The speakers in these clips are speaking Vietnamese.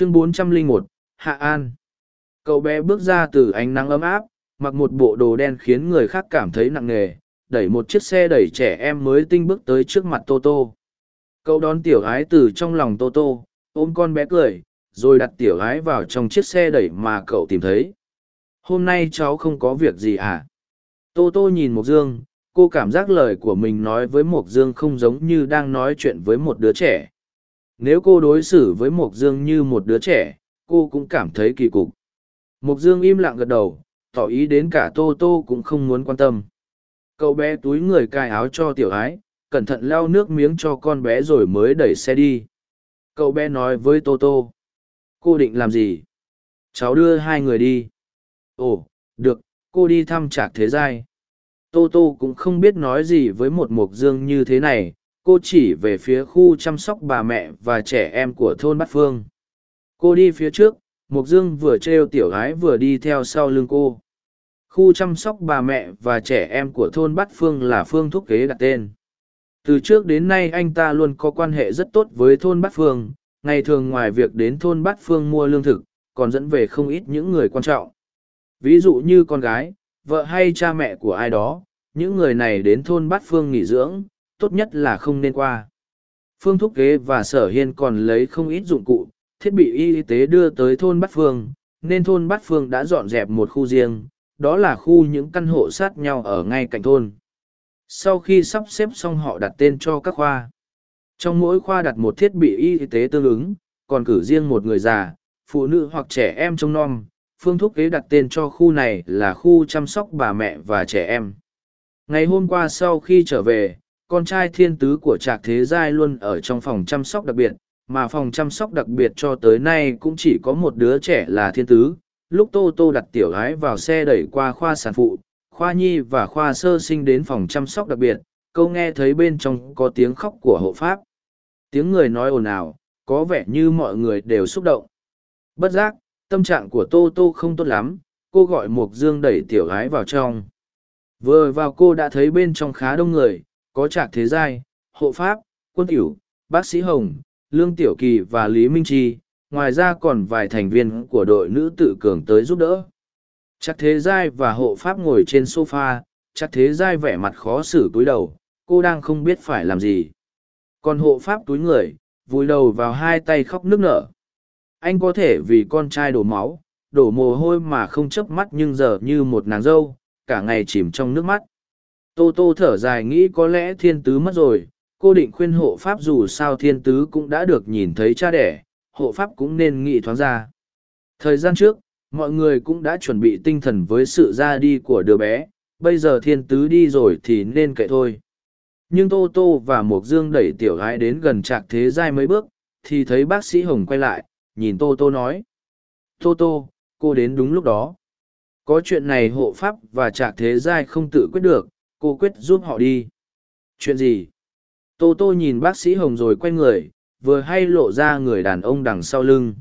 chương 401, Hạ An. Cậu bé bước ra từ ánh nắng ấm áp, mặc một bộ đồ đen khiến người khác cảm thấy nặng nề, đẩy một chiếc xe đẩy trẻ em mới tinh bước tới trước mặt Toto. Cậu đón tiểu ái từ trong lòng Toto, ôm con bé cười, rồi đặt tiểu ái vào trong chiếc xe đẩy mà cậu tìm thấy. Hôm nay cháu không có việc gì à? Toto nhìn Mộc Dương, cô cảm giác lời của mình nói với Mộc Dương không giống như đang nói chuyện với một đứa trẻ. Nếu cô đối xử với Mộc Dương như một đứa trẻ, cô cũng cảm thấy kỳ cục. Mộc Dương im lặng gật đầu, tỏ ý đến cả Tô Tô cũng không muốn quan tâm. Cậu bé túi người cài áo cho tiểu ái, cẩn thận lau nước miếng cho con bé rồi mới đẩy xe đi. Cậu bé nói với Tô Tô. Cô định làm gì? Cháu đưa hai người đi. Ồ, được, cô đi thăm trạc thế giai. Tô Tô cũng không biết nói gì với một Mộc dương như thế này, cô chỉ về phía khu chăm sóc bà mẹ và trẻ em của thôn Bát Phương. Cô đi phía trước, Mục Dương vừa trêu tiểu gái vừa đi theo sau lưng cô. Khu chăm sóc bà mẹ và trẻ em của thôn Bát Phương là Phương Thúc Kế đặt tên. Từ trước đến nay anh ta luôn có quan hệ rất tốt với thôn Bát Phương, ngày thường ngoài việc đến thôn Bát Phương mua lương thực, còn dẫn về không ít những người quan trọng. Ví dụ như con gái, vợ hay cha mẹ của ai đó, những người này đến thôn Bát Phương nghỉ dưỡng, tốt nhất là không nên qua. Phương Thúc Kế và Sở Hiên còn lấy không ít dụng cụ, thiết bị y tế đưa tới thôn Bát Phương, nên thôn Bát Phương đã dọn dẹp một khu riêng, đó là khu những căn hộ sát nhau ở ngay cạnh thôn. Sau khi sắp xếp xong họ đặt tên cho các khoa. Trong mỗi khoa đặt một thiết bị y tế tương ứng, còn cử riêng một người già, phụ nữ hoặc trẻ em trông non. Phương Thúc Kế đặt tên cho khu này là khu chăm sóc bà mẹ và trẻ em. Ngày hôm qua sau khi trở về, con trai thiên tứ của Trạc Thế Giai luôn ở trong phòng chăm sóc đặc biệt, mà phòng chăm sóc đặc biệt cho tới nay cũng chỉ có một đứa trẻ là thiên tứ. Lúc Tô Tô đặt tiểu gái vào xe đẩy qua khoa sản phụ, khoa nhi và khoa sơ sinh đến phòng chăm sóc đặc biệt, câu nghe thấy bên trong có tiếng khóc của hộ pháp. Tiếng người nói ồn ào, có vẻ như mọi người đều xúc động. Bất giác, tâm trạng của Tô Tô không tốt lắm, cô gọi Mục Dương đẩy tiểu gái vào trong. Vừa vào cô đã thấy bên trong khá đông người, có trạc thế giai, hộ pháp, quân tiểu, bác sĩ Hồng, Lương Tiểu Kỳ và Lý Minh Chi, ngoài ra còn vài thành viên của đội nữ tự cường tới giúp đỡ. Chắc thế giai và hộ pháp ngồi trên sofa, chắc thế giai vẻ mặt khó xử túi đầu, cô đang không biết phải làm gì. Còn hộ pháp túi người, vùi đầu vào hai tay khóc nức nở. Anh có thể vì con trai đổ máu, đổ mồ hôi mà không chớp mắt nhưng giờ như một nàng dâu, cả ngày chìm trong nước mắt. Tô tô thở dài nghĩ có lẽ thiên tứ mất rồi, cô định khuyên hộ pháp dù sao thiên tứ cũng đã được nhìn thấy cha đẻ, hộ pháp cũng nên nghĩ thoáng ra. Thời gian trước, mọi người cũng đã chuẩn bị tinh thần với sự ra đi của đứa bé, bây giờ thiên tứ đi rồi thì nên kệ thôi. Nhưng Tô Tô và Mộc Dương đẩy tiểu gái đến gần trạc thế giai mấy bước, thì thấy bác sĩ Hồng quay lại, nhìn Tô Tô nói. Tô Tô, cô đến đúng lúc đó. Có chuyện này hộ pháp và trạc thế giai không tự quyết được, cô quyết giúp họ đi. Chuyện gì? Tô Tô nhìn bác sĩ Hồng rồi quay người, vừa hay lộ ra người đàn ông đằng sau lưng.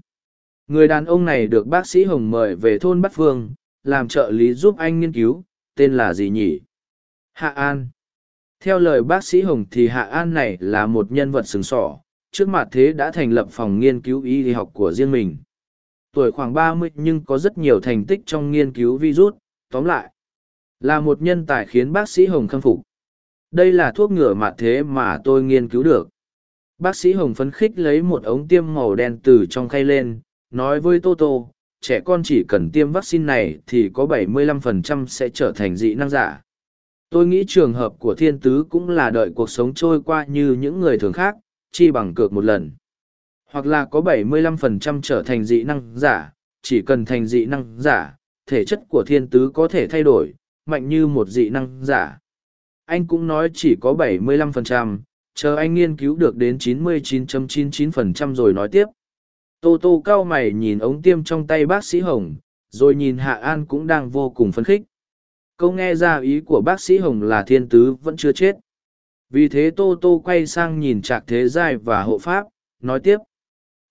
Người đàn ông này được bác sĩ Hồng mời về thôn Bắc Phương, làm trợ lý giúp anh nghiên cứu, tên là gì nhỉ? Hạ An. Theo lời bác sĩ Hồng thì Hạ An này là một nhân vật sừng sỏ, trước mặt thế đã thành lập phòng nghiên cứu y học của riêng mình. Tuổi khoảng ba mươi nhưng có rất nhiều thành tích trong nghiên cứu virus, tóm lại. Là một nhân tài khiến bác sĩ Hồng khâm phục. Đây là thuốc ngừa mạt thế mà tôi nghiên cứu được. Bác sĩ Hồng phấn khích lấy một ống tiêm màu đen từ trong khay lên, nói với Tô Tô, trẻ con chỉ cần tiêm vaccine này thì có 75% sẽ trở thành dị năng giả. Tôi nghĩ trường hợp của thiên tứ cũng là đợi cuộc sống trôi qua như những người thường khác, chi bằng cược một lần. Hoặc là có 75% trở thành dị năng giả, chỉ cần thành dị năng giả, thể chất của thiên tứ có thể thay đổi, mạnh như một dị năng giả. Anh cũng nói chỉ có 75%, chờ anh nghiên cứu được đến 99.99% rồi nói tiếp. Tô tô cao mày nhìn ống tiêm trong tay bác sĩ Hồng, rồi nhìn Hạ An cũng đang vô cùng phấn khích. Câu nghe ra ý của bác sĩ Hồng là thiên tứ vẫn chưa chết. Vì thế Tô Tô quay sang nhìn Trạc Thế Giai và hộ pháp, nói tiếp.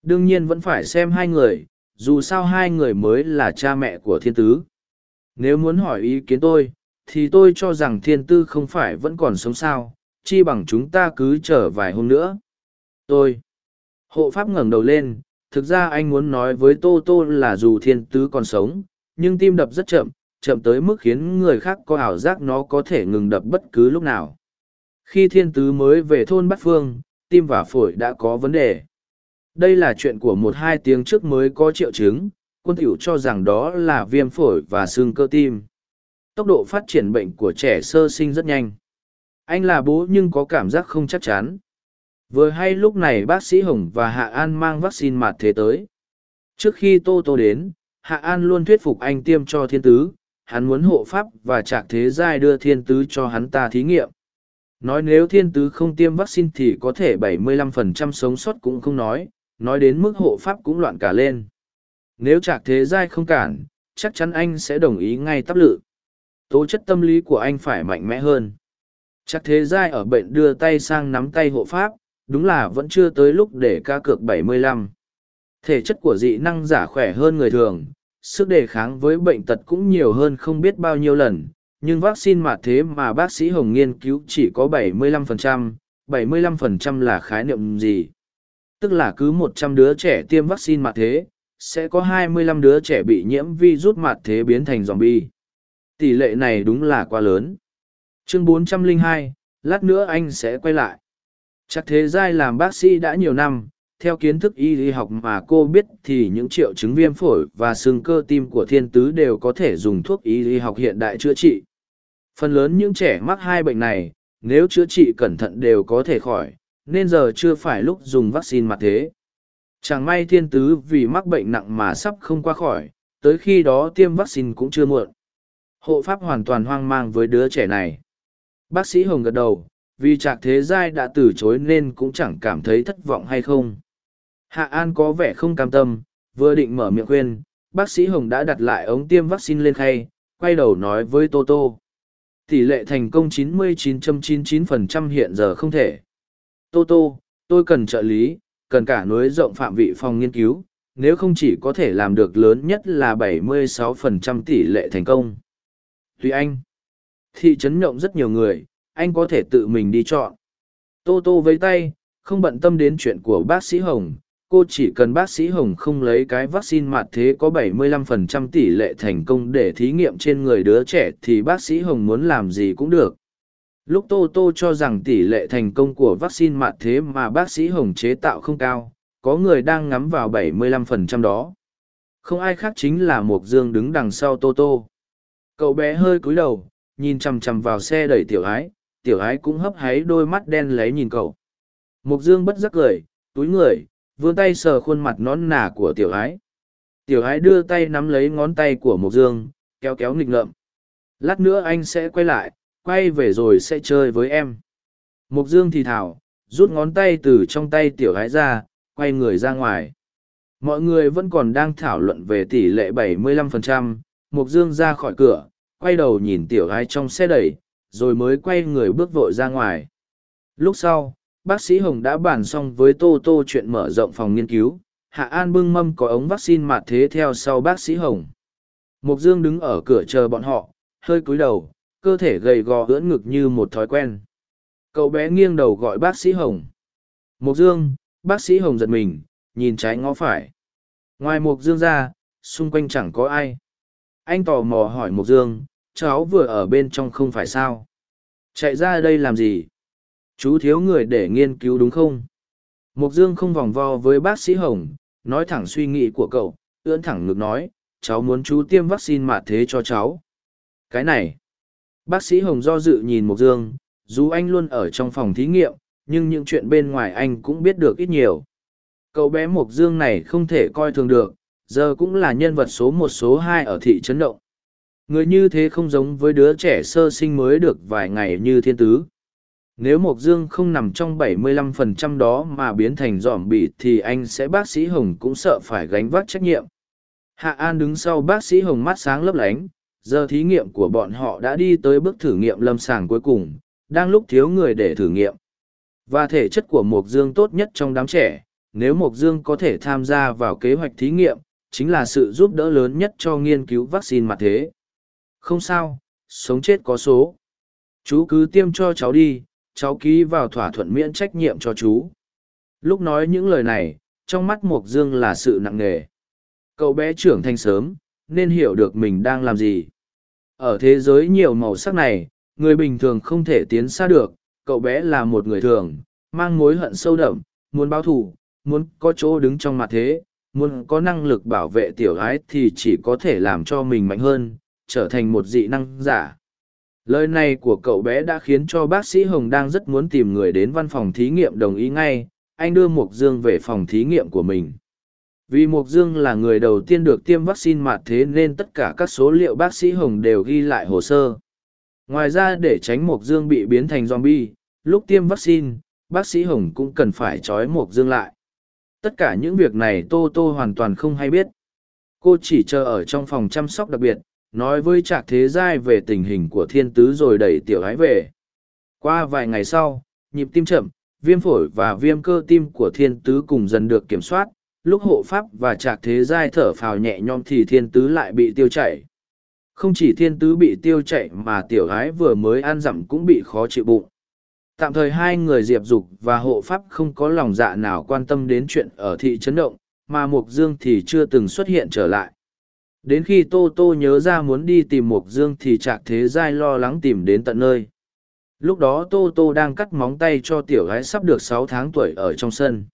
Đương nhiên vẫn phải xem hai người, dù sao hai người mới là cha mẹ của thiên tứ. Nếu muốn hỏi ý kiến tôi, thì tôi cho rằng thiên tư không phải vẫn còn sống sao, chi bằng chúng ta cứ chờ vài hôm nữa. Tôi. Hộ pháp ngẩng đầu lên, thực ra anh muốn nói với tô tô là dù thiên tứ còn sống nhưng tim đập rất chậm chậm tới mức khiến người khác có ảo giác nó có thể ngừng đập bất cứ lúc nào khi thiên tứ mới về thôn bát phương tim và phổi đã có vấn đề đây là chuyện của một hai tiếng trước mới có triệu chứng quân tiểu cho rằng đó là viêm phổi và xương cơ tim. Tốc độ phát triển bệnh của trẻ sơ sinh rất nhanh. Anh là bố nhưng có cảm giác không chắc chắn. Vừa hay lúc này bác sĩ hồng và hạ an mang vaccine mặt thế tới. Trước khi tô tô đến, hạ an luôn thuyết phục anh tiêm cho thiên tứ. Hắn muốn hộ pháp và trạc thế giai đưa thiên tứ cho hắn ta thí nghiệm. Nói nếu thiên tứ không tiêm vaccine thì có thể 75% sống sót cũng không nói. Nói đến mức hộ pháp cũng loạn cả lên nếu trạc thế giai không cản chắc chắn anh sẽ đồng ý ngay tắp lự. Tố chất tâm lý của anh phải mạnh mẽ hơn. Chắc thế giai ở bệnh đưa tay sang nắm tay hộ pháp đúng là vẫn chưa tới lúc để ca cược 75. thể chất của dị năng giả khỏe hơn người thường sức đề kháng với bệnh tật cũng nhiều hơn không biết bao nhiêu lần nhưng vaccine mà thế mà bác sĩ hồng nghiên cứu chỉ có 75%, 75% là khái niệm gì? Tức là cứ 100 đứa trẻ tiêm vaccine mà thế sẽ có 25 đứa trẻ bị nhiễm virus mặt thế biến thành zombie. Tỷ lệ này đúng là quá lớn. Chương 402, lát nữa anh sẽ quay lại. Chắc thế giai làm bác sĩ đã nhiều năm, theo kiến thức y lý học mà cô biết thì những triệu chứng viêm phổi và xương cơ tim của thiên tứ đều có thể dùng thuốc y lý học hiện đại chữa trị. Phần lớn những trẻ mắc hai bệnh này, nếu chữa trị cẩn thận đều có thể khỏi, nên giờ chưa phải lúc dùng vaccine mặt thế. Chẳng may thiên tứ vì mắc bệnh nặng mà sắp không qua khỏi, tới khi đó tiêm vaccine cũng chưa muộn. Hộ pháp hoàn toàn hoang mang với đứa trẻ này. Bác sĩ Hồng gật đầu, vì trạc thế giai đã từ chối nên cũng chẳng cảm thấy thất vọng hay không. Hạ An có vẻ không cam tâm, vừa định mở miệng khuyên, bác sĩ Hồng đã đặt lại ống tiêm vaccine lên khay, quay đầu nói với Tô Tô. Tỷ lệ thành công 99.99% hiện giờ không thể. Tô Tô, tôi cần trợ lý, cần cả núi rộng phạm vị phòng nghiên cứu, nếu không chỉ có thể làm được lớn nhất là 76% tỷ lệ thành công. Tùy anh, thị trấn nhộng rất nhiều người, anh có thể tự mình đi chọn. Tô Tô với tay, không bận tâm đến chuyện của bác sĩ Hồng, cô chỉ cần bác sĩ Hồng không lấy cái vaccine mặt thế có 75% tỷ lệ thành công để thí nghiệm trên người đứa trẻ thì bác sĩ Hồng muốn làm gì cũng được. Lúc Tô Tô cho rằng tỷ lệ thành công của vaccine mặt thế mà bác sĩ Hồng chế tạo không cao, có người đang ngắm vào 75% đó. Không ai khác chính là Mộc Dương đứng đằng sau Tô Tô. Cậu bé hơi cúi đầu, nhìn chằm chằm vào xe đẩy tiểu ái, tiểu ái cũng hấp háy đôi mắt đen lấy nhìn cậu. Mộc Dương bất giác cười, túi người, vươn tay sờ khuôn mặt nón nà của tiểu ái. Tiểu ái đưa tay nắm lấy ngón tay của Mộc Dương, kéo kéo nghịch ngợm. Lát nữa anh sẽ quay lại, quay về rồi sẽ chơi với em. Mục Dương thì thảo, rút ngón tay từ trong tay tiểu gái ra, quay người ra ngoài. Mọi người vẫn còn đang thảo luận về tỷ lệ 75%, Mục Dương ra khỏi cửa, quay đầu nhìn tiểu gái trong xe đẩy, rồi mới quay người bước vội ra ngoài. Lúc sau, bác sĩ Hồng đã bàn xong với Tô Tô chuyện mở rộng phòng nghiên cứu, Hạ An bưng mâm có ống vaccine mặt thế theo sau bác sĩ Hồng. Mục Dương đứng ở cửa chờ bọn họ, hơi cúi đầu, cơ thể gầy gò ưỡn ngực như một thói quen. Cậu bé nghiêng đầu gọi bác sĩ Hồng. Mục Dương, bác sĩ Hồng giật mình, nhìn trái ngó phải. Ngoài Mục Dương ra, xung quanh chẳng có ai. Anh tò mò hỏi Mục Dương, cháu vừa ở bên trong không phải sao? Chạy ra đây làm gì? Chú thiếu người để nghiên cứu đúng không? Mục Dương không vòng vo với bác sĩ Hồng, nói thẳng suy nghĩ của cậu, ưỡn thẳng ngực nói, cháu muốn chú tiêm vaccine mà thế cho cháu. Cái này, Bác sĩ Hồng do dự nhìn Mộc Dương, dù anh luôn ở trong phòng thí nghiệm, nhưng những chuyện bên ngoài anh cũng biết được ít nhiều. Cậu bé Mộc Dương này không thể coi thường được, giờ cũng là nhân vật số một số hai ở thị trấn động. Người như thế không giống với đứa trẻ sơ sinh mới được vài ngày như thiên tứ. Nếu Mộc Dương không nằm trong 75% đó mà biến thành giỏm bị thì anh sẽ bác sĩ Hồng cũng sợ phải gánh vác trách nhiệm. Hạ An đứng sau bác sĩ Hồng mắt sáng lấp lánh, giờ thí nghiệm của bọn họ đã đi tới bước thử nghiệm lâm sàng cuối cùng đang lúc thiếu người để thử nghiệm và thể chất của mộc dương tốt nhất trong đám trẻ nếu mộc dương có thể tham gia vào kế hoạch thí nghiệm chính là sự giúp đỡ lớn nhất cho nghiên cứu vaccine mặt thế không sao sống chết có số chú cứ tiêm cho cháu đi cháu ký vào thỏa thuận miễn trách nhiệm cho chú lúc nói những lời này trong mắt Mộc Dương là sự nặng nề. Cậu bé trưởng thành sớm, nên hiểu được mình đang làm gì. Ở thế giới nhiều màu sắc này, người bình thường không thể tiến xa được, cậu bé là một người thường, mang mối hận sâu đậm, muốn báo thù, muốn có chỗ đứng trong mặt thế, muốn có năng lực bảo vệ tiểu gái thì chỉ có thể làm cho mình mạnh hơn, trở thành một dị năng giả. Lời này của cậu bé đã khiến cho bác sĩ Hồng đang rất muốn tìm người đến văn phòng thí nghiệm đồng ý ngay, anh đưa mục Dương về phòng thí nghiệm của mình. Vì Mộc Dương là người đầu tiên được tiêm vaccine mạt thế nên tất cả các số liệu bác sĩ Hồng đều ghi lại hồ sơ. Ngoài ra để tránh Mộc Dương bị biến thành zombie, lúc tiêm vaccine, bác sĩ Hồng cũng cần phải trói Mộc Dương lại. Tất cả những việc này Tô Tô hoàn toàn không hay biết. Cô chỉ chờ ở trong phòng chăm sóc đặc biệt, nói với Trạc Thế Giai về tình hình của thiên tứ rồi đẩy tiểu ái về. Qua vài ngày sau, nhịp tim chậm, viêm phổi và viêm cơ tim của thiên tứ cùng dần được kiểm soát, lúc hộ pháp và Trạc Thế Giai thở phào nhẹ nhõm thì thiên tứ lại bị tiêu chảy. Không chỉ thiên tứ bị tiêu chảy mà tiểu gái vừa mới ăn dặm cũng bị khó chịu bụng. Tạm thời hai người diệp dục và hộ pháp không có lòng dạ nào quan tâm đến chuyện ở thị trấn động, mà mục dương thì chưa từng xuất hiện trở lại. Đến khi tô tô nhớ ra muốn đi tìm mục dương thì trạc thế giai lo lắng tìm đến tận nơi. Lúc đó tô tô đang cắt móng tay cho tiểu gái sắp được sáu tháng tuổi ở trong sân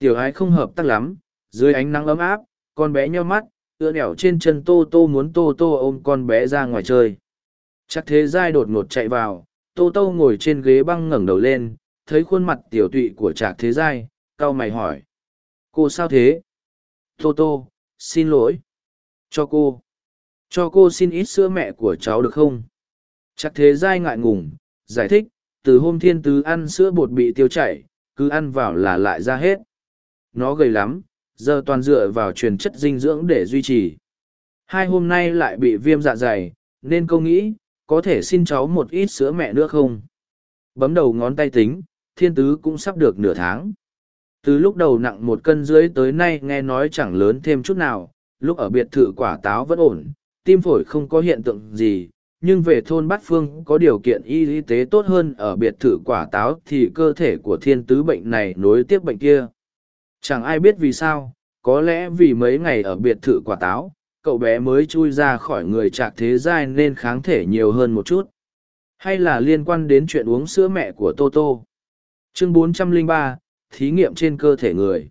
tiểu ái không hợp tác lắm, dưới ánh nắng ấm áp, con bé nheo mắt ưa nẻo trên chân tô tô muốn tô tô ôm con bé ra ngoài chơi. Chắc thế giai đột ngột chạy vào, tô tô ngồi trên ghế băng ngẩng đầu lên, thấy khuôn mặt tiểu tụy của trạc thế giai, cau mày hỏi. Cô sao thế? Tô tô, xin lỗi. Cho cô. Cho cô xin ít sữa mẹ của cháu được không? Chắc thế giai ngại ngùng, giải thích, từ hôm thiên tứ ăn sữa bột bị tiêu chảy, cứ ăn vào là lại ra hết nó gầy lắm, giờ toàn dựa vào truyền chất dinh dưỡng để duy trì. Hai hôm nay lại bị viêm dạ dày, nên câu nghĩ, có thể xin cháu một ít sữa mẹ nữa không? Bấm đầu ngón tay tính, thiên tứ cũng sắp được nửa tháng. Từ lúc đầu nặng một cân dưới tới nay nghe nói chẳng lớn thêm chút nào, lúc ở biệt thự quả táo vẫn ổn, tim phổi không có hiện tượng gì, nhưng về thôn bát phương có điều kiện y tế tốt hơn, ở biệt thự quả táo thì cơ thể của thiên tứ bệnh này nối tiếp bệnh kia chẳng ai biết vì sao có lẽ vì mấy ngày ở biệt thự quả táo cậu bé mới chui ra khỏi người trạc thế giai nên kháng thể nhiều hơn một chút. Hay là liên quan đến chuyện uống sữa mẹ của toto. Chương 403, thí nghiệm trên cơ thể người.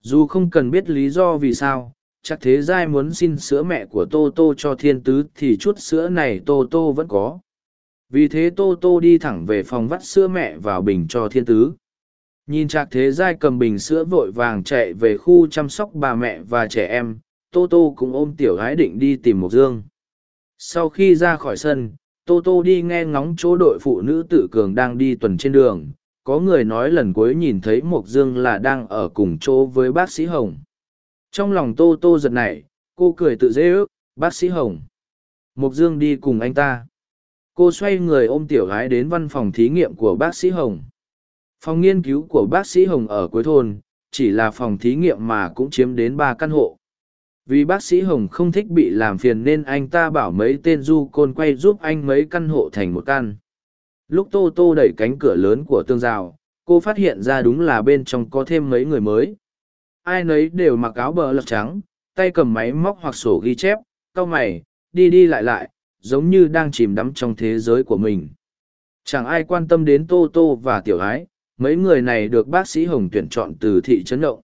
Dù không cần biết lý do vì sao chắc thế giai muốn xin sữa mẹ của tô tô cho thiên tứ thì chút sữa này tô tô vẫn có. Vì thế tô tô đi thẳng về phòng vắt sữa mẹ vào bình cho thiên tứ nhìn trạc thế giai cầm bình sữa vội vàng chạy về khu chăm sóc bà mẹ và trẻ em, tô tô cũng ôm tiểu gái định đi tìm mộc dương. Sau khi ra khỏi sân, tô tô đi nghe ngóng chỗ đội phụ nữ tự cường đang đi tuần trên đường. Có người nói lần cuối nhìn thấy mộc dương là đang ở cùng chỗ với bác sĩ hồng. Trong lòng tô tô giật nảy, cô cười tự dễ ước, bác sĩ hồng, mộc dương đi cùng anh ta. Cô xoay người ôm tiểu gái đến văn phòng thí nghiệm của bác sĩ hồng phòng nghiên cứu của bác sĩ hồng ở cuối thôn, chỉ là phòng thí nghiệm mà cũng chiếm đến ba căn hộ. Vì bác sĩ hồng không thích bị làm phiền nên anh ta bảo mấy tên du côn quay giúp anh mấy căn hộ thành một căn. Lúc tô tô đẩy cánh cửa lớn của tương rào, cô phát hiện ra đúng là bên trong có thêm mấy người mới. Ai nấy đều mặc áo bờ lật trắng, tay cầm máy móc hoặc sổ ghi chép, cau mày, đi đi lại lại, giống như đang chìm đắm trong thế giới của mình. Chẳng ai quan tâm đến tô tô và tiểu ái mấy người này được bác sĩ hồng tuyển chọn từ thị trấn động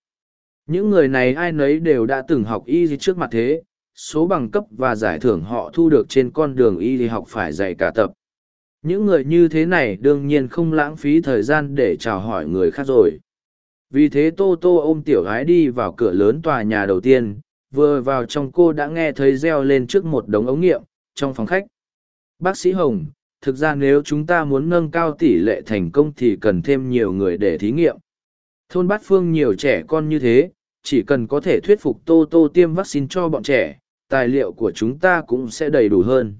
những người này ai nấy đều đã từng học y trước mặt thế, số bằng cấp và giải thưởng họ thu được trên con đường y học phải dạy cả tập. Những người như thế này đương nhiên không lãng phí thời gian để chào hỏi người khác rồi. Vì thế Tô Tô ôm tiểu gái đi vào cửa lớn tòa nhà đầu tiên, vừa vào trong cô đã nghe thấy reo lên trước một đống ống nghiệm, trong phòng khách. Bác sĩ Hồng, thực ra nếu chúng ta muốn nâng cao tỷ lệ thành công thì cần thêm nhiều người để thí nghiệm. Thôn Bát Phương nhiều trẻ con như thế, chỉ cần có thể thuyết phục tô tô tiêm vaccine cho bọn trẻ tài liệu của chúng ta cũng sẽ đầy đủ hơn.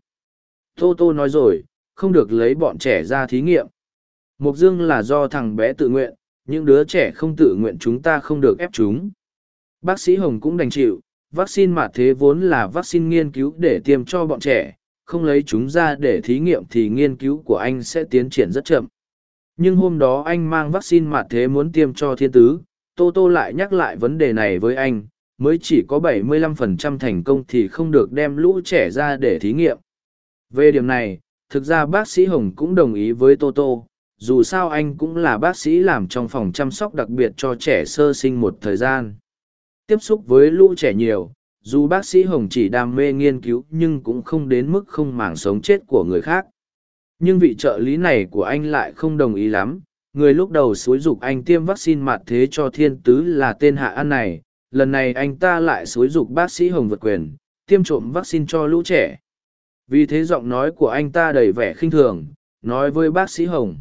Tô tô nói rồi không được lấy bọn trẻ ra thí nghiệm. Mục dương là do thằng bé tự nguyện những đứa trẻ không tự nguyện chúng ta không được ép chúng. Bác sĩ hồng cũng đành chịu vaccine mà thế vốn là vaccine nghiên cứu để tiêm cho bọn trẻ không lấy chúng ra để thí nghiệm thì nghiên cứu của anh sẽ tiến triển rất chậm nhưng hôm đó anh mang vaccine mà thế muốn tiêm cho thiên tứ Tô Tô lại nhắc lại vấn đề này với anh, mới chỉ có 75% thành công thì không được đem lũ trẻ ra để thí nghiệm. Về điểm này, thực ra bác sĩ Hồng cũng đồng ý với Tô Tô, dù sao anh cũng là bác sĩ làm trong phòng chăm sóc đặc biệt cho trẻ sơ sinh một thời gian. Tiếp xúc với lũ trẻ nhiều, dù bác sĩ Hồng chỉ đam mê nghiên cứu nhưng cũng không đến mức không màng sống chết của người khác. Nhưng vị trợ lý này của anh lại không đồng ý lắm, người lúc đầu xúi giục anh tiêm vaccine mạt thế cho thiên tứ là tên hạ an này, lần này anh ta lại xúi giục bác sĩ Hồng vượt quyền, tiêm trộm vaccine cho lũ trẻ. Vì thế giọng nói của anh ta đầy vẻ khinh thường, nói với bác sĩ Hồng.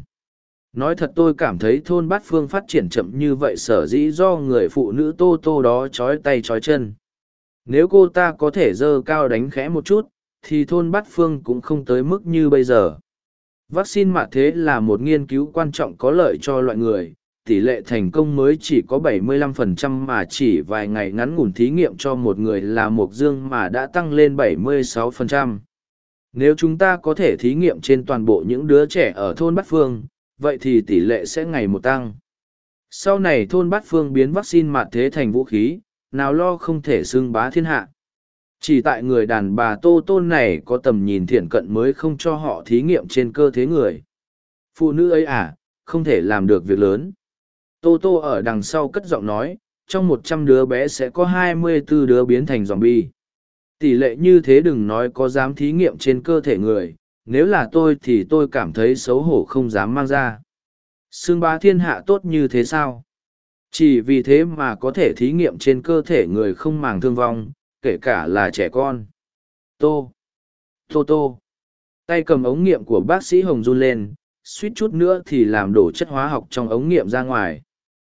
Nói thật tôi cảm thấy thôn bát phương phát triển chậm như vậy sở dĩ do người phụ nữ tô tô đó trói tay trói chân. Nếu cô ta có thể dơ cao đánh khẽ một chút, thì thôn bát phương cũng không tới mức như bây giờ. Vaccine mạ thế là một nghiên cứu quan trọng có lợi cho loại người, tỷ lệ thành công mới chỉ có 75% mà chỉ vài ngày ngắn ngủn thí nghiệm cho một người là một dương mà đã tăng lên 76%. Nếu chúng ta có thể thí nghiệm trên toàn bộ những đứa trẻ ở thôn Bát Phương, vậy thì tỷ lệ sẽ ngày một tăng. Sau này thôn Bát Phương biến vaccine mạt thế thành vũ khí, nào lo không thể xưng bá thiên hạ. Chỉ tại người đàn bà tô tôn này có tầm nhìn thiện cận mới không cho họ thí nghiệm trên cơ thể người. Phụ nữ ấy à, không thể làm được việc lớn. Tô tô ở đằng sau cất giọng nói, trong một trăm đứa bé sẽ có hai mươi 24 đứa biến thành zombie. Tỷ lệ như thế đừng nói có dám thí nghiệm trên cơ thể người, nếu là tôi thì tôi cảm thấy xấu hổ không dám mang ra. Sương bá thiên hạ tốt như thế sao? Chỉ vì thế mà có thể thí nghiệm trên cơ thể người không màng thương vong, kể cả là trẻ con. Tô. Tô tô. Tay cầm ống nghiệm của bác sĩ Hồng run lên, suýt chút nữa thì làm đổ chất hóa học trong ống nghiệm ra ngoài.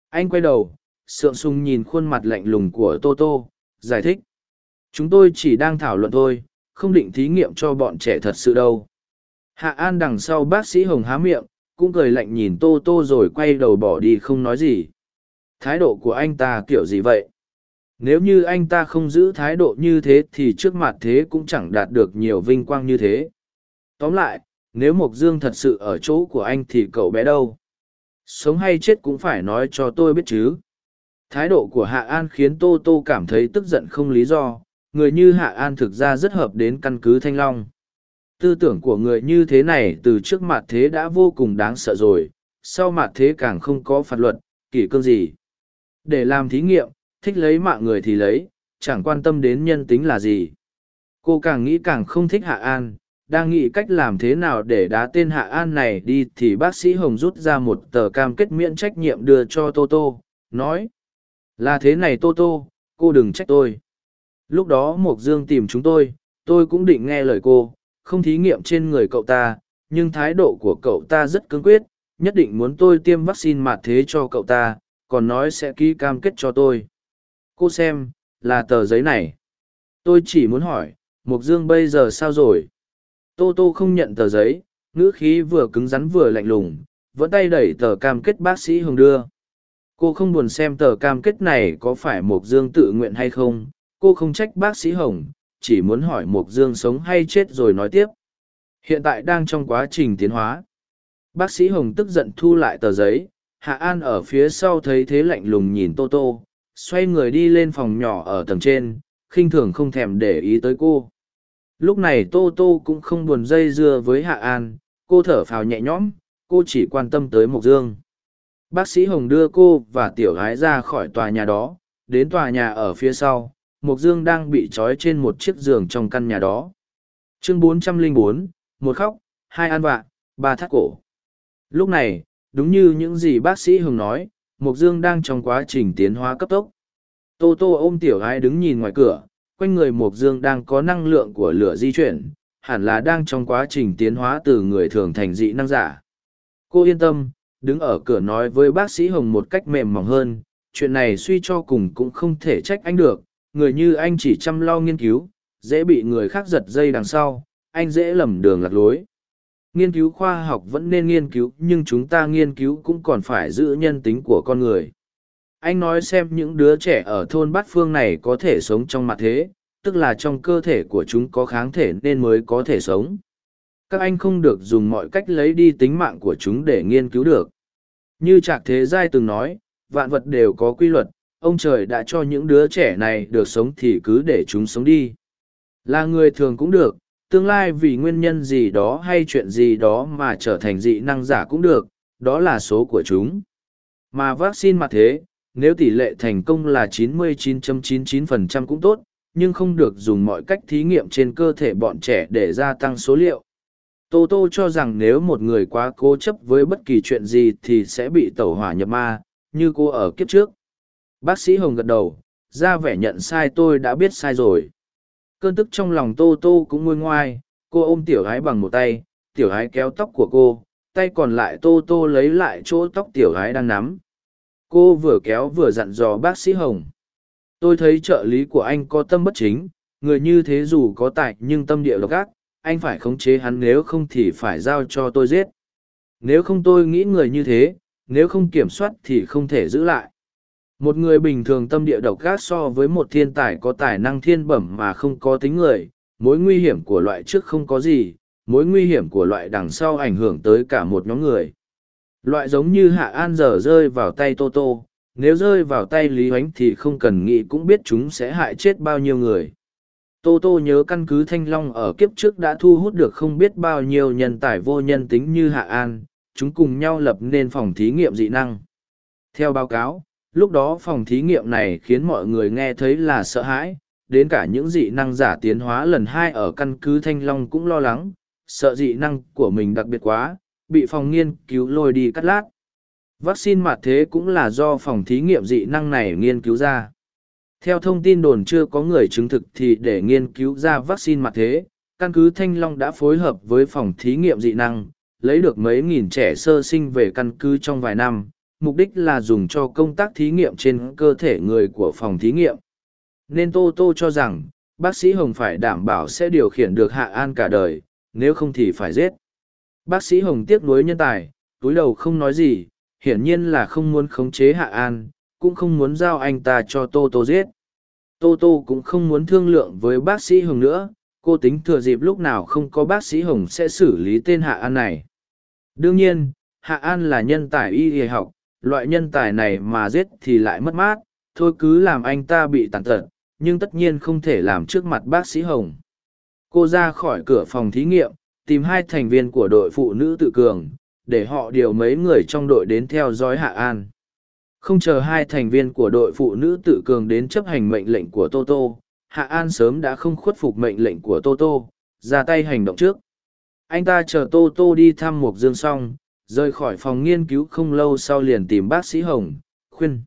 Anh quay đầu, sượng sung nhìn khuôn mặt lạnh lùng của Tô Tô, giải thích. Chúng tôi chỉ đang thảo luận thôi, không định thí nghiệm cho bọn trẻ thật sự đâu. Hạ An đằng sau bác sĩ Hồng há miệng, cũng cười lạnh nhìn Tô Tô rồi quay đầu bỏ đi không nói gì. Thái độ của anh ta kiểu gì vậy? Nếu như anh ta không giữ thái độ như thế thì trước mặt thế cũng chẳng đạt được nhiều vinh quang như thế. Tóm lại, nếu Mộc Dương thật sự ở chỗ của anh thì cậu bé đâu? Sống hay chết cũng phải nói cho tôi biết chứ. Thái độ của Hạ An khiến Tô Tô cảm thấy tức giận không lý do, người như Hạ An thực ra rất hợp đến căn cứ Thanh Long. Tư tưởng của người như thế này từ trước mặt thế đã vô cùng đáng sợ rồi, sau mặt thế càng không có phạt luật, kỷ cương gì. Để làm thí nghiệm, thích lấy mạng người thì lấy, chẳng quan tâm đến nhân tính là gì. Cô càng nghĩ càng không thích Hạ An, đang nghĩ cách làm thế nào để đá tên Hạ An này đi thì bác sĩ Hồng rút ra một tờ cam kết miễn trách nhiệm đưa cho Tô Tô, nói. Là thế này Tô Tô, cô đừng trách tôi. Lúc đó Mộc Dương tìm chúng tôi, tôi cũng định nghe lời cô, không thí nghiệm trên người cậu ta, nhưng thái độ của cậu ta rất cứng quyết, nhất định muốn tôi tiêm vaccine mạt thế cho cậu ta, còn nói sẽ ký cam kết cho tôi. Cô xem, là tờ giấy này. Tôi chỉ muốn hỏi, mục Dương bây giờ sao rồi? Tô Tô không nhận tờ giấy, ngữ khí vừa cứng rắn vừa lạnh lùng, vẫn tay đẩy tờ cam kết bác sĩ Hồng đưa. Cô không buồn xem tờ cam kết này có phải mục Dương tự nguyện hay không, cô không trách bác sĩ Hồng, chỉ muốn hỏi mục Dương sống hay chết rồi nói tiếp. Hiện tại đang trong quá trình tiến hóa. Bác sĩ Hồng tức giận thu lại tờ giấy, Hạ An ở phía sau thấy thế lạnh lùng nhìn Tô Tô, xoay người đi lên phòng nhỏ ở tầng trên, khinh thường không thèm để ý tới cô. Lúc này Tô Tô cũng không buồn dây dưa với Hạ An, cô thở phào nhẹ nhõm, cô chỉ quan tâm tới Mộc Dương. Bác sĩ Hồng đưa cô và tiểu gái ra khỏi tòa nhà đó, đến tòa nhà ở phía sau, Mộc Dương đang bị trói trên một chiếc giường trong căn nhà đó. Chương 404, một khóc, hai ăn vạ, ba thắt cổ. Lúc này, đúng như những gì bác sĩ Hồng nói, Mộc Dương đang trong quá trình tiến hóa cấp tốc. Tô Tô ôm tiểu gái đứng nhìn ngoài cửa, quanh người Mộc Dương đang có năng lượng của lửa di chuyển, hẳn là đang trong quá trình tiến hóa từ người thường thành dị năng giả. Cô yên tâm, đứng ở cửa nói với bác sĩ Hồng một cách mềm mỏng hơn, chuyện này suy cho cùng cũng không thể trách anh được, người như anh chỉ chăm lo nghiên cứu, dễ bị người khác giật dây đằng sau, anh dễ lầm đường lạc lối. Nghiên cứu khoa học vẫn nên nghiên cứu nhưng chúng ta nghiên cứu cũng còn phải giữ nhân tính của con người. Anh nói xem những đứa trẻ ở thôn bát phương này có thể sống trong mặt thế, tức là trong cơ thể của chúng có kháng thể nên mới có thể sống. Các anh không được dùng mọi cách lấy đi tính mạng của chúng để nghiên cứu được. Như Trạc Thế Giai từng nói, vạn vật đều có quy luật, ông trời đã cho những đứa trẻ này được sống thì cứ để chúng sống đi. Là người thường cũng được, tương lai vì nguyên nhân gì đó hay chuyện gì đó mà trở thành dị năng giả cũng được, đó là số của chúng. Mà vaccine mà thế, nếu tỷ lệ thành công là 99.99% cũng tốt, nhưng không được dùng mọi cách thí nghiệm trên cơ thể bọn trẻ để gia tăng số liệu. Tô Tô cho rằng nếu một người quá cố chấp với bất kỳ chuyện gì thì sẽ bị tẩu hỏa nhập ma, như cô ở kiếp trước. Bác sĩ Hồng gật đầu, ra vẻ nhận sai tôi đã biết sai rồi. Cơn tức trong lòng Tô Tô cũng nguôi ngoai, cô ôm tiểu gái bằng một tay, tiểu gái kéo tóc của cô, tay còn lại Tô Tô lấy lại chỗ tóc tiểu gái đang nắm. Cô vừa kéo vừa dặn dò bác sĩ Hồng. Tôi thấy trợ lý của anh có tâm bất chính, người như thế dù có tài nhưng tâm địa độc ác, anh phải khống chế hắn nếu không thì phải giao cho tôi giết. Nếu không tôi nghĩ người như thế, nếu không kiểm soát thì không thể giữ lại. Một người bình thường tâm địa độc gác so với một thiên tài có tài năng thiên bẩm mà không có tính người, mối nguy hiểm của loại trước không có gì, mối nguy hiểm của loại đằng sau ảnh hưởng tới cả một nhóm người. Loại giống như Hạ An giờ rơi vào tay Tô Tô, nếu rơi vào tay Lý Hoánh thì không cần nghĩ cũng biết chúng sẽ hại chết bao nhiêu người. Tô Tô nhớ căn cứ Thanh Long ở kiếp trước đã thu hút được không biết bao nhiêu nhân tài vô nhân tính như Hạ An, chúng cùng nhau lập nên phòng thí nghiệm dị năng. Theo báo cáo, lúc đó phòng thí nghiệm này khiến mọi người nghe thấy là sợ hãi, đến cả những dị năng giả tiến hóa lần hai ở căn cứ Thanh Long cũng lo lắng, sợ dị năng của mình đặc biệt quá, bị phòng nghiên cứu lôi đi cắt lát. Vaccine mặt thế cũng là do phòng thí nghiệm dị năng này nghiên cứu ra. Theo thông tin đồn chưa có người chứng thực thì để nghiên cứu ra vaccine mặt thế, căn cứ Thanh Long đã phối hợp với phòng thí nghiệm dị năng, lấy được mấy nghìn trẻ sơ sinh về căn cứ trong vài năm, mục đích là dùng cho công tác thí nghiệm trên cơ thể người của phòng thí nghiệm. Nên Tô Tô cho rằng, bác sĩ Hồng phải đảm bảo sẽ điều khiển được Hạ An cả đời, nếu không thì phải giết. Bác sĩ Hồng tiếc nuối nhân tài, túi đầu không nói gì, hiển nhiên là không muốn khống chế Hạ An, cũng không muốn giao anh ta cho Tô Tô giết. Tô Tô cũng không muốn thương lượng với bác sĩ Hồng nữa, cô tính thừa dịp lúc nào không có bác sĩ Hồng sẽ xử lý tên Hạ An này. Đương nhiên, Hạ An là nhân tài y y học, loại nhân tài này mà giết thì lại mất mát, thôi cứ làm anh ta bị tàn tật, nhưng tất nhiên không thể làm trước mặt bác sĩ Hồng. Cô ra khỏi cửa phòng thí nghiệm, tìm hai thành viên của đội phụ nữ tự cường, để họ điều mấy người trong đội đến theo dõi Hạ An. Không chờ hai thành viên của đội phụ nữ tự cường đến chấp hành mệnh lệnh của Toto, Hạ An sớm đã không khuất phục mệnh lệnh của Toto, ra tay hành động trước. Anh ta chờ Toto đi thăm Mục Dương xong, rời khỏi phòng nghiên cứu không lâu sau liền tìm bác sĩ Hồng, khuyên.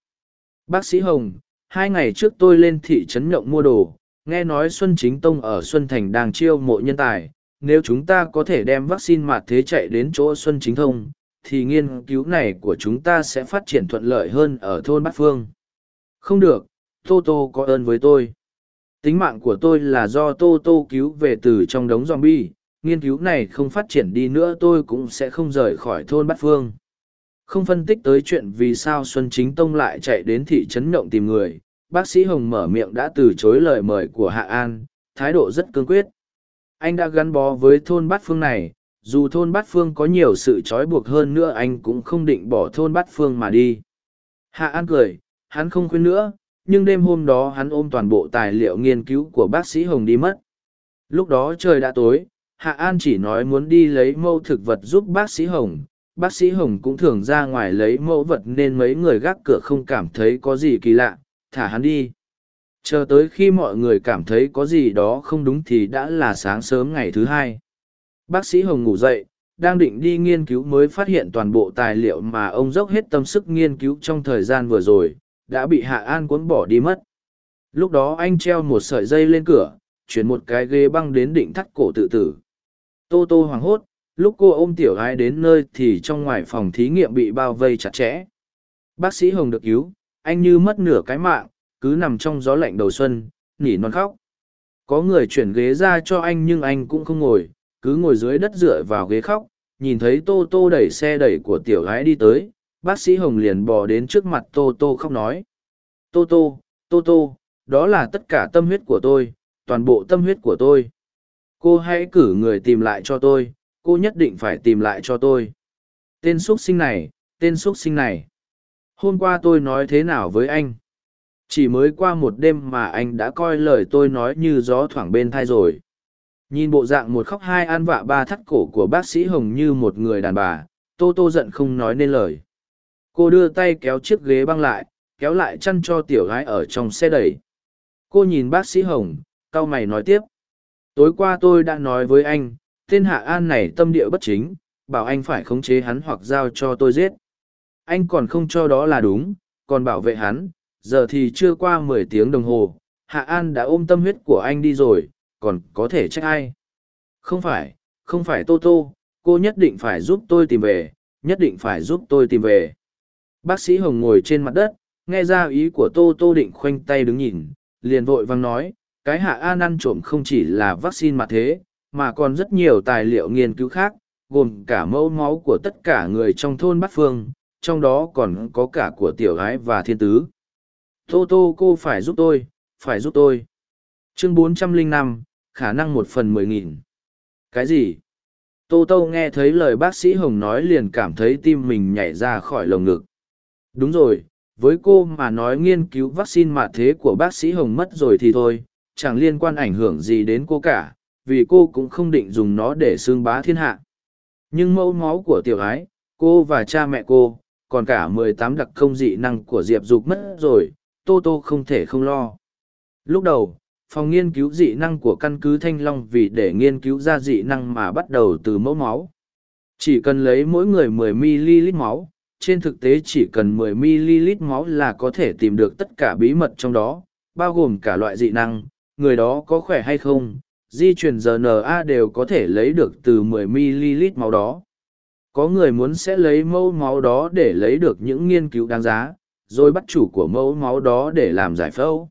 Bác sĩ Hồng, hai ngày trước tôi lên thị trấn nhộng mua đồ, nghe nói Xuân Chính Tông ở Xuân Thành đang chiêu mộ nhân tài, nếu chúng ta có thể đem vaccine mạt thế chạy đến chỗ Xuân Chính Thông, thì nghiên cứu này của chúng ta sẽ phát triển thuận lợi hơn ở thôn Bát Phương. Không được, Tô Tô có ơn với tôi. Tính mạng của tôi là do Tô Tô cứu về từ trong đống zombie, nghiên cứu này không phát triển đi nữa tôi cũng sẽ không rời khỏi thôn Bát Phương. Không phân tích tới chuyện vì sao Xuân Chính Tông lại chạy đến thị trấn Nhộng tìm người, bác sĩ Hồng mở miệng đã từ chối lời mời của Hạ An, thái độ rất cương quyết. Anh đã gắn bó với thôn Bát Phương này, dù thôn Bát Phương có nhiều sự trói buộc hơn nữa anh cũng không định bỏ thôn Bát Phương mà đi. Hạ An cười, hắn không khuyên nữa, nhưng đêm hôm đó hắn ôm toàn bộ tài liệu nghiên cứu của bác sĩ Hồng đi mất. Lúc đó trời đã tối, Hạ An chỉ nói muốn đi lấy mẫu thực vật giúp bác sĩ Hồng. Bác sĩ Hồng cũng thường ra ngoài lấy mẫu vật nên mấy người gác cửa không cảm thấy có gì kỳ lạ, thả hắn đi. Chờ tới khi mọi người cảm thấy có gì đó không đúng thì đã là sáng sớm ngày thứ hai. Bác sĩ Hồng ngủ dậy, đang định đi nghiên cứu mới phát hiện toàn bộ tài liệu mà ông dốc hết tâm sức nghiên cứu trong thời gian vừa rồi, đã bị Hạ An cuốn bỏ đi mất. Lúc đó anh treo một sợi dây lên cửa, chuyển một cái ghế băng đến định thắt cổ tự tử. Tô Tô hoảng hốt, lúc cô ôm tiểu gái đến nơi thì trong ngoài phòng thí nghiệm bị bao vây chặt chẽ. Bác sĩ Hồng được cứu, anh như mất nửa cái mạng, cứ nằm trong gió lạnh đầu xuân, nỉ non khóc. Có người chuyển ghế ra cho anh nhưng anh cũng không ngồi, cứ ngồi dưới đất dựa vào ghế khóc, nhìn thấy Tô Tô đẩy xe đẩy của tiểu gái đi tới, bác sĩ Hồng liền bò đến trước mặt Tô Tô khóc nói. Tô Tô, Tô Tô, đó là tất cả tâm huyết của tôi, toàn bộ tâm huyết của tôi. Cô hãy cử người tìm lại cho tôi, cô nhất định phải tìm lại cho tôi. Tên xuất sinh này, tên xuất sinh này. hôm qua tôi nói thế nào với anh? Chỉ mới qua một đêm mà anh đã coi lời tôi nói như gió thoảng bên thai rồi. Nhìn bộ dạng một khóc hai an vạ ba thắt cổ của bác sĩ hồng như một người đàn bà tô tô giận không nói nên lời. Cô đưa tay kéo chiếc ghế băng lại kéo lại chăn cho tiểu gái ở trong xe đẩy. Cô nhìn bác sĩ hồng cau mày nói tiếp tối qua tôi đã nói với anh, tên hạ an này tâm địa bất chính, bảo anh phải khống chế hắn hoặc giao cho tôi giết. Anh còn không cho đó là đúng, còn bảo vệ hắn, giờ thì chưa qua mười tiếng đồng hồ, hạ an đã ôm tâm huyết của anh đi rồi, còn có thể trách ai? Không phải không phải tô tô, cô nhất định phải giúp tôi tìm về, nhất định phải giúp tôi tìm về. Bác sĩ hồng ngồi trên mặt đất, nghe ra ý của tô tô định khoanh tay đứng nhìn, liền vội vang nói cái hạ an ăn trộm không chỉ là vaccine mà thế mà còn rất nhiều tài liệu nghiên cứu khác gồm cả mẫu máu của tất cả người trong thôn bát phương trong đó còn có cả của tiểu gái và thiên tứ. Tô tô cô phải giúp tôi phải giúp tôi. Chương 405, khả năng một phần mười nghìn. Cái gì? Tô tô nghe thấy lời bác sĩ hồng nói liền cảm thấy tim mình nhảy ra khỏi lồng ngực. Đúng rồi với cô mà nói nghiên cứu vaccine mà thế của bác sĩ hồng mất rồi thì thôi chẳng liên quan ảnh hưởng gì đến cô cả, vì cô cũng không định dùng nó để xương bá thiên hạ. Nhưng mẫu máu của tiểu ái, cô và cha mẹ cô, còn cả mười tám đặc công dị năng của diệp dục mất rồi, tô tô không thể không lo. Lúc đầu, phòng nghiên cứu dị năng của căn cứ thanh long vì để nghiên cứu ra dị năng mà bắt đầu từ mẫu máu. Chỉ cần lấy mỗi người 10 ml máu, trên thực tế chỉ cần 10 ml máu là có thể tìm được tất cả bí mật trong đó, bao gồm cả loại dị năng người đó có khỏe hay không, di chuyển rna đều có thể lấy được từ 10 ml máu đó. Có người muốn sẽ lấy mẫu máu đó để lấy được những nghiên cứu đáng giá, rồi bắt chủ của mẫu máu đó để làm giải phẫu.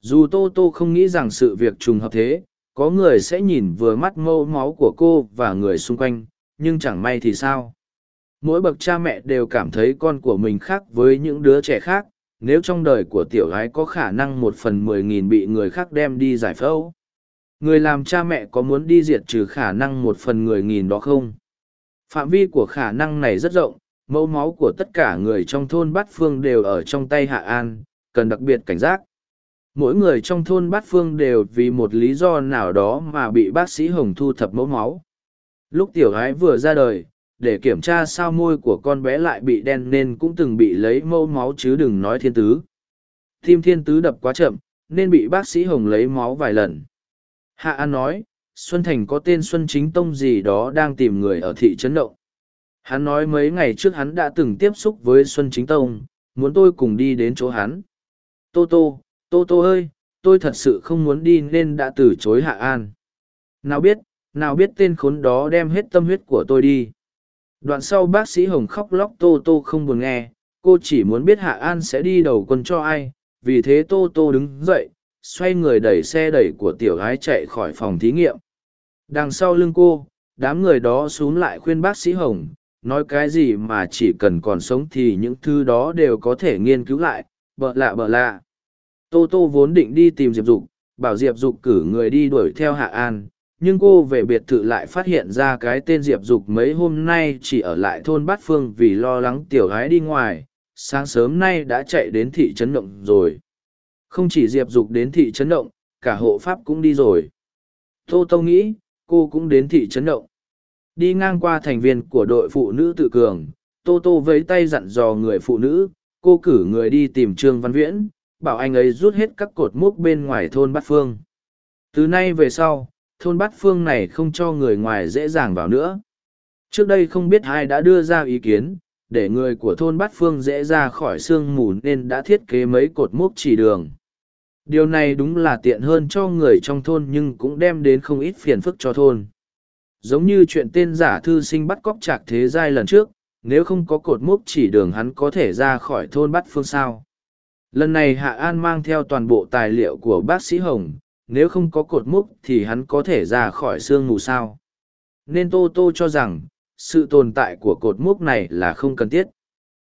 Dù tô tô không nghĩ rằng sự việc trùng hợp thế, có người sẽ nhìn vừa mắt mẫu máu của cô và người xung quanh, nhưng chẳng may thì sao. Mỗi bậc cha mẹ đều cảm thấy con của mình khác với những đứa trẻ khác nếu trong đời của tiểu gái có khả năng một phần mười nghìn bị người khác đem đi giải phẫu, người làm cha mẹ có muốn đi diệt trừ khả năng một phần người nghìn đó không? Phạm vi của khả năng này rất rộng, mẫu máu của tất cả người trong thôn bát phương đều ở trong tay hạ an, cần đặc biệt cảnh giác. Mỗi người trong thôn bát phương đều vì một lý do nào đó mà bị bác sĩ hồng thu thập mẫu máu. Lúc tiểu gái vừa ra đời để kiểm tra sao môi của con bé lại bị đen nên cũng từng bị lấy mẫu máu chứ đừng nói thiên tứ. Tim thiên tứ đập quá chậm, nên bị bác sĩ hồng lấy máu vài lần. Hạ an nói, xuân thành có tên xuân chính tông gì đó đang tìm người ở thị trấn động. Hắn nói mấy ngày trước hắn đã từng tiếp xúc với xuân chính tông, muốn tôi cùng đi đến chỗ hắn. Tô tô tô tô ơi, tôi thật sự không muốn đi nên đã từ chối hạ an. Nào biết nào biết tên khốn đó đem hết tâm huyết của tôi đi đoạn sau bác sĩ hồng khóc lóc tô tô không buồn nghe, cô chỉ muốn biết hạ an sẽ đi đầu quân cho ai, vì thế tô tô đứng dậy, xoay người đẩy xe đẩy của tiểu gái chạy khỏi phòng thí nghiệm. Đằng sau lưng cô, đám người đó x u ố n g lại khuyên bác sĩ hồng, nói cái gì mà chỉ cần còn sống thì những thư đó đều có thể nghiên cứu lại, bợ lạ bợ lạ. Tô tô vốn định đi tìm diệp dục, bảo diệp dục cử người đi đuổi theo hạ an nhưng cô về biệt thự lại phát hiện ra cái tên diệp dục mấy hôm nay chỉ ở lại thôn bát phương vì lo lắng tiểu gái đi ngoài. Sáng sớm nay đã chạy đến thị trấn động rồi. Không chỉ diệp dục đến thị trấn động, cả hộ pháp cũng đi rồi. Tô tô nghĩ, cô cũng đến thị trấn động. Đi ngang qua thành viên của đội phụ nữ tự cường, tô tô vấy tay dặn dò người phụ nữ, cô cử người đi tìm trương văn viễn, bảo anh ấy rút hết các cột mốc bên ngoài thôn bát phương. Từ nay về sau thôn bát phương này không cho người ngoài dễ dàng vào nữa. Trước đây không biết ai đã đưa ra ý kiến, để người của thôn bát phương dễ ra khỏi sương mù nên đã thiết kế mấy cột mốc chỉ đường. Điều này đúng là tiện hơn cho người trong thôn nhưng cũng đem đến không ít phiền phức cho thôn. Giống như chuyện tên giả thư sinh bắt cóc trạc thế giai lần trước, nếu không có cột mốc chỉ đường hắn có thể ra khỏi thôn bát phương sao. Lần này Hạ An mang theo toàn bộ tài liệu của bác sĩ Hồng, nếu không có cột múc thì hắn có thể ra khỏi sương mù sao. Nên Tô Tô cho rằng, sự tồn tại của cột múc này là không cần thiết.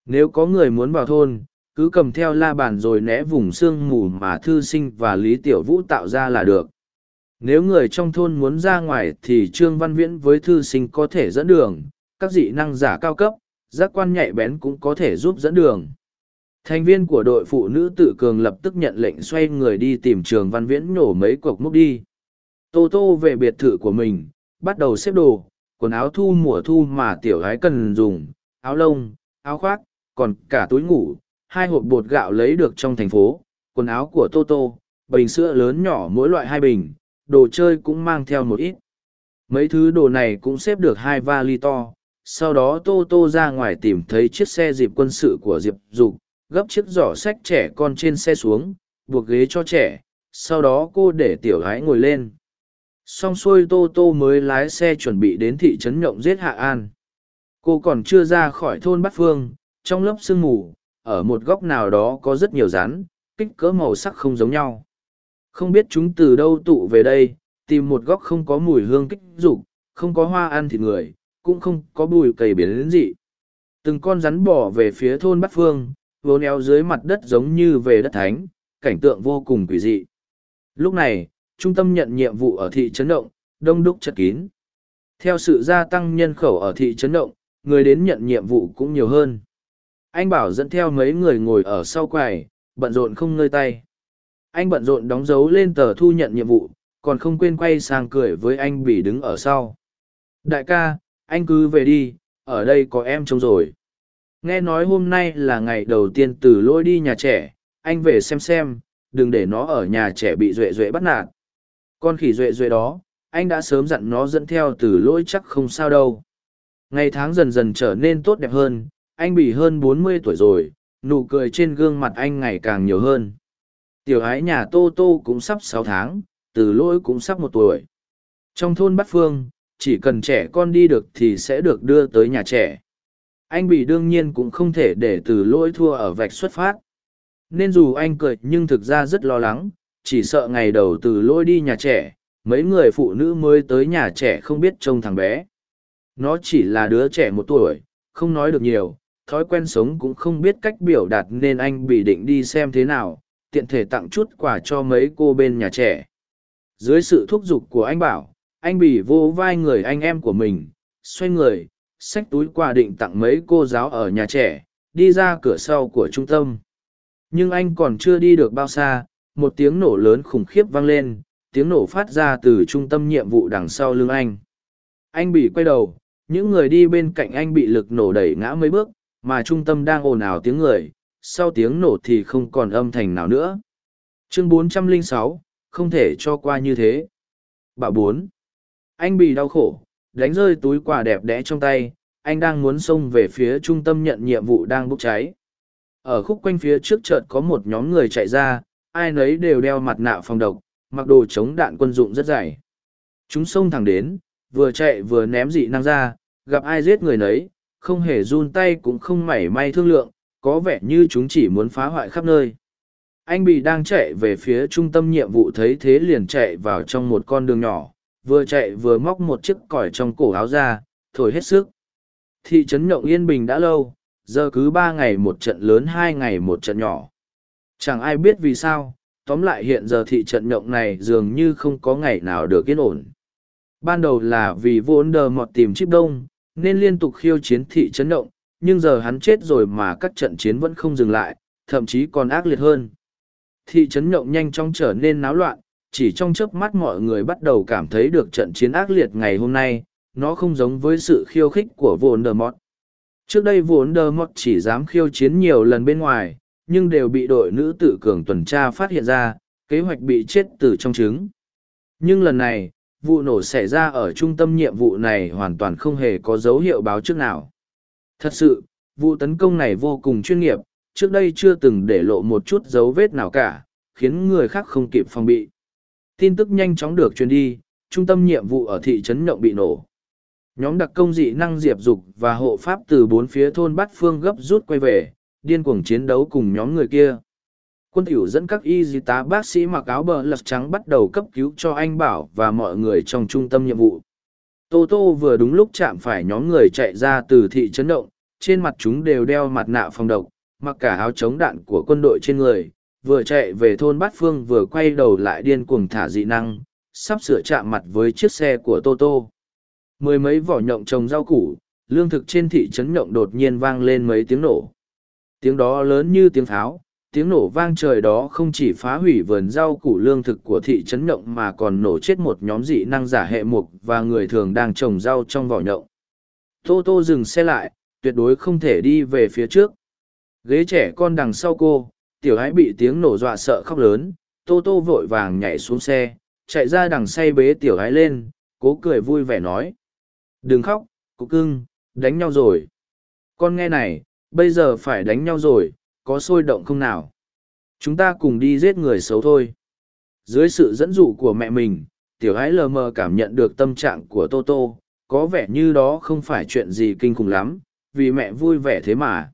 Nếu có người muốn vào thôn, cứ cầm theo la bàn rồi né vùng sương mù mà thư sinh và Lý Tiểu Vũ tạo ra là được. Nếu người trong thôn muốn ra ngoài thì Trương Văn Viễn với thư sinh có thể dẫn đường, các dị năng giả cao cấp, giác quan nhạy bén cũng có thể giúp dẫn đường. Thành viên của đội phụ nữ tự cường lập tức nhận lệnh xoay người đi tìm trường văn viễn nổ mấy cọc múc đi. Tô tô về biệt thự của mình, bắt đầu xếp đồ, quần áo thu mùa thu mà tiểu gái cần dùng, áo lông, áo khoác, còn cả túi ngủ, hai hộp bột gạo lấy được trong thành phố, quần áo của Tô Tô, bình sữa lớn nhỏ mỗi loại hai bình, đồ chơi cũng mang theo một ít. Mấy thứ đồ này cũng xếp được hai vali to, sau đó Tô Tô ra ngoài tìm thấy chiếc xe dịp quân sự của Diệp Dục, gấp chiếc giỏ sách trẻ con trên xe xuống, buộc ghế cho trẻ, sau đó cô để tiểu gái ngồi lên. Xong xuôi Tô Tô mới lái xe chuẩn bị đến thị trấn Nhộng giết Hạ An. Cô còn chưa ra khỏi thôn Bát Phương, trong lớp sương mù, ở một góc nào đó có rất nhiều rắn, kích cỡ màu sắc không giống nhau. Không biết chúng từ đâu tụ về đây, tìm một góc không có mùi hương kích dục, không có hoa ăn thịt người, cũng không có bùi cầy biến dị. Từng con rắn bỏ về phía thôn Bát Phương, vốn éo dưới mặt đất giống như về đất thánh, cảnh tượng vô cùng quỷ dị. Lúc này, trung tâm nhận nhiệm vụ ở thị trấn động, đông đúc chật kín. Theo sự gia tăng nhân khẩu ở thị trấn động, người đến nhận nhiệm vụ cũng nhiều hơn. Anh bảo dẫn theo mấy người ngồi ở sau quầy, bận rộn không ngơi tay. Anh bận rộn đóng dấu lên tờ thu nhận nhiệm vụ, còn không quên quay sang cười với anh Bỉ đứng ở sau. Đại ca, anh cứ về đi, ở đây có em trông rồi. Nghe nói hôm nay là ngày đầu tiên từ lôi đi nhà trẻ, anh về xem xem, đừng để nó ở nhà trẻ bị duệ duệ bắt nạt. Con khỉ duệ duệ đó, anh đã sớm dặn nó dẫn theo từ lỗi chắc không sao đâu. Ngày tháng dần dần trở nên tốt đẹp hơn, anh bị hơn bốn mươi tuổi rồi, nụ cười trên gương mặt anh ngày càng nhiều hơn. Tiểu ái nhà Tô Tô cũng sắp sáu tháng, từ lỗi cũng sắp một tuổi. Trong thôn Bát Phương, chỉ cần trẻ con đi được thì sẽ được đưa tới nhà trẻ. Anh bị đương nhiên cũng không thể để từ lỗi thua ở vạch xuất phát. Nên dù anh cười nhưng thực ra rất lo lắng, chỉ sợ ngày đầu từ lỗi đi nhà trẻ, mấy người phụ nữ mới tới nhà trẻ không biết trông thằng bé. Nó chỉ là đứa trẻ một tuổi, không nói được nhiều, thói quen sống cũng không biết cách biểu đạt nên anh bị định đi xem thế nào, tiện thể tặng chút quà cho mấy cô bên nhà trẻ. Dưới sự thúc giục của anh bảo, anh bị vô vai người anh em của mình, xoay người, xách túi quà định tặng mấy cô giáo ở nhà trẻ, đi ra cửa sau của trung tâm. Nhưng anh còn chưa đi được bao xa, một tiếng nổ lớn khủng khiếp vang lên, tiếng nổ phát ra từ trung tâm nhiệm vụ đằng sau lưng anh. Anh bị quay đầu, những người đi bên cạnh anh bị lực nổ đẩy ngã mấy bước, mà trung tâm đang ồn ào tiếng người, sau tiếng nổ thì không còn âm thanh nào nữa. Chương 406, không thể cho qua như thế. Bà bốn. Anh bị đau khổ, đánh rơi túi quà đẹp đẽ trong tay, anh đang muốn xông về phía trung tâm nhận nhiệm vụ đang bốc cháy. Ở khúc quanh phía trước chợt có một nhóm người chạy ra, ai nấy đều đeo mặt nạ phòng độc, mặc đồ chống đạn quân dụng rất dày. Chúng xông thẳng đến, vừa chạy vừa ném dị năng ra, gặp ai giết người nấy, không hề run tay cũng không mảy may thương lượng, có vẻ như chúng chỉ muốn phá hoại khắp nơi. Anh bị đang chạy về phía trung tâm nhiệm vụ thấy thế liền chạy vào trong một con đường nhỏ, vừa chạy vừa móc một chiếc còi trong cổ áo ra, thổi hết sức. Thị trấn Nhộng Yên Bình đã lâu, giờ cứ ba ngày một trận lớn hai ngày một trận nhỏ. Chẳng ai biết vì sao, tóm lại hiện giờ thị trận Nhộng này dường như không có ngày nào được yên ổn. Ban đầu là vì vốn đờ mọt tìm chip đông, nên liên tục khiêu chiến thị trấn động, nhưng giờ hắn chết rồi mà các trận chiến vẫn không dừng lại, thậm chí còn ác liệt hơn. Thị trấn nhộng nhanh chóng trở nên náo loạn, chỉ trong chớp mắt mọi người bắt đầu cảm thấy được trận chiến ác liệt ngày hôm nay, nó không giống với sự khiêu khích của Voldemort. Trước đây Voldemort chỉ dám khiêu chiến nhiều lần bên ngoài, nhưng đều bị đội nữ tự cường tuần tra phát hiện ra, kế hoạch bị chết từ trong trứng. Nhưng lần này, vụ nổ xảy ra ở trung tâm nhiệm vụ này hoàn toàn không hề có dấu hiệu báo trước nào. Thật sự, vụ tấn công này vô cùng chuyên nghiệp, trước đây chưa từng để lộ một chút dấu vết nào cả, khiến người khác không kịp phòng bị. Tin tức nhanh chóng được truyền đi, trung tâm nhiệm vụ ở thị trấn Nhộng bị nổ. Nhóm đặc công dị năng diệp dục và hộ pháp từ bốn phía thôn Bát Phương gấp rút quay về, điên cuồng chiến đấu cùng nhóm người kia. Quân tiểu dẫn các y di tá bác sĩ mặc áo bờ lật trắng bắt đầu cấp cứu cho anh Bảo và mọi người trong trung tâm nhiệm vụ. Tô Tô vừa đúng lúc chạm phải nhóm người chạy ra từ thị trấn động, trên mặt chúng đều đeo mặt nạ phòng độc, mặc cả áo chống đạn của quân đội trên người, vừa chạy về thôn Bát Phương vừa quay đầu lại điên cuồng thả dị năng, sắp sửa chạm mặt với chiếc xe của Toto Mười mấy vỏ nhộng trồng rau củ, lương thực trên thị trấn nhộng đột nhiên vang lên mấy tiếng nổ. Tiếng đó lớn như tiếng tháo, tiếng nổ vang trời đó không chỉ phá hủy vườn rau củ lương thực của thị trấn nhộng mà còn nổ chết một nhóm dị năng giả hệ mục và người thường đang trồng rau trong vỏ nhộng. Tô Tô dừng xe lại, tuyệt đối không thể đi về phía trước. Ghế trẻ con đằng sau cô, tiểu ái bị tiếng nổ dọa sợ khóc lớn, Tô Tô vội vàng nhảy xuống xe, chạy ra đằng say bế tiểu ái lên, cố cười vui vẻ nói. Đừng khóc, cố cưng, đánh nhau rồi. Con nghe này, bây giờ phải đánh nhau rồi, có sôi động không nào? Chúng ta cùng đi giết người xấu thôi. Dưới sự dẫn dụ của mẹ mình, tiểu ái lờ mờ cảm nhận được tâm trạng của Tô Tô, có vẻ như đó không phải chuyện gì kinh khủng lắm, vì mẹ vui vẻ thế mà.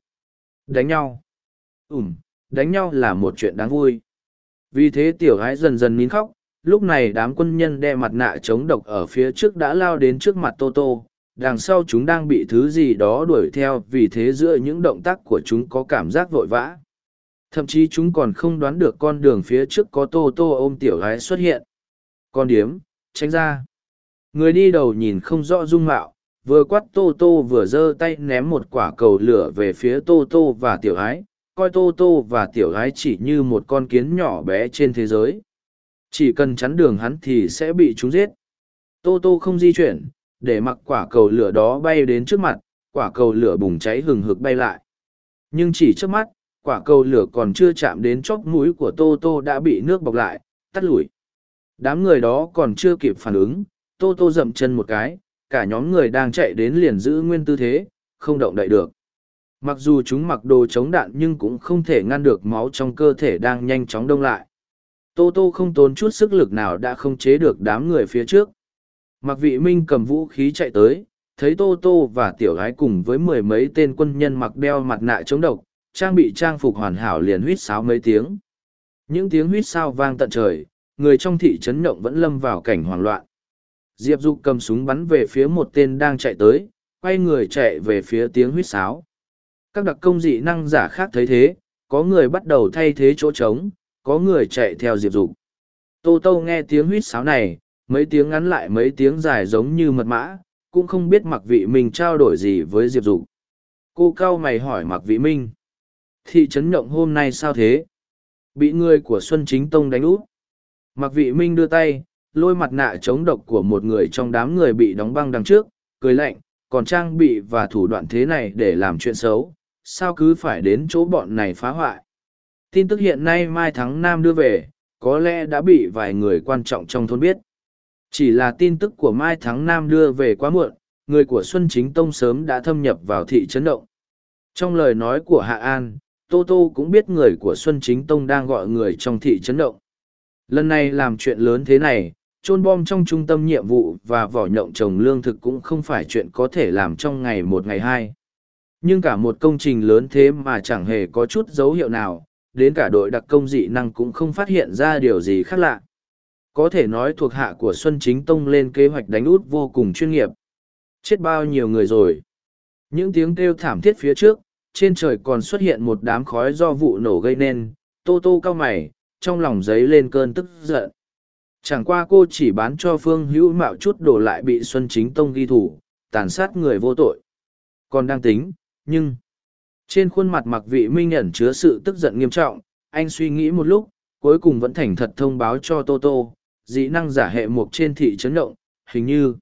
Đánh nhau. Ừm, đánh nhau là một chuyện đáng vui. Vì thế tiểu gái dần dần nín khóc, lúc này đám quân nhân đe mặt nạ chống độc ở phía trước đã lao đến trước mặt Tô Tô, đằng sau chúng đang bị thứ gì đó đuổi theo vì thế giữa những động tác của chúng có cảm giác vội vã. Thậm chí chúng còn không đoán được con đường phía trước có tô tô ôm tiểu gái xuất hiện. Con điếm tránh ra. Người đi đầu nhìn không rõ dung mạo vừa quắt tô tô vừa giơ tay ném một quả cầu lửa về phía tô tô và tiểu gái coi tô tô và tiểu gái chỉ như một con kiến nhỏ bé trên thế giới chỉ cần chắn đường hắn thì sẽ bị chúng giết tô tô không di chuyển để mặc quả cầu lửa đó bay đến trước mặt, quả cầu lửa bùng cháy hừng hực bay lại. Nhưng chỉ trước mắt, quả cầu lửa còn chưa chạm đến chóp mũi của Tô Tô đã bị nước bọc lại, tắt lủi. Đám người đó còn chưa kịp phản ứng, Tô Tô dậm chân một cái, cả nhóm người đang chạy đến liền giữ nguyên tư thế, không động đậy được. Mặc dù chúng mặc đồ chống đạn nhưng cũng không thể ngăn được máu trong cơ thể đang nhanh chóng đông lại. Tô Tô không tốn chút sức lực nào đã không chế được đám người phía trước. Mặc vị minh cầm vũ khí chạy tới, thấy Tô Tô và tiểu gái cùng với mười mấy tên quân nhân mặc đeo mặt nạ chống độc, trang bị trang phục hoàn hảo liền huýt sáo mấy tiếng. Những tiếng huýt sao vang tận trời, người trong thị trấn nhộng vẫn lâm vào cảnh hoảng loạn. Diệp Dục cầm súng bắn về phía một tên đang chạy tới, quay người chạy về phía tiếng huýt sáo. Các đặc công dị năng giả khác thấy thế, có người bắt đầu thay thế chỗ trống, có người chạy theo Diệp Dục. Tô Tô nghe tiếng huýt sáo này, mấy tiếng ngắn lại mấy tiếng dài giống như mật mã cũng không biết mặc vị minh trao đổi gì với diệp dục. Cô cao mày hỏi mặc vị minh thị trấn nhộng hôm nay sao thế? Bị người của xuân chính tông đánh út mặc vị minh đưa tay lôi mặt nạ chống độc của một người trong đám người bị đóng băng đằng trước cười lạnh còn trang bị và thủ đoạn thế này để làm chuyện xấu sao cứ phải đến chỗ bọn này phá hoại tin tức hiện nay mai thắng nam đưa về có lẽ đã bị vài người quan trọng trong thôn biết chỉ là tin tức của Mai Thắng Nam đưa về quá muộn, người của Xuân Chính Tông sớm đã thâm nhập vào thị trấn động. Trong lời nói của Hạ An, Tô Tô cũng biết người của Xuân Chính Tông đang gọi người trong thị trấn động. Lần này làm chuyện lớn thế này, trôn bom trong trung tâm nhiệm vụ và vỏ nhộng trồng lương thực cũng không phải chuyện có thể làm trong ngày một ngày hai. Nhưng cả một công trình lớn thế mà chẳng hề có chút dấu hiệu nào, đến cả đội đặc công dị năng cũng không phát hiện ra điều gì khác lạ có thể nói thuộc hạ của Xuân Chính Tông lên kế hoạch đánh út vô cùng chuyên nghiệp. Chết bao nhiêu người rồi. Những tiếng kêu thảm thiết phía trước, trên trời còn xuất hiện một đám khói do vụ nổ gây nên, tô tô cao mày, trong lòng giấy lên cơn tức giận. Chẳng qua cô chỉ bán cho Phương Hữu Mạo chút đồ lại bị Xuân Chính Tông ghi thủ, tàn sát người vô tội. Còn đang tính, nhưng... Trên khuôn mặt mặc vị minh ẩn chứa sự tức giận nghiêm trọng, anh suy nghĩ một lúc, cuối cùng vẫn thành thật thông báo cho Toto dị năng giả hệ mục trên thị trấn động, hình như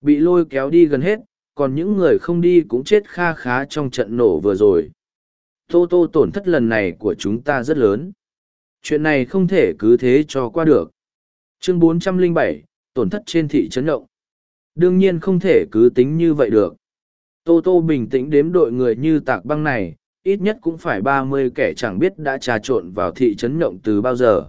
bị lôi kéo đi gần hết, còn những người không đi cũng chết kha khá trong trận nổ vừa rồi. Toto tổn thất lần này của chúng ta rất lớn. Chuyện này không thể cứ thế cho qua được. Chương 407, tổn thất trên thị trấn động. Đương nhiên không thể cứ tính như vậy được. Tô tô bình tĩnh đếm đội người như tạc băng này, ít nhất cũng phải ba mươi kẻ chẳng biết đã trà trộn vào thị trấn nhộng từ bao giờ.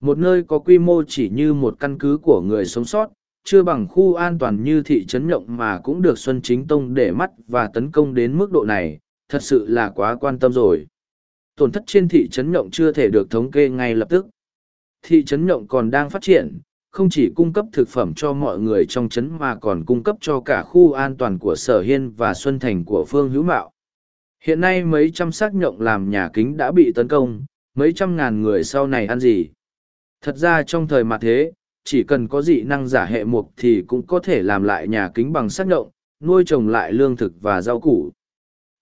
Một nơi có quy mô chỉ như một căn cứ của người sống sót, chưa bằng khu an toàn như thị trấn nhộng mà cũng được Xuân Chính Tông để mắt và tấn công đến mức độ này, thật sự là quá quan tâm rồi. Tổn thất trên thị trấn nhộng chưa thể được thống kê ngay lập tức. Thị trấn nhộng còn đang phát triển, không chỉ cung cấp thực phẩm cho mọi người trong trấn mà còn cung cấp cho cả khu an toàn của Sở Hiên và Xuân Thành của Phương Hữu Mạo. Hiện nay mấy trăm xác nhộng làm nhà kính đã bị tấn công, mấy trăm ngàn người sau này ăn gì? Thật ra trong thời mặt thế, chỉ cần có dị năng giả hệ mục thì cũng có thể làm lại nhà kính bằng xác nhộng, nuôi trồng lại lương thực và rau củ.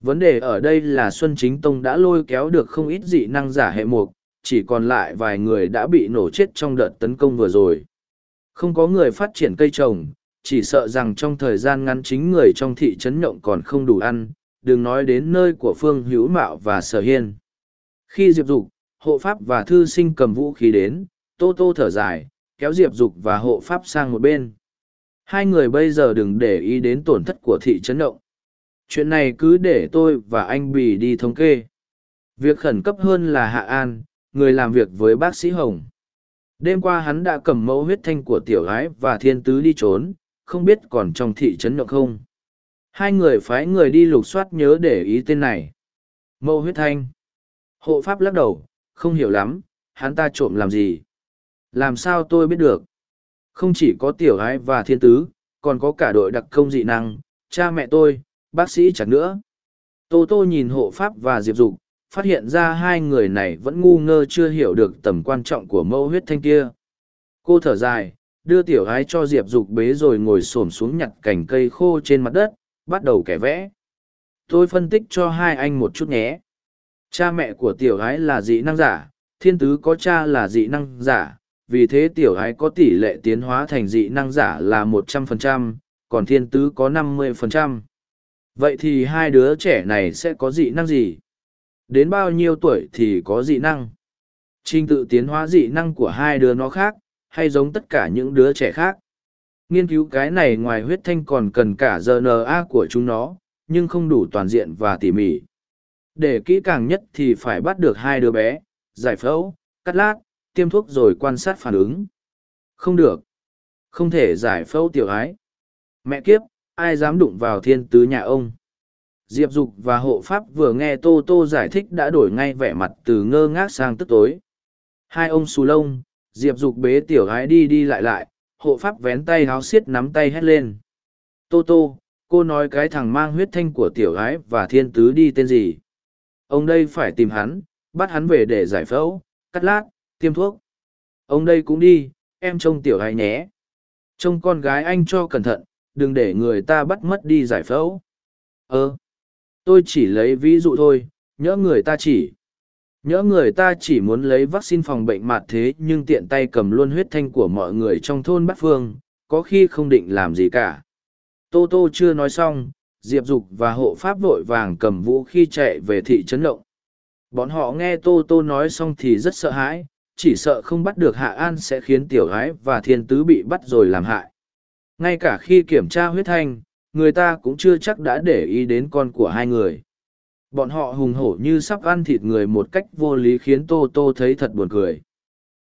Vấn đề ở đây là Xuân Chính Tông đã lôi kéo được không ít dị năng giả hệ mục, chỉ còn lại vài người đã bị nổ chết trong đợt tấn công vừa rồi. Không có người phát triển cây trồng, chỉ sợ rằng trong thời gian ngắn chính người trong thị trấn nhộng còn không đủ ăn, đừng nói đến nơi của Phương Hữu Mạo và Sở Hiên. Khi Diệp Dục, hộ pháp và thư sinh cầm vũ khí đến, Tô Tô thở dài, kéo Diệp Dục và hộ pháp sang một bên. Hai người bây giờ đừng để ý đến tổn thất của thị trấn động. Chuyện này cứ để tôi và anh Bì đi thống kê. Việc khẩn cấp hơn là Hạ An, người làm việc với bác sĩ Hồng. Đêm qua hắn đã cầm mẫu huyết thanh của tiểu gái và thiên tứ đi trốn, không biết còn trong thị trấn động không. Hai người phái người đi lục soát nhớ để ý tên này. Mẫu huyết thanh. Hộ pháp lắc đầu, không hiểu lắm, hắn ta trộm làm gì. Làm sao tôi biết được? Không chỉ có tiểu gái và thiên tứ, còn có cả đội đặc công dị năng, cha mẹ tôi, bác sĩ chẳng nữa. Tô Tô nhìn hộ pháp và Diệp Dục, phát hiện ra hai người này vẫn ngu ngơ chưa hiểu được tầm quan trọng của mẫu huyết thanh kia. Cô thở dài, đưa tiểu gái cho Diệp Dục bế rồi ngồi xổm xuống nhặt cành cây khô trên mặt đất, bắt đầu kẻ vẽ. Tôi phân tích cho hai anh một chút nhé. Cha mẹ của tiểu gái là dị năng giả, thiên tứ có cha là dị năng giả, vì thế tiểu gái có tỷ lệ tiến hóa thành dị năng giả là một trăm phần trăm, còn thiên tứ có năm mươi phần trăm. Vậy thì hai đứa trẻ này sẽ có dị năng gì? Đến bao nhiêu tuổi thì có dị năng? Trình tự tiến hóa dị năng của hai đứa nó khác, hay giống tất cả những đứa trẻ khác? Nghiên cứu cái này ngoài huyết thanh còn cần cả RNA của chúng nó, nhưng không đủ toàn diện và tỉ mỉ. Để kỹ càng nhất thì phải bắt được hai đứa bé, giải phẫu, cắt lát, tiêm thuốc rồi quan sát phản ứng. Không được. Không thể giải phẫu tiểu ái. Mẹ kiếp, ai dám đụng vào thiên tứ nhà ông. Diệp Dục và hộ pháp vừa nghe Tô Tô giải thích đã đổi ngay vẻ mặt từ ngơ ngác sang tức tối. Hai ông xù lông, Diệp Dục bế tiểu gái đi đi lại lại, hộ pháp vén tay háo xiết nắm tay hét lên. Tô Tô, cô nói cái thằng mang huyết thanh của tiểu gái và thiên tứ đi tên gì? Ông đây phải tìm hắn, bắt hắn về để giải phẫu, cắt lát, tiêm thuốc. Ông đây cũng đi, em trông tiểu gái nhé. Trông con gái anh cho cẩn thận, đừng để người ta bắt mất đi giải phẫu. Ơ, tôi chỉ lấy ví dụ thôi, nhỡ người ta chỉ. Nhỡ người ta chỉ muốn lấy vaccine phòng bệnh mạt thế nhưng tiện tay cầm luôn huyết thanh của mọi người trong thôn Bát Phương, có khi không định làm gì cả. Tô Tô chưa nói xong, Diệp Dục và hộ pháp vội vàng cầm vũ khi chạy về thị trấn động. Bọn họ nghe Tô Tô nói xong thì rất sợ hãi, chỉ sợ không bắt được Hạ An sẽ khiến tiểu gái và thiên tứ bị bắt rồi làm hại. Ngay cả khi kiểm tra huyết thanh, người ta cũng chưa chắc đã để ý đến con của hai người. Bọn họ hùng hổ như sắp ăn thịt người một cách vô lý khiến Tô Tô thấy thật buồn cười.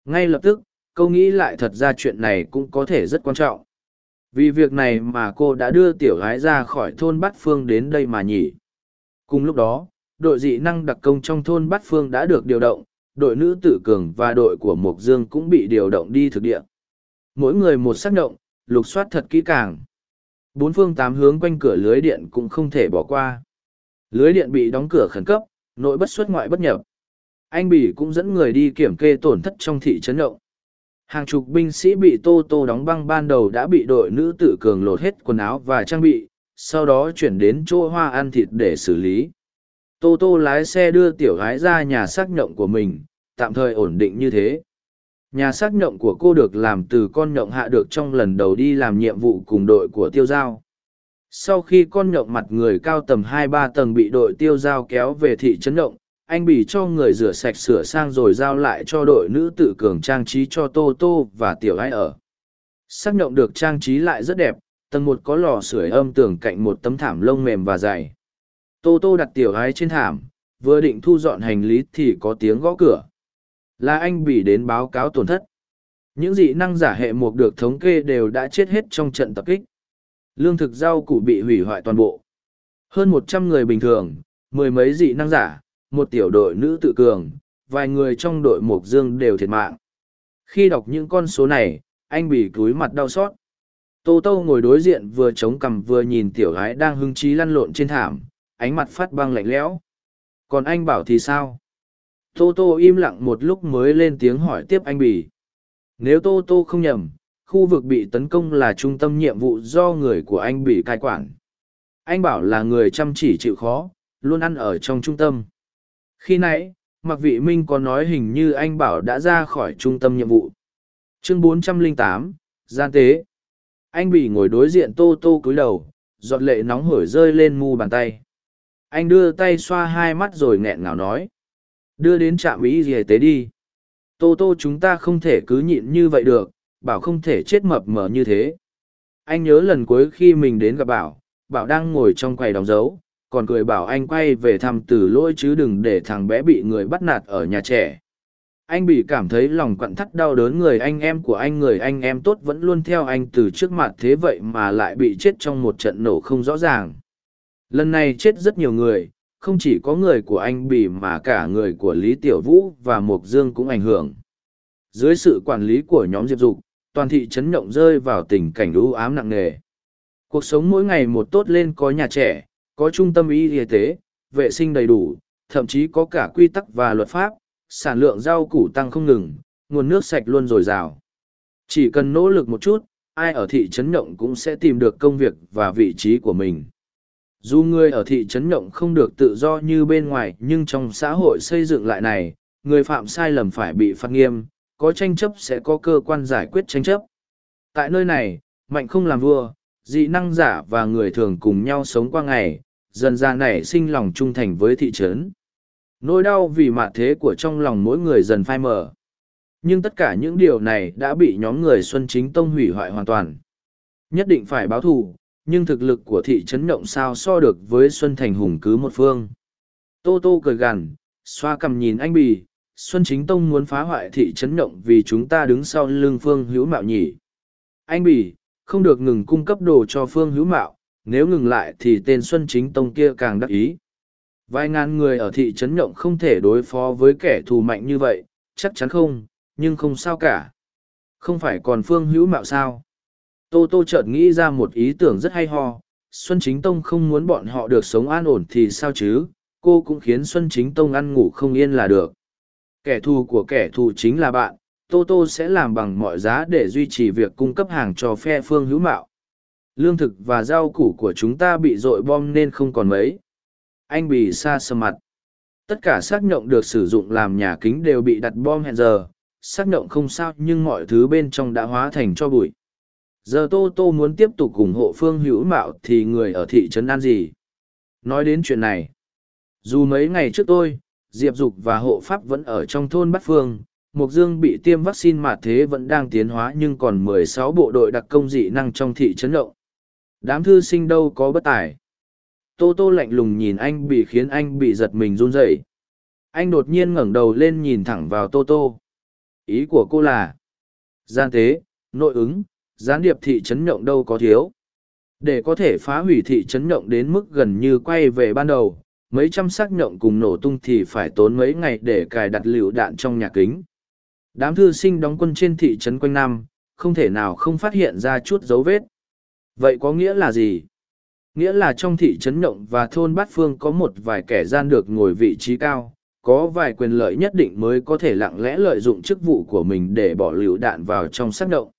Ngay lập tức, câu nghĩ lại thật ra chuyện này cũng có thể rất quan trọng. Vì việc này mà cô đã đưa tiểu gái ra khỏi thôn Bát Phương đến đây mà nhỉ. Cùng lúc đó, đội dị năng đặc công trong thôn Bát Phương đã được điều động, đội nữ tử cường và đội của Mộc Dương cũng bị điều động đi thực địa. Mỗi người một xác động, lục soát thật kỹ càng. Bốn phương tám hướng quanh cửa lưới điện cũng không thể bỏ qua. Lưới điện bị đóng cửa khẩn cấp, nội bất xuất ngoại bất nhập. Anh Bỉ cũng dẫn người đi kiểm kê tổn thất trong thị trấn động. Hàng chục binh sĩ bị Tô Tô đóng băng ban đầu đã bị đội nữ tử cường lột hết quần áo và trang bị, sau đó chuyển đến chỗ hoa ăn thịt để xử lý. Tô Tô lái xe đưa tiểu gái ra nhà xác nhộng của mình, tạm thời ổn định như thế. Nhà xác nhộng của cô được làm từ con nhộng hạ được trong lần đầu đi làm nhiệm vụ cùng đội của tiêu giao. Sau khi con nhộng mặt người cao tầm hai ba tầng bị đội tiêu giao kéo về thị trấn nhộng, anh bỉ cho người rửa sạch sửa sang rồi giao lại cho đội nữ tự cường trang trí cho tô tô và tiểu Ai ở. Xác nhộng được trang trí lại rất đẹp, tầng một có lò sưởi âm tường cạnh một tấm thảm lông mềm và dày. Tô tô đặt tiểu Ai trên thảm, vừa định thu dọn hành lý thì có tiếng gõ cửa. Là anh bị đến báo cáo tổn thất. Những dị năng giả hệ mục được thống kê đều đã chết hết trong trận tập kích. Lương thực rau củ bị hủy hoại toàn bộ. Hơn một trăm người bình thường, mười mấy dị năng giả, một tiểu đội nữ tự cường, vài người trong đội mục dương đều thiệt mạng. Khi đọc những con số này, anh bị cúi mặt đau xót. Tô Tô ngồi đối diện vừa chống cằm vừa nhìn tiểu gái đang hưng trí lăn lộn trên thảm, ánh mặt phát băng lạnh lẽo. Còn anh bảo thì sao? Tô Tô im lặng một lúc mới lên tiếng hỏi tiếp anh Bỉ. Nếu Tô Tô không nhầm, khu vực bị tấn công là trung tâm nhiệm vụ do người của anh Bỉ cai quản. Anh bảo là người chăm chỉ chịu khó, luôn ăn ở trong trung tâm. Khi nãy, mặc Vị Minh có nói hình như anh bảo đã ra khỏi trung tâm nhiệm vụ. Chương 408, Gian tế. Anh bị ngồi đối diện Tô Tô cúi đầu, giọt lệ nóng hổi rơi lên mu bàn tay. Anh đưa tay xoa hai mắt rồi nghẹn ngào nói. Đưa đến trạm ý gì tế đi. Tô Tô chúng ta không thể cứ nhịn như vậy được, bảo không thể chết mập mờ như thế. Anh nhớ lần cuối khi mình đến gặp Bảo, Bảo đang ngồi trong quầy đóng dấu, còn cười bảo anh quay về thăm từ lỗi chứ đừng để thằng bé bị người bắt nạt ở nhà trẻ anh bị cảm thấy lòng quặn thắt đau đớn người anh em của anh người anh em tốt vẫn luôn theo anh từ trước mặt thế vậy mà lại bị chết trong một trận nổ không rõ ràng lần này chết rất nhiều người không chỉ có người của anh bỉ mà cả người của lý tiểu vũ và mộc dương cũng ảnh hưởng dưới sự quản lý của nhóm diệp dục toàn thị trấn nhộng rơi vào tình cảnh ưu ám nặng nề cuộc sống mỗi ngày một tốt lên có nhà trẻ có trung tâm y y tế, vệ sinh đầy đủ, thậm chí có cả quy tắc và luật pháp, sản lượng rau củ tăng không ngừng, nguồn nước sạch luôn dồi dào. Chỉ cần nỗ lực một chút, ai ở thị trấn Nhộng cũng sẽ tìm được công việc và vị trí của mình. Dù người ở thị trấn Nhộng không được tự do như bên ngoài nhưng trong xã hội xây dựng lại này, người phạm sai lầm phải bị phạt nghiêm, có tranh chấp sẽ có cơ quan giải quyết tranh chấp. Tại nơi này, mạnh không làm vua, dị năng giả và người thường cùng nhau sống qua ngày, dần ra nảy sinh lòng trung thành với thị trấn. Nỗi đau vì mạ thế của trong lòng mỗi người dần phai mờ. Nhưng tất cả những điều này đã bị nhóm người Xuân Chính Tông hủy hoại hoàn toàn. Nhất định phải báo thù, nhưng thực lực của thị trấn động sao so được với Xuân Thành hùng cứ một phương. Tô Tô cười gằn, xoa cầm nhìn anh bì, Xuân Chính Tông muốn phá hoại thị trấn động vì chúng ta đứng sau lưng phương hữu mạo nhỉ. Anh bì, không được ngừng cung cấp đồ cho phương hữu mạo, nếu ngừng lại thì tên Xuân Chính Tông kia càng đắc ý. Vài ngàn người ở thị trấn động không thể đối phó với kẻ thù mạnh như vậy, chắc chắn không, nhưng không sao cả. Không phải còn phương hữu mạo sao? Tô Tô chợt nghĩ ra một ý tưởng rất hay ho. Xuân Chính Tông không muốn bọn họ được sống an ổn thì sao chứ, cô cũng khiến Xuân Chính Tông ăn ngủ không yên là được. Kẻ thù của kẻ thù chính là bạn, Tô Tô sẽ làm bằng mọi giá để duy trì việc cung cấp hàng cho phe phương hữu mạo. Lương thực và rau củ của chúng ta bị dội bom nên không còn mấy. Anh bị xa sầm mặt. Tất cả xác nhộng được sử dụng làm nhà kính đều bị đặt bom hẹn giờ. Xác nhộng không sao nhưng mọi thứ bên trong đã hóa thành cho bụi. Giờ Tô Tô muốn tiếp tục ủng hộ phương hữu mạo thì người ở thị trấn ăn gì? Nói đến chuyện này. Dù mấy ngày trước tôi, Diệp Dục và hộ pháp vẫn ở trong thôn Bát Phương, Mộc Dương bị tiêm vaccine mà thế vẫn đang tiến hóa nhưng còn 16 bộ đội đặc công dị năng trong thị trấn động. Đám thư sinh đâu có bất tài. Tô Tô lạnh lùng nhìn anh bị khiến anh bị giật mình run rẩy. Anh đột nhiên ngẩng đầu lên nhìn thẳng vào Tô Tô. Ý của cô là gian tế, nội ứng, gián điệp thị trấn nhộng đâu có thiếu. Để có thể phá hủy thị trấn nhộng đến mức gần như quay về ban đầu, mấy trăm xác nhộng cùng nổ tung thì phải tốn mấy ngày để cài đặt lựu đạn trong nhà kính. Đám thư sinh đóng quân trên thị trấn quanh năm, không thể nào không phát hiện ra chút dấu vết. Vậy có nghĩa là gì? Nghĩa là trong thị trấn Nhộng và thôn Bát Phương có một vài kẻ gian được ngồi vị trí cao, có vài quyền lợi nhất định mới có thể lặng lẽ lợi dụng chức vụ của mình để bỏ lựu đạn vào trong xác động.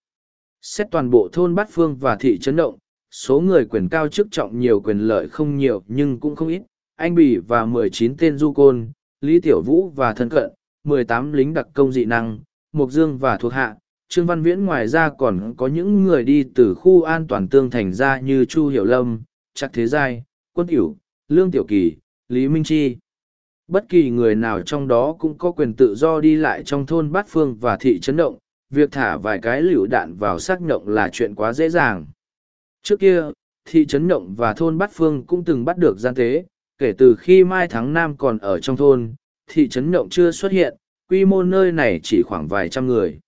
Xét toàn bộ thôn Bát Phương và thị trấn Động, số người quyền cao chức trọng nhiều quyền lợi không nhiều nhưng cũng không ít. Anh Bỉ và mười chín tên du côn, Lý Tiểu Vũ và thân cận, mười tám lính đặc công dị năng, Mộc Dương và thuộc hạ. Trương Văn Viễn ngoài ra còn có những người đi từ khu an toàn tương thành ra như Chu Hiểu Lâm, Chắc Thế Giai, Quân Hiểu, Lương Tiểu Kỳ, Lý Minh Chi. Bất kỳ người nào trong đó cũng có quyền tự do đi lại trong thôn Bát Phương và thị trấn động, việc thả vài cái lựu đạn vào xác nhộng là chuyện quá dễ dàng. Trước kia, thị trấn nhộng và thôn Bát Phương cũng từng bắt được gian tế, kể từ khi Mai Thắng Nam còn ở trong thôn, thị trấn nhộng chưa xuất hiện, quy mô nơi này chỉ khoảng vài trăm người.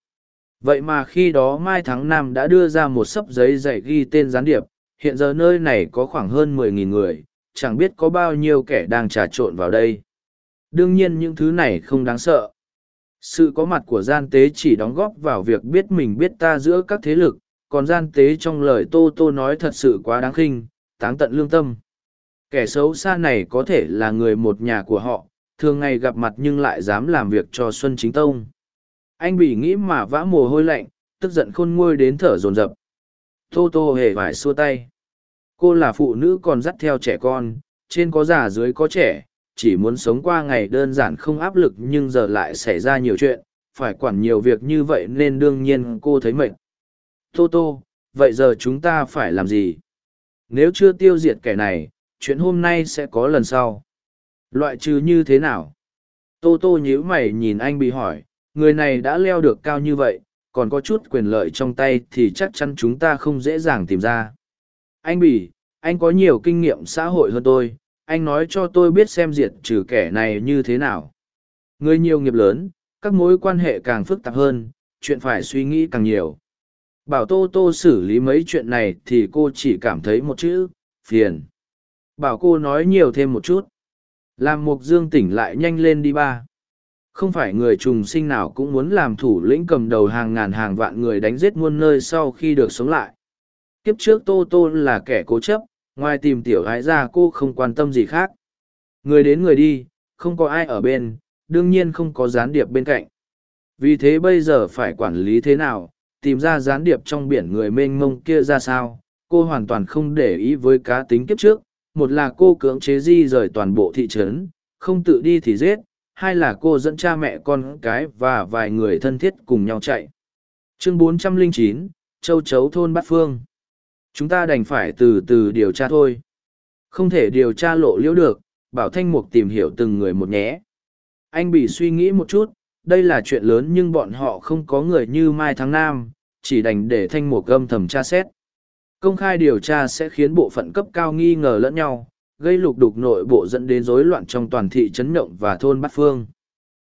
Vậy mà khi đó Mai Thắng Nam đã đưa ra một sấp giấy dạy ghi tên gián điệp, hiện giờ nơi này có khoảng hơn 10.000 người, chẳng biết có bao nhiêu kẻ đang trà trộn vào đây. Đương nhiên những thứ này không đáng sợ. Sự có mặt của gian tế chỉ đóng góp vào việc biết mình biết ta giữa các thế lực, còn gian tế trong lời Tô Tô nói thật sự quá đáng khinh, táng tận lương tâm. Kẻ xấu xa này có thể là người một nhà của họ, thường ngày gặp mặt nhưng lại dám làm việc cho Xuân Chính Tông. Anh bị nghĩ mà vã mồ hôi lạnh, tức giận khôn nguôi đến thở dồn dập. Tô Tô hề vải xua tay. Cô là phụ nữ còn dắt theo trẻ con, trên có già dưới có trẻ, chỉ muốn sống qua ngày đơn giản không áp lực nhưng giờ lại xảy ra nhiều chuyện, phải quản nhiều việc như vậy nên đương nhiên cô thấy mệt. Tô Tô, vậy giờ chúng ta phải làm gì? Nếu chưa tiêu diệt kẻ này, chuyện hôm nay sẽ có lần sau. Loại trừ như thế nào? Tô Tô nhíu mày nhìn anh bị hỏi, người này đã leo được cao như vậy, còn có chút quyền lợi trong tay thì chắc chắn chúng ta không dễ dàng tìm ra. Anh Bỉ, anh có nhiều kinh nghiệm xã hội hơn tôi, anh nói cho tôi biết xem diệt trừ kẻ này như thế nào. Người nhiều nghiệp lớn, các mối quan hệ càng phức tạp hơn, chuyện phải suy nghĩ càng nhiều. Bảo Tô Tô xử lý mấy chuyện này thì cô chỉ cảm thấy một chữ, phiền. Bảo cô nói nhiều thêm một chút. Làm Mục Dương tỉnh lại nhanh lên đi ba. Không phải người trùng sinh nào cũng muốn làm thủ lĩnh cầm đầu hàng ngàn hàng vạn người đánh giết muôn nơi sau khi được sống lại. Kiếp trước Tô Tô là kẻ cố chấp, ngoài tìm tiểu gái ra cô không quan tâm gì khác. Người đến người đi, không có ai ở bên, đương nhiên không có gián điệp bên cạnh. Vì thế bây giờ phải quản lý thế nào, tìm ra gián điệp trong biển người mênh mông kia ra sao, cô hoàn toàn không để ý với cá tính kiếp trước. Một là cô cưỡng chế di rời toàn bộ thị trấn, không tự đi thì giết, hai là cô dẫn cha mẹ con cái và vài người thân thiết cùng nhau chạy. Chương 409, Châu Chấu Thôn Bát Phương Chúng ta đành phải từ từ điều tra thôi. Không thể điều tra lộ liễu được, bảo Thanh Mục tìm hiểu từng người một nhé. Anh bị suy nghĩ một chút, đây là chuyện lớn nhưng bọn họ không có người như Mai Tháng Nam, chỉ đành để Thanh Mục âm thầm tra xét. Công khai điều tra sẽ khiến bộ phận cấp cao nghi ngờ lẫn nhau, gây lục đục nội bộ dẫn đến rối loạn trong toàn thị trấn động và thôn Bát Phương.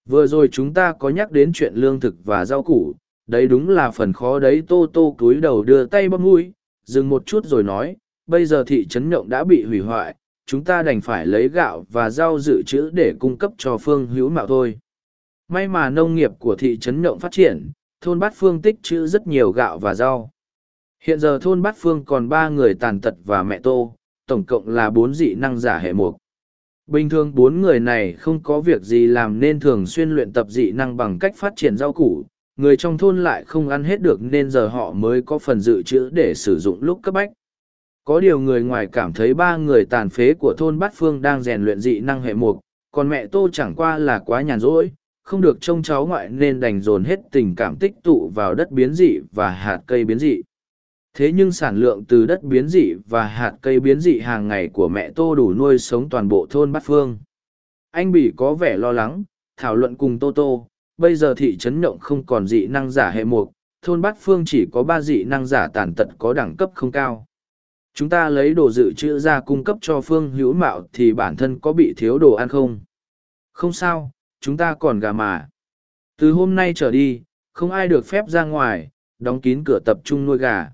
Vừa rồi chúng ta có nhắc đến chuyện lương thực và rau củ, đấy đúng là phần khó đấy Tô Tô cúi đầu đưa tay bấm mũi, dừng một chút rồi nói, bây giờ thị trấn Nhộng đã bị hủy hoại, chúng ta đành phải lấy gạo và rau dự trữ để cung cấp cho phương hữu mạo thôi. May mà nông nghiệp của thị trấn Nhộng phát triển, thôn Bát Phương tích trữ rất nhiều gạo và rau. Hiện giờ thôn Bát Phương còn ba người tàn tật và mẹ Tô, tổng cộng là bốn dị năng giả hệ mục. Bình thường bốn người này không có việc gì làm nên thường xuyên luyện tập dị năng bằng cách phát triển rau củ, người trong thôn lại không ăn hết được nên giờ họ mới có phần dự trữ để sử dụng lúc cấp bách. Có điều người ngoài cảm thấy ba người tàn phế của thôn Bát Phương đang rèn luyện dị năng hệ mục, còn mẹ Tô chẳng qua là quá nhàn rỗi, không được trông cháu ngoại nên đành dồn hết tình cảm tích tụ vào đất biến dị và hạt cây biến dị. Thế nhưng sản lượng từ đất biến dị và hạt cây biến dị hàng ngày của mẹ Tô đủ nuôi sống toàn bộ thôn Bát Phương. Anh Bỉ có vẻ lo lắng, thảo luận cùng Tô Tô, bây giờ thị trấn Nhộng không còn dị năng giả hệ mục, thôn Bát Phương chỉ có ba dị năng giả tàn tật có đẳng cấp không cao. Chúng ta lấy đồ dự trữ ra cung cấp cho Phương Hữu Mạo thì bản thân có bị thiếu đồ ăn không? Không sao, chúng ta còn gà mà. Từ hôm nay trở đi, không ai được phép ra ngoài, đóng kín cửa tập trung nuôi gà.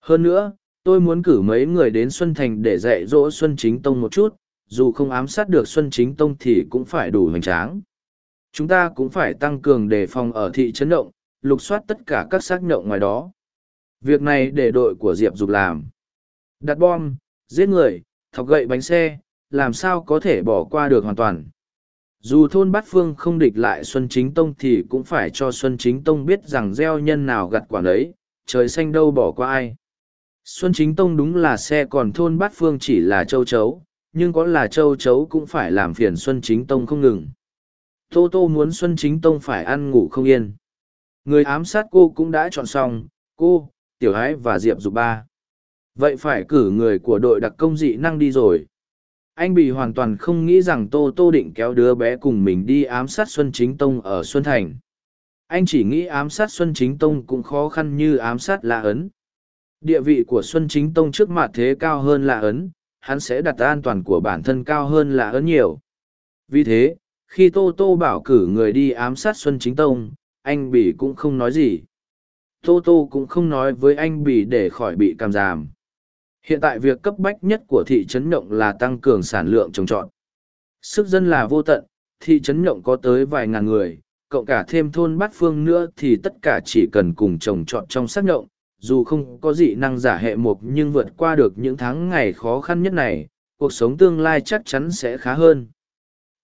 Hơn nữa, tôi muốn cử mấy người đến Xuân Thành để dạy dỗ Xuân Chính Tông một chút, dù không ám sát được Xuân Chính Tông thì cũng phải đủ hoành tráng. Chúng ta cũng phải tăng cường đề phòng ở thị trấn động, lục soát tất cả các xác nhộng ngoài đó. Việc này để đội của Diệp Dục làm. Đặt bom, giết người, thọc gậy bánh xe, làm sao có thể bỏ qua được hoàn toàn. Dù thôn Bát Phương không địch lại Xuân Chính Tông thì cũng phải cho Xuân Chính Tông biết rằng gieo nhân nào gặt quả ấy, trời xanh đâu bỏ qua ai. Xuân Chính Tông đúng là xe còn thôn Bát Phương chỉ là châu chấu, nhưng có là châu chấu cũng phải làm phiền Xuân Chính Tông không ngừng. Tô Tô muốn Xuân Chính Tông phải ăn ngủ không yên. Người ám sát cô cũng đã chọn xong, cô, Tiểu Ái và Diệp Dục Ba. Vậy phải cử người của đội đặc công dị năng đi rồi. Anh bị hoàn toàn không nghĩ rằng Tô Tô định kéo đứa bé cùng mình đi ám sát Xuân Chính Tông ở Xuân Thành. Anh chỉ nghĩ ám sát Xuân Chính Tông cũng khó khăn như ám sát la Ấn. Địa vị của Xuân Chính Tông trước mặt thế cao hơn la Ấn, hắn sẽ đặt an toàn của bản thân cao hơn la Ấn nhiều. Vì thế, khi Tô Tô bảo cử người đi ám sát Xuân Chính Tông, anh Bỉ cũng không nói gì. Tô Tô cũng không nói với anh Bỉ để khỏi bị cảm giảm. Hiện tại việc cấp bách nhất của thị trấn Nhộng là tăng cường sản lượng trồng trọt. Sức dân là vô tận, thị trấn Nhộng có tới vài ngàn người, cộng cả thêm thôn bát phương nữa thì tất cả chỉ cần cùng trồng trọt trong sắc Nhộng. Dù không có dị năng giả hệ mục nhưng vượt qua được những tháng ngày khó khăn nhất này, cuộc sống tương lai chắc chắn sẽ khá hơn.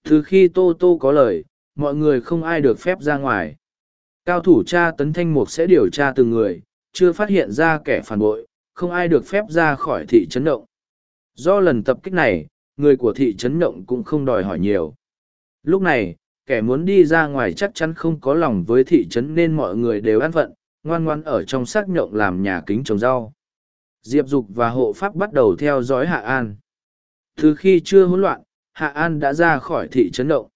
Từ khi Tô Tô có lời, mọi người không ai được phép ra ngoài. Cao thủ tra tấn thanh mục sẽ điều tra từng người, chưa phát hiện ra kẻ phản bội, không ai được phép ra khỏi thị trấn động. Do lần tập kích này, người của thị trấn động cũng không đòi hỏi nhiều. Lúc này, kẻ muốn đi ra ngoài chắc chắn không có lòng với thị trấn nên mọi người đều ăn phận, ngoan ngoan ở trong xác nhộng làm nhà kính trồng rau. Diệp Dục và hộ pháp bắt đầu theo dõi Hạ An. Từ khi chưa hỗn loạn, Hạ An đã ra khỏi thị trấn động.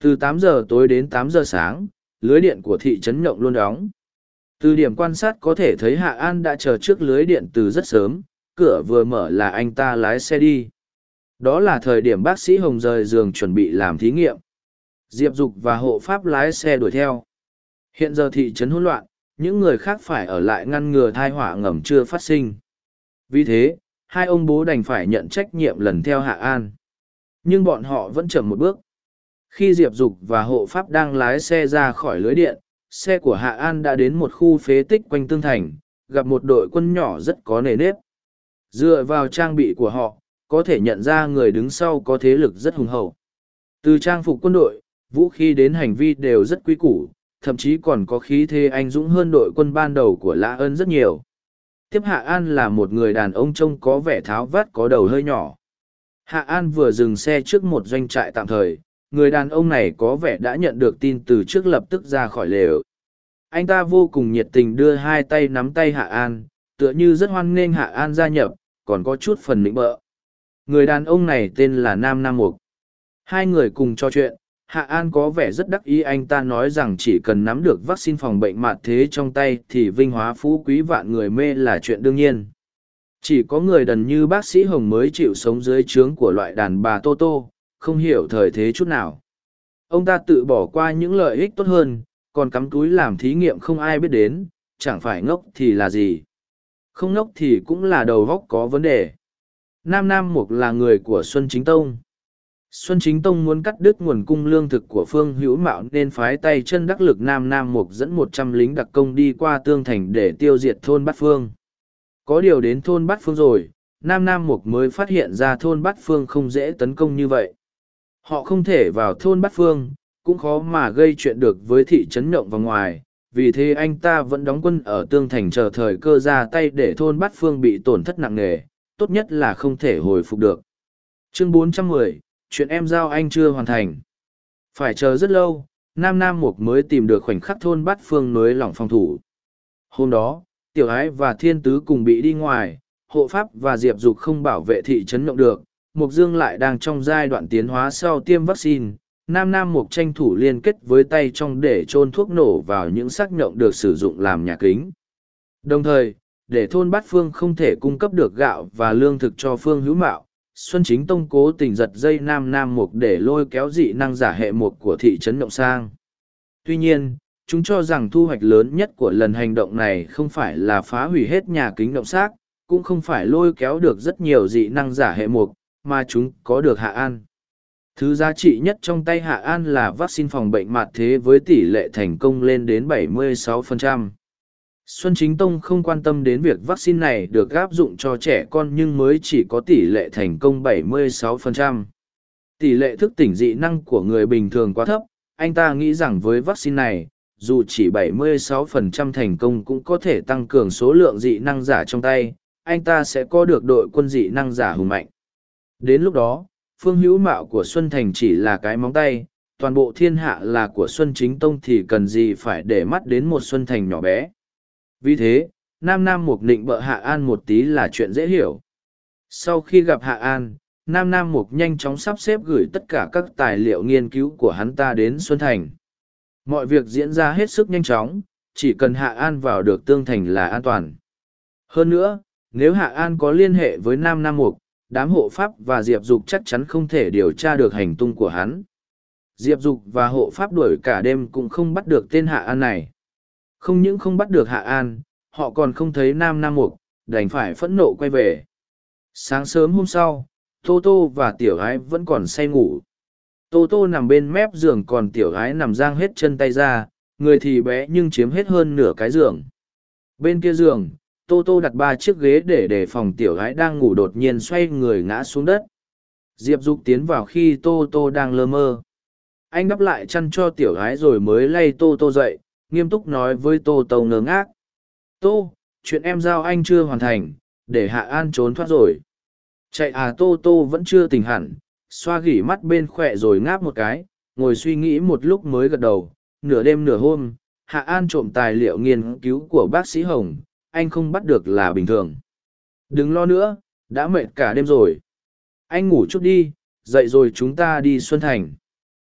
Từ tám giờ tối đến tám giờ sáng, lưới điện của thị trấn động luôn đóng. Từ điểm quan sát có thể thấy Hạ An đã chờ trước lưới điện từ rất sớm, cửa vừa mở là anh ta lái xe đi. Đó là thời điểm bác sĩ Hồng rời giường chuẩn bị làm thí nghiệm. Diệp Dục và hộ pháp lái xe đuổi theo. Hiện giờ thị trấn hỗn loạn, những người khác phải ở lại ngăn ngừa thai họa ngầm chưa phát sinh. Vì thế, hai ông bố đành phải nhận trách nhiệm lần theo Hạ An. Nhưng bọn họ vẫn chậm một bước. Khi Diệp Dục và hộ pháp đang lái xe ra khỏi lưới điện, xe của Hạ An đã đến một khu phế tích quanh tương thành, gặp một đội quân nhỏ rất có nề nếp. Dựa vào trang bị của họ, có thể nhận ra người đứng sau có thế lực rất hùng hậu. Từ trang phục quân đội, vũ khí đến hành vi đều rất quý củ, thậm chí còn có khí thế anh dũng hơn đội quân ban đầu của Lã Ân rất nhiều. Tiếp Hạ An là một người đàn ông trông có vẻ tháo vát có đầu hơi nhỏ. Hạ An vừa dừng xe trước một doanh trại tạm thời, người đàn ông này có vẻ đã nhận được tin từ trước lập tức ra khỏi lều. Anh ta vô cùng nhiệt tình đưa hai tay nắm tay Hạ An, tựa như rất hoan nghênh Hạ An gia nhập, còn có chút phần lĩnh bợ. Người đàn ông này tên là Nam Nam Mục. Hai người cùng trò chuyện, Hạ An có vẻ rất đắc ý anh ta nói rằng chỉ cần nắm được vaccine phòng bệnh mạt thế trong tay thì vinh hóa phú quý vạn người mê là chuyện đương nhiên. Chỉ có người đần như bác sĩ Hồng mới chịu sống dưới trướng của loại đàn bà Tô Tô, không hiểu thời thế chút nào. Ông ta tự bỏ qua những lợi ích tốt hơn, còn cắm túi làm thí nghiệm không ai biết đến, chẳng phải ngốc thì là gì. Không ngốc thì cũng là đầu góc có vấn đề. Nam Nam Mục là người của Xuân Chính Tông. Xuân Chính Tông muốn cắt đứt nguồn cung lương thực của Phương Hữu Mạo nên phái tay chân đắc lực Nam Nam Mục dẫn một trăm lính đặc công đi qua tương thành để tiêu diệt thôn Bát Phương. Có điều đến thôn Bát Phương rồi, Nam Nam Mục mới phát hiện ra thôn Bát Phương không dễ tấn công như vậy. Họ không thể vào thôn Bát Phương, cũng khó mà gây chuyện được với thị trấn nhộng và ngoài, vì thế anh ta vẫn đóng quân ở tương thành chờ thời cơ ra tay để thôn Bát Phương bị tổn thất nặng nề, tốt nhất là không thể hồi phục được. Chương 410, chuyện em giao anh chưa hoàn thành. Phải chờ rất lâu, Nam Nam Mục mới tìm được khoảnh khắc thôn Bát Phương nối lỏng phòng thủ. Hôm đó, Tiểu Ái và Thiên Tứ cùng bị đi ngoài, hộ pháp và Diệp Dục không bảo vệ thị trấn động được, Mục Dương lại đang trong giai đoạn tiến hóa sau tiêm vaccine. Nam Nam Mục tranh thủ liên kết với tay trong để trôn thuốc nổ vào những xác nhộng được sử dụng làm nhà kính. Đồng thời, để thôn Bát Phương không thể cung cấp được gạo và lương thực cho Phương Hữu Mạo, Xuân Chính Tông cố tình giật dây Nam Nam Mục để lôi kéo dị năng giả hệ mục của thị trấn Động Sang. Tuy nhiên, chúng cho rằng thu hoạch lớn nhất của lần hành động này không phải là phá hủy hết nhà kính động xác, cũng không phải lôi kéo được rất nhiều dị năng giả hệ mục, mà chúng có được Hạ An. Thứ giá trị nhất trong tay Hạ An là vaccine phòng bệnh mạt thế với tỷ lệ thành công lên đến 76%. Xuân Chính Tông không quan tâm đến việc vaccine này được áp dụng cho trẻ con nhưng mới chỉ có tỷ lệ thành công 76%. Tỷ lệ thức tỉnh dị năng của người bình thường quá thấp, anh ta nghĩ rằng với vaccine này, dù chỉ 76% thành công cũng có thể tăng cường số lượng dị năng giả trong tay, anh ta sẽ có được đội quân dị năng giả hùng mạnh. Đến lúc đó, phương hữu mạo của Xuân Thành chỉ là cái móng tay, toàn bộ thiên hạ là của Xuân Chính Tông thì cần gì phải để mắt đến một Xuân Thành nhỏ bé. Vì thế, Nam Nam Mục định bợ Hạ An một tí là chuyện dễ hiểu. Sau khi gặp Hạ An, Nam Nam Mục nhanh chóng sắp xếp gửi tất cả các tài liệu nghiên cứu của hắn ta đến Xuân Thành. Mọi việc diễn ra hết sức nhanh chóng, chỉ cần Hạ An vào được Tương Thành là an toàn. Hơn nữa, nếu Hạ An có liên hệ với Nam Nam Mục, đám hộ pháp và Diệp Dục chắc chắn không thể điều tra được hành tung của hắn. Diệp Dục và hộ pháp đuổi cả đêm cũng không bắt được tên Hạ An này. Không những không bắt được Hạ An, họ còn không thấy Nam Nam Mục, đành phải phẫn nộ quay về. Sáng sớm hôm sau, Tô Tô và Tiểu Ái vẫn còn say ngủ. Tô Tô nằm bên mép giường còn Tiểu gái nằm giang hết chân tay ra, người thì bé nhưng chiếm hết hơn nửa cái giường. Bên kia giường, Tô Tô đặt ba chiếc ghế để đề phòng Tiểu gái đang ngủ đột nhiên xoay người ngã xuống đất. Diệp Dục tiến vào khi Tô Tô đang lơ mơ. Anh đắp lại chăn cho Tiểu gái rồi mới lay Tô Tô dậy, nghiêm túc nói với tô tô ngơ ngác tô chuyện em giao anh chưa hoàn thành để hạ an trốn thoát rồi Chạy à Tô Tô vẫn chưa tỉnh hẳn, xoa gỉ mắt bên khỏe rồi ngáp một cái, ngồi suy nghĩ một lúc mới gật đầu, nửa đêm nửa hôm, Hạ An trộm tài liệu nghiên cứu của bác sĩ Hồng, anh không bắt được là bình thường. Đừng lo nữa, đã mệt cả đêm rồi. Anh ngủ chút đi, dậy rồi chúng ta đi Xuân Thành.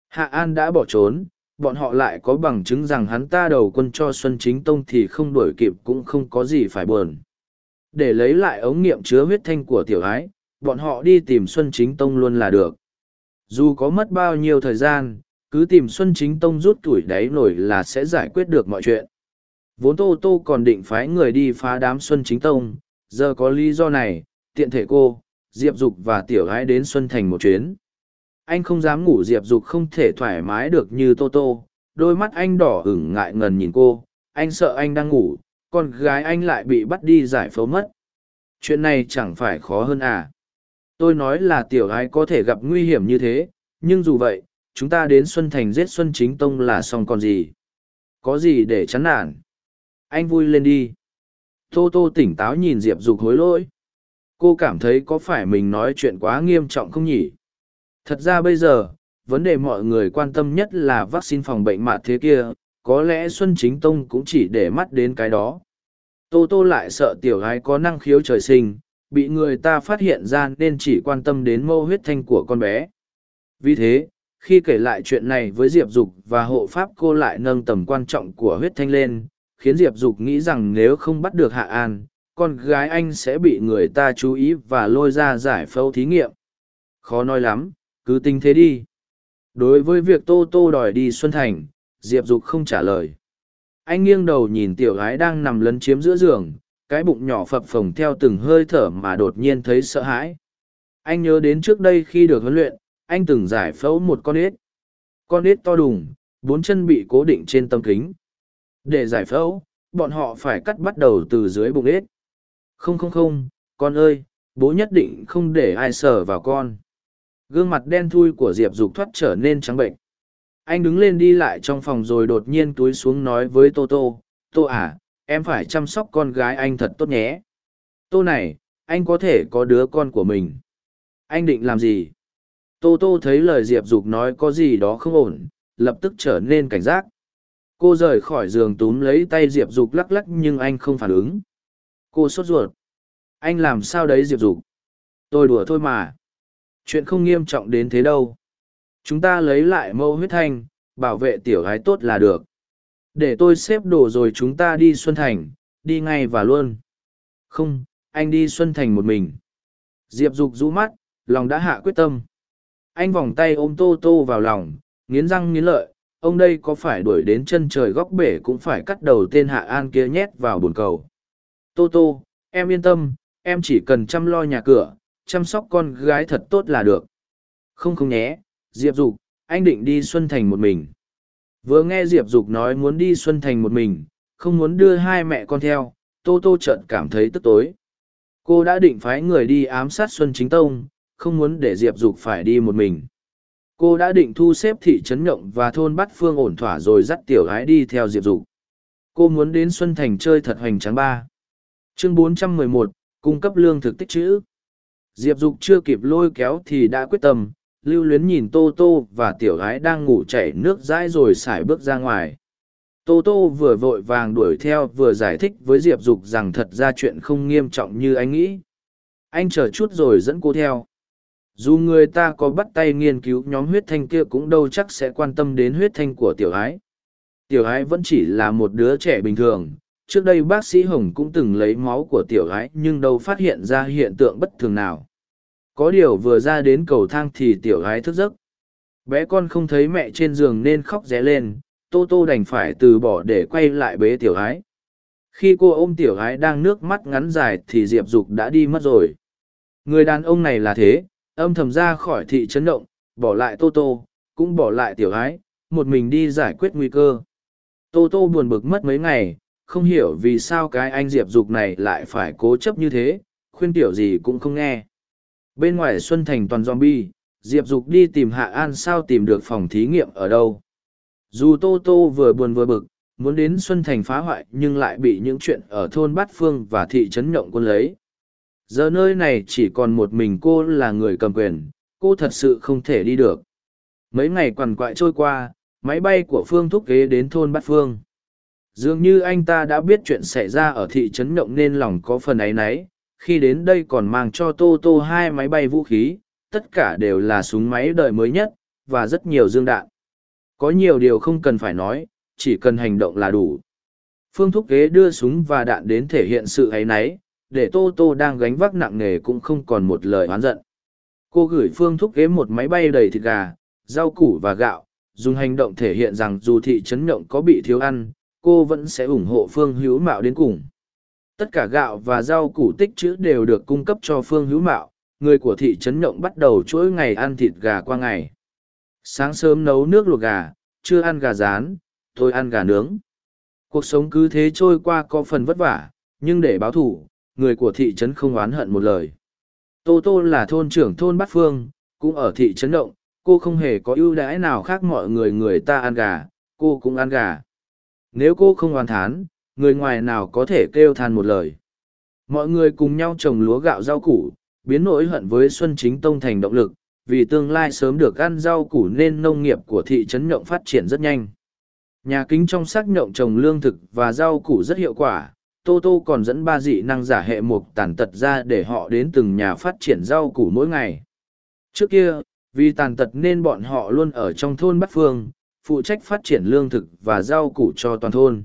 Hạ An đã bỏ trốn, bọn họ lại có bằng chứng rằng hắn ta đầu quân cho Xuân Chính Tông thì không đuổi kịp cũng không có gì phải buồn. Để lấy lại ống nghiệm chứa huyết thanh của tiểu ái, bọn họ đi tìm Xuân Chính Tông luôn là được. Dù có mất bao nhiêu thời gian, cứ tìm Xuân Chính Tông rút tuổi đáy nổi là sẽ giải quyết được mọi chuyện. Vốn Tô Tô còn định phái người đi phá đám Xuân Chính Tông, giờ có lý do này, tiện thể cô, Diệp Dục và Tiểu Ái đến Xuân Thành một chuyến. Anh không dám ngủ Diệp Dục không thể thoải mái được như Tô Tô, đôi mắt anh đỏ ửng ngại ngần nhìn cô, anh sợ anh đang ngủ, con gái anh lại bị bắt đi giải phẫu mất. Chuyện này chẳng phải khó hơn à. Tôi nói là Tiểu Ái có thể gặp nguy hiểm như thế, nhưng dù vậy, chúng ta đến Xuân Thành giết Xuân Chính Tông là xong còn gì. Có gì để chán nản. Anh vui lên đi. Tô Tô tỉnh táo nhìn Diệp Dục hối lỗi. Cô cảm thấy có phải mình nói chuyện quá nghiêm trọng không nhỉ? Thật ra bây giờ, vấn đề mọi người quan tâm nhất là vaccine phòng bệnh mạ thế kia, có lẽ Xuân Chính Tông cũng chỉ để mắt đến cái đó. Tô Tô lại sợ tiểu gái có năng khiếu trời sinh, bị người ta phát hiện ra nên chỉ quan tâm đến mâu huyết thanh của con bé. Vì thế, khi kể lại chuyện này với Diệp Dục và hộ pháp cô lại nâng tầm quan trọng của huyết thanh lên, khiến Diệp Dục nghĩ rằng nếu không bắt được Hạ An, con gái anh sẽ bị người ta chú ý và lôi ra giải phẫu thí nghiệm. Khó nói lắm, cứ tính thế đi. Đối với việc Tô Tô đòi đi Xuân Thành, Diệp Dục không trả lời. Anh nghiêng đầu nhìn tiểu gái đang nằm lấn chiếm giữa giường, cái bụng nhỏ phập phồng theo từng hơi thở mà đột nhiên thấy sợ hãi. Anh nhớ đến trước đây khi được huấn luyện, anh từng giải phẫu một con ếch. Con ếch to đùng, bốn chân bị cố định trên tấm kính. Để giải phẫu, bọn họ phải cắt bắt đầu từ dưới bụng ếch. Không không không, con ơi, bố nhất định không để ai sờ vào con. Gương mặt đen thui của Diệp Dục thoát trở nên trắng bệnh. Anh đứng lên đi lại trong phòng rồi đột nhiên túi xuống nói với Tô Tô, Tô à, em phải chăm sóc con gái anh thật tốt nhé. Tô này, anh có thể có đứa con của mình. Anh định làm gì? Tô Tô thấy lời Diệp Dục nói có gì đó không ổn, lập tức trở nên cảnh giác. Cô rời khỏi giường túm lấy tay Diệp Dục lắc lắc nhưng anh không phản ứng. Cô sốt ruột. Anh làm sao đấy Diệp Dục? Tôi đùa thôi mà. Chuyện không nghiêm trọng đến thế đâu. Chúng ta lấy lại mẫu huyết thanh, bảo vệ tiểu gái tốt là được. Để tôi xếp đồ rồi chúng ta đi Xuân Thành, đi ngay và luôn. Không, anh đi Xuân Thành một mình. Diệp Dục rũ mắt, lòng đã hạ quyết tâm. Anh vòng tay ôm Tô Tô vào lòng, nghiến răng nghiến lợi, ông đây có phải đuổi đến chân trời góc bể cũng phải cắt đầu tên Hạ An kia nhét vào bồn cầu. Tô Tô, em yên tâm, em chỉ cần chăm lo nhà cửa, chăm sóc con gái thật tốt là được. Không không nhé, Diệp Dục, anh định đi Xuân Thành một mình. Vừa nghe Diệp Dục nói muốn đi Xuân Thành một mình, không muốn đưa hai mẹ con theo, Tô Tô chợt cảm thấy tức tối. Cô đã định phái người đi ám sát Xuân Chính Tông, không muốn để Diệp Dục phải đi một mình. Cô đã định thu xếp thị trấn Nhộng và thôn Bát Phương ổn thỏa rồi dắt tiểu gái đi theo Diệp Dục. Cô muốn đến Xuân Thành chơi thật hoành tráng ba. Chương 411, cung cấp lương thực tích trữ. Diệp Dục chưa kịp lôi kéo thì đã quyết tâm, lưu luyến nhìn Tô Tô và tiểu gái đang ngủ chảy nước dãi rồi xài bước ra ngoài. Tô Tô vừa vội vàng đuổi theo vừa giải thích với Diệp Dục rằng thật ra chuyện không nghiêm trọng như anh nghĩ. Anh chờ chút rồi dẫn cô theo. Dù người ta có bắt tay nghiên cứu nhóm huyết thanh kia cũng đâu chắc sẽ quan tâm đến huyết thanh của tiểu ái. Tiểu ái vẫn chỉ là một đứa trẻ bình thường. Trước đây bác sĩ Hồng cũng từng lấy máu của tiểu ái nhưng đâu phát hiện ra hiện tượng bất thường nào có điều vừa ra đến cầu thang thì tiểu gái thức giấc. Bé con không thấy mẹ trên giường nên khóc ré lên, tô tô đành phải từ bỏ để quay lại bế tiểu gái. Khi cô ôm tiểu gái đang nước mắt ngắn dài thì diệp dục đã đi mất rồi. Người đàn ông này là thế, âm thầm ra khỏi thị trấn động, bỏ lại tô tô, cũng bỏ lại tiểu gái, một mình đi giải quyết nguy cơ. Tô tô buồn bực mất mấy ngày, không hiểu vì sao cái anh diệp dục này lại phải cố chấp như thế, khuyên tiểu gì cũng không nghe. Bên ngoài Xuân Thành toàn zombie, Diệp Dục đi tìm Hạ An sao tìm được phòng thí nghiệm ở đâu. Dù Tô Tô vừa buồn vừa bực, muốn đến Xuân Thành phá hoại nhưng lại bị những chuyện ở thôn Bát Phương và thị trấn Nhộng quân lấy. giờ nơi này chỉ còn một mình cô là người cầm quyền cô thật sự không thể đi được mấy ngày quằn quại trôi qua máy bay của phương thúc kế đến thôn bát phương dường như anh ta đã biết chuyện xảy ra ở thị trấn nhộng nên lòng có phần áy náy khi đến đây còn mang cho tô tô hai máy bay vũ khí, tất cả đều là súng máy đời mới nhất, và rất nhiều dương đạn. Có nhiều điều không cần phải nói, chỉ cần hành động là đủ. Phương thúc kế đưa súng và đạn đến thể hiện sự áy náy, để tô tô đang gánh vác nặng nề cũng không còn một lời oán giận. Cô gửi phương thúc kế một máy bay đầy thịt gà, rau củ và gạo, dùng hành động thể hiện rằng dù thị trấn nhộng có bị thiếu ăn, cô vẫn sẽ ủng hộ phương hữu mạo đến cùng tất cả gạo và rau củ tích chữ đều được cung cấp cho phương hữu mạo người của thị trấn nhộng bắt đầu chuỗi ngày ăn thịt gà qua ngày. Sáng sớm nấu nước luộc gà chưa ăn gà rán tôi ăn gà nướng. Cuộc sống cứ thế trôi qua có phần vất vả nhưng để báo thù, người của thị trấn không oán hận một lời. Tô tô là thôn trưởng thôn bát phương cũng ở thị trấn động cô không hề có ưu đãi nào khác mọi người người ta ăn gà cô cũng ăn gà. Nếu cô không oán thán người ngoài nào có thể kêu than một lời. Mọi người cùng nhau trồng lúa gạo rau củ, biến nỗi hận với xuân chính tông thành động lực, vì tương lai sớm được ăn rau củ nên nông nghiệp của thị trấn nhộng phát triển rất nhanh. Nhà kính trong xác nhộng trồng lương thực và rau củ rất hiệu quả, tô tô còn dẫn ba dị năng giả hệ mục tàn tật ra để họ đến từng nhà phát triển rau củ mỗi ngày. Trước kia, vì tàn tật nên bọn họ luôn ở trong thôn bắc phương, phụ trách phát triển lương thực và rau củ cho toàn thôn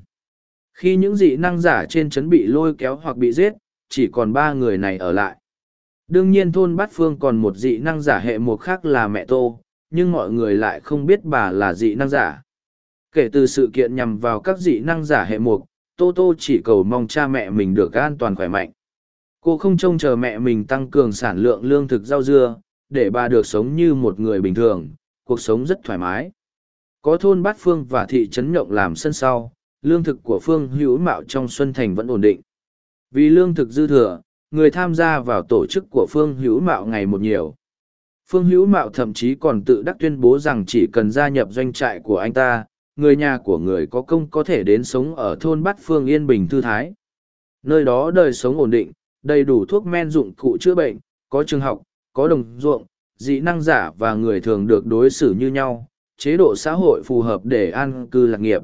khi những dị năng giả trên trấn bị lôi kéo hoặc bị giết, chỉ còn ba người này ở lại. Đương nhiên thôn bát phương còn một dị năng giả hệ một khác là mẹ tô, nhưng mọi người lại không biết bà là dị năng giả. Kể từ sự kiện nhằm vào các dị năng giả hệ mục tô tô chỉ cầu mong cha mẹ mình được an toàn khỏe mạnh. Cô không trông chờ mẹ mình tăng cường sản lượng lương thực rau dưa, để bà được sống như một người bình thường, cuộc sống rất thoải mái. Có thôn bát phương và thị trấn nhộng làm sân sau lương thực của phương hữu mạo trong xuân thành vẫn ổn định. Vì lương thực dư thừa, người tham gia vào tổ chức của phương hữu mạo ngày một nhiều. Phương hữu mạo thậm chí còn tự đắc tuyên bố rằng chỉ cần gia nhập doanh trại của anh ta, người nhà của người có công có thể đến sống ở thôn bát phương yên bình thư thái. Nơi đó đời sống ổn định, đầy đủ thuốc men dụng cụ chữa bệnh, có trường học, có đồng ruộng, dị năng giả và người thường được đối xử như nhau, chế độ xã hội phù hợp để an cư lạc nghiệp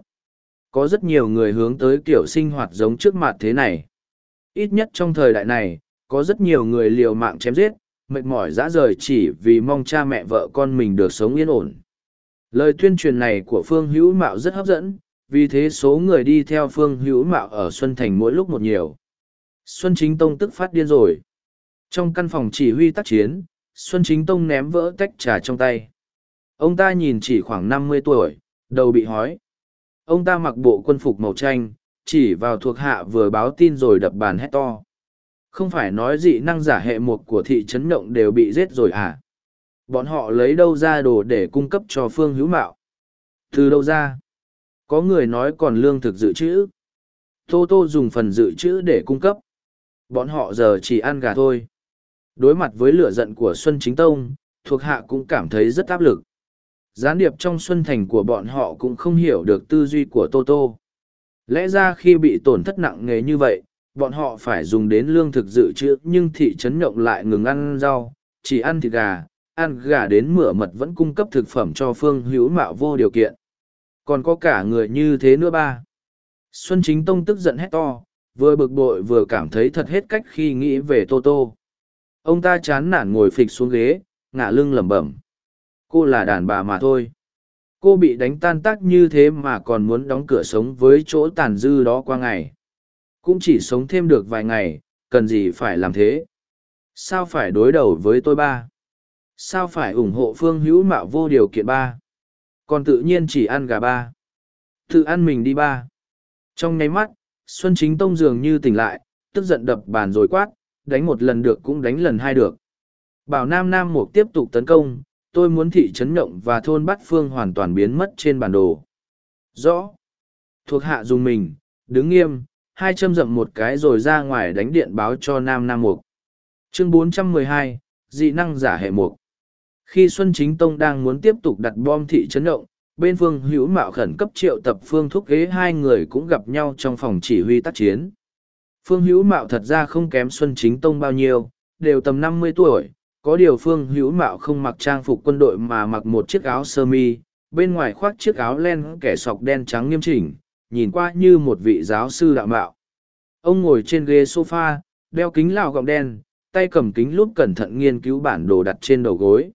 có rất nhiều người hướng tới kiểu sinh hoạt giống trước mặt thế này. Ít nhất trong thời đại này, có rất nhiều người liều mạng chém giết, mệt mỏi dã rời chỉ vì mong cha mẹ vợ con mình được sống yên ổn. Lời tuyên truyền này của phương hữu mạo rất hấp dẫn, vì thế số người đi theo phương hữu mạo ở xuân thành mỗi lúc một nhiều. Xuân chính tông tức phát điên rồi. Trong căn phòng chỉ huy tác chiến, xuân chính tông ném vỡ tách trà trong tay. Ông ta nhìn chỉ khoảng năm mươi tuổi, đầu bị hói ông ta mặc bộ quân phục màu tranh chỉ vào thuộc hạ vừa báo tin rồi đập bàn hét to. Không phải nói dị năng giả hệ một của thị trấn động đều bị giết rồi à? Bọn họ lấy đâu ra đồ để cung cấp cho phương hữu mạo? Từ đâu ra? Có người nói còn lương thực dự trữ. Tô tô dùng phần dự trữ để cung cấp. Bọn họ giờ chỉ ăn gà thôi. Đối mặt với lửa giận của xuân chính tông, thuộc hạ cũng cảm thấy rất áp lực gián điệp trong xuân thành của bọn họ cũng không hiểu được tư duy của Toto. lẽ ra khi bị tổn thất nặng nề như vậy, bọn họ phải dùng đến lương thực dự trữ, nhưng thị trấn nhộng lại ngừng ăn rau, chỉ ăn thịt gà, ăn gà đến mửa mật vẫn cung cấp thực phẩm cho phương hữu mạo vô điều kiện. Còn có cả người như thế nữa ba. Xuân chính tông tức giận hét to, vừa bực bội vừa cảm thấy thật hết cách khi nghĩ về tô tô. Ông ta chán nản ngồi phịch xuống ghế, ngả lưng lẩm bẩm cô là đàn bà mà thôi. Cô bị đánh tan tác như thế mà còn muốn đóng cửa sống với chỗ tàn dư đó qua ngày. Cũng chỉ sống thêm được vài ngày, cần gì phải làm thế? Sao phải đối đầu với tôi ba? Sao phải ủng hộ phương hữu mạo vô điều kiện ba? Còn tự nhiên chỉ ăn gà ba. Tự ăn mình đi ba. Trong nháy mắt, xuân chính tông dường như tỉnh lại, tức giận đập bàn rồi quát, đánh một lần được cũng đánh lần hai được. Bảo nam nam mục tiếp tục tấn công tôi muốn thị trấn nhộng và thôn bát phương hoàn toàn biến mất trên bản đồ. Rõ. Thuộc hạ dùng mình đứng nghiêm hai châm rậm một cái rồi ra ngoài đánh điện báo cho nam nam mục. Chương 412, dị năng giả hệ mục. Khi xuân chính tông đang muốn tiếp tục đặt bom thị trấn động bên phương hữu mạo khẩn cấp triệu tập phương thúc ghế hai người cũng gặp nhau trong phòng chỉ huy tác chiến. Phương Hữu Mạo thật ra không kém Xuân Chính Tông bao nhiêu, đều tầm năm mươi tuổi, có điều Phương Hữu Mạo không mặc trang phục quân đội mà mặc một chiếc áo sơ mi, bên ngoài khoác chiếc áo len kẻ sọc đen trắng nghiêm chỉnh, nhìn qua như một vị giáo sư đạo mạo. Ông ngồi trên ghế sofa, đeo kính lao gọng đen, tay cầm kính lúp cẩn thận nghiên cứu bản đồ đặt trên đầu gối.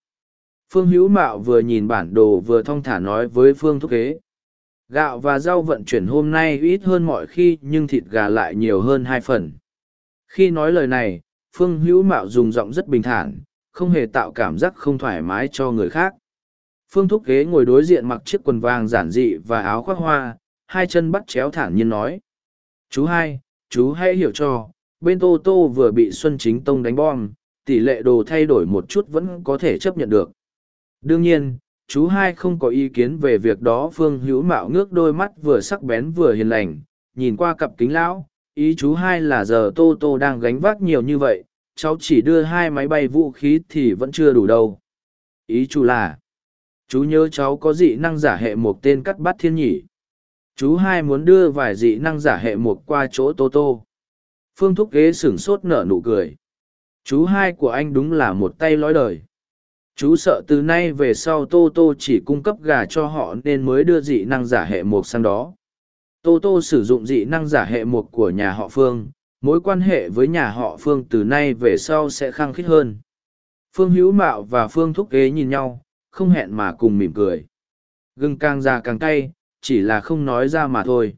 Phương Hữu Mạo vừa nhìn bản đồ vừa thong thả nói với Phương Thúc Kế. Gạo và rau vận chuyển hôm nay ít hơn mọi khi nhưng thịt gà lại nhiều hơn hai phần. Khi nói lời này, Phương Hữu Mạo dùng giọng rất bình thản, không hề tạo cảm giác không thoải mái cho người khác. Phương Thúc ghế ngồi đối diện mặc chiếc quần vàng giản dị và áo khoác hoa, hai chân bắt chéo thản nhiên nói. Chú hai, chú hãy hiểu cho, bên Tô Tô vừa bị Xuân Chính Tông đánh bom, tỷ lệ đồ thay đổi một chút vẫn có thể chấp nhận được. Đương nhiên, chú hai không có ý kiến về việc đó Phương Hữu Mạo ngước đôi mắt vừa sắc bén vừa hiền lành, nhìn qua cặp kính lão, ý chú hai là giờ Tô Tô đang gánh vác nhiều như vậy, cháu chỉ đưa hai máy bay vũ khí thì vẫn chưa đủ đâu. Ý chú là, chú nhớ cháu có dị năng giả hệ một tên cắt bắt thiên nhỉ. Chú hai muốn đưa vài dị năng giả hệ một qua chỗ tô tô. Phương thúc ghế sửng sốt nở nụ cười. Chú hai của anh đúng là một tay lói đời. Chú sợ từ nay về sau tô tô chỉ cung cấp gà cho họ nên mới đưa dị năng giả hệ một sang đó. Tô tô sử dụng dị năng giả hệ một của nhà họ phương mối quan hệ với nhà họ phương từ nay về sau sẽ khăng khít hơn phương hữu mạo và phương thúc ghế nhìn nhau không hẹn mà cùng mỉm cười gừng càng già càng cay chỉ là không nói ra mà thôi.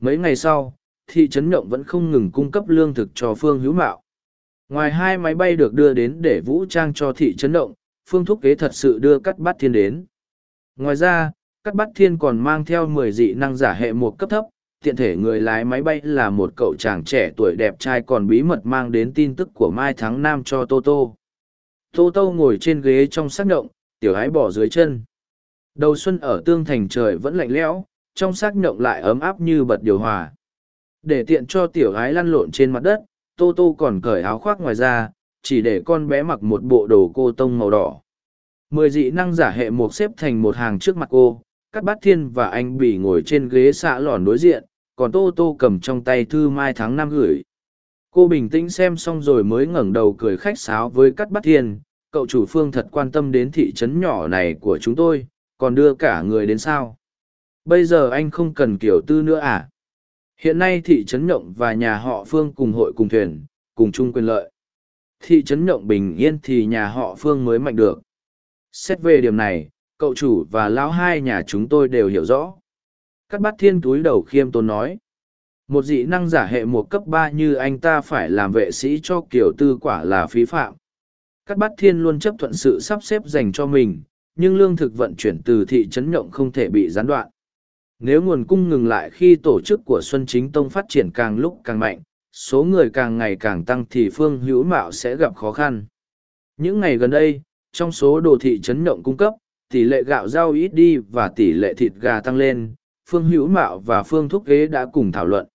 Mấy ngày sau, thị trấn Nhộng vẫn không ngừng cung cấp lương thực cho Phương Hữu Mạo. Ngoài hai máy bay được đưa đến để vũ trang cho thị trấn Động, Phương Thúc Kế thật sự đưa Cắt Bát Thiên đến. Ngoài ra, Cắt Bát Thiên còn mang theo mười dị năng giả hệ một cấp thấp, tiện thể người lái máy bay là một cậu chàng trẻ tuổi đẹp trai còn bí mật mang đến tin tức của Mai Thắng Nam cho Tô Tô. Tô Tô ngồi trên ghế trong sắc động, tiểu ái bỏ dưới chân. Đầu xuân ở tương thành trời vẫn lạnh lẽo, trong xác động lại ấm áp như bật điều hòa. Để tiện cho tiểu gái lăn lộn trên mặt đất, Tô Tô còn cởi áo khoác ngoài ra, chỉ để con bé mặc một bộ đồ cô tông màu đỏ. Mười dị năng giả hệ một xếp thành một hàng trước mặt cô, các bát thiên và anh bỉ ngồi trên ghế xạ lòn đối diện, còn Tô Tô cầm trong tay thư mai tháng năm gửi. Cô bình tĩnh xem xong rồi mới ngẩng đầu cười khách sáo với cắt bát thiên, cậu chủ phương thật quan tâm đến thị trấn nhỏ này của chúng tôi, còn đưa cả người đến sao? Bây giờ anh không cần kiểu tư nữa à? Hiện nay thị trấn nhộng và nhà họ phương cùng hội cùng thuyền cùng chung quyền lợi. Thị trấn nhộng bình yên thì nhà họ phương mới mạnh được. Xét về điểm này cậu chủ và lão hai nhà chúng tôi đều hiểu rõ cắt bát thiên túi đầu khiêm tốn nói một dị năng giả hệ một cấp ba như anh ta phải làm vệ sĩ cho kiểu tư quả là phí phạm cắt bát thiên luôn chấp thuận sự sắp xếp dành cho mình nhưng lương thực vận chuyển từ thị trấn nhộng không thể bị gián đoạn. Nếu nguồn cung ngừng lại khi tổ chức của Xuân Chính Tông phát triển càng lúc càng mạnh, số người càng ngày càng tăng thì phương hữu mạo sẽ gặp khó khăn. Những ngày gần đây, trong số đồ thị trấn nhộng cung cấp, tỷ lệ gạo rau ít đi và tỷ lệ thịt gà tăng lên, phương hữu mạo và phương thúc ghế đã cùng thảo luận.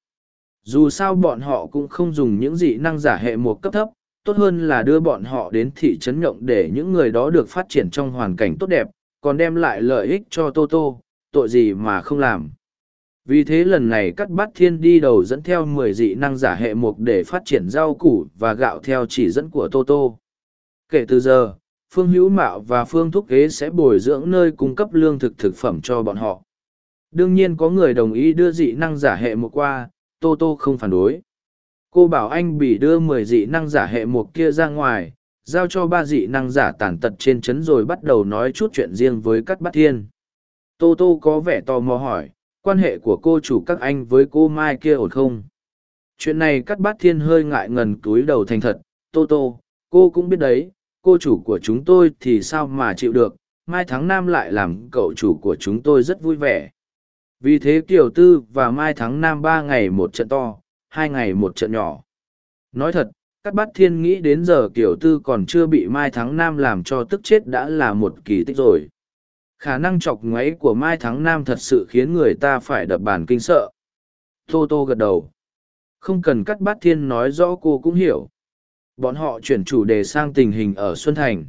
Dù sao bọn họ cũng không dùng những dị năng giả hệ một cấp thấp, tốt hơn là đưa bọn họ đến thị trấn nhộng để những người đó được phát triển trong hoàn cảnh tốt đẹp, còn đem lại lợi ích cho Tô Tô, tội gì mà không làm. Vì thế lần này cắt bát thiên đi đầu dẫn theo mười dị năng giả hệ mục để phát triển rau củ và gạo theo chỉ dẫn của Tô Tô. Kể từ giờ, Phương Hữu Mạo và Phương Thúc Kế sẽ bồi dưỡng nơi cung cấp lương thực thực phẩm cho bọn họ. Đương nhiên có người đồng ý đưa dị năng giả hệ một qua, Tô Tô không phản đối. Cô bảo anh bị đưa mười dị năng giả hệ một kia ra ngoài giao cho ba dị năng giả tàn tật trên chấn rồi bắt đầu nói chút chuyện riêng với cắt bát thiên. Tô tô có vẻ tò mò hỏi quan hệ của cô chủ các anh với cô mai kia ổn không? Chuyện này cắt bát thiên hơi ngại ngần túi đầu thành thật tô tô cô cũng biết đấy cô chủ của chúng tôi thì sao mà chịu được mai tháng nam lại làm cậu chủ của chúng tôi rất vui vẻ vì thế kiều tư và mai thắng nam ba ngày một trận to hai ngày một trận nhỏ. Nói thật, các bát thiên nghĩ đến giờ kiều tư còn chưa bị Mai Thắng Nam làm cho tức chết đã là một kỳ tích rồi. Khả năng chọc ngoáy của Mai Thắng Nam thật sự khiến người ta phải đập bàn kinh sợ. Tô Tô gật đầu. Không cần cắt bát thiên nói rõ cô cũng hiểu. Bọn họ chuyển chủ đề sang tình hình ở Xuân Thành.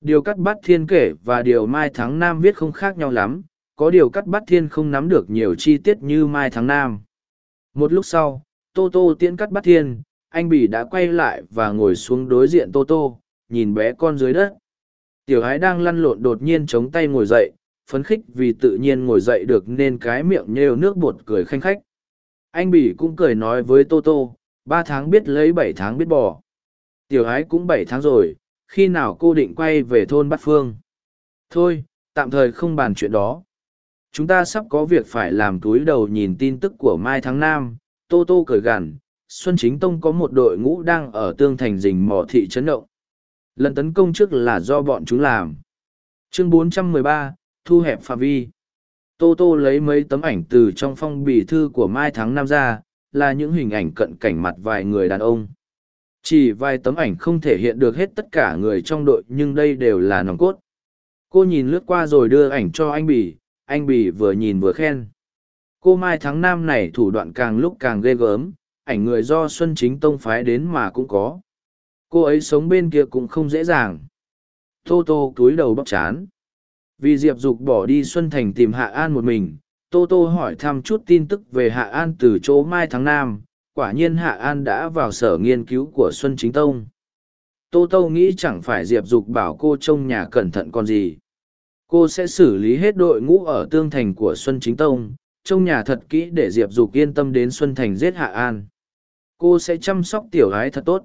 Điều cắt bát thiên kể và điều Mai Thắng Nam viết không khác nhau lắm, có điều cắt bát thiên không nắm được nhiều chi tiết như Mai Thắng Nam. Một lúc sau, tô tô tiễn cắt bắt thiên anh bỉ đã quay lại và ngồi xuống đối diện tô tô nhìn bé con dưới đất. Tiểu ái đang lăn lộn đột nhiên chống tay ngồi dậy phấn khích vì tự nhiên ngồi dậy được nên cái miệng nhêu nước bột cười khanh khách. Anh bỉ cũng cười nói với tô tô ba tháng biết lấy bảy tháng biết bỏ tiểu ái cũng bảy tháng rồi khi nào cô định quay về thôn bát phương? Thôi tạm thời không bàn chuyện đó chúng ta sắp có việc phải làm túi đầu nhìn tin tức của mai tháng năm tô tô cười gằn xuân chính tông có một đội ngũ đang ở tương thành rình mỏ thị trấn động. Lần tấn công trước là do bọn chúng làm. Chương 413, thu hẹp phạm vi. Tô tô lấy mấy tấm ảnh từ trong phong bì thư của mai tháng năm ra là những hình ảnh cận cảnh mặt vài người đàn ông. Chỉ vài tấm ảnh không thể hiện được hết tất cả người trong đội nhưng đây đều là nòng cốt. Cô nhìn lướt qua rồi đưa ảnh cho anh bỉ anh bỉ vừa nhìn vừa khen. Cô mai tháng năm này thủ đoạn càng lúc càng ghê gớm, ảnh người do xuân chính tông phái đến mà cũng có. Cô ấy sống bên kia cũng không dễ dàng. Tô tô túi đầu bóc chán. Vì diệp dục bỏ đi xuân thành tìm hạ an một mình, tô tô hỏi thăm chút tin tức về hạ an từ chỗ mai tháng Nam. quả nhiên hạ an đã vào sở nghiên cứu của xuân chính tông. Tô tô nghĩ chẳng phải diệp dục bảo cô trông nhà cẩn thận còn gì cô sẽ xử lý hết đội ngũ ở tương thành của xuân chính tông, trông nhà thật kỹ để diệp dục yên tâm đến xuân thành giết hạ an. Cô sẽ chăm sóc tiểu gái thật tốt.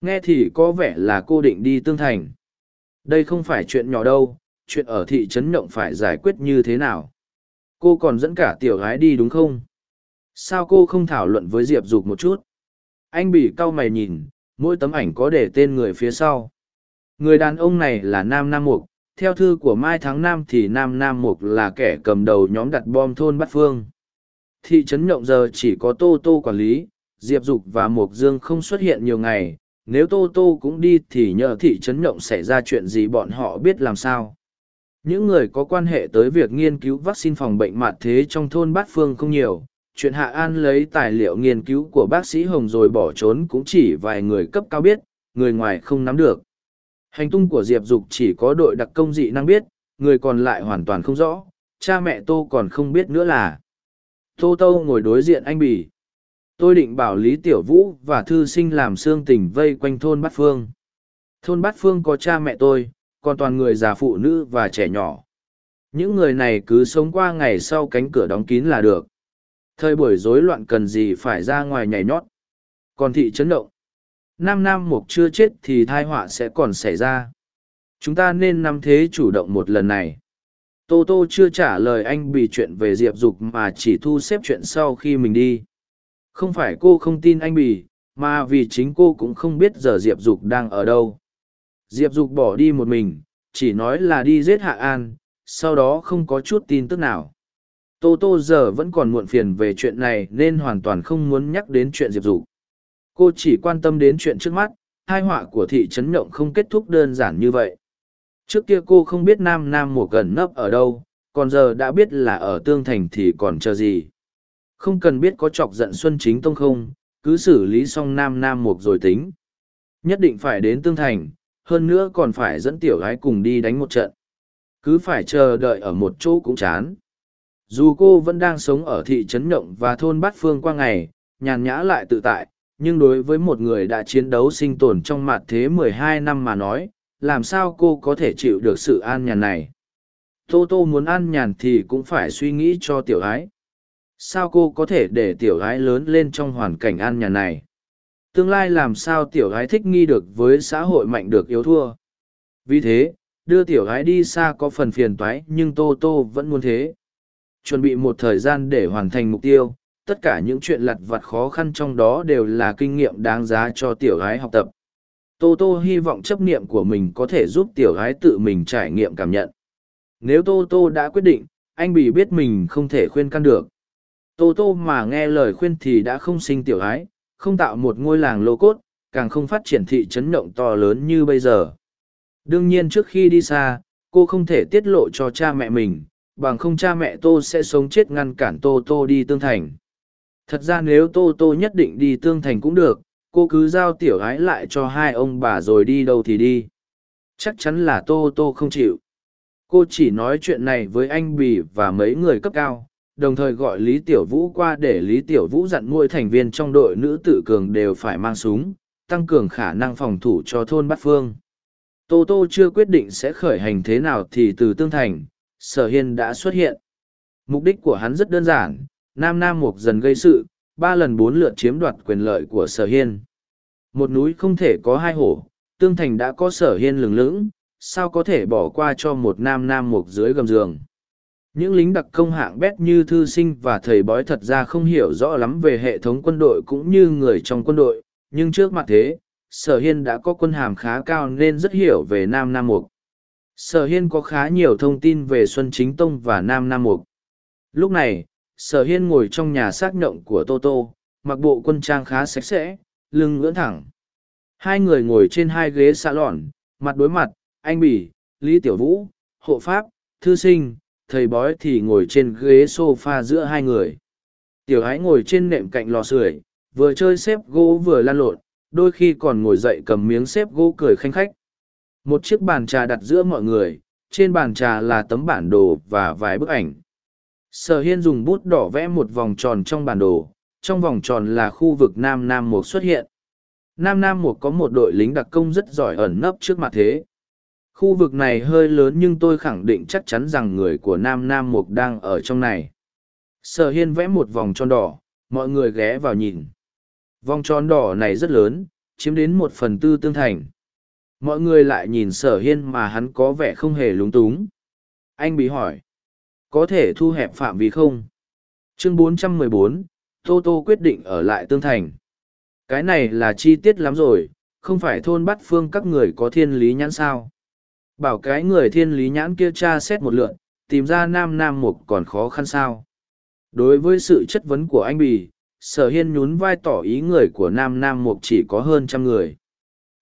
Nghe thì có vẻ là cô định đi tương thành. Đây không phải chuyện nhỏ đâu, chuyện ở thị trấn nhộng phải giải quyết như thế nào? Cô còn dẫn cả tiểu gái đi đúng không? Sao cô không thảo luận với diệp dục một chút? Anh bị cau mày nhìn, mỗi tấm ảnh có để tên người phía sau. Người đàn ông này là nam nam mục theo thư của mai tháng năm thì nam nam mục là kẻ cầm đầu nhóm đặt bom thôn bát phương. Thị trấn nhộng giờ chỉ có tô tô quản lý, diệp dục và mục dương không xuất hiện nhiều ngày. Nếu tô tô cũng đi thì nhờ thị trấn nhộng xảy ra chuyện gì bọn họ biết làm sao? Những người có quan hệ tới việc nghiên cứu vaccine phòng bệnh mạn thế trong thôn bát phương không nhiều. Chuyện hạ an lấy tài liệu nghiên cứu của bác sĩ hồng rồi bỏ trốn cũng chỉ vài người cấp cao biết, người ngoài không nắm được hành tung của diệp dục chỉ có đội đặc công dị năng biết, người còn lại hoàn toàn không rõ, cha mẹ tô còn không biết nữa là. Tô tô ngồi đối diện anh bỉ tôi định bảo lý tiểu vũ và thư sinh làm xương tình vây quanh thôn bát phương. Thôn bát phương có cha mẹ tôi, còn toàn người già phụ nữ và trẻ nhỏ. Những người này cứ sống qua ngày sau cánh cửa đóng kín là được. Thời buổi rối loạn cần gì phải ra ngoài nhảy nhót. Còn thị trấn động nam nam mục chưa chết thì thai họa sẽ còn xảy ra. Chúng ta nên nắm thế chủ động một lần này. Tô tô chưa trả lời anh bị chuyện về diệp dục mà chỉ thu xếp chuyện sau khi mình đi. Không phải cô không tin anh bì, mà vì chính cô cũng không biết giờ diệp dục đang ở đâu. Diệp dục bỏ đi một mình, chỉ nói là đi giết hạ an, sau đó không có chút tin tức nào. Tô tô giờ vẫn còn muộn phiền về chuyện này nên hoàn toàn không muốn nhắc đến chuyện diệp dục cô chỉ quan tâm đến chuyện trước mắt hai họa của thị trấn nhộng không kết thúc đơn giản như vậy. Trước kia cô không biết nam nam mùa gần nấp ở đâu, còn giờ đã biết là ở tương thành thì còn chờ gì. Không cần biết có chọc giận xuân chính tông không, cứ xử lý xong nam nam mục rồi tính. Nhất định phải đến tương thành, hơn nữa còn phải dẫn tiểu gái cùng đi đánh một trận. Cứ phải chờ đợi ở một chỗ cũng chán. Dù cô vẫn đang sống ở thị trấn nhộng và thôn bát phương qua ngày, nhàn nhã lại tự tại nhưng đối với một người đã chiến đấu sinh tồn trong mặt thế mười hai năm mà nói, làm sao cô có thể chịu được sự an nhàn này? Tô tô muốn an nhàn thì cũng phải suy nghĩ cho tiểu ái. Sao cô có thể để tiểu gái lớn lên trong hoàn cảnh an nhàn này? Tương lai làm sao tiểu gái thích nghi được với xã hội mạnh được yếu thua? Vì thế, đưa tiểu gái đi xa có phần phiền toái nhưng tô tô vẫn muốn thế. Chuẩn bị một thời gian để hoàn thành mục tiêu tất cả những chuyện lặt vặt khó khăn trong đó đều là kinh nghiệm đáng giá cho tiểu gái học tập tô tô hy vọng chấp niệm của mình có thể giúp tiểu gái tự mình trải nghiệm cảm nhận nếu tô tô đã quyết định anh bị biết mình không thể khuyên căn được Tô Tô mà nghe lời khuyên thì đã không sinh tiểu gái, không tạo một ngôi làng lô cốt, càng không phát triển thị trấn động to lớn như bây giờ. Đương nhiên trước khi đi xa, cô không thể tiết lộ cho cha mẹ mình, bằng không cha mẹ Tô sẽ sống chết ngăn cản Tô Tô đi tương thành. Thật ra nếu Tô Tô nhất định đi tương thành cũng được, cô cứ giao tiểu ái lại cho hai ông bà rồi đi đâu thì đi. Chắc chắn là Tô Tô không chịu. Cô chỉ nói chuyện này với anh Bì và mấy người cấp cao, đồng thời gọi Lý Tiểu Vũ qua để Lý Tiểu Vũ dặn mỗi thành viên trong đội nữ tự cường đều phải mang súng, tăng cường khả năng phòng thủ cho thôn Bát Phương. Tô Tô chưa quyết định sẽ khởi hành thế nào thì từ Tương Thành, Sở Hiên đã xuất hiện. Mục đích của hắn rất đơn giản, Nam Nam Mục dần gây sự, ba lần bốn lượt chiếm đoạt quyền lợi của Sở Hiên. Một núi không thể có hai hổ, Tương Thành đã có Sở Hiên lừng lững, sao có thể bỏ qua cho một Nam Nam Mục dưới gầm giường. Những lính đặc công hạng bét như thư sinh và thầy bói thật ra không hiểu rõ lắm về hệ thống quân đội cũng như người trong quân đội, nhưng trước mặt thế, Sở Hiên đã có quân hàm khá cao nên rất hiểu về Nam Nam Mục. Sở Hiên có khá nhiều thông tin về Xuân Chính Tông và Nam Nam Mục. Lúc này, Sở Hiên ngồi trong nhà xác nhộng của Tô Tô, mặc bộ quân trang khá sạch sẽ, lưng ngưỡng thẳng. Hai người ngồi trên hai ghế xạ lọn, mặt đối mặt, anh Bỉ, Lý Tiểu Vũ, Hộ Pháp, Thư Sinh, thầy bói thì ngồi trên ghế sofa giữa hai người. Tiểu ái ngồi trên nệm cạnh lò sưởi, vừa chơi xếp gỗ vừa lan lộn, đôi khi còn ngồi dậy cầm miếng xếp gỗ cười khanh khách. Một chiếc bàn trà đặt giữa mọi người, trên bàn trà là tấm bản đồ và vài bức ảnh. Sở Hiên dùng bút đỏ vẽ một vòng tròn trong bản đồ, trong vòng tròn là khu vực Nam Nam Mục xuất hiện. Nam Nam Mục có một đội lính đặc công rất giỏi ẩn nấp trước mặt thế. Khu vực này hơi lớn nhưng tôi khẳng định chắc chắn rằng người của Nam Nam Mục đang ở trong này. Sở Hiên vẽ một vòng tròn đỏ, mọi người ghé vào nhìn. Vòng tròn đỏ này rất lớn, chiếm đến một phần tư tương thành. Mọi người lại nhìn sở hiên mà hắn có vẻ không hề lúng túng. Anh bị hỏi. Có thể thu hẹp phạm vi không? Chương 414, Tô Tô quyết định ở lại tương thành. Cái này là chi tiết lắm rồi, không phải thôn bắt phương các người có thiên lý nhãn sao. Bảo cái người thiên lý nhãn kia tra xét một lượn, tìm ra nam nam mục còn khó khăn sao. Đối với sự chất vấn của anh Bì, sở hiên nhún vai tỏ ý người của nam nam mục chỉ có hơn trăm người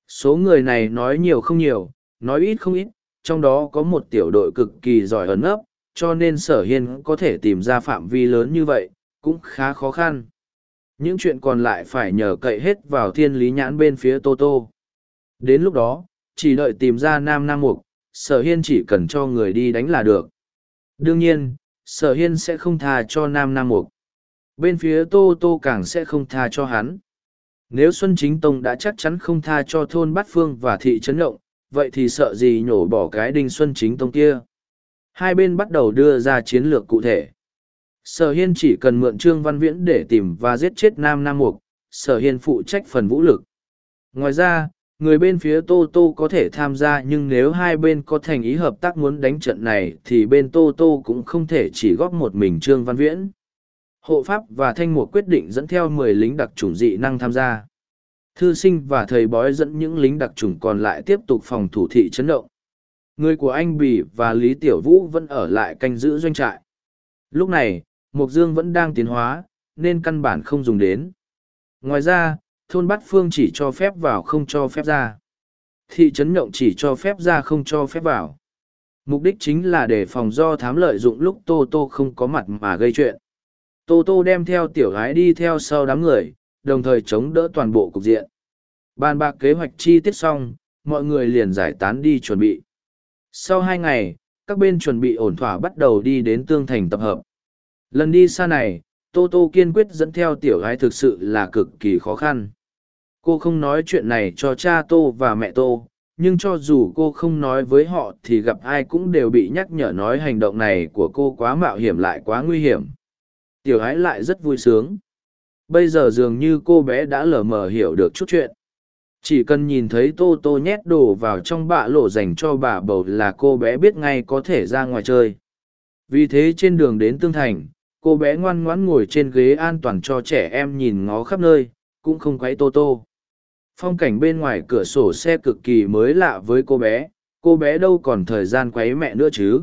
số người này nói nhiều không nhiều nói ít không ít trong đó có một tiểu đội cực kỳ giỏi ẩn ấp cho nên sở hiên có thể tìm ra phạm vi lớn như vậy, cũng khá khó khăn. Những chuyện còn lại phải nhờ cậy hết vào thiên lý nhãn bên phía tô tô. Đến lúc đó, chỉ đợi tìm ra nam nam mục, sở hiên chỉ cần cho người đi đánh là được. Đương nhiên, sở hiên sẽ không tha cho nam nam mục. Bên phía tô tô càng sẽ không tha cho hắn. Nếu xuân chính tông đã chắc chắn không tha cho thôn bát phương và thị trấn ngộng, vậy thì sợ gì nhổ bỏ cái đinh xuân chính tông kia? Hai bên bắt đầu đưa ra chiến lược cụ thể. Sở hiên chỉ cần mượn trương văn viễn để tìm và giết chết nam nam mục, sở hiên phụ trách phần vũ lực. Ngoài ra, người bên phía tô tô có thể tham gia nhưng nếu hai bên có thành ý hợp tác muốn đánh trận này thì bên tô tô cũng không thể chỉ góp một mình trương văn viễn. Hộ pháp và thanh mục quyết định dẫn theo mười lính đặc chủng dị năng tham gia. Thư sinh và thầy bói dẫn những lính đặc chủng còn lại tiếp tục phòng thủ thị chấn động người của anh Bỉ và lý tiểu vũ vẫn ở lại canh giữ doanh trại. Lúc này mục dương vẫn đang tiến hóa nên căn bản không dùng đến. Ngoài ra thôn bát phương chỉ cho phép vào không cho phép ra. Thị trấn nhộng chỉ cho phép ra không cho phép vào. Mục đích chính là để phòng do thám lợi dụng lúc tô tô không có mặt mà gây chuyện. Tô Tô đem theo tiểu gái đi theo sau đám người, đồng thời chống đỡ toàn bộ cục diện. Bàn bạc kế hoạch chi tiết xong, mọi người liền giải tán đi chuẩn bị. Sau hai ngày, các bên chuẩn bị ổn thỏa bắt đầu đi đến tương thành tập hợp. Lần đi xa này, Tô Tô kiên quyết dẫn theo tiểu gái thực sự là cực kỳ khó khăn. Cô không nói chuyện này cho cha Tô và mẹ Tô, nhưng cho dù cô không nói với họ thì gặp ai cũng đều bị nhắc nhở nói hành động này của cô quá mạo hiểm lại quá nguy hiểm tiểu gái lại rất vui sướng bây giờ dường như cô bé đã lờ mờ hiểu được chút chuyện chỉ cần nhìn thấy tô tô nhét đồ vào trong bạ lộ dành cho bà bầu là cô bé biết ngay có thể ra ngoài chơi. Vì thế trên đường đến tương thành cô bé ngoan ngoãn ngồi trên ghế an toàn cho trẻ em nhìn ngó khắp nơi cũng không quấy tô tô. Phong cảnh bên ngoài cửa sổ xe cực kỳ mới lạ với cô bé cô bé đâu còn thời gian quấy mẹ nữa chứ.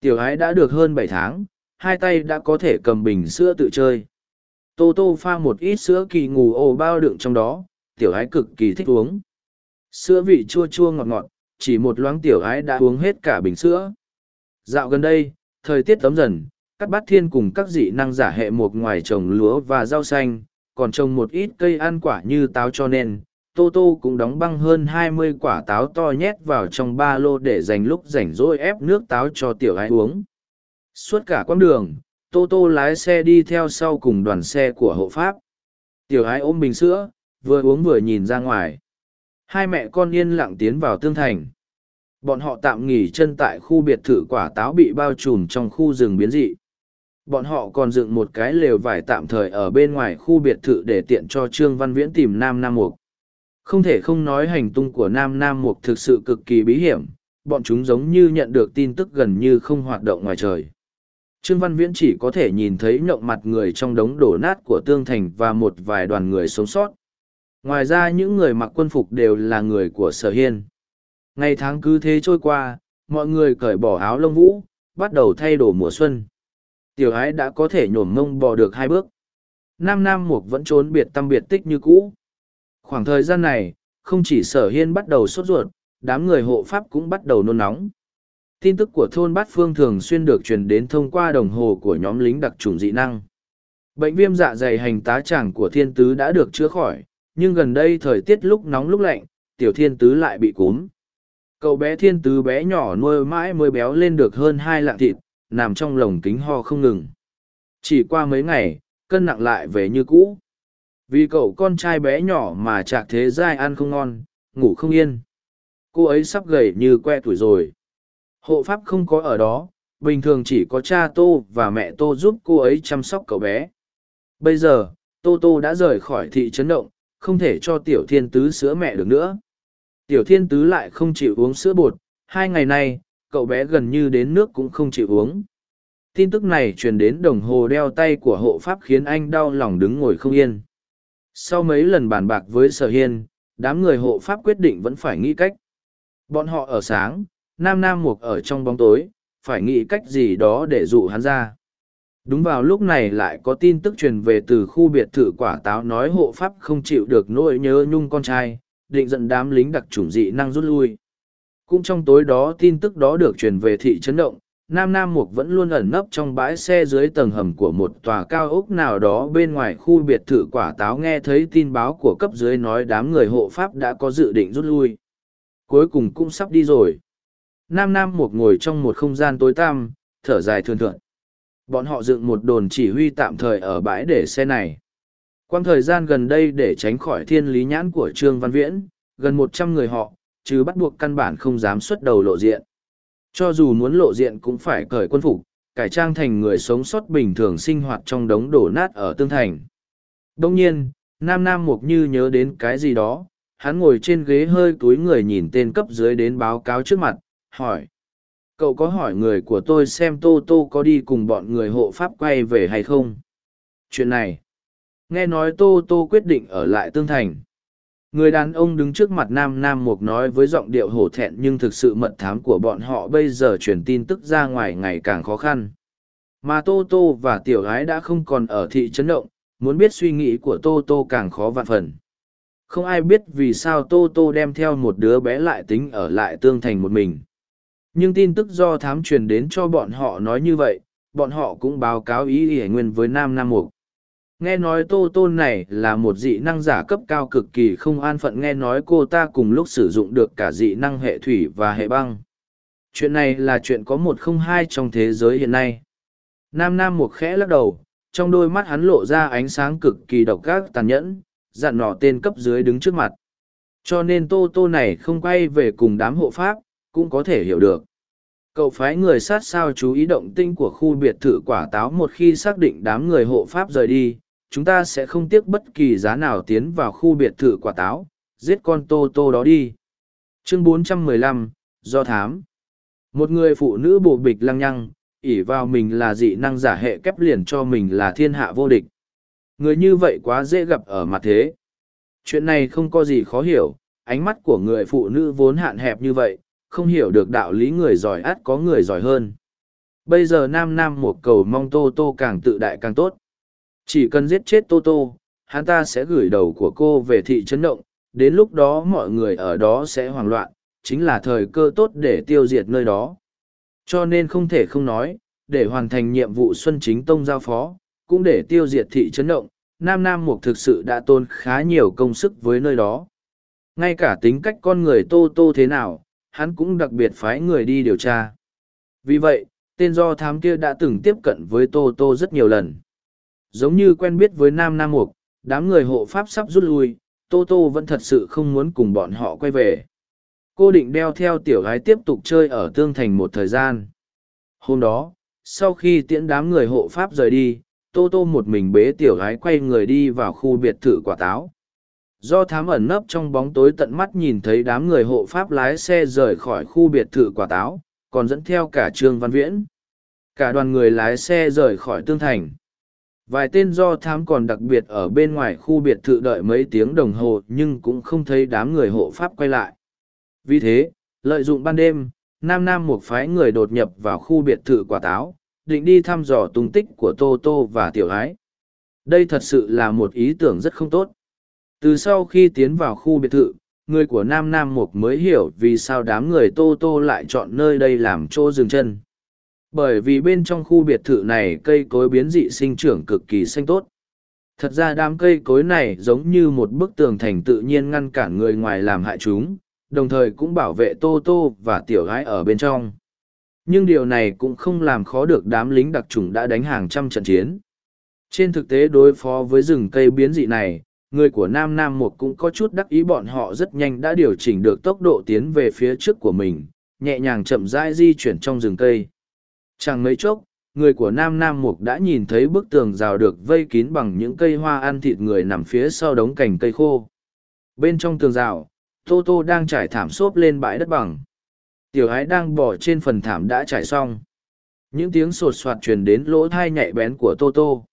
Tiểu ái đã được hơn bảy tháng hai tay đã có thể cầm bình sữa tự chơi. Tô tô pha một ít sữa kỳ ngủ ồ bao đựng trong đó, tiểu ái cực kỳ thích uống. Sữa vị chua chua ngọt ngọt, chỉ một loáng tiểu ái đã uống hết cả bình sữa. Dạo gần đây, thời tiết tấm dần, các bát thiên cùng các dị năng giả hệ một ngoài trồng lúa và rau xanh, còn trồng một ít cây ăn quả như táo cho nên, Tô Tô cũng đóng băng hơn hai mươi quả táo to nhét vào trong ba lô để dành lúc rảnh rỗi ép nước táo cho tiểu ái uống. Suốt cả quãng đường, tô tô lái xe đi theo sau cùng đoàn xe của hộ pháp tiểu ái ôm bình sữa vừa uống vừa nhìn ra ngoài. Hai mẹ con yên lặng tiến vào tương thành. Bọn họ tạm nghỉ chân tại khu biệt thự quả táo bị bao trùm trong khu rừng biến dị. Bọn họ còn dựng một cái lều vải tạm thời ở bên ngoài khu biệt thự để tiện cho trương văn viễn tìm nam nam mục. Không thể không nói hành tung của nam nam mục thực sự cực kỳ bí hiểm. Bọn chúng giống như nhận được tin tức gần như không hoạt động ngoài trời. Trương văn viễn chỉ có thể nhìn thấy nhộng mặt người trong đống đổ nát của tương thành và một vài đoàn người sống sót ngoài ra những người mặc quân phục đều là người của sở hiên. Ngày tháng cứ thế trôi qua, mọi người cởi bỏ áo lông vũ, bắt đầu thay đổi mùa xuân. Tiểu ái đã có thể nhổm mông bò được hai bước. Nam nam mục vẫn trốn biệt tâm biệt tích như cũ. Khoảng thời gian này, không chỉ sở hiên bắt đầu sốt ruột, đám người hộ pháp cũng bắt đầu nôn nóng. Tin tức của thôn bát phương thường xuyên được truyền đến thông qua đồng hồ của nhóm lính đặc trùng dị năng. Bệnh viêm dạ dày hành tá tràng của thiên tứ đã được chữa khỏi nhưng gần đây thời tiết lúc nóng lúc lạnh, tiểu thiên tứ lại bị cúm. Cậu bé thiên tứ bé nhỏ nuôi mãi mới béo lên được hơn hai lạng thịt, nằm trong lồng kính ho không ngừng. Chỉ qua mấy ngày, cân nặng lại về như cũ. Vì cậu con trai bé nhỏ mà chạc thế dai ăn không ngon, ngủ không yên. Cô ấy sắp gầy như que tuổi rồi. Hộ pháp không có ở đó, bình thường chỉ có cha tô và mẹ tô giúp cô ấy chăm sóc cậu bé. Bây giờ, tô tô đã rời khỏi thị trấn động không thể cho tiểu thiên tứ sữa mẹ được nữa. Tiểu thiên tứ lại không chịu uống sữa bột, hai ngày nay, cậu bé gần như đến nước cũng không chịu uống. Tin tức này truyền đến đồng hồ đeo tay của hộ pháp khiến anh đau lòng đứng ngồi không yên. Sau mấy lần bàn bạc với sở hiên, đám người hộ pháp quyết định vẫn phải nghĩ cách. Bọn họ ở sáng, nam nam mục ở trong bóng tối, phải nghĩ cách gì đó để dụ hắn ra đúng vào lúc này lại có tin tức truyền về từ khu biệt thự quả táo nói hộ pháp không chịu được nỗi nhớ nhung con trai, định dẫn đám lính đặc chủng dị năng rút lui. Cũng trong tối đó tin tức đó được truyền về thị trấn động, nam nam mục vẫn luôn ẩn nấp trong bãi xe dưới tầng hầm của một tòa cao ốc nào đó bên ngoài khu biệt thự quả táo nghe thấy tin báo của cấp dưới nói đám người hộ pháp đã có dự định rút lui. Cuối cùng cũng sắp đi rồi. Nam nam mục ngồi trong một không gian tối tăm, thở dài thường thượng bọn họ dựng một đồn chỉ huy tạm thời ở bãi để xe này. Quang thời gian gần đây để tránh khỏi thiên lý nhãn của trương văn viễn, gần một trăm người họ, chứ bắt buộc căn bản không dám xuất đầu lộ diện. Cho dù muốn lộ diện cũng phải cởi quân phục, cải trang thành người sống sót bình thường sinh hoạt trong đống đổ nát ở tương thành. Đông nhiên, nam nam mục như nhớ đến cái gì đó, hắn ngồi trên ghế hơi túi người nhìn tên cấp dưới đến báo cáo trước mặt, hỏi cậu có hỏi người của tôi xem tô tô có đi cùng bọn người hộ pháp quay về hay không? Chuyện này, nghe nói tô tô quyết định ở lại tương thành. Người đàn ông đứng trước mặt nam nam mục nói với giọng điệu hổ thẹn nhưng thực sự mật thám của bọn họ bây giờ truyền tin tức ra ngoài ngày càng khó khăn. Mà tô tô và tiểu gái đã không còn ở thị trấn động, muốn biết suy nghĩ của tô tô càng khó vạn phần. Không ai biết vì sao tô tô đem theo một đứa bé lại tính ở lại tương thành một mình nhưng tin tức do thám truyền đến cho bọn họ nói như vậy, bọn họ cũng báo cáo ý ỉa nguyên với nam nam mục. Nghe nói tô tôn này là một dị năng giả cấp cao cực kỳ không an phận, nghe nói cô ta cùng lúc sử dụng được cả dị năng hệ thủy và hệ băng. Chuyện này là chuyện có một không hai trong thế giới hiện nay. Nam nam Mục khẽ lắc đầu, trong đôi mắt hắn lộ ra ánh sáng cực kỳ độc ác, tàn nhẫn, dặn nọ tên cấp dưới đứng trước mặt. Cho nên tô tô này không quay về cùng đám hộ pháp cũng có thể hiểu được cậu phái người sát sao chú ý động tinh của khu biệt thự quả táo một khi xác định đám người hộ pháp rời đi chúng ta sẽ không tiếc bất kỳ giá nào tiến vào khu biệt thự quả táo, giết con tô tô đó đi. Chương 415, do thám. Một người phụ nữ bộ bịch lăng nhăng, ỉ vào mình là dị năng giả hệ kép liền cho mình là thiên hạ vô địch. Người như vậy quá dễ gặp ở mặt thế. Chuyện này không có gì khó hiểu, ánh mắt của người phụ nữ vốn hạn hẹp như vậy, không hiểu được đạo lý người giỏi át có người giỏi hơn. Bây giờ nam nam một cầu mong tô tô càng tự đại càng tốt. Chỉ cần giết chết Tô Tô, hắn ta sẽ gửi đầu của cô về thị trấn động, đến lúc đó mọi người ở đó sẽ hoảng loạn, chính là thời cơ tốt để tiêu diệt nơi đó. Cho nên không thể không nói, để hoàn thành nhiệm vụ Xuân Chính Tông giao phó, cũng để tiêu diệt thị trấn động, Nam Nam Mục thực sự đã tôn khá nhiều công sức với nơi đó. Ngay cả tính cách con người Tô Tô thế nào, hắn cũng đặc biệt phái người đi điều tra. Vì vậy, tên do thám kia đã từng tiếp cận với tô tô rất nhiều lần. Giống như quen biết với nam nam mục đám người hộ pháp sắp rút lui tô tô vẫn thật sự không muốn cùng bọn họ quay về. Cô định đeo theo tiểu gái tiếp tục chơi ở tương thành một thời gian. Hôm đó sau khi tiễn đám người hộ pháp rời đi tô tô một mình bế tiểu gái quay người đi vào khu biệt thự quả táo do thám ẩn nấp trong bóng tối tận mắt nhìn thấy đám người hộ pháp lái xe rời khỏi khu biệt thự quả táo, còn dẫn theo cả trương văn viễn. Cả đoàn người lái xe rời khỏi tương thành. Vài tên do thám còn đặc biệt ở bên ngoài khu biệt thự đợi mấy tiếng đồng hồ nhưng cũng không thấy đám người hộ pháp quay lại. Vì thế, lợi dụng ban đêm, nam nam một phái người đột nhập vào khu biệt thự quả táo, định đi thăm dò tung tích của tô tô và tiểu ái. Đây thật sự là một ý tưởng rất không tốt từ sau khi tiến vào khu biệt thự, người của nam nam mục mới hiểu vì sao đám người tô tô lại chọn nơi đây làm chỗ dừng chân. Bởi vì bên trong khu biệt thự này cây cối biến dị sinh trưởng cực kỳ xanh tốt. Thật ra đám cây cối này giống như một bức tường thành tự nhiên ngăn cản người ngoài làm hại chúng, đồng thời cũng bảo vệ tô tô và tiểu gái ở bên trong. Nhưng điều này cũng không làm khó được đám lính đặc trùng đã đánh hàng trăm trận chiến. Trên thực tế đối phó với rừng cây biến dị này người của nam nam một cũng có chút đắc ý, bọn họ rất nhanh đã điều chỉnh được tốc độ tiến về phía trước của mình, nhẹ nhàng chậm rãi di chuyển trong rừng cây. Chẳng mấy chốc, người của nam nam mục đã nhìn thấy bức tường rào được vây kín bằng những cây hoa ăn thịt người nằm phía sau đống cành cây khô. Bên trong tường rào, tô tô đang trải thảm xốp lên bãi đất bằng. Tiểu ái đang bỏ trên phần thảm đã trải xong. Những tiếng sột soạt truyền đến lỗ thai nhạy bén của tô tô.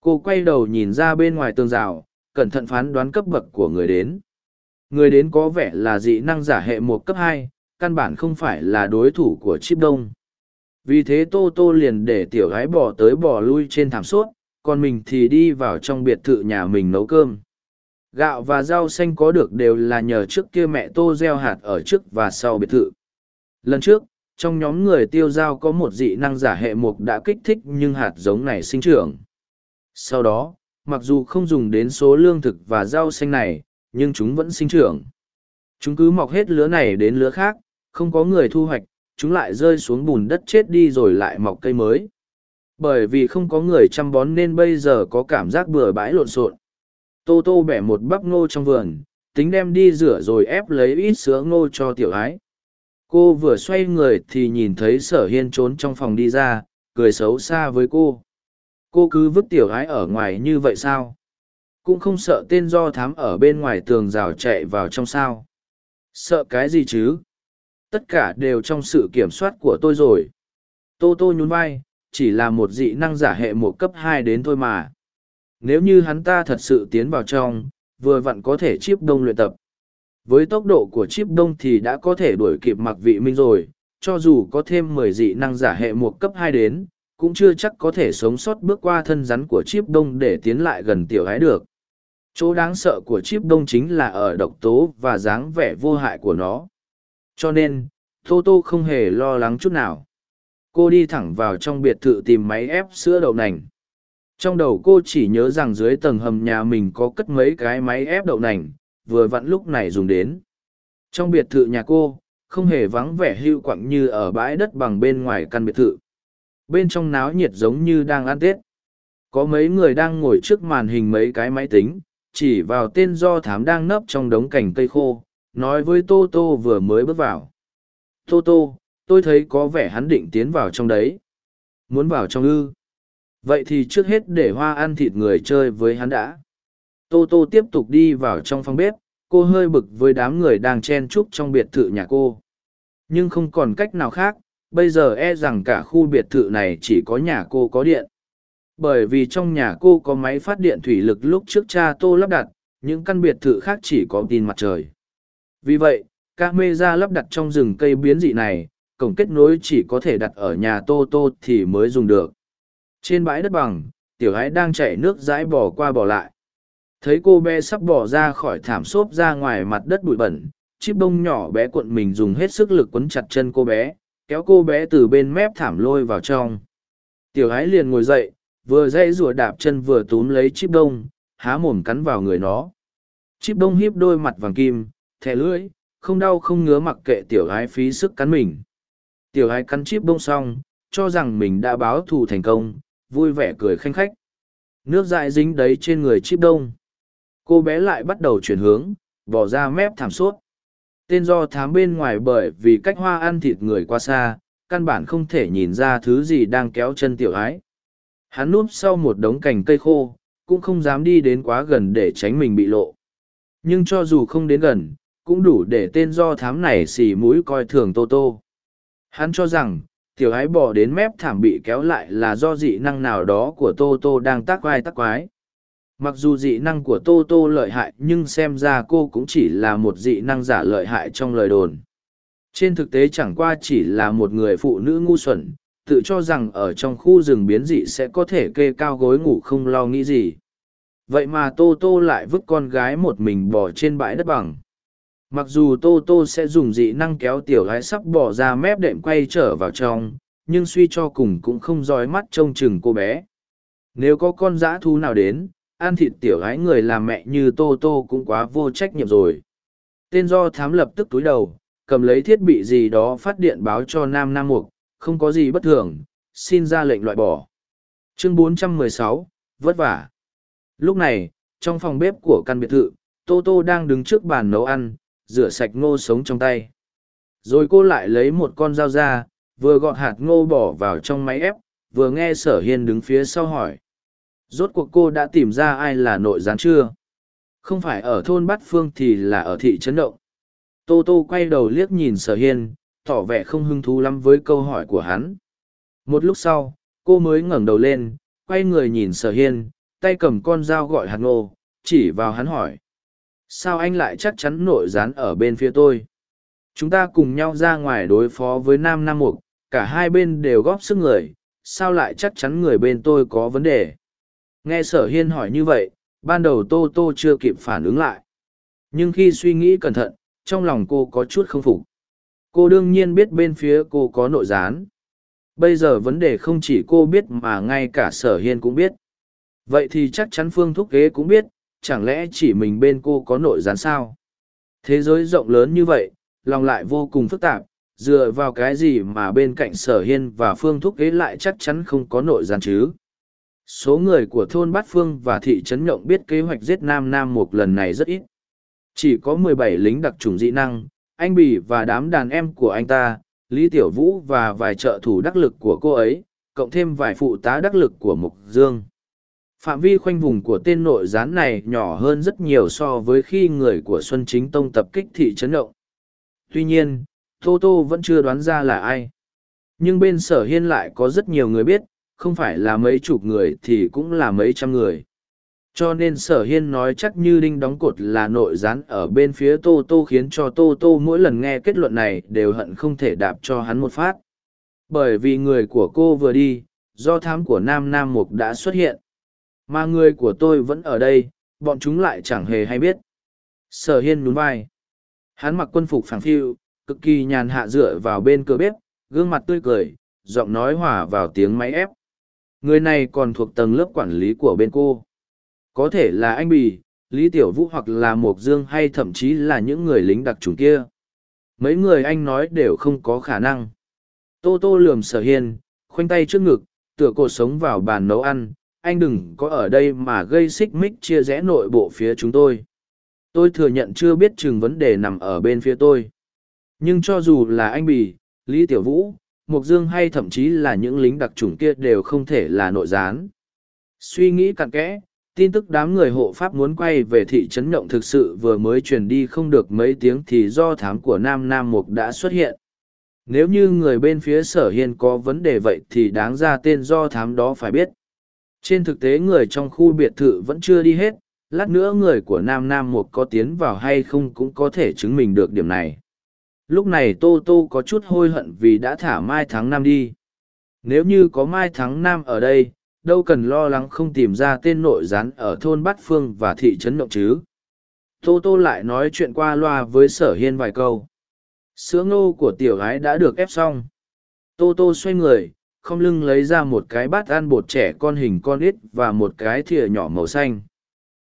Cô quay đầu nhìn ra bên ngoài tường rào cẩn thận phán đoán cấp bậc của người đến. Người đến có vẻ là dị năng giả hệ một cấp hai, căn bản không phải là đối thủ của chip đông. Vì thế tô tô liền để tiểu gái bỏ tới bỏ lui trên thảm suốt còn mình thì đi vào trong biệt thự nhà mình nấu cơm. Gạo và rau xanh có được đều là nhờ trước kia mẹ tô gieo hạt ở trước và sau biệt thự. Lần trước, trong nhóm người tiêu giao có một dị năng giả hệ mục đã kích thích nhưng hạt giống này sinh trưởng. Sau đó mặc dù không dùng đến số lương thực và rau xanh này, nhưng chúng vẫn sinh trưởng. Chúng cứ mọc hết lứa này đến lứa khác, không có người thu hoạch, chúng lại rơi xuống bùn đất chết đi rồi lại mọc cây mới. Bởi vì không có người chăm bón nên bây giờ có cảm giác bừa bãi lộn xộn. Tô tô bẻ một bắp ngô trong vườn, tính đem đi rửa rồi ép lấy ít sữa ngô cho tiểu ái. Cô vừa xoay người thì nhìn thấy sở hiên trốn trong phòng đi ra, cười xấu xa với cô cô cứ vứt tiểu ái ở ngoài như vậy sao? Cũng không sợ tên do thám ở bên ngoài tường rào chạy vào trong sao. Sợ cái gì chứ? Tất cả đều trong sự kiểm soát của tôi rồi. Tô tô nhún vai, chỉ là một dị năng giả hệ một cấp hai đến thôi mà. Nếu như hắn ta thật sự tiến vào trong, vừa vặn có thể chip đông luyện tập. Với tốc độ của chip đông thì đã có thể đuổi kịp mặc vị minh rồi, cho dù có thêm mười dị năng giả hệ một cấp hai đến cũng chưa chắc có thể sống sót bước qua thân rắn của chip đông để tiến lại gần tiểu gái được. Chỗ đáng sợ của chip đông chính là ở độc tố và dáng vẻ vô hại của nó. Cho nên tô tô không hề lo lắng chút nào. Cô đi thẳng vào trong biệt thự tìm máy ép sữa đậu nành. Trong đầu cô chỉ nhớ rằng dưới tầng hầm nhà mình có cất mấy cái máy ép đậu nành, vừa vặn lúc này dùng đến. Trong biệt thự nhà cô, không hề vắng vẻ hưu quặng như ở bãi đất bằng bên ngoài căn biệt thự bên trong náo nhiệt giống như đang ăn tết. Có mấy người đang ngồi trước màn hình mấy cái máy tính, chỉ vào tên do thám đang nấp trong đống cành cây khô, nói với tô tô vừa mới bước vào. Tô tô, tôi thấy có vẻ hắn định tiến vào trong đấy. Muốn vào trong ư? Vậy thì trước hết để hoa ăn thịt người chơi với hắn đã. Tô tô tiếp tục đi vào trong phòng bếp, cô hơi bực với đám người đang chen chúc trong biệt thự nhà cô. Nhưng không còn cách nào khác bây giờ e rằng cả khu biệt thự này chỉ có nhà cô có điện. Bởi vì trong nhà cô có máy phát điện thủy lực lúc trước cha tô lắp đặt, những căn biệt thự khác chỉ có tin mặt trời. Vì vậy, ca mê ra lắp đặt trong rừng cây biến dị này, cổng kết nối chỉ có thể đặt ở nhà tô tô thì mới dùng được. Trên bãi đất bằng, tiểu ái đang chảy nước dãi bỏ qua bỏ lại. Thấy cô bé sắp bỏ ra khỏi thảm xốp ra ngoài mặt đất bụi bẩn chiếc bông nhỏ bé cuộn mình dùng hết sức lực quấn chặt chân cô bé kéo cô bé từ bên mép thảm lôi vào trong tiểu ái liền ngồi dậy vừa dây rùa đạp chân vừa túm lấy chip đông há mồm cắn vào người nó Chip đông hiếp đôi mặt vàng kim thẻ lưỡi không đau không ngứa mặc kệ tiểu ái phí sức cắn mình tiểu ái cắn chip đông xong cho rằng mình đã báo thù thành công, vui vẻ cười khanh khách. Nước dại dính đấy trên người chip đông. Cô bé lại bắt đầu chuyển hướng, bỏ ra mép thảm suốt. Tên do thám bên ngoài bởi vì cách hoa ăn thịt người qua xa, căn bản không thể nhìn ra thứ gì đang kéo chân tiểu ái. Hắn núp sau một đống cành cây khô, cũng không dám đi đến quá gần để tránh mình bị lộ. Nhưng cho dù không đến gần, cũng đủ để tên do thám này xì mũi coi thường Tô Tô. Hắn cho rằng, tiểu ái bỏ đến mép thảm bị kéo lại là do dị năng nào đó của Tô Tô đang tác vai tác quái. Mặc dù dị năng của Tô Tô lợi hại nhưng xem ra cô cũng chỉ là một dị năng giả lợi hại trong lời đồn. Trên thực tế chẳng qua chỉ là một người phụ nữ ngu xuẩn, tự cho rằng ở trong khu rừng biến dị sẽ có thể kê cao gối ngủ không lo nghĩ gì. Vậy mà Tô Tô lại vứt con gái một mình bỏ trên bãi đất bằng. Mặc dù Tô Tô sẽ dùng dị năng kéo tiểu gái sắp bỏ ra mép đệm quay trở vào trong, nhưng suy cho cùng cũng không dõi mắt trông chừng cô bé. Nếu có con dã thú nào đến, ăn thịt tiểu gái người làm mẹ như Tô Tô cũng quá vô trách nhiệm rồi. Tên do thám lập tức túi đầu, cầm lấy thiết bị gì đó phát điện báo cho Nam Nam Mục, không có gì bất thường, xin ra lệnh loại bỏ. Chương 416, vất vả. Lúc này, trong phòng bếp của căn biệt thự, Tô Tô đang đứng trước bàn nấu ăn, rửa sạch ngô sống trong tay. Rồi cô lại lấy một con dao ra, vừa gọt hạt ngô bỏ vào trong máy ép, vừa nghe sở hiên đứng phía sau hỏi. Rốt cuộc cô đã tìm ra ai là nội gián chưa? Không phải ở thôn Bát Phương thì là ở thị trấn Động. Tô Tô quay đầu liếc nhìn sở hiên, tỏ vẻ không hứng thú lắm với câu hỏi của hắn. Một lúc sau, cô mới ngẩng đầu lên, quay người nhìn sở hiên, tay cầm con dao gọi hạt ngô, chỉ vào hắn hỏi. Sao anh lại chắc chắn nội gián ở bên phía tôi? Chúng ta cùng nhau ra ngoài đối phó với Nam Nam Mục, cả hai bên đều góp sức người, sao lại chắc chắn người bên tôi có vấn đề? Nghe sở hiên hỏi như vậy, ban đầu Tô Tô chưa kịp phản ứng lại. Nhưng khi suy nghĩ cẩn thận, trong lòng cô có chút không phục. Cô đương nhiên biết bên phía cô có nội gián. Bây giờ vấn đề không chỉ cô biết mà ngay cả sở hiên cũng biết. Vậy thì chắc chắn phương thúc kế cũng biết chẳng lẽ chỉ mình bên cô có nội gián sao? Thế giới rộng lớn như vậy lòng lại vô cùng phức tạp dựa vào cái gì mà bên cạnh sở hiên và phương thúc kế lại chắc chắn không có nội gián chứ? Số người của thôn bát phương và thị trấn nhộng biết kế hoạch giết nam nam một lần này rất ít. Chỉ có mười bảy lính đặc trùng dị năng, anh bỉ và đám đàn em của anh ta, lý tiểu vũ và vài trợ thủ đắc lực của cô ấy, cộng thêm vài phụ tá đắc lực của mục dương. Phạm vi khoanh vùng của tên nội gián này nhỏ hơn rất nhiều so với khi người của xuân chính tông tập kích thị trấn động tuy nhiên, tô tô vẫn chưa đoán ra là ai. Nhưng bên sở hiên lại có rất nhiều người biết không phải là mấy chục người thì cũng là mấy trăm người. Cho nên sở hiên nói chắc như đinh đóng cột là nội gián ở bên phía tô tô khiến cho tô tô mỗi lần nghe kết luận này đều hận không thể đạp cho hắn một phát. Bởi vì người của cô vừa đi, do thám của nam nam mục đã xuất hiện. Mà người của tôi vẫn ở đây, bọn chúng lại chẳng hề hay biết. Sở hiên nhún vai. Hắn mặc quân phục phẳng phiu, cực kỳ nhàn hạ dựa vào bên cửa bếp, gương mặt tươi cười, giọng nói hòa vào tiếng máy ép người này còn thuộc tầng lớp quản lý của bên cô có thể là anh Bì, Lý Tiểu Vũ hoặc là Mộc Dương hay thậm chí là những người lính đặc trùng kia. Mấy người anh nói đều không có khả năng. Tô Tô lườm sở hiên, khoanh tay trước ngực, tựa cột sống vào bàn nấu ăn. Anh đừng có ở đây mà gây xích mích chia rẽ nội bộ phía chúng tôi. Tôi thừa nhận chưa biết chừng vấn đề nằm ở bên phía tôi. Nhưng cho dù là anh Bì, Lý Tiểu Vũ, Mộc Dương hay thậm chí là những lính đặc chủng kia đều không thể là nội gián. Suy nghĩ cặn kẽ, tin tức đám người hộ pháp muốn quay về thị trấn nhộng thực sự vừa mới truyền đi không được mấy tiếng thì do thám của nam nam mục đã xuất hiện. Nếu như người bên phía sở hiên có vấn đề vậy thì đáng ra tên do thám đó phải biết. Trên thực tế người trong khu biệt thự vẫn chưa đi hết lát nữa người của nam nam mục có tiến vào hay không cũng có thể chứng minh được điểm này lúc này tô tô có chút hôi hận vì đã thả mai tháng năm đi nếu như có mai tháng năm ở đây đâu cần lo lắng không tìm ra tên nội gián ở thôn Bát Phương và thị trấn Động chứ. Tô Tô lại nói chuyện qua loa với sở hiên vài câu. Sữa ngô của tiểu gái đã được ép xong. Tô Tô xoay người, không lưng lấy ra một cái bát ăn bột trẻ con hình con ít và một cái thìa nhỏ màu xanh.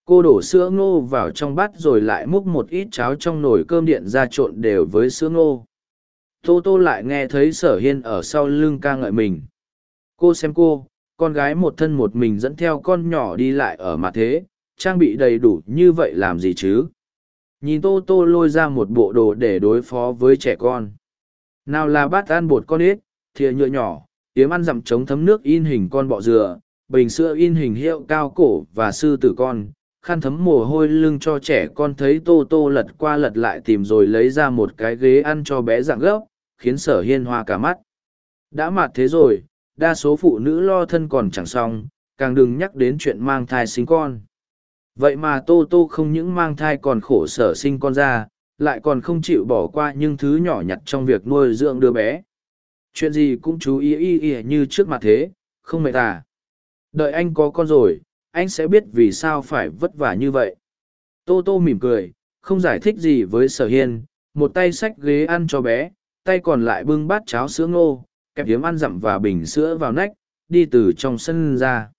Cô đổ sữa ngô vào trong bát rồi lại múc một ít cháo trong nồi cơm điện ra trộn đều với sữa ngô. tô tô lại nghe thấy sở hiên ở sau lưng ca ngợi mình. Cô xem cô, con gái một thân một mình dẫn theo con nhỏ đi lại ở mặt thế, trang bị đầy đủ như vậy làm gì chứ? Nhìn tô tô lôi ra một bộ đồ để đối phó với trẻ con. Nào là bát ăn bột con ếch, thìa nhựa nhỏ, yếm ăn dặm chống thấm nước in hình con bọ dừa, bình sữa in hình hiệu cao cổ và sư tử con khăn thấm mồ hôi lưng cho trẻ con thấy tô tô lật qua lật lại tìm rồi lấy ra một cái ghế ăn cho bé dạng gốc khiến sở hiên hoa cả mắt. Đã mạt thế rồi, đa số phụ nữ lo thân còn chẳng xong, càng đừng nhắc đến chuyện mang thai sinh con. Vậy mà tô tô không những mang thai còn khổ sở sinh con ra, lại còn không chịu bỏ qua những thứ nhỏ nhặt trong việc nuôi dưỡng đứa bé. Chuyện gì cũng chú ý y y như trước mặt thế, không mệt à? Đợi anh có con rồi anh sẽ biết vì sao phải vất vả như vậy. Tô tô mỉm cười, không giải thích gì với sở hiên, một tay xách ghế ăn cho bé, tay còn lại bưng bát cháo sữa ngô, kẹp hiếm ăn dặm và bình sữa vào nách, đi từ trong sân ra.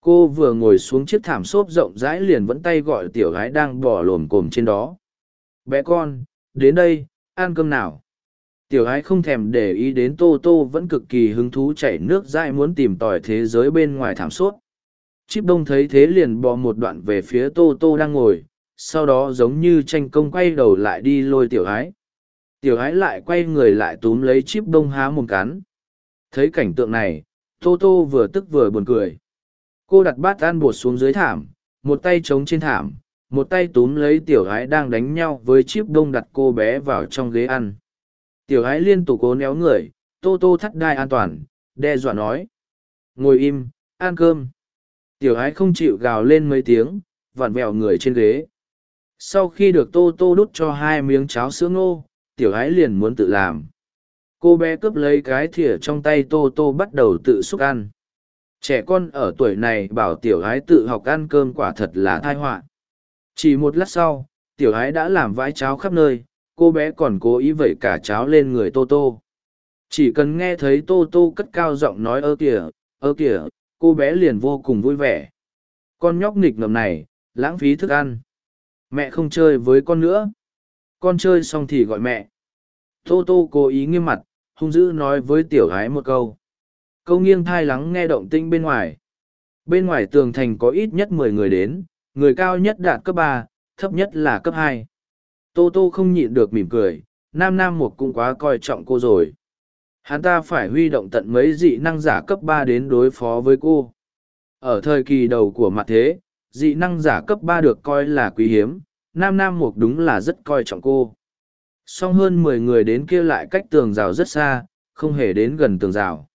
Cô vừa ngồi xuống chiếc thảm xốp rộng rãi liền vẫn tay gọi tiểu gái đang bỏ lồm cồm trên đó. Bé con, đến đây, ăn cơm nào? Tiểu gái không thèm để ý đến tô tô vẫn cực kỳ hứng thú chảy nước dãi muốn tìm tòi thế giới bên ngoài thảm xốp chip đông thấy thế liền bò một đoạn về phía tô tô đang ngồi, sau đó giống như tranh công quay đầu lại đi lôi tiểu ái. Tiểu ái lại quay người lại túm lấy chip đông há mồm cắn. Thấy cảnh tượng này, tô tô vừa tức vừa buồn cười. Cô đặt bát ăn bột xuống dưới thảm, một tay trống trên thảm, một tay túm lấy tiểu ái đang đánh nhau với chip đông đặt cô bé vào trong ghế ăn. Tiểu ái liên tục cố néo người, tô tô thắt đai an toàn, đe dọa nói. Ngồi im, ăn cơm tiểu Ái không chịu gào lên mấy tiếng, vặn vẹo người trên ghế. Sau khi được tô tô đút cho hai miếng cháo sữa ngô, tiểu Ái liền muốn tự làm. Cô bé cướp lấy cái thìa trong tay tô tô bắt đầu tự xúc ăn. Trẻ con ở tuổi này bảo tiểu Ái tự học ăn cơm quả thật là thai họa. Chỉ một lát sau, tiểu Ái đã làm vãi cháo khắp nơi, cô bé còn cố ý vẩy cả cháo lên người tô tô. Chỉ cần nghe thấy tô tô cất cao giọng nói ơ kìa ơ kìa cô bé liền vô cùng vui vẻ. Con nhóc nghịch ngầm này, lãng phí thức ăn. Mẹ không chơi với con nữa. Con chơi xong thì gọi mẹ. Tô tô cố ý nghiêm mặt, hung dữ nói với tiểu gái một câu. Câu nghiêng thai lắng nghe động tĩnh bên ngoài. Bên ngoài tường thành có ít nhất mười người đến, người cao nhất đạt cấp ba, thấp nhất là cấp hai. Tô tô không nhịn được mỉm cười, nam nam một cũng quá coi trọng cô rồi hắn ta phải huy động tận mấy dị năng giả cấp ba đến đối phó với cô. Ở thời kỳ đầu của mặt thế, dị năng giả cấp ba được coi là quý hiếm, nam nam mục đúng là rất coi trọng cô. Song hơn mười người đến kia lại cách tường rào rất xa, không hề đến gần tường rào.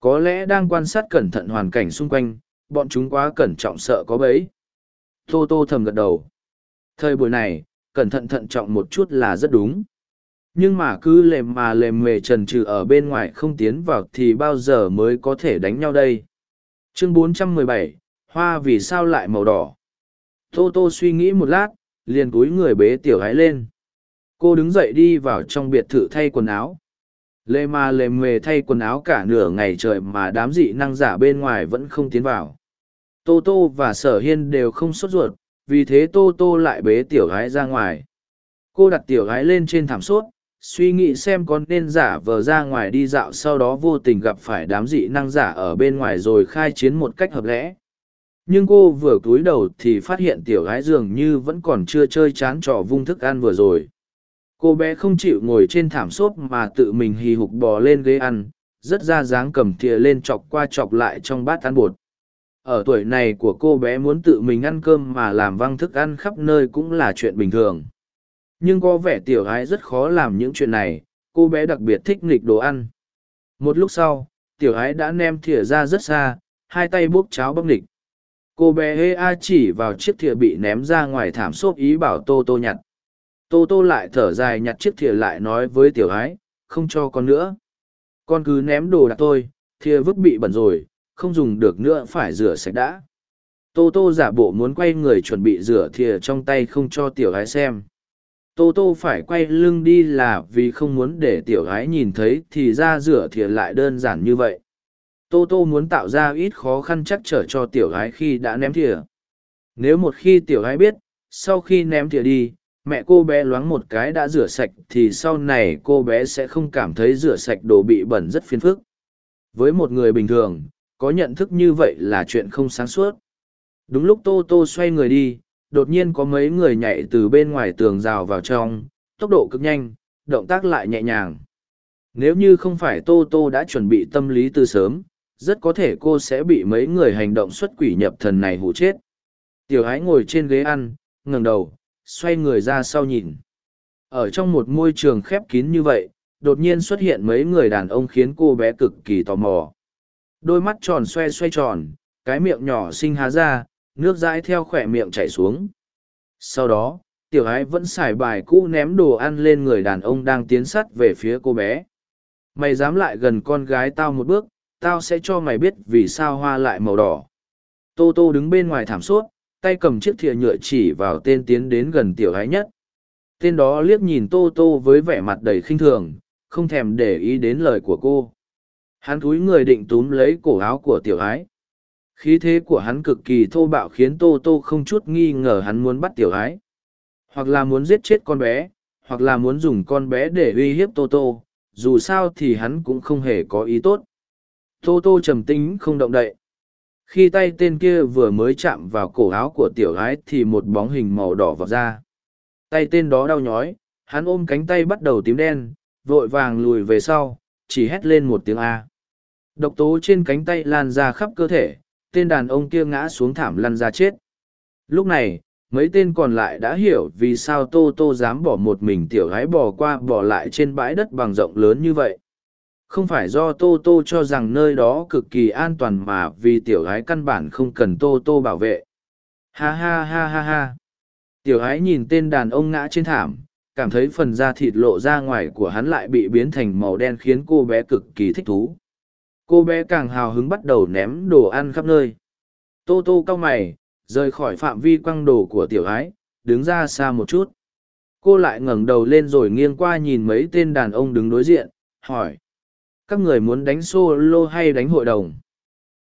Có lẽ đang quan sát cẩn thận hoàn cảnh xung quanh, bọn chúng quá cẩn trọng sợ có bẫy. Tô tô thầm gật đầu. Thời buổi này, cẩn thận thận trọng một chút là rất đúng nhưng mà cứ lềm mà lềm mề trần trừ ở bên ngoài không tiến vào thì bao giờ mới có thể đánh nhau đây? Chương 417, hoa vì sao lại màu đỏ? Tô tô suy nghĩ một lát liền cúi người bế tiểu gái lên. Cô đứng dậy đi vào trong biệt thự thay quần áo. Lê ma lề mề thay quần áo cả nửa ngày trời mà đám dị năng giả bên ngoài vẫn không tiến vào. Tô tô và sở hiên đều không sốt ruột vì thế tô tô lại bế tiểu gái ra ngoài. Cô đặt tiểu gái lên trên thảm sốt suy nghĩ xem có nên giả vờ ra ngoài đi dạo sau đó vô tình gặp phải đám dị năng giả ở bên ngoài rồi khai chiến một cách hợp lẽ. Nhưng cô vừa cúi đầu thì phát hiện tiểu gái dường như vẫn còn chưa chơi chán trò vung thức ăn vừa rồi. Cô bé không chịu ngồi trên thảm xốp mà tự mình hì hục bò lên ghế ăn, rất ra dáng cầm thìa lên chọc qua chọc lại trong bát ăn bột. Ở tuổi này của cô bé muốn tự mình ăn cơm mà làm văng thức ăn khắp nơi cũng là chuyện bình thường nhưng có vẻ tiểu gái rất khó làm những chuyện này, cô bé đặc biệt thích nghịch đồ ăn. Một lúc sau, tiểu gái đã nem thìa ra rất xa, hai tay bốc cháo bắp nghịch. Cô bé hê a chỉ vào chiếc thìa bị ném ra ngoài thảm xốp ý bảo tô tô nhặt. Tô tô lại thở dài nhặt chiếc thìa lại nói với tiểu gái không cho con nữa. Con cứ ném đồ đạc tôi thìa vứt bị bẩn rồi, không dùng được nữa phải rửa sạch đã. Tô tô giả bộ muốn quay người chuẩn bị rửa thìa trong tay không cho tiểu gái xem tô tô phải quay lưng đi là vì không muốn để tiểu gái nhìn thấy thì ra rửa thìa lại đơn giản như vậy. Tô tô muốn tạo ra ít khó khăn chắc trở cho tiểu gái khi đã ném thìa. Nếu một khi tiểu gái biết, sau khi ném thìa đi, mẹ cô bé loáng một cái đã rửa sạch thì sau này cô bé sẽ không cảm thấy rửa sạch đồ bị bẩn rất phiền phức. Với một người bình thường, có nhận thức như vậy là chuyện không sáng suốt. Đúng lúc tô tô xoay người đi đột nhiên có mấy người nhảy từ bên ngoài tường rào vào trong, tốc độ cực nhanh, động tác lại nhẹ nhàng. Nếu như không phải tô tô đã chuẩn bị tâm lý từ sớm, rất có thể cô sẽ bị mấy người hành động xuất quỷ nhập thần này hụ chết. Tiểu ái ngồi trên ghế ăn, ngẩng đầu, xoay người ra sau nhìn. Ở trong một môi trường khép kín như vậy, đột nhiên xuất hiện mấy người đàn ông khiến cô bé cực kỳ tò mò. Đôi mắt tròn xoe xoay tròn, cái miệng nhỏ xinh há ra nước dãi theo khỏe miệng chảy xuống. Sau đó, tiểu ái vẫn xài bài cũ ném đồ ăn lên người đàn ông đang tiến sắt về phía cô bé. Mày dám lại gần con gái tao một bước, tao sẽ cho mày biết vì sao hoa lại màu đỏ. Tô tô đứng bên ngoài thảm suốt tay cầm chiếc thìa nhựa chỉ vào tên tiến đến gần tiểu ái nhất. Tên đó liếc nhìn tô tô với vẻ mặt đầy khinh thường, không thèm để ý đến lời của cô. Hắn cúi người định túm lấy cổ áo của tiểu ái khí thế của hắn cực kỳ thô bạo khiến tô tô không chút nghi ngờ hắn muốn bắt tiểu ái. Hoặc là muốn giết chết con bé, hoặc là muốn dùng con bé để uy hiếp tô tô, dù sao thì hắn cũng không hề có ý tốt. Tô tô trầm tính không động đậy. Khi tay tên kia vừa mới chạm vào cổ áo của tiểu ái thì một bóng hình màu đỏ vọt ra. Tay tên đó đau nhói, hắn ôm cánh tay bắt đầu tím đen, vội vàng lùi về sau, chỉ hét lên một tiếng a. Độc tố trên cánh tay lan ra khắp cơ thể tên đàn ông kia ngã xuống thảm lăn ra chết. Lúc này, mấy tên còn lại đã hiểu vì sao tô tô dám bỏ một mình tiểu gái bỏ qua bỏ lại trên bãi đất bằng rộng lớn như vậy. Không phải do tô tô cho rằng nơi đó cực kỳ an toàn mà vì tiểu gái căn bản không cần tô tô bảo vệ. Ha ha ha ha ha. Tiểu gái nhìn tên đàn ông ngã trên thảm, cảm thấy phần da thịt lộ ra ngoài của hắn lại bị biến thành màu đen khiến cô bé cực kỳ thích thú cô bé càng hào hứng bắt đầu ném đồ ăn khắp nơi. Tô tô cau mày, rời khỏi phạm vi quăng đồ của tiểu ái, đứng ra xa một chút. Cô lại ngẩng đầu lên rồi nghiêng qua nhìn mấy tên đàn ông đứng đối diện, hỏi, các người muốn đánh solo hay đánh hội đồng?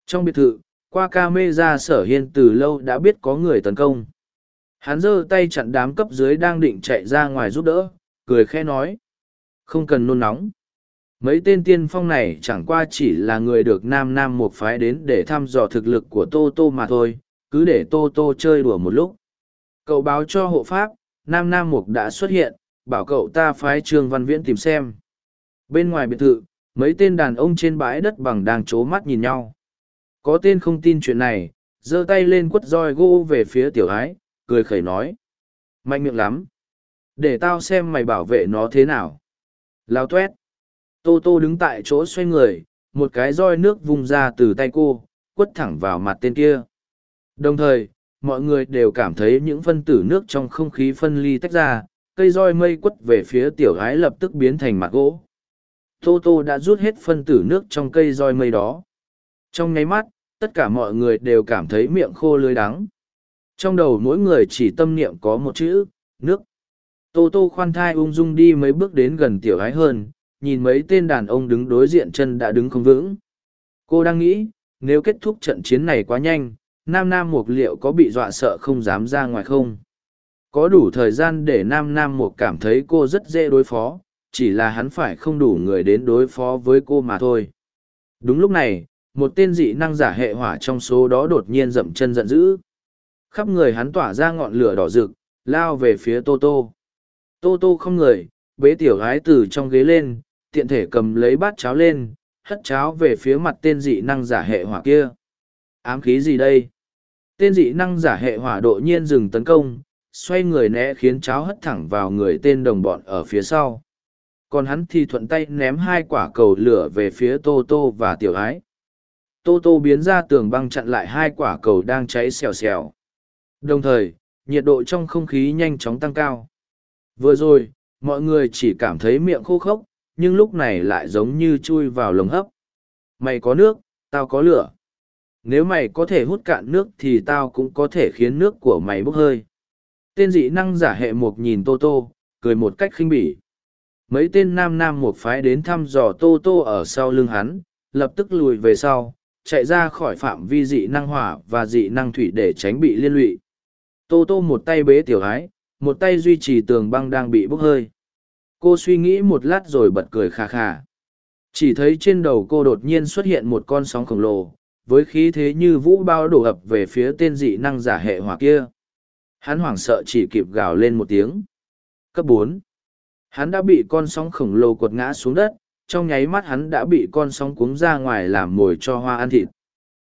Trong biệt thự, qua ca mê ra sở hiên từ lâu đã biết có người tấn công. Hắn giơ tay chặn đám cấp dưới đang định chạy ra ngoài giúp đỡ, cười khe nói, không cần nôn nóng mấy tên tiên phong này chẳng qua chỉ là người được nam nam một phái đến để thăm dò thực lực của tô tô mà thôi, cứ để tô tô chơi đùa một lúc. Cậu báo cho hộ pháp, nam nam mục đã xuất hiện, bảo cậu ta phái trương văn viễn tìm xem. Bên ngoài biệt thự, mấy tên đàn ông trên bãi đất bằng đang c h ố mắt nhìn nhau. Có tên không tin chuyện này, giơ tay lên quất roi gỗ về phía tiểu ái, cười khẩy nói. Mạnh miệng lắm. Để tao xem mày bảo vệ nó thế nào. Lao toét tô tô đứng tại chỗ xoay người một cái roi nước vung ra từ tay cô quất thẳng vào mặt tên kia Đồng thời, mọi người đều cảm thấy những phân tử nước trong không khí phân ly tách ra, cây roi mây quất về phía tiểu gái lập tức biến thành mặt gỗ. Tô Tô đã rút hết phân tử nước trong cây roi mây đó. Trong nháy mắt, tất cả mọi người đều cảm thấy miệng khô lưới đắng. Trong đầu mỗi người chỉ tâm niệm có một chữ, nước. Tô Tô khoan thai ung dung đi mấy bước đến gần tiểu gái hơn, nhìn mấy tên đàn ông đứng đối diện chân đã đứng không vững. Cô đang nghĩ, nếu kết thúc trận chiến này quá nhanh, nam nam mục liệu có bị dọa sợ không dám ra ngoài không? Có đủ thời gian để nam nam mục cảm thấy cô rất dễ đối phó chỉ là hắn phải không đủ người đến đối phó với cô mà thôi. Đúng lúc này một tên dị năng giả hệ hỏa trong số đó đột nhiên dậm chân giận dữ. Khắp người hắn tỏa ra ngọn lửa đỏ rực lao về phía tô tô. Tô tô không người bế tiểu gái từ trong ghế lên tiện thể cầm lấy bát cháo lên, hất cháo về phía mặt tên dị năng giả hệ hỏa kia. Ám khí gì đây? Tên dị năng giả hệ hỏa độ nhiên dừng tấn công, xoay người né khiến cháo hất thẳng vào người tên đồng bọn ở phía sau. Còn hắn thì thuận tay ném hai quả cầu lửa về phía tô tô và tiểu ái. Tô tô biến ra tường băng chặn lại hai quả cầu đang cháy xèo xèo. Đồng thời, nhiệt độ trong không khí nhanh chóng tăng cao. Vừa rồi, mọi người chỉ cảm thấy miệng khô khốc nhưng lúc này lại giống như chui vào lồng hấp. Mày có nước, tao có lửa. Nếu mày có thể hút cạn nước thì tao cũng có thể khiến nước của mày bốc hơi. Tên dị năng giả hệ mục nhìn tô tô, cười một cách khinh bỉ. Mấy tên nam nam một phái đến thăm dò tô tô ở sau lưng hắn, lập tức lùi về sau, chạy ra khỏi phạm vi dị năng hỏa và dị năng thủy để tránh bị liên lụy. Tô tô một tay bế tiểu ái, một tay duy trì tường băng đang bị bốc hơi cô suy nghĩ một lát rồi bật cười khà khà. Chỉ thấy trên đầu cô đột nhiên xuất hiện một con sóng khổng lồ với khí thế như vũ bao đổ ập về phía tên dị năng giả hệ hỏa kia. Hắn hoảng sợ chỉ kịp gào lên một tiếng. Cấp bốn. Hắn đã bị con sóng khổng lồ quật ngã xuống đất trong nháy mắt hắn đã bị con sóng cuống ra ngoài làm mồi cho hoa ăn thịt.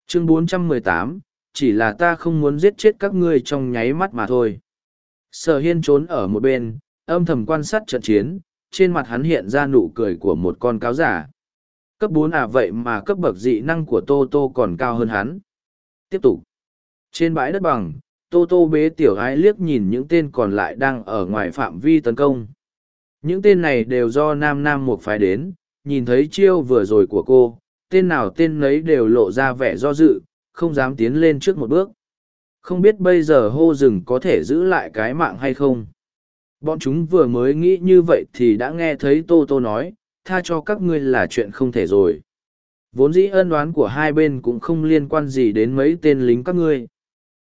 Chương 418, chỉ là ta không muốn giết chết các ngươi trong nháy mắt mà thôi. Sở hiên trốn ở một bên âm thầm quan sát trận chiến, trên mặt hắn hiện ra nụ cười của một con cáo giả. Cấp bốn à vậy mà cấp bậc dị năng của tô tô còn cao hơn hắn. Tiếp tục. Trên bãi đất bằng, tô tô bế tiểu ái liếc nhìn những tên còn lại đang ở ngoài phạm vi tấn công. Những tên này đều do nam nam một phái đến, nhìn thấy chiêu vừa rồi của cô, tên nào tên nấy đều lộ ra vẻ do dự, không dám tiến lên trước một bước. Không biết bây giờ hô rừng có thể giữ lại cái mạng hay không bọn chúng vừa mới nghĩ như vậy thì đã nghe thấy tô tô nói, tha cho các ngươi là chuyện không thể rồi. Vốn dĩ ân đoán của hai bên cũng không liên quan gì đến mấy tên lính các ngươi.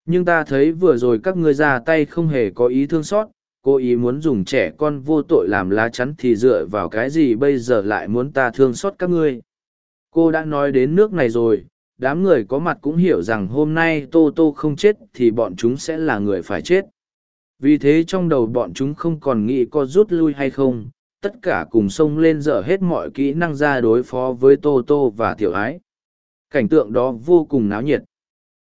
Nhưng ta thấy vừa rồi các ngươi ra tay không hề có ý thương xót, cố ý muốn dùng trẻ con vô tội làm lá chắn thì dựa vào cái gì bây giờ lại muốn ta thương xót các ngươi? Cô đã nói đến nước này rồi, đám người có mặt cũng hiểu rằng hôm nay tô tô không chết thì bọn chúng sẽ là người phải chết vì thế trong đầu bọn chúng không còn nghĩ có rút lui hay không, tất cả cùng xông lên dở hết mọi kỹ năng ra đối phó với tô tô và tiểu ái. Cảnh tượng đó vô cùng náo nhiệt.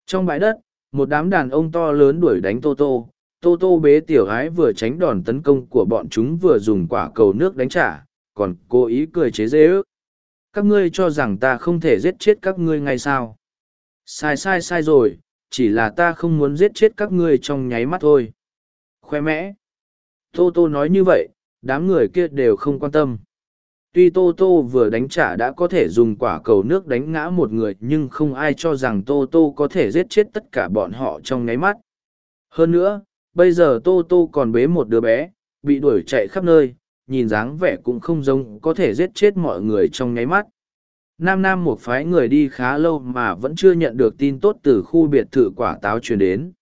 Trong bãi đất, một đám đàn ông to lớn đuổi đánh tô tô. Tô tô bế tiểu ái vừa tránh đòn tấn công của bọn chúng vừa dùng quả cầu nước đánh trả, còn cố ý cười chế dễ ước. Các ngươi cho rằng ta không thể giết chết các ngươi ngay sao? Sai sai sai rồi, chỉ là ta không muốn giết chết các ngươi trong nháy mắt thôi khoe mẽ. Tô tô nói như vậy, đám người kia đều không quan tâm. Tuy tô tô vừa đánh trả đã có thể dùng quả cầu nước đánh ngã một người, nhưng không ai cho rằng tô tô có thể giết chết tất cả bọn họ trong nháy mắt. Hơn nữa, bây giờ tô tô còn bế một đứa bé, bị đuổi chạy khắp nơi, nhìn dáng vẻ cũng không giống có thể giết chết mọi người trong nháy mắt. Nam nam một phái người đi khá lâu mà vẫn chưa nhận được tin tốt từ khu biệt thự quả táo truyền đến.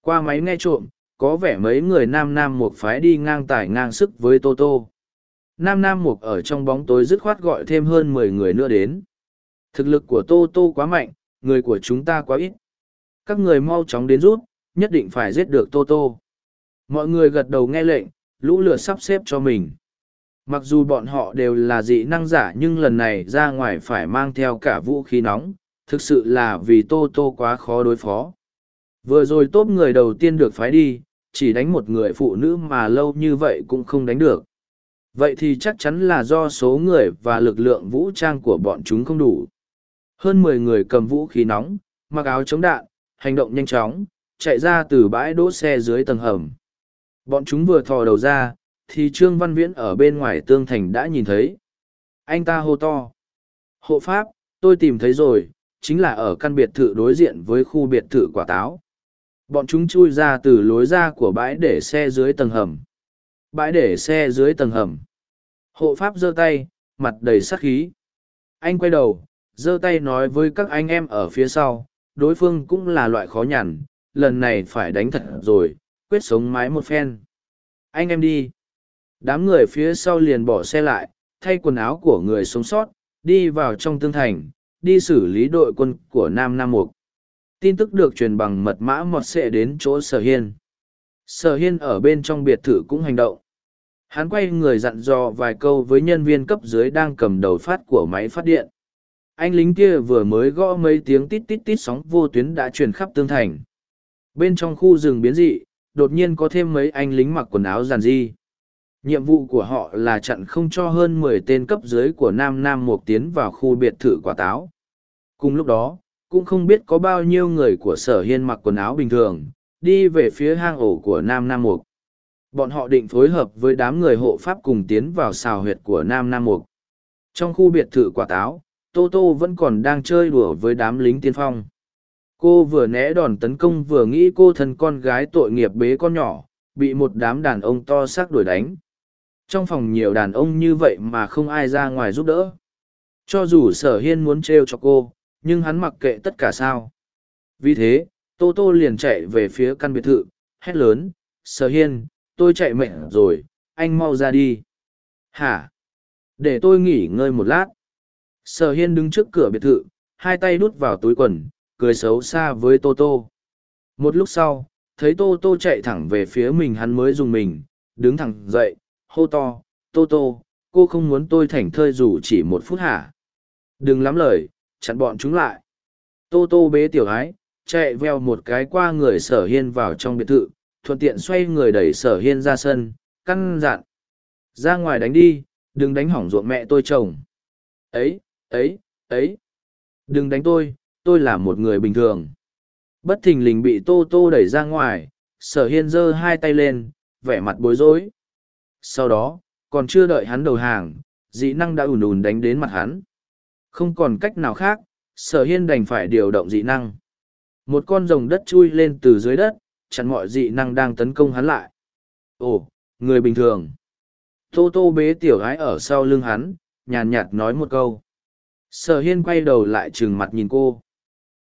Qua máy nghe trộm có vẻ mấy người nam nam một phái đi ngang tài ngang sức với tô tô. Nam nam một ở trong bóng tối dứt khoát gọi thêm hơn mười người nữa đến. Thực lực của tô tô quá mạnh, người của chúng ta quá ít. Các người mau chóng đến rút, nhất định phải giết được tô tô. Mọi người gật đầu nghe lệnh, lũ lượt sắp xếp cho mình. Mặc dù bọn họ đều là dị năng giả nhưng lần này ra ngoài phải mang theo cả vũ khí nóng, thực sự là vì tô tô quá khó đối phó. Vừa rồi tốt người đầu tiên được phái đi chỉ đánh một người phụ nữ mà lâu như vậy cũng không đánh được. Vậy thì chắc chắn là do số người và lực lượng vũ trang của bọn chúng không đủ. Hơn mười người cầm vũ khí nóng, mặc áo chống đạn, hành động nhanh chóng, chạy ra từ bãi đỗ xe dưới tầng hầm. Bọn chúng vừa thò đầu ra, thì trương văn viễn ở bên ngoài tương thành đã nhìn thấy. Anh ta hô to. Hộ pháp, tôi tìm thấy rồi, chính là ở căn biệt thự đối diện với khu biệt thự quả táo bọn chúng chui ra từ lối ra của bãi để xe dưới tầng hầm. Bãi để xe dưới tầng hầm. Hộ pháp giơ tay, mặt đầy sắc khí. Anh quay đầu, giơ tay nói với các anh em ở phía sau, đối phương cũng là loại khó nhằn, lần này phải đánh thật rồi, quyết sống mái một phen. Anh em đi. Đám người phía sau liền bỏ xe lại, thay quần áo của người sống sót, đi vào trong tương thành, đi xử lý đội quân của nam nam mục tin tức được truyền bằng mật mã mọt sệ đến chỗ sở hiên. Sở hiên ở bên trong biệt thự cũng hành động. Hắn quay người dặn dò vài câu với nhân viên cấp dưới đang cầm đầu phát của máy phát điện. Anh lính kia vừa mới gõ mấy tiếng tít tít tít sóng vô tuyến đã truyền khắp tương thành. Bên trong khu rừng biến dị, đột nhiên có thêm mấy anh lính mặc quần áo giàn di nhiệm vụ của họ là chặn không cho hơn mười tên cấp dưới của nam nam mục tiến vào khu biệt thự quả táo. Cùng lúc đó cũng không biết có bao nhiêu người của sở hiên mặc quần áo bình thường, đi về phía hang ổ của nam nam mục. Bọn họ định phối hợp với đám người hộ pháp cùng tiến vào xào huyệt của nam nam mục. Trong khu biệt thự quả táo, tô tô vẫn còn đang chơi đùa với đám lính tiên phong. Cô vừa né đòn tấn công vừa nghĩ cô thân con gái tội nghiệp bế con nhỏ, bị một đám đàn ông to xác đuổi đánh. Trong phòng nhiều đàn ông như vậy mà không ai ra ngoài giúp đỡ. Cho dù sở hiên muốn t r e o cho cô nhưng hắn mặc kệ tất cả sao. Vì thế, tô tô liền chạy về phía căn biệt thự, hét lớn, sở hiên, tôi chạy mệt rồi, anh mau ra đi. Hả? Để tôi nghỉ ngơi một lát. Sở hiên đứng trước cửa biệt thự, hai tay đút vào túi quần, cười xấu xa với tô tô. Một lúc sau, thấy tô tô chạy thẳng về phía mình hắn mới dùng mình, đứng thẳng dậy, hô to, tô tô, cô không muốn tôi thảnh thơi dù chỉ một phút hả? Đừng lắm lời chặn bọn chúng lại. Tô tô bế tiểu ái, chạy veo một cái qua người sở hiên vào trong biệt thự, thuận tiện xoay người đẩy sở hiên ra sân, căn dặn. Ra ngoài đánh đi, đừng đánh hỏng ruộng mẹ tôi chồng. Ấy ấy ấy. Đừng đánh tôi tôi là một người bình thường. Bất thình lình bị tô tô đẩy ra ngoài, sở hiên giơ hai tay lên, vẻ mặt bối rối. Sau đó, còn chưa đợi hắn đầu hàng, dị năng đã ùn ùn đánh đến mặt hắn không còn cách nào khác, sở hiên đành phải điều động dị năng. Một con rồng đất chui lên từ dưới đất, chặn mọi dị năng đang tấn công hắn lại. Ồ, người bình thường. Tô tô bế tiểu gái ở sau lưng hắn, nhàn nhạt nói một câu. Sở hiên quay đầu lại trừng mặt nhìn cô.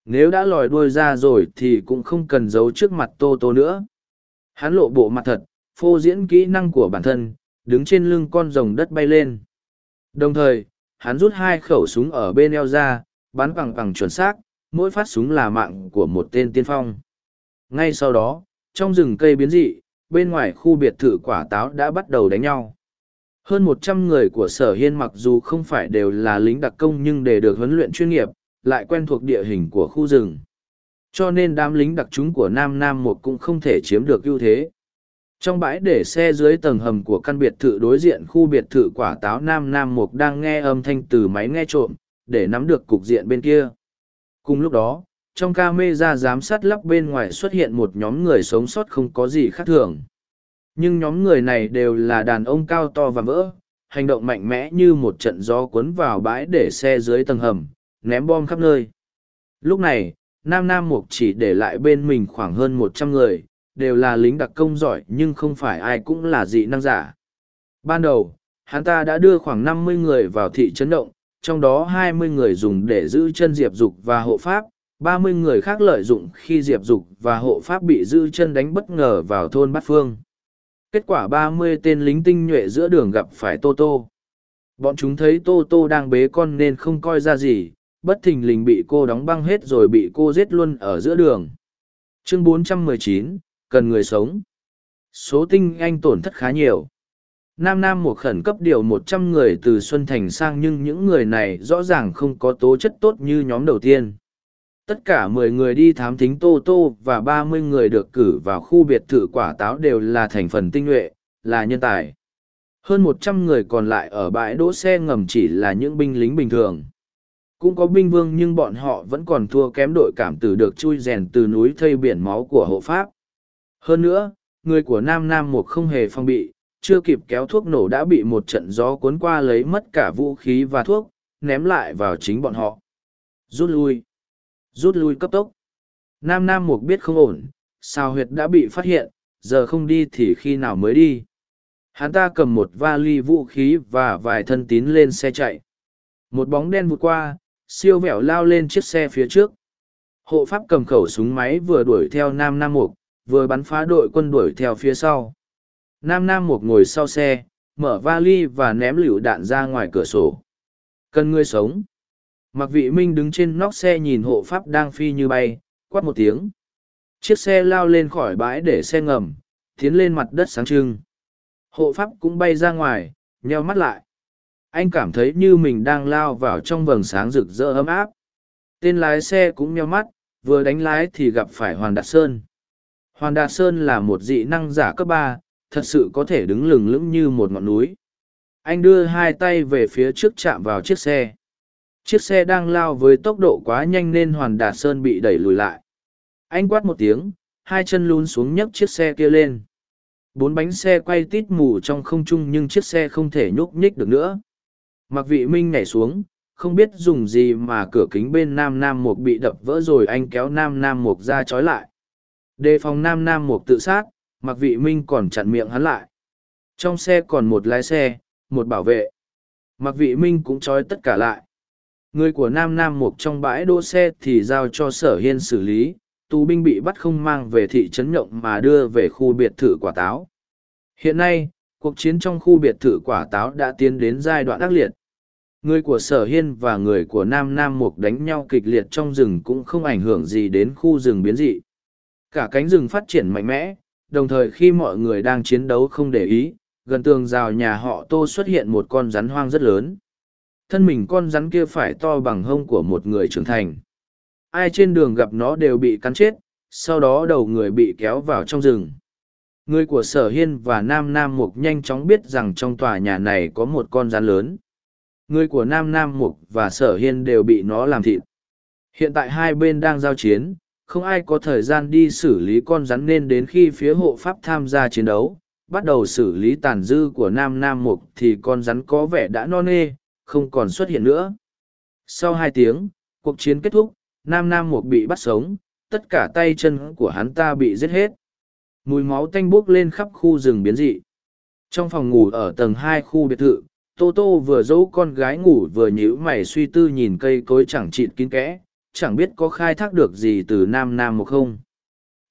Nếu đã lòi đuôi ra rồi thì cũng không cần giấu trước mặt tô tô nữa. Hắn lộ bộ mặt thật, phô diễn kỹ năng của bản thân, đứng trên lưng con rồng đất bay lên. Đồng thời hắn rút hai khẩu súng ở bên eo ra, bắn bằng bằng chuẩn xác, mỗi phát súng là mạng của một tên tiên phong. Ngay sau đó, trong rừng cây biến dị, bên ngoài khu biệt thự quả táo đã bắt đầu đánh nhau. Hơn một trăm người của sở hiên mặc dù không phải đều là lính đặc công nhưng để được huấn luyện chuyên nghiệp, lại quen thuộc địa hình của khu rừng. Cho nên đám lính đặc trúng của nam nam một cũng không thể chiếm được ưu thế trong bãi để xe dưới tầng hầm của căn biệt thự đối diện khu biệt thự quả táo nam nam mục đang nghe âm thanh từ máy nghe trộm, để nắm được cục diện bên kia. Cùng lúc đó, trong ca mê ra giám sát lắp bên ngoài xuất hiện một nhóm người sống sót không có gì khác thường. Nhưng nhóm người này đều là đàn ông cao to và vỡ hành động mạnh mẽ như một trận gió cuốn vào bãi để xe dưới tầng hầm, ném bom khắp nơi. Lúc này, nam nam mục chỉ để lại bên mình khoảng hơn một trăm người đều là lính đặc công giỏi nhưng không phải ai cũng là dị năng giả. Ban đầu hắn ta đã đưa khoảng năm mươi người vào thị trấn động trong đó hai mươi người dùng để giữ chân diệp dục và hộ pháp ba mươi người khác lợi dụng khi diệp dục và hộ pháp bị giữ chân đánh bất ngờ vào thôn bát phương. Kết quả ba mươi tên lính tinh nhuệ giữa đường gặp phải tô tô. Bọn chúng thấy tô tô đang bế con nên không coi ra gì bất thình lình bị cô đóng băng hết rồi bị cô giết luôn ở giữa đường. Chương 419, cần người sống. Số tinh anh tổn thất khá nhiều. Nam nam một khẩn cấp điều một trăm người từ xuân thành sang nhưng những người này rõ ràng không có tố chất tốt như nhóm đầu tiên. Tất cả mười người đi thám thính tô tô và ba mươi người được cử vào khu biệt thự quả táo đều là thành phần tinh nhuệ, là nhân tài. Hơn một trăm người còn lại ở bãi đỗ xe ngầm chỉ là những binh lính bình thường. Cũng có binh vương nhưng bọn họ vẫn còn thua kém đội cảm tử được chui rèn từ núi thây biển máu của hộ pháp hơn nữa, người của nam nam mục không hề phong bị, chưa kịp kéo thuốc nổ đã bị một trận gió cuốn qua lấy mất cả vũ khí và thuốc, ném lại vào chính bọn họ. Rút lui. Rút lui cấp tốc. Nam nam mục biết không ổn sao huyệt đã bị phát hiện, giờ không đi thì khi nào mới đi? Hắn ta cầm một vali vũ khí và vài thân tín lên xe chạy. Một bóng đen vụt qua, siêu vẹo lao lên chiếc xe phía trước. Hộ pháp cầm khẩu súng máy vừa đuổi theo nam nam mục vừa bắn phá đội quân đuổi theo phía sau. Nam nam mục ngồi sau xe, mở vali và ném lựu đạn ra ngoài cửa sổ. Cần ngươi sống. Mặc vị minh đứng trên nóc xe nhìn hộ pháp đang phi như bay, quát một tiếng. Chiếc xe lao lên khỏi bãi để xe ngầm, tiến lên mặt đất sáng trưng. Hộ pháp cũng bay ra ngoài, nheo mắt lại. Anh cảm thấy như mình đang lao vào trong vầng sáng rực rỡ ấm áp. Tên lái xe cũng nheo mắt, vừa đánh lái thì gặp phải hoàn đạt sơn hoàn đạt sơn là một dị năng giả cấp ba, thật sự có thể đứng lừng lững như một ngọn núi. Anh đưa hai tay về phía trước chạm vào chiếc xe. Chiếc xe đang lao với tốc độ quá nhanh nên hoàn đạt sơn bị đẩy lùi lại. Anh quát một tiếng, hai chân lún xuống nhấc chiếc xe kia lên. Bốn bánh xe quay tít mù trong không trung nhưng chiếc xe không thể nhúc nhích được nữa. Mặc vị minh nhảy xuống, không biết dùng gì mà cửa kính bên nam nam mục bị đập vỡ rồi anh kéo nam nam mục ra trói lại đề phòng nam nam mục tự sát mặc vị minh còn chặn miệng hắn lại trong xe còn một lái xe một bảo vệ mặc vị minh cũng trói tất cả lại người của nam nam mục trong bãi đỗ xe thì giao cho sở hiên xử lý tù binh bị bắt không mang về thị trấn nhộng mà đưa về khu biệt thự quả táo Hiện nay, cuộc chiến trong khu biệt thự quả táo đã tiến đến giai đoạn ác liệt. Người của Sở Hiên và người của Nam Nam Mục đánh nhau kịch liệt trong rừng cũng không ảnh hưởng gì đến khu rừng biến dị. Cả cánh rừng phát triển mạnh mẽ, đồng thời khi mọi người đang chiến đấu không để ý, gần tường rào nhà họ Tô xuất hiện một con rắn hoang rất lớn. Thân mình con rắn kia phải to bằng hông của một người trưởng thành. Ai trên đường gặp nó đều bị cắn chết, sau đó đầu người bị kéo vào trong rừng. Người của Sở Hiên và Nam Nam Mục nhanh chóng biết rằng trong tòa nhà này có một con rắn lớn. Người của Nam Nam Mục và Sở Hiên đều bị nó làm thịt. Hiện tại hai bên đang giao chiến, không ai có thời gian đi xử lý con rắn nên đến khi phía hộ pháp tham gia chiến đấu, bắt đầu xử lý tàn dư của Nam Nam Mục thì con rắn có vẻ đã no nê, không còn xuất hiện nữa. Sau hai tiếng, cuộc chiến kết thúc, Nam Nam Mục bị bắt sống, tất cả tay chân của hắn ta bị giết hết. Mùi máu tanh bốc lên khắp khu rừng biến dị. Trong phòng ngủ ở tầng hai khu biệt thự, Tô Tô vừa dỗ con gái ngủ vừa nhíu mày suy tư nhìn cây cối chẳng chịt kín kẽ, chẳng biết có khai thác được gì từ Nam Nam một không.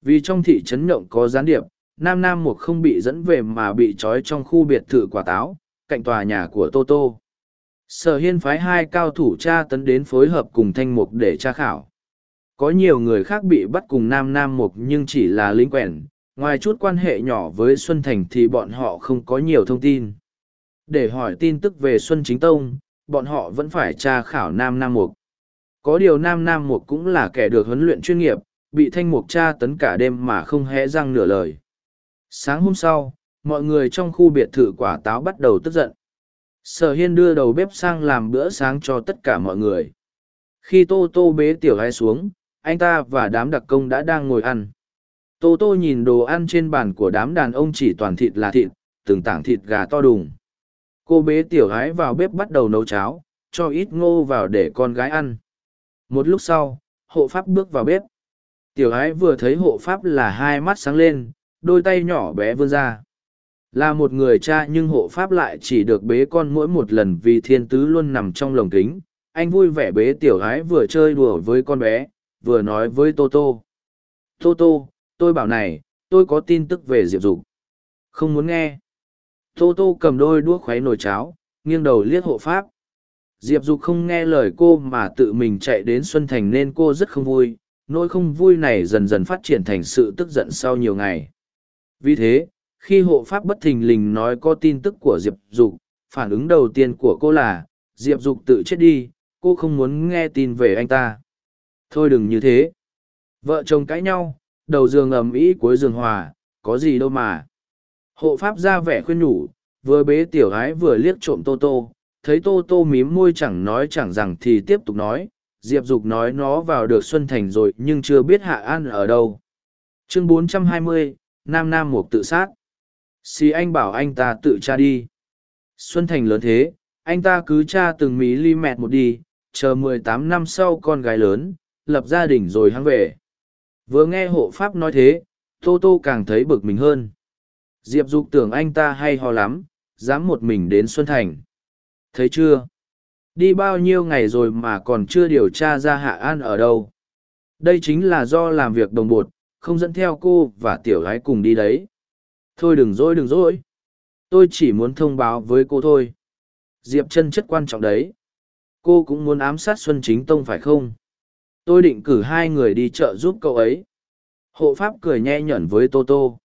Vì trong thị trấn nhộng có gián điệp, Nam Nam một không bị dẫn về mà bị trói trong khu biệt thự quả táo, cạnh tòa nhà của Tô Tô. Sở hiên phái hai cao thủ tra tấn đến phối hợp cùng thanh mục để tra khảo. Có nhiều người khác bị bắt cùng Nam Nam Mộc nhưng chỉ là lính quèn, ngoài chút quan hệ nhỏ với Xuân Thành thì bọn họ không có nhiều thông tin. Để hỏi tin tức về Xuân Chính Tông, bọn họ vẫn phải tra khảo Nam Nam Mục. Có điều Nam Nam Mục cũng là kẻ được huấn luyện chuyên nghiệp, bị thanh mục tra tấn cả đêm mà không hé răng nửa lời. Sáng hôm sau, mọi người trong khu biệt thự quả táo bắt đầu tức giận. Sở Hiên đưa đầu bếp sang làm bữa sáng cho tất cả mọi người. Khi Tô Tô bế tiểu hai xuống, anh ta và đám đặc công đã đang ngồi ăn. Tô Tô nhìn đồ ăn trên bàn của đám đàn ông chỉ toàn thịt là thịt, từng tảng thịt gà to đùng. Cô bế tiểu gái vào bếp bắt đầu nấu cháo, cho ít ngô vào để con gái ăn. Một lúc sau, hộ pháp bước vào bếp. Tiểu ái vừa thấy hộ pháp là hai mắt sáng lên, đôi tay nhỏ bé vươn ra. Là một người cha nhưng hộ pháp lại chỉ được bế con mỗi một lần vì thiên tứ luôn nằm trong lồng kính. Anh vui vẻ bế tiểu ái vừa chơi đùa với con bé, vừa nói với Tô Tô. Tô Tô, tôi bảo này, tôi có tin tức về Diệp Dục. Không muốn nghe. Tô Tô cầm đôi đũa khuấy nồi cháo, nghiêng đầu liếc hộ pháp. Diệp Dục không nghe lời cô mà tự mình chạy đến Xuân Thành nên cô rất không vui, nỗi không vui này dần dần phát triển thành sự tức giận sau nhiều ngày. Vì thế, khi hộ pháp bất thình lình nói có tin tức của Diệp Dục, phản ứng đầu tiên của cô là, Diệp Dục tự chết đi, cô không muốn nghe tin về anh ta. Thôi đừng như thế. Vợ chồng cãi nhau, đầu giường ầm ĩ cuối giường hòa, có gì đâu mà. Hộ pháp ra vẻ khuyên nhủ, vừa bế tiểu gái vừa liếc trộm tô tô, thấy tô tô mím môi chẳng nói chẳng rằng thì tiếp tục nói, Diệp Dục nói nó vào được Xuân Thành rồi nhưng chưa biết Hạ An ở đâu. Chương 420, Nam Nam Mục tự sát. Xì anh bảo anh ta tự tra đi. Xuân Thành lớn thế, anh ta cứ tra từng mí li mẹt một đi, chờ mười tám năm sau con gái lớn, lập gia đình rồi hắn về. Vừa nghe hộ pháp nói thế, Tô Tô càng thấy bực mình hơn. Diệp Dục tưởng anh ta hay ho lắm, dám một mình đến Xuân Thành. Thấy chưa? Đi bao nhiêu ngày rồi mà còn chưa điều tra ra Hạ An ở đâu. Đây chính là do làm việc đồng bột, không dẫn theo cô và tiểu gái cùng đi đấy. Thôi đừng dỗi đừng dỗi. Tôi chỉ muốn thông báo với cô thôi. Diệp chân chất quan trọng đấy. Cô cũng muốn ám sát Xuân Chính Tông phải không? Tôi định cử hai người đi chợ giúp cậu ấy. Hộ pháp cười nhe nhẫn với Tô Tô.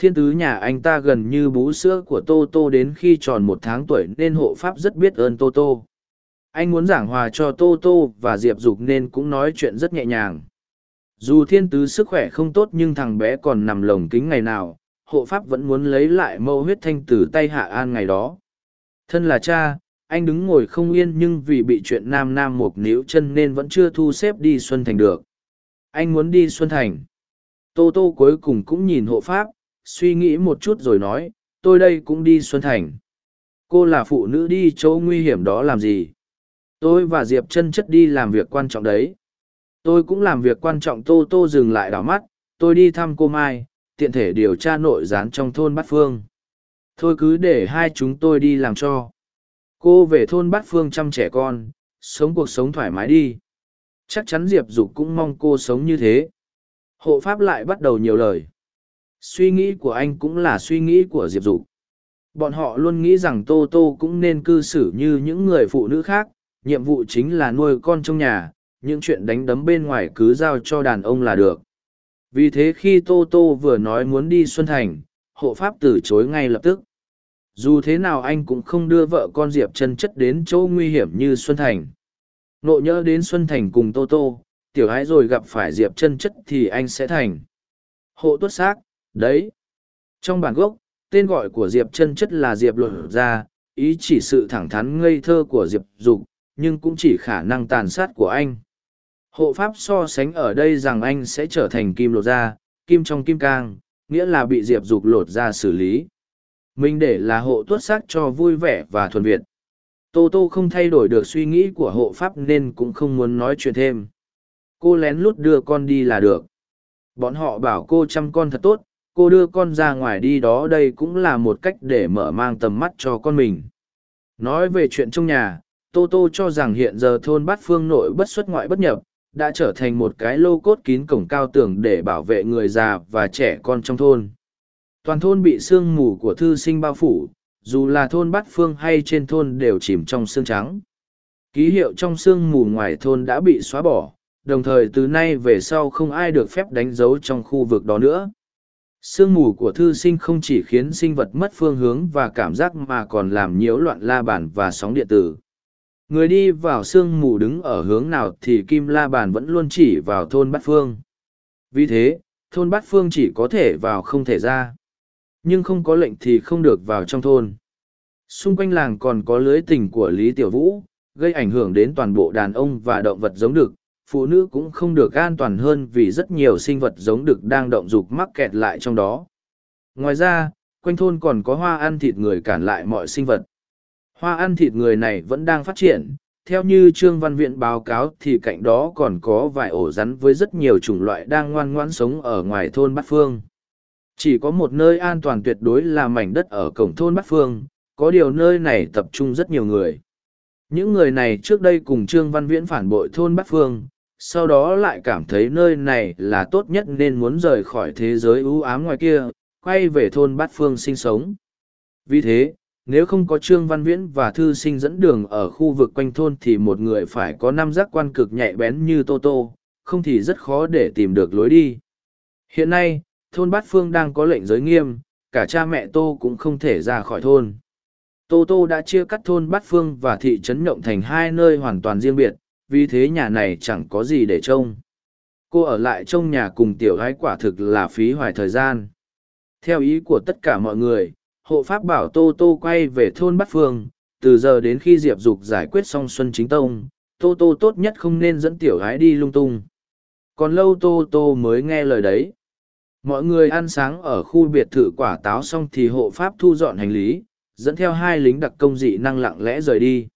Thiên tứ nhà anh ta gần như bú sữa của Tô Tô đến khi tròn một tháng tuổi nên hộ pháp rất biết ơn Tô Tô. Anh muốn giảng hòa cho Tô Tô và Diệp Dục nên cũng nói chuyện rất nhẹ nhàng. Dù thiên tứ sức khỏe không tốt nhưng thằng bé còn nằm lồng kính ngày nào, hộ pháp vẫn muốn lấy lại mâu huyết thanh từ tay Hạ An ngày đó. Thân là cha, anh đứng ngồi không yên nhưng vì bị chuyện nam nam một níu chân nên vẫn chưa thu xếp đi Xuân Thành được. Anh muốn đi Xuân Thành. Tô Tô cuối cùng cũng nhìn hộ pháp, suy nghĩ một chút rồi nói, tôi đây cũng đi Xuân Thành. Cô là phụ nữ đi chỗ nguy hiểm đó làm gì? Tôi và Diệp chân chất đi làm việc quan trọng đấy. Tôi cũng làm việc quan trọng Tô Tô dừng lại đảo mắt, tôi đi thăm cô Mai, tiện thể điều tra nội gián trong thôn Bát Phương. Thôi cứ để hai chúng tôi đi làm cho. Cô về thôn Bát Phương chăm trẻ con, sống cuộc sống thoải mái đi. Chắc chắn Diệp Dục cũng mong cô sống như thế. Hộ pháp lại bắt đầu nhiều lời suy nghĩ của anh cũng là suy nghĩ của diệp dục. Bọn họ luôn nghĩ rằng tô tô cũng nên cư xử như những người phụ nữ khác, nhiệm vụ chính là nuôi con trong nhà, những chuyện đánh đấm bên ngoài cứ giao cho đàn ông là được. Vì thế khi tô tô vừa nói muốn đi xuân thành, hộ pháp từ chối ngay lập tức. Dù thế nào anh cũng không đưa vợ con diệp chân chất đến chỗ nguy hiểm như xuân thành. Nộ nhỡ đến xuân thành cùng tô tô, tiểu ái rồi gặp phải diệp chân chất thì anh sẽ thành. Hộ tuất xác đấy. Trong bản gốc, tên gọi của diệp chân chất là diệp luận ra ý chỉ sự thẳng thắn ngây thơ của diệp dục, nhưng cũng chỉ khả năng tàn sát của anh. Hộ pháp so sánh ở đây rằng anh sẽ trở thành kim lột ra kim trong kim cang, nghĩa là bị diệp dục lột ra xử lý. Mình để là hộ tuất xác cho vui vẻ và thuần việt. Tô tô không thay đổi được suy nghĩ của hộ pháp nên cũng không muốn nói chuyện thêm. Cô lén lút đưa con đi là được. Bọn họ bảo cô chăm con thật tốt cô đưa con ra ngoài đi đó đây cũng là một cách để mở mang tầm mắt cho con mình. Nói về chuyện trong nhà, tô tô cho rằng hiện giờ thôn bát phương nội bất xuất ngoại bất nhập, đã trở thành một cái lô cốt kín cổng cao tường để bảo vệ người già và trẻ con trong thôn. Toàn thôn bị sương mù của thư sinh bao phủ, dù là thôn bát phương hay trên thôn đều chìm trong sương trắng. Ký hiệu trong sương mù ngoài thôn đã bị xóa bỏ, đồng thời từ nay về sau không ai được phép đánh dấu trong khu vực đó nữa sương mù của thư sinh không chỉ khiến sinh vật mất phương hướng và cảm giác mà còn làm nhiễu loạn la bàn và sóng điện tử. Người đi vào sương mù đứng ở hướng nào thì kim la bàn vẫn luôn chỉ vào thôn bát phương. Vì thế, thôn bát phương chỉ có thể vào không thể ra. Nhưng không có lệnh thì không được vào trong thôn. Xung quanh làng còn có lưới tình của lý tiểu vũ, gây ảnh hưởng đến toàn bộ đàn ông và động vật giống đực phụ nữ cũng không được an toàn hơn vì rất nhiều sinh vật giống đực đang động dục mắc kẹt lại trong đó. Ngoài ra, quanh thôn còn có hoa ăn thịt người cản lại mọi sinh vật. Hoa ăn thịt người này vẫn đang phát triển. Theo như trương văn viện báo cáo thì cạnh đó còn có vài ổ rắn với rất nhiều chủng loại đang ngoan ngoãn sống ở ngoài thôn bát phương. Chỉ có một nơi an toàn tuyệt đối là mảnh đất ở cổng thôn bát phương. Có điều nơi này tập trung rất nhiều người. Những người này trước đây cùng trương văn viễn phản bội thôn bát phương sau đó lại cảm thấy nơi này là tốt nhất nên muốn rời khỏi thế giới ưu ám ngoài kia, quay về thôn bát phương sinh sống. Vì thế, nếu không có trương văn viễn và thư sinh dẫn đường ở khu vực quanh thôn thì một người phải có năm giác quan cực nhạy bén như tô tô, không thì rất khó để tìm được lối đi. Hiện nay, thôn bát phương đang có lệnh giới nghiêm, cả cha mẹ tô cũng không thể ra khỏi thôn. Tô tô đã chia cắt thôn bát phương và thị trấn nhộng thành hai nơi hoàn toàn riêng biệt vì thế nhà này chẳng có gì để trông. Cô ở lại trong nhà cùng tiểu gái quả thực là phí hoài thời gian. Theo ý của tất cả mọi người, hộ pháp bảo tô tô quay về thôn bát phương. Từ giờ đến khi diệp dục giải quyết xong xuân chính tông, tô tô tốt nhất không nên dẫn tiểu gái đi lung tung. Còn lâu tô tô mới nghe lời đấy. Mọi người ăn sáng ở khu biệt thự quả táo xong thì hộ pháp thu dọn hành lý, dẫn theo hai lính đặc công dị năng lặng lẽ rời đi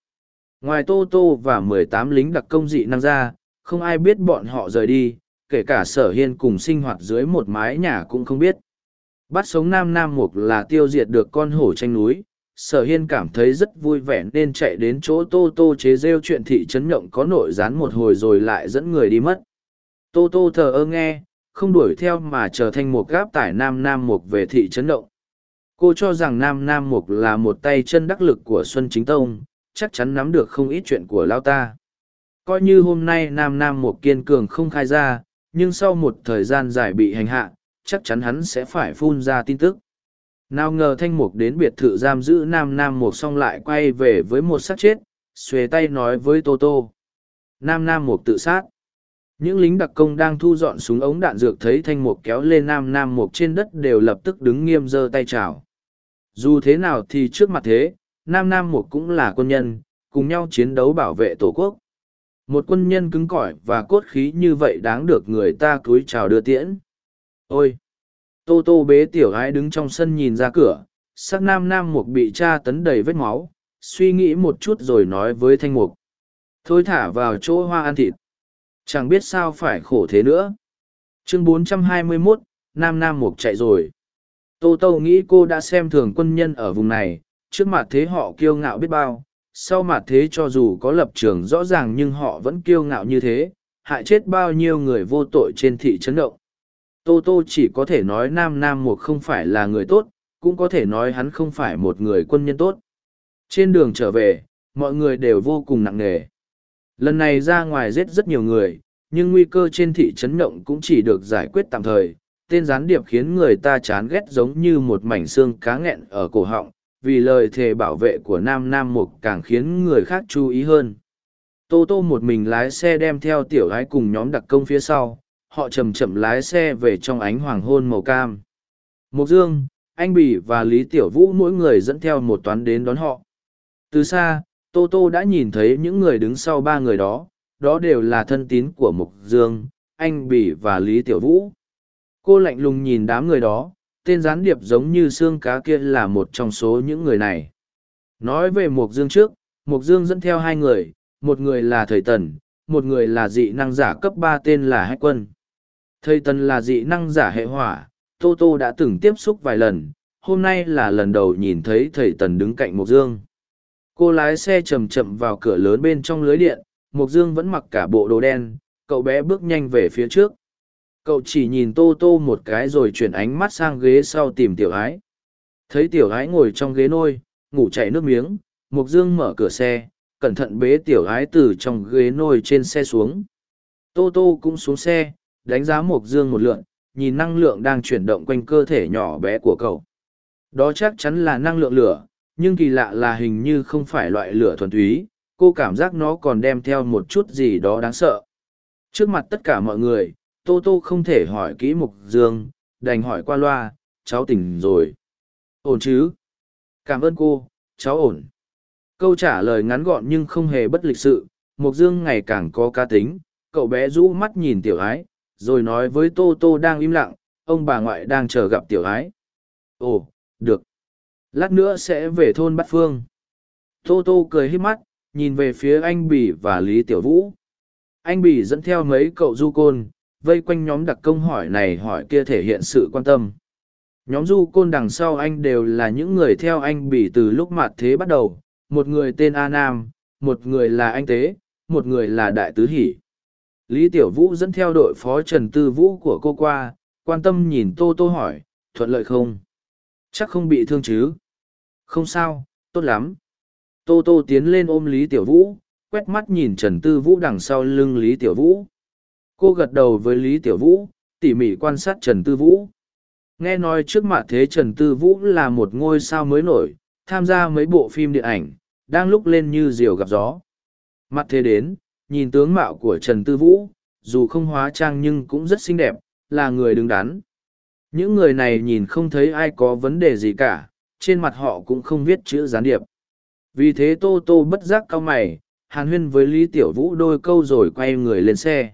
ngoài tô tô và mười tám lính đặc công dị năng ra, không ai biết bọn họ rời đi, kể cả sở hiên cùng sinh hoạt dưới một mái nhà cũng không biết. Bắt sống nam nam mục là tiêu diệt được con hổ tranh núi. Sở hiên cảm thấy rất vui vẻ nên chạy đến chỗ tô tô chế rêu chuyện thị trấn nhộng có nội gián một hồi rồi lại dẫn người đi mất. Tô tô thờ ơ nghe, không đuổi theo mà chờ thanh mục gáp tải nam nam mục về thị trấn động cô cho rằng nam nam mục là một tay chân đắc lực của xuân chính tông chắc chắn nắm được không ít chuyện của lao ta. Coi như hôm nay nam nam một kiên cường không khai ra, nhưng sau một thời gian dài bị hành hạ, chắc chắn hắn sẽ phải phun ra tin tức. Nào ngờ thanh mục đến biệt thự giam giữ nam nam một xong lại quay về với một sát chết, xuề tay nói với tô tô. Nam nam một tự sát. Những lính đặc công đang thu dọn súng ống đạn dược thấy thanh mục kéo lên nam nam một trên đất đều lập tức đứng nghiêm giơ tay chào. Dù thế nào thì trước mặt thế nam nam mục cũng là quân nhân cùng nhau chiến đấu bảo vệ tổ quốc. Một quân nhân cứng cỏi và cốt khí như vậy đáng được người ta cúi chào đưa tiễn. Ôi! Tô tô bế tiểu gái đứng trong sân nhìn ra cửa sắc nam nam mục bị tra tấn đầy vết máu suy nghĩ một chút rồi nói với thanh mục. Thôi thả vào chỗ hoa ăn thịt. Chẳng biết sao phải khổ thế nữa. Chương 421, nam nam mục chạy rồi. Tô tô nghĩ cô đã xem thường quân nhân ở vùng này trước mặt thế họ kiêu ngạo biết bao sau mặt thế cho dù có lập trường rõ ràng nhưng họ vẫn kiêu ngạo như thế hại chết bao nhiêu người vô tội trên thị trấn động Tô Tô chỉ có thể nói Nam Nam Mục không phải là người tốt, cũng có thể nói hắn không phải một người quân nhân tốt. Trên đường trở về, mọi người đều vô cùng nặng nề. Lần này ra ngoài giết rất nhiều người, nhưng nguy cơ trên thị trấn động cũng chỉ được giải quyết tạm thời. Tên gián điệp khiến người ta chán ghét giống như một mảnh xương cá nghẹn ở cổ họng, vì lời thề bảo vệ của Nam Nam Mục càng khiến người khác chú ý hơn. Tô Tô một mình lái xe đem theo tiểu gái cùng nhóm đặc công phía sau, họ chầm chậm lái xe về trong ánh hoàng hôn màu cam. Mục Dương, anh Bỉ và Lý Tiểu Vũ mỗi người dẫn theo một toán đến đón họ. Từ xa, Tô Tô đã nhìn thấy những người đứng sau ba người đó, đó đều là thân tín của Mục Dương, anh Bỉ và Lý Tiểu Vũ. Cô lạnh lùng nhìn đám người đó, tên gián điệp giống như xương cá kia là một trong số những người này. Nói về Mục Dương trước, Mục Dương dẫn theo hai người, một người là Thầy Tần, một người là dị năng giả cấp ba tên là Hách Quân. Thầy Tần là dị năng giả hệ hỏa, Tô Tô đã từng tiếp xúc vài lần, hôm nay là lần đầu nhìn thấy thầy Tần đứng cạnh Mộc Dương. Cô lái xe chậm chậm vào cửa lớn bên trong lưới điện, Mộc Dương vẫn mặc cả bộ đồ đen, cậu bé bước nhanh về phía trước. Cậu chỉ nhìn Tô Tô một cái rồi chuyển ánh mắt sang ghế sau tìm tiểu ái. Thấy tiểu ái ngồi trong ghế nôi, ngủ chảy nước miếng, mục Dương mở cửa xe, cẩn thận bế tiểu ái từ trong ghế nôi trên xe xuống. Tô Tô cũng xuống xe, đánh giá mục Dương một lượn, nhìn năng lượng đang chuyển động quanh cơ thể nhỏ bé của cậu. Đó chắc chắn là năng lượng lửa, nhưng kỳ lạ là hình như không phải loại lửa thuần túy, cô cảm giác nó còn đem theo một chút gì đó đáng sợ. Trước mặt tất cả mọi người, Tô Tô không thể hỏi kỹ Mục Dương, đành hỏi qua loa, cháu tỉnh rồi. Ổn chứ? Cảm ơn cô, cháu ổn. Câu trả lời ngắn gọn nhưng không hề bất lịch sự, Mục Dương ngày càng có cá tính, cậu bé rũ mắt nhìn tiểu ái, rồi nói với tô tô đang im lặng ông bà ngoại đang chờ gặp tiểu ái ồ được lát nữa sẽ về thôn bát phương tô tô cười hít mắt nhìn về phía anh bỉ và lý tiểu vũ anh bỉ dẫn theo mấy cậu du côn vây quanh nhóm đặc công hỏi này hỏi kia thể hiện sự quan tâm nhóm du côn đằng sau anh đều là những người theo anh bỉ từ lúc mặt thế bắt đầu một người tên a nam một người là anh tế một người là đại tứ hỷ Lý Tiểu Vũ dẫn theo đội phó Trần Tư Vũ của cô qua, quan tâm nhìn Tô Tô hỏi, thuận lợi không? Chắc không bị thương chứ? Không sao, tốt lắm. Tô Tô tiến lên ôm Lý Tiểu Vũ, quét mắt nhìn Trần Tư Vũ đằng sau lưng Lý Tiểu Vũ. Cô gật đầu với Lý Tiểu Vũ, tỉ mỉ quan sát Trần Tư Vũ. Nghe nói trước mặt thế Trần Tư Vũ là một ngôi sao mới nổi, tham gia mấy bộ phim điện ảnh, đang lúc lên như diều gặp gió. Mặt thế đến, nhìn tướng mạo của Trần Tư Vũ, dù không hóa trang nhưng cũng rất xinh đẹp, là người đứng đắn. Những người này nhìn không thấy ai có vấn đề gì cả, trên mặt họ cũng không viết chữ gián điệp. Vì thế Tô Tô bất giác cao mày, hàn huyên với Lý Tiểu Vũ đôi câu rồi quay người lên xe.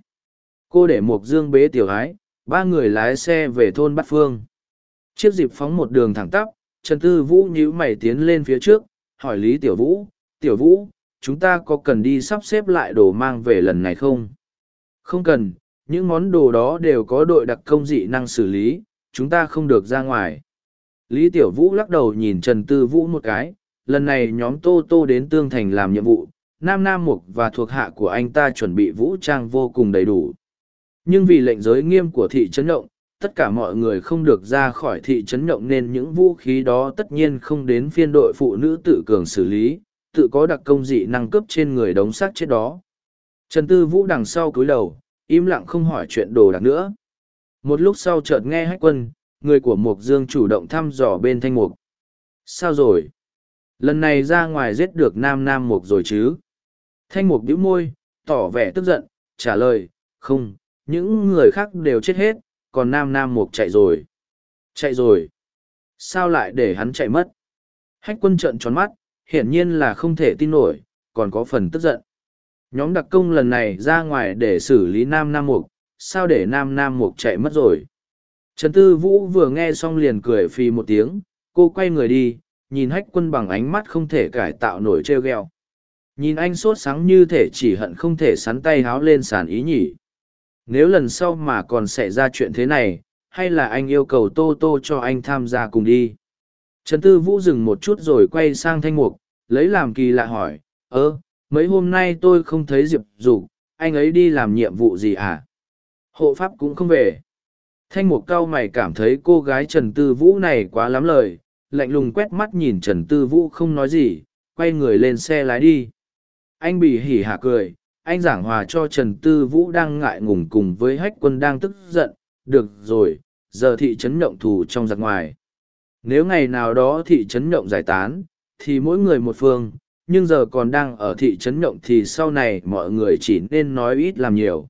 Cô để Mộc dương bế tiểu ái, ba người lái xe về thôn Bát Phương. Chiếc dịp phóng một đường thẳng tắp, Trần Tư Vũ nhíu mày tiến lên phía trước, hỏi Lý Tiểu Vũ, Tiểu Vũ, chúng ta có cần đi sắp xếp lại đồ mang về lần này không? Không cần, những món đồ đó đều có đội đặc công dị năng xử lý, chúng ta không được ra ngoài. Lý Tiểu Vũ lắc đầu nhìn Trần Tư Vũ một cái, lần này nhóm Tô Tô đến Tương Thành làm nhiệm vụ, Nam Nam Mục và thuộc hạ của anh ta chuẩn bị vũ trang vô cùng đầy đủ. Nhưng vì lệnh giới nghiêm của thị trấn động, tất cả mọi người không được ra khỏi thị trấn động nên những vũ khí đó tất nhiên không đến phiên đội phụ nữ tự cường xử lý, tự có đặc công dị năng cấp trên người đống xác chết đó. Trần Tư Vũ đằng sau cúi đầu, im lặng không hỏi chuyện đồ đặc nữa. Một lúc sau chợt nghe hách quân, người của mộc Dương chủ động thăm dò bên thanh mục. Sao rồi? Lần này ra ngoài giết được nam nam mục rồi chứ? Thanh mục bĩu môi, tỏ vẻ tức giận, trả lời, không, những người khác đều chết hết, còn nam nam mục chạy rồi. Chạy rồi? Sao lại để hắn chạy mất? Hách quân trợn tròn mắt, hiển nhiên là không thể tin nổi, còn có phần tức giận. Nhóm đặc công lần này ra ngoài để xử lý Nam Nam Mục, sao để Nam Nam Mục chạy mất rồi. Trần Tư Vũ vừa nghe xong liền cười phì một tiếng, cô quay người đi, nhìn hách quân bằng ánh mắt không thể cải tạo nổi treo gheo Nhìn anh sốt sáng như thể chỉ hận không thể sắn tay háo lên sàn ý nhỉ. Nếu lần sau mà còn xảy ra chuyện thế này, hay là anh yêu cầu Tô Tô cho anh tham gia cùng đi. Trần Tư Vũ dừng một chút rồi quay sang thanh mục, lấy làm kỳ lạ hỏi, ơ, mấy hôm nay tôi không thấy Diệp Dục, anh ấy đi làm nhiệm vụ gì à? Hộ pháp cũng không về. Thanh mục cao mày cảm thấy cô gái Trần Tư Vũ này quá lắm lời, lạnh lùng quét mắt nhìn Trần Tư Vũ không nói gì, quay người lên xe lái đi. Anh bị hỉ hả cười, anh giảng hòa cho Trần Tư Vũ đang ngại ngùng cùng với hách quân đang tức giận, được rồi, giờ thị trấn nhộng thù trong giặc ngoài. Nếu ngày nào đó thị trấn nhộng giải tán, thì mỗi người một phương, nhưng giờ còn đang ở thị trấn nhộng thì sau này mọi người chỉ nên nói ít làm nhiều.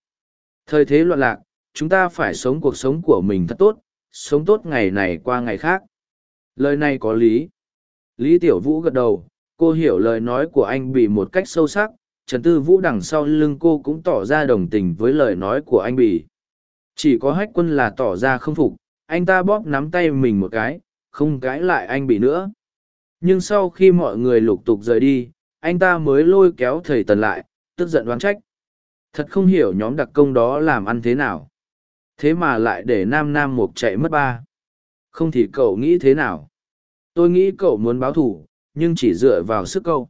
Thời thế loạn lạc, chúng ta phải sống cuộc sống của mình thật tốt, sống tốt ngày này qua ngày khác. Lời này có lý. Lý Tiểu Vũ gật đầu, cô hiểu lời nói của anh bị một cách sâu sắc, Trần Tư Vũ đằng sau lưng cô cũng tỏ ra đồng tình với lời nói của anh Bỉ. Chỉ có hách quân là tỏ ra không phục, anh ta bóp nắm tay mình một cái, không cãi lại anh Bỉ nữa. Nhưng sau khi mọi người lục tục rời đi, anh ta mới lôi kéo thầy Tần lại, tức giận đoán trách. Thật không hiểu nhóm đặc công đó làm ăn thế nào. Thế mà lại để Nam Nam Mục chạy mất ba. Không thì cậu nghĩ thế nào? Tôi nghĩ cậu muốn báo thủ, nhưng chỉ dựa vào sức câu.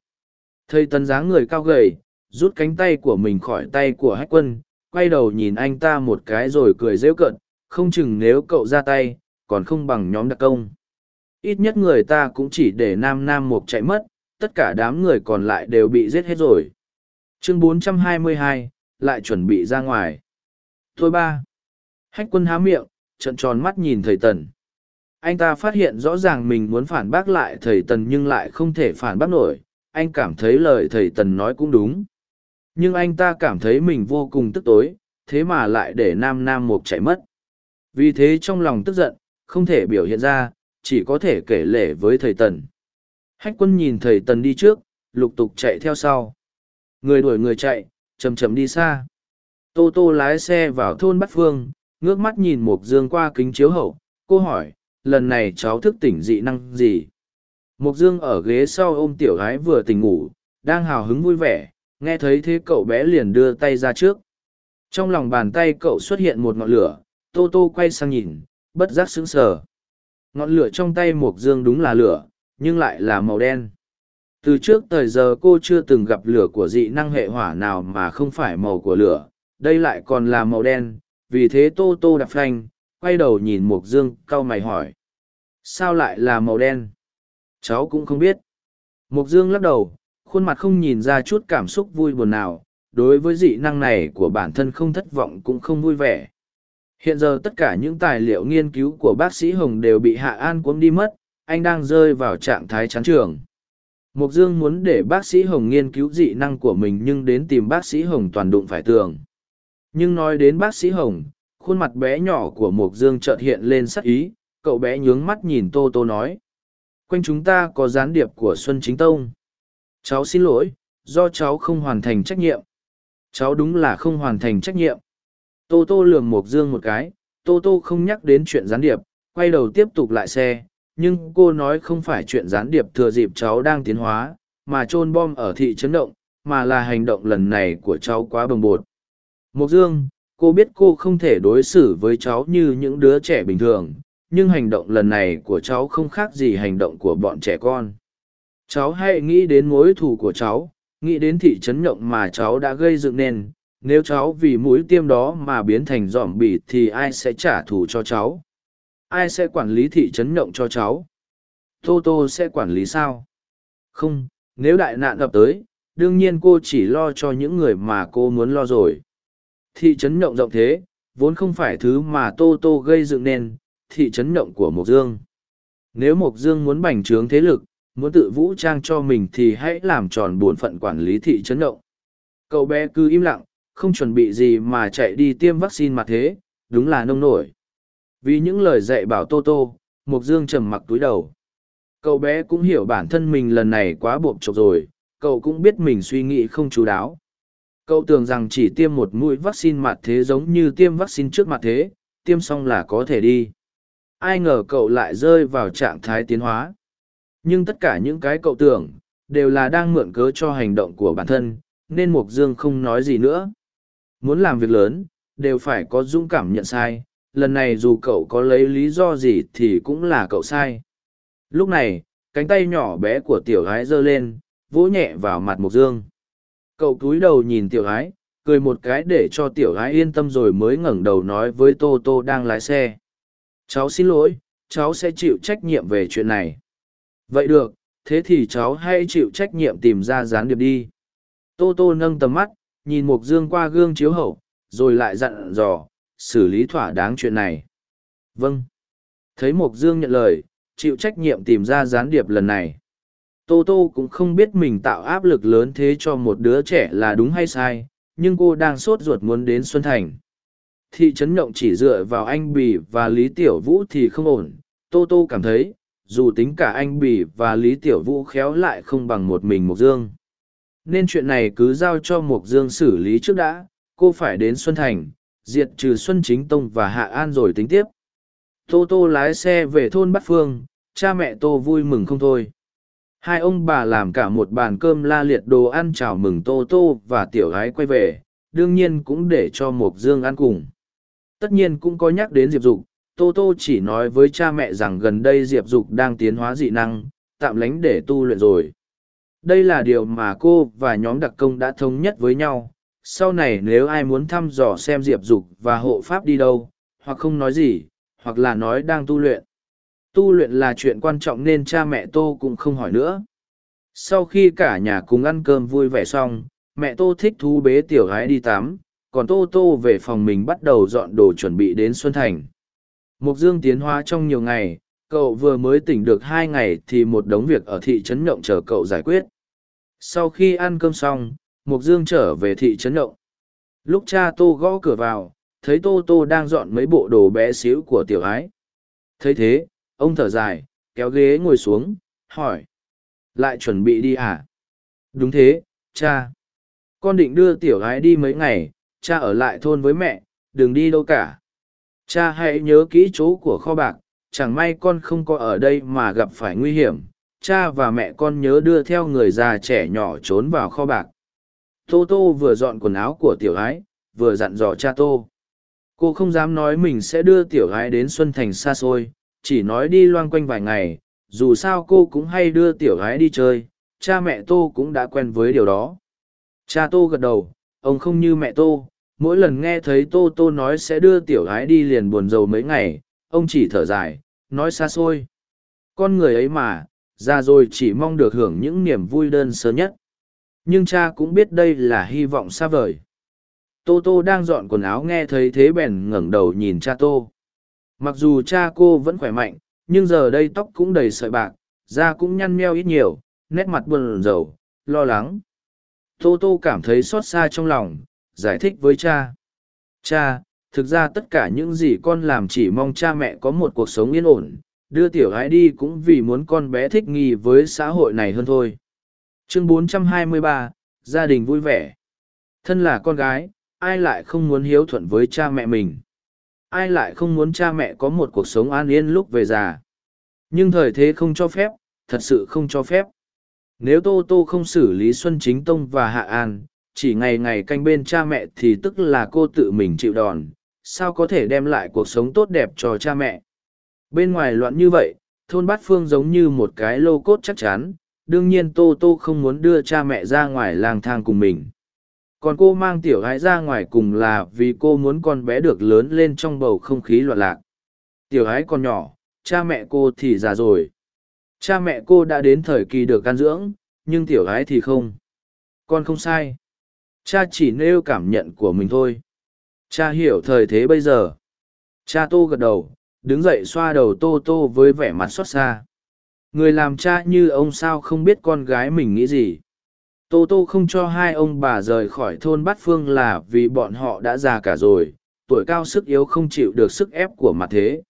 Thầy Tần dáng người cao gầy, rút cánh tay của mình khỏi tay của hách quân, quay đầu nhìn anh ta một cái rồi cười rêu cận, không chừng nếu cậu ra tay, còn không bằng nhóm đặc công. Ít nhất người ta cũng chỉ để Nam Nam Mục chạy mất, tất cả đám người còn lại đều bị giết hết rồi. Chương 422, lại chuẩn bị ra ngoài. Thôi ba. Hách quân há miệng, trận tròn mắt nhìn thầy Tần. Anh ta phát hiện rõ ràng mình muốn phản bác lại thầy Tần nhưng lại không thể phản bác nổi. Anh cảm thấy lời thầy Tần nói cũng đúng. Nhưng anh ta cảm thấy mình vô cùng tức tối, thế mà lại để Nam Nam Mục chạy mất. Vì thế trong lòng tức giận, không thể biểu hiện ra, chỉ có thể kể lể với thầy Tần. Hách quân nhìn thầy Tần đi trước, lục tục chạy theo sau. Người đuổi người chạy, chầm chầm đi xa. Tô Tô lái xe vào thôn Bát Phương, ngước mắt nhìn Mục Dương qua kính chiếu hậu, cô hỏi, lần này cháu thức tỉnh dị năng gì? Mục Dương ở ghế sau ôm tiểu gái vừa tỉnh ngủ, đang hào hứng vui vẻ, nghe thấy thế cậu bé liền đưa tay ra trước. Trong lòng bàn tay cậu xuất hiện một ngọn lửa, Tô Tô quay sang nhìn, bất giác sững sờ. Ngọn lửa trong tay Mộc Dương đúng là lửa, nhưng lại là màu đen. Từ trước thời giờ cô chưa từng gặp lửa của dị năng hệ hỏa nào mà không phải màu của lửa, đây lại còn là màu đen, vì thế Tô Tô đạp phanh, quay đầu nhìn Mộc Dương, cau mày hỏi. Sao lại là màu đen? Cháu cũng không biết. Mộc Dương lắc đầu, khuôn mặt không nhìn ra chút cảm xúc vui buồn nào, đối với dị năng này của bản thân không thất vọng cũng không vui vẻ. Hiện giờ tất cả những tài liệu nghiên cứu của bác sĩ Hồng đều bị Hạ An cuốn đi mất, anh đang rơi vào trạng thái chán trường. Mục Dương muốn để bác sĩ Hồng nghiên cứu dị năng của mình nhưng đến tìm bác sĩ Hồng toàn đụng phải tường. Nhưng nói đến bác sĩ Hồng, khuôn mặt bé nhỏ của Mục Dương chợt hiện lên sắc ý, cậu bé nhướng mắt nhìn Tô Tô nói. Quanh chúng ta có gián điệp của Xuân Chính Tông. Cháu xin lỗi, do cháu không hoàn thành trách nhiệm. Cháu đúng là không hoàn thành trách nhiệm. Tô Tô lường mộc Dương một cái, Tô Tô không nhắc đến chuyện gián điệp, quay đầu tiếp tục lại xe, nhưng cô nói không phải chuyện gián điệp thừa dịp cháu đang tiến hóa, mà trôn bom ở thị trấn động, mà là hành động lần này của cháu quá bồng bột. mộc Dương, cô biết cô không thể đối xử với cháu như những đứa trẻ bình thường, nhưng hành động lần này của cháu không khác gì hành động của bọn trẻ con. Cháu hãy nghĩ đến mối thù của cháu, nghĩ đến thị trấn nhộng mà cháu đã gây dựng nên, nếu cháu vì mũi tiêm đó mà biến thành dòm bỉ thì ai sẽ trả thù cho cháu? ai sẽ quản lý thị trấn nhộng cho cháu? Tô tô sẽ quản lý sao? Không nếu đại nạn ập tới đương nhiên cô chỉ lo cho những người mà cô muốn lo rồi. Thị trấn nhộng rộng thế vốn không phải thứ mà tô tô gây dựng nên thị trấn nhộng của mộc dương. Nếu mộc dương muốn bành trướng thế lực muốn tự vũ trang cho mình thì hãy làm tròn bổn phận quản lý thị trấn động. cậu bé cứ im lặng không chuẩn bị gì mà chạy đi tiêm vaccine mà thế đúng là nông nổi vì những lời dạy bảo Tô Tô, Mục Dương trầm mặc túi đầu. Cậu bé cũng hiểu bản thân mình lần này quá bộp chộp rồi, cậu cũng biết mình suy nghĩ không chú đáo. Cậu tưởng rằng chỉ tiêm một mũi vaccine mặt thế giống như tiêm vaccine trước mặt thế, tiêm xong là có thể đi. Ai ngờ cậu lại rơi vào trạng thái tiến hóa. Nhưng tất cả những cái cậu tưởng, đều là đang mượn cớ cho hành động của bản thân, nên Mục Dương không nói gì nữa. Muốn làm việc lớn, đều phải có dũng cảm nhận sai, lần này dù cậu có lấy lý do gì thì cũng là cậu sai. Lúc này cánh tay nhỏ bé của tiểu gái giơ lên vỗ nhẹ vào mặt mộc dương. Cậu cúi đầu nhìn tiểu gái cười một cái để cho tiểu gái yên tâm rồi mới ngẩng đầu nói với tô tô đang lái xe. Cháu xin lỗi cháu sẽ chịu trách nhiệm về chuyện này vậy được, thế thì cháu hãy chịu trách nhiệm tìm ra gián điệp đi. Tô tô nâng tầm mắt, nhìn mục dương qua gương chiếu hậu, rồi lại dặn dò, xử lý thỏa đáng chuyện này. Vâng. Thấy mục dương nhận lời, chịu trách nhiệm tìm ra gián điệp lần này. Tô tô cũng không biết mình tạo áp lực lớn thế cho một đứa trẻ là đúng hay sai, nhưng cô đang sốt ruột muốn đến xuân thành. Thị trấn nhộng chỉ dựa vào anh bì và lý tiểu vũ thì không ổn. Tô tô cảm thấy dù tính cả anh bỉ và lý tiểu vũ khéo lại không bằng một mình mộc dương. Nên chuyện này cứ giao cho mộc dương xử lý trước đã, cô phải đến xuân thành, diệt trừ xuân chính tông và hạ an rồi tính tiếp. Tô tô lái xe về thôn bát phương, cha mẹ tô vui mừng không thôi. Hai ông bà làm cả một bàn cơm la liệt đồ ăn chào mừng tô tô và tiểu gái quay về, đương nhiên cũng để cho mộc dương ăn cùng. Tất nhiên cũng có nhắc đến diệp dục tô tô chỉ nói với cha mẹ rằng gần đây diệp dục đang tiến hóa dị năng, tạm lánh để tu luyện rồi. Đây là điều mà cô và nhóm đặc công đã thống nhất với nhau. Sau này nếu ai muốn thăm dò xem diệp dục và hộ pháp đi đâu, hoặc không nói gì, hoặc là nói đang tu luyện. Tu luyện là chuyện quan trọng nên cha mẹ tô cũng không hỏi nữa. Sau khi cả nhà cùng ăn cơm vui vẻ xong, mẹ tô thích thú bế tiểu gái đi tắm, còn tô tô về phòng mình bắt đầu dọn đồ chuẩn bị đến xuân thành mục dương tiến hóa trong nhiều ngày, cậu vừa mới tỉnh được hai ngày thì một đống việc ở thị trấn nhộng chờ cậu giải quyết. Sau khi ăn cơm xong, mục dương trở về thị trấn nhộng. Lúc cha tô gõ cửa vào, thấy tô tô đang dọn mấy bộ đồ bé xíu của tiểu ái. Thấy thế, ông thở dài, kéo ghế ngồi xuống, hỏi, lại chuẩn bị đi à? Đúng thế, cha. Con định đưa tiểu ái đi mấy ngày, cha ở lại thôn với mẹ, đừng đi đâu cả cha hãy nhớ kỹ chỗ của kho bạc, chẳng may con không có ở đây mà gặp phải nguy hiểm. Cha và mẹ con nhớ đưa theo người già trẻ nhỏ trốn vào kho bạc. Tô tô vừa dọn quần áo của tiểu ái vừa dặn dò cha tô. Cô không dám nói mình sẽ đưa tiểu ái đến xuân thành xa xôi, chỉ nói đi loang quanh vài ngày. Dù sao cô cũng hay đưa tiểu ái đi chơi, cha mẹ tô cũng đã quen với điều đó. Cha tô gật đầu, ông không như mẹ tô mỗi lần nghe thấy tô tô nói sẽ đưa tiểu gái đi liền buồn rầu mấy ngày, ông chỉ thở dài, nói xa xôi. Con người ấy mà, già rồi chỉ mong được hưởng những niềm vui đơn sơ nhất. Nhưng cha cũng biết đây là hy vọng xa vời. Tô tô đang dọn quần áo nghe thấy thế bèn ngẩng đầu nhìn cha tô. Mặc dù cha cô vẫn khỏe mạnh, nhưng giờ đây tóc cũng đầy sợi bạc, da cũng nhăn meo ít nhiều, nét mặt buồn rầu, lo lắng. Tô tô cảm thấy xót xa trong lòng giải thích với cha. Cha, thực ra tất cả những gì con làm chỉ mong cha mẹ có một cuộc sống yên ổn, đưa tiểu gái đi cũng vì muốn con bé thích nghi với xã hội này hơn thôi. Chương 423, Gia đình vui vẻ. Thân là con gái, ai lại không muốn hiếu thuận với cha mẹ mình? Ai lại không muốn cha mẹ có một cuộc sống an yên lúc về già? Nhưng thời thế không cho phép, thật sự không cho phép. Nếu Tô Tô không xử lý Xuân Chính Tông và Hạ An, chỉ ngày ngày canh bên cha mẹ thì tức là cô tự mình chịu đòn, sao có thể đem lại cuộc sống tốt đẹp cho cha mẹ. Bên ngoài loạn như vậy, thôn bát phương giống như một cái lô cốt chắc chắn, đương nhiên Tô Tô không muốn đưa cha mẹ ra ngoài lang thang cùng mình. Còn cô mang tiểu gái ra ngoài cùng là vì cô muốn con bé được lớn lên trong bầu không khí loạn lạc. Tiểu gái còn nhỏ, cha mẹ cô thì già rồi. Cha mẹ cô đã đến thời kỳ được can dưỡng, nhưng tiểu gái thì không. Con không sai cha chỉ nêu cảm nhận của mình thôi. Cha hiểu thời thế bây giờ. Cha tô gật đầu, đứng dậy xoa đầu tô tô với vẻ mặt xót xa. Người làm cha như ông sao không biết con gái mình nghĩ gì? Tô tô không cho hai ông bà rời khỏi thôn bát phương là vì bọn họ đã già cả rồi, tuổi cao sức yếu không chịu được sức ép của mặt thế.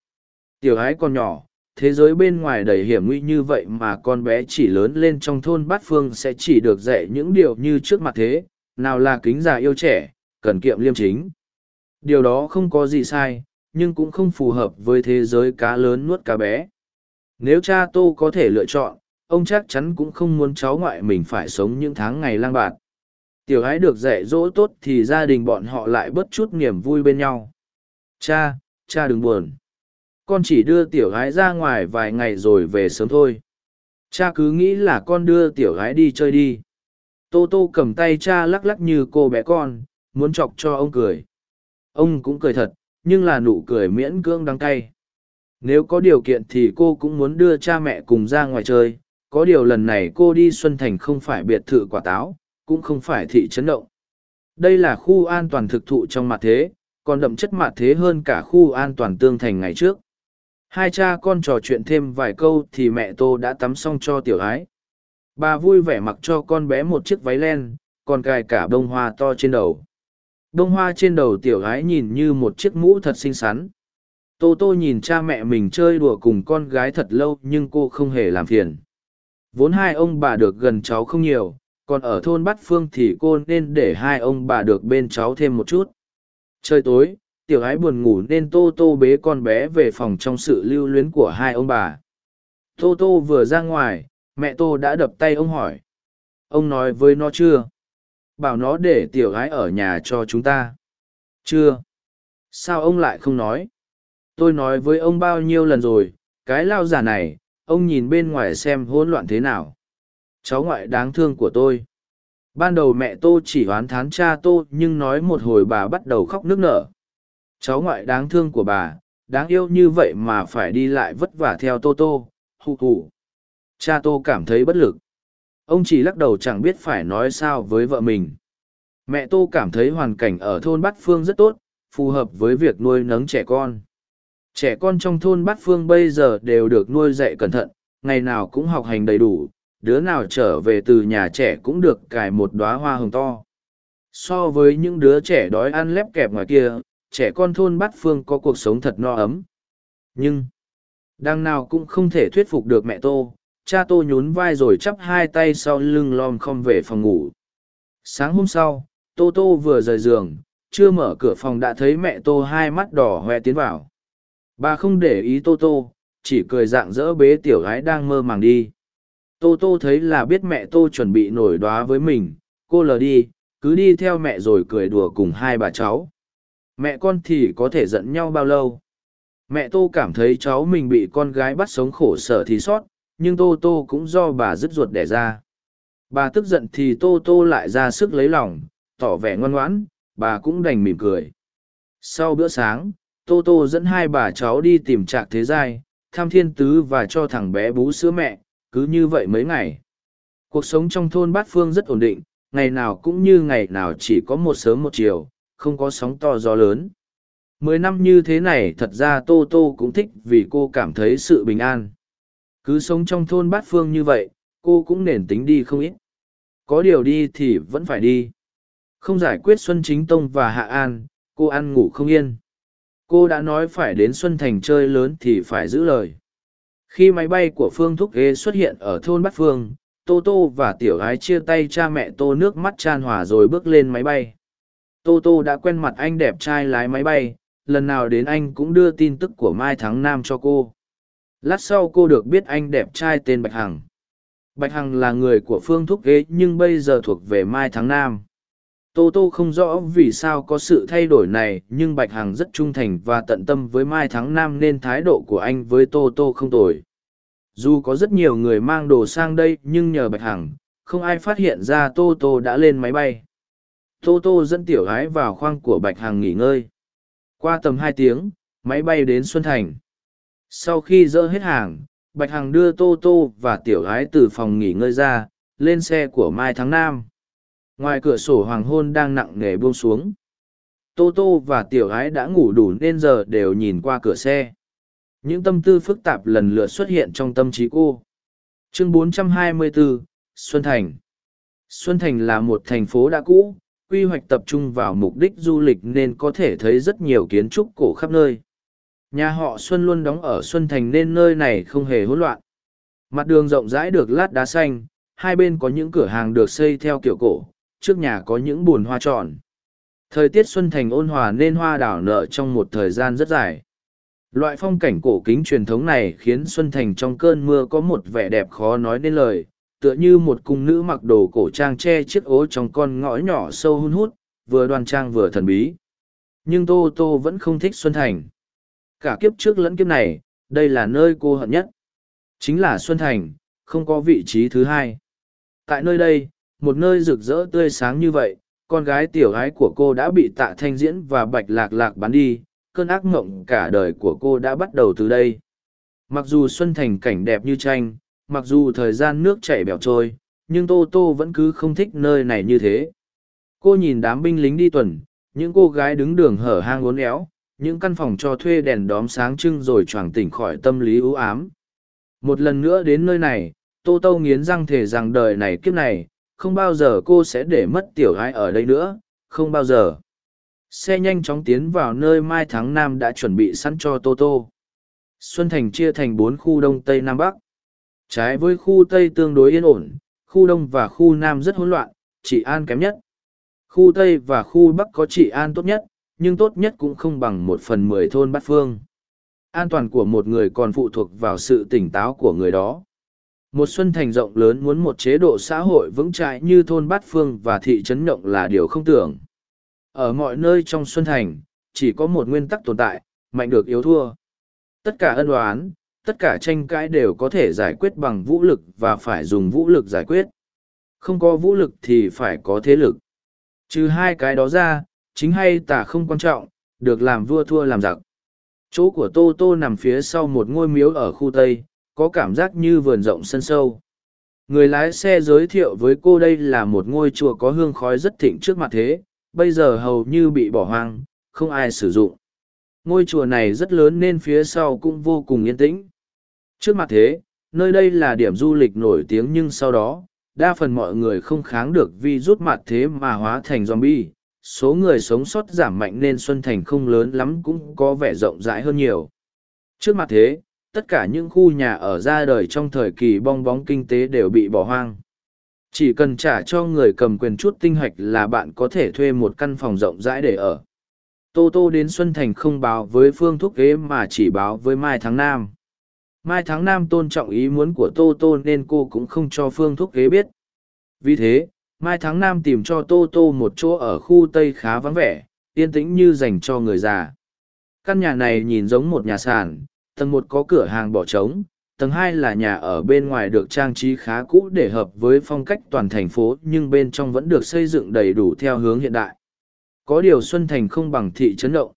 Tiểu ái còn nhỏ, thế giới bên ngoài đầy hiểm nguy như vậy mà con bé chỉ lớn lên trong thôn bát phương sẽ chỉ được dạy những điều như trước mặt thế nào là kính già yêu trẻ, cần kiệm liêm chính. Điều đó không có gì sai, nhưng cũng không phù hợp với thế giới cá lớn nuốt cá bé. Nếu cha tô có thể lựa chọn, ông chắc chắn cũng không muốn cháu ngoại mình phải sống những tháng ngày lang bạt. Tiểu ái được dạy dỗ tốt thì gia đình bọn họ lại bớt chút niềm vui bên nhau. Cha, cha đừng buồn. Con chỉ đưa tiểu gái ra ngoài vài ngày rồi về sớm thôi. Cha cứ nghĩ là con đưa tiểu gái đi chơi đi tô tô cầm tay cha lắc lắc như cô bé con muốn chọc cho ông cười ông cũng cười thật nhưng là nụ cười miễn cưỡng đắng cay Nếu có điều kiện thì cô cũng muốn đưa cha mẹ cùng ra ngoài chơi, có điều lần này cô đi Xuân Thành không phải biệt thự quả táo, cũng không phải thị trấn động. Đây là khu an toàn thực thụ trong mặt thế, còn đậm chất mặt thế hơn cả khu an toàn tương thành ngày trước. Hai cha con trò chuyện thêm vài câu thì mẹ Tô đã tắm xong cho tiểu ái. Bà vui vẻ mặc cho con bé một chiếc váy len, còn cài cả bông hoa to trên đầu. Bông hoa trên đầu tiểu gái nhìn như một chiếc mũ thật xinh xắn. Tô Tô nhìn cha mẹ mình chơi đùa cùng con gái thật lâu nhưng cô không hề làm phiền. Vốn hai ông bà được gần cháu không nhiều, còn ở thôn Bát Phương thì cô nên để hai ông bà được bên cháu thêm một chút. Trời tối, tiểu ái buồn ngủ nên Tô Tô bế con bé về phòng trong sự lưu luyến của hai ông bà. Tô Tô vừa ra ngoài, mẹ Tô đã đập tay ông hỏi. Ông nói với nó chưa? Bảo nó để tiểu gái ở nhà cho chúng ta. Chưa. Sao ông lại không nói? Tôi nói với ông bao nhiêu lần rồi, cái lao giả này, ông nhìn bên ngoài xem hỗn loạn thế nào cháu ngoại đáng thương của tôi ban đầu mẹ tô chỉ oán thán cha tô nhưng nói một hồi bà bắt đầu khóc nức nở cháu ngoại đáng thương của bà đáng yêu như vậy mà phải đi lại vất vả theo tô tô hụ hụ cha tô cảm thấy bất lực. Ông chỉ lắc đầu chẳng biết phải nói sao với vợ mình. Mẹ tô cảm thấy hoàn cảnh ở thôn bát phương rất tốt, phù hợp với việc nuôi nấng trẻ con. Trẻ con trong thôn bát phương bây giờ đều được nuôi dạy cẩn thận, ngày nào cũng học hành đầy đủ, đứa nào trở về từ nhà trẻ cũng được cài một đoá hoa hồng to. So với những đứa trẻ đói ăn lép kẹp ngoài kia, trẻ con thôn bát phương có cuộc sống thật no ấm. Nhưng, đằng nào cũng không thể thuyết phục được mẹ tô cha tô nhún vai rồi chắp hai tay sau lưng lom khom về phòng ngủ. Sáng hôm sau, tô tô vừa rời giường, chưa mở cửa phòng đã thấy mẹ tô hai mắt đỏ hoe tiến vào. Bà không để ý tô tô, chỉ cười dạng dỡ bế tiểu gái đang mơ màng đi. Tô tô thấy là biết mẹ tô chuẩn bị nổi đoá với mình, cô lờ đi, cứ đi theo mẹ rồi cười đùa cùng hai bà cháu. Mẹ con thì có thể giận nhau bao lâu? Mẹ tô cảm thấy cháu mình bị con gái bắt sống khổ sở thì sót nhưng tô tô cũng do bà dứt ruột đẻ ra. Bà tức giận thì tô tô lại ra sức lấy lòng, tỏ vẻ ngoan ngoãn, bà cũng đành mỉm cười. Sau bữa sáng, tô tô dẫn hai bà cháu đi tìm trạc thế giai, thăm thiên tứ và cho thằng bé bú sữa mẹ, cứ như vậy mấy ngày. Cuộc sống trong thôn bát phương rất ổn định, ngày nào cũng như ngày nào chỉ có một sớm một chiều, không có sóng to gió lớn. Mười năm như thế này thật ra tô tô cũng thích vì cô cảm thấy sự bình an cứ sống trong thôn bát phương như vậy, cô cũng nền tính đi không ít. Có điều đi thì vẫn phải đi. Không giải quyết xuân chính tông và hạ an, cô ăn ngủ không yên. Cô đã nói phải đến xuân thành chơi lớn thì phải giữ lời. Khi máy bay của phương thúc ghê xuất hiện ở thôn bát phương, tô tô và tiểu gái chia tay cha mẹ tô nước mắt tràn hòa rồi bước lên máy bay. Tô tô đã quen mặt anh đẹp trai lái máy bay, lần nào đến anh cũng đưa tin tức của mai thắng nam cho cô lát sau cô được biết anh đẹp trai tên bạch hằng bạch hằng là người của phương thúc ghế nhưng bây giờ thuộc về mai thắng nam Tô Tô không rõ vì sao có sự thay đổi này nhưng Bạch Hằng rất trung thành và tận tâm với Mai Thắng Nam nên thái độ của anh với Tô Tô không tồi. Dù có rất nhiều người mang đồ sang đây nhưng nhờ Bạch Hằng, không ai phát hiện ra Tô Tô đã lên máy bay. Tô Tô dẫn tiểu gái vào khoang của Bạch Hằng nghỉ ngơi. Qua tầm hai tiếng, máy bay đến Xuân Thành. Sau khi dỡ hết hàng, Bạch Hằng đưa Tô Tô và tiểu gái từ phòng nghỉ ngơi ra, lên xe của Mai Thắng Nam. Ngoài cửa sổ hoàng hôn đang nặng nề buông xuống. Tô tô và tiểu gái đã ngủ đủ nên giờ đều nhìn qua cửa xe. Những tâm tư phức tạp lần lượt xuất hiện trong tâm trí cô. Chương 424, xuân thành. Xuân thành là một thành phố đã cũ quy hoạch tập trung vào mục đích du lịch nên có thể thấy rất nhiều kiến trúc cổ khắp nơi nhà họ xuân luôn đóng ở xuân thành nên nơi này không hề hỗn loạn mặt đường rộng rãi được lát đá xanh hai bên có những cửa hàng được xây theo kiểu cổ trước nhà có những bùn hoa tròn. Thời tiết xuân thành ôn hòa nên hoa đảo nở trong một thời gian rất dài. Loại phong cảnh cổ kính truyền thống này khiến Xuân Thành trong cơn mưa có một vẻ đẹp khó nói nên lời, tựa như một cung nữ mặc đồ cổ trang che chiếc ố trong con ngõ nhỏ sâu hun hút, vừa đoan trang vừa thần bí. Nhưng Tô Tô vẫn không thích Xuân Thành. Cả kiếp trước lẫn kiếp này, đây là nơi cô hận nhất. Chính là Xuân Thành, không có vị trí thứ hai. Tại nơi đây, một nơi rực rỡ tươi sáng như vậy con gái tiểu gái của cô đã bị tạ thanh diễn và bạch lạc lạc bắn đi cơn ác mộng cả đời của cô đã bắt đầu từ đây Mặc dù Xuân Thành cảnh đẹp như tranh, mặc dù thời gian nước chảy bèo trôi, nhưng Tô Tô vẫn cứ không thích nơi này như thế. Cô nhìn đám binh lính đi tuần, những cô gái đứng đường hở hang uốn éo, những căn phòng cho thuê đèn đóm sáng trưng rồi choàng tỉnh khỏi tâm lý ưu ám. Một lần nữa đến nơi này, Tô Tô nghiến răng thể rằng đời này kiếp này, không bao giờ cô sẽ để mất tiểu gái ở đây nữa, không bao giờ. Xe nhanh chóng tiến vào nơi Mai Tháng Nam đã chuẩn bị sẵn cho Tô Tô. Xuân Thành chia thành bốn khu Đông Tây Nam Bắc. Trái với khu Tây tương đối yên ổn, khu Đông và khu Nam rất hỗn loạn, trị an kém nhất. Khu Tây và khu Bắc có trị an tốt nhất, nhưng tốt nhất cũng không bằng một phần mười thôn bát phương. An toàn của một người còn phụ thuộc vào sự tỉnh táo của người đó. Một xuân thành rộng lớn muốn một chế độ xã hội vững chãi như thôn bát phương và thị trấn nhộng là điều không tưởng. Ở mọi nơi trong xuân thành, chỉ có một nguyên tắc tồn tại, mạnh được yếu thua. Tất cả ân oán, tất cả tranh cãi đều có thể giải quyết bằng vũ lực và phải dùng vũ lực giải quyết. Không có vũ lực thì phải có thế lực. Trừ hai cái đó ra, chính hay tà không quan trọng, được làm vua thua làm giặc. Chỗ của Tô Tô nằm phía sau một ngôi miếu ở khu Tây, có cảm giác như vườn rộng sân sâu. Người lái xe giới thiệu với cô đây là một ngôi chùa có hương khói rất thịnh trước mặt thế, bây giờ hầu như bị bỏ hoang, không ai sử dụng. Ngôi chùa này rất lớn nên phía sau cũng vô cùng yên tĩnh. Trước mặt thế, nơi đây là điểm du lịch nổi tiếng nhưng sau đó, đa phần mọi người không kháng được vi rút mặt thế mà hóa thành zombie. Số người sống sót giảm mạnh nên Xuân Thành không lớn lắm cũng có vẻ rộng rãi hơn nhiều. Trước mặt thế, tất cả những khu nhà ở ra đời trong thời kỳ bong bóng kinh tế đều bị bỏ hoang. Chỉ cần trả cho người cầm quyền chút tinh hoạch là bạn có thể thuê một căn phòng rộng rãi để ở. Tô Tô đến Xuân Thành không báo với Phương Thúc Kế mà chỉ báo với Mai Tháng Nam. Mai Tháng Nam tôn trọng ý muốn của Tô Tô nên cô cũng không cho Phương Thúc Kế biết. Vì thế, Mai Tháng Nam tìm cho Tô Tô một chỗ ở khu Tây khá vắng vẻ, yên tĩnh như dành cho người già. Căn nhà này nhìn giống một nhà sàn, tầng một có cửa hàng bỏ trống, tầng hai là nhà ở bên ngoài được trang trí khá cũ để hợp với phong cách toàn thành phố nhưng bên trong vẫn được xây dựng đầy đủ theo hướng hiện đại. Có điều Xuân Thành không bằng thị trấn động.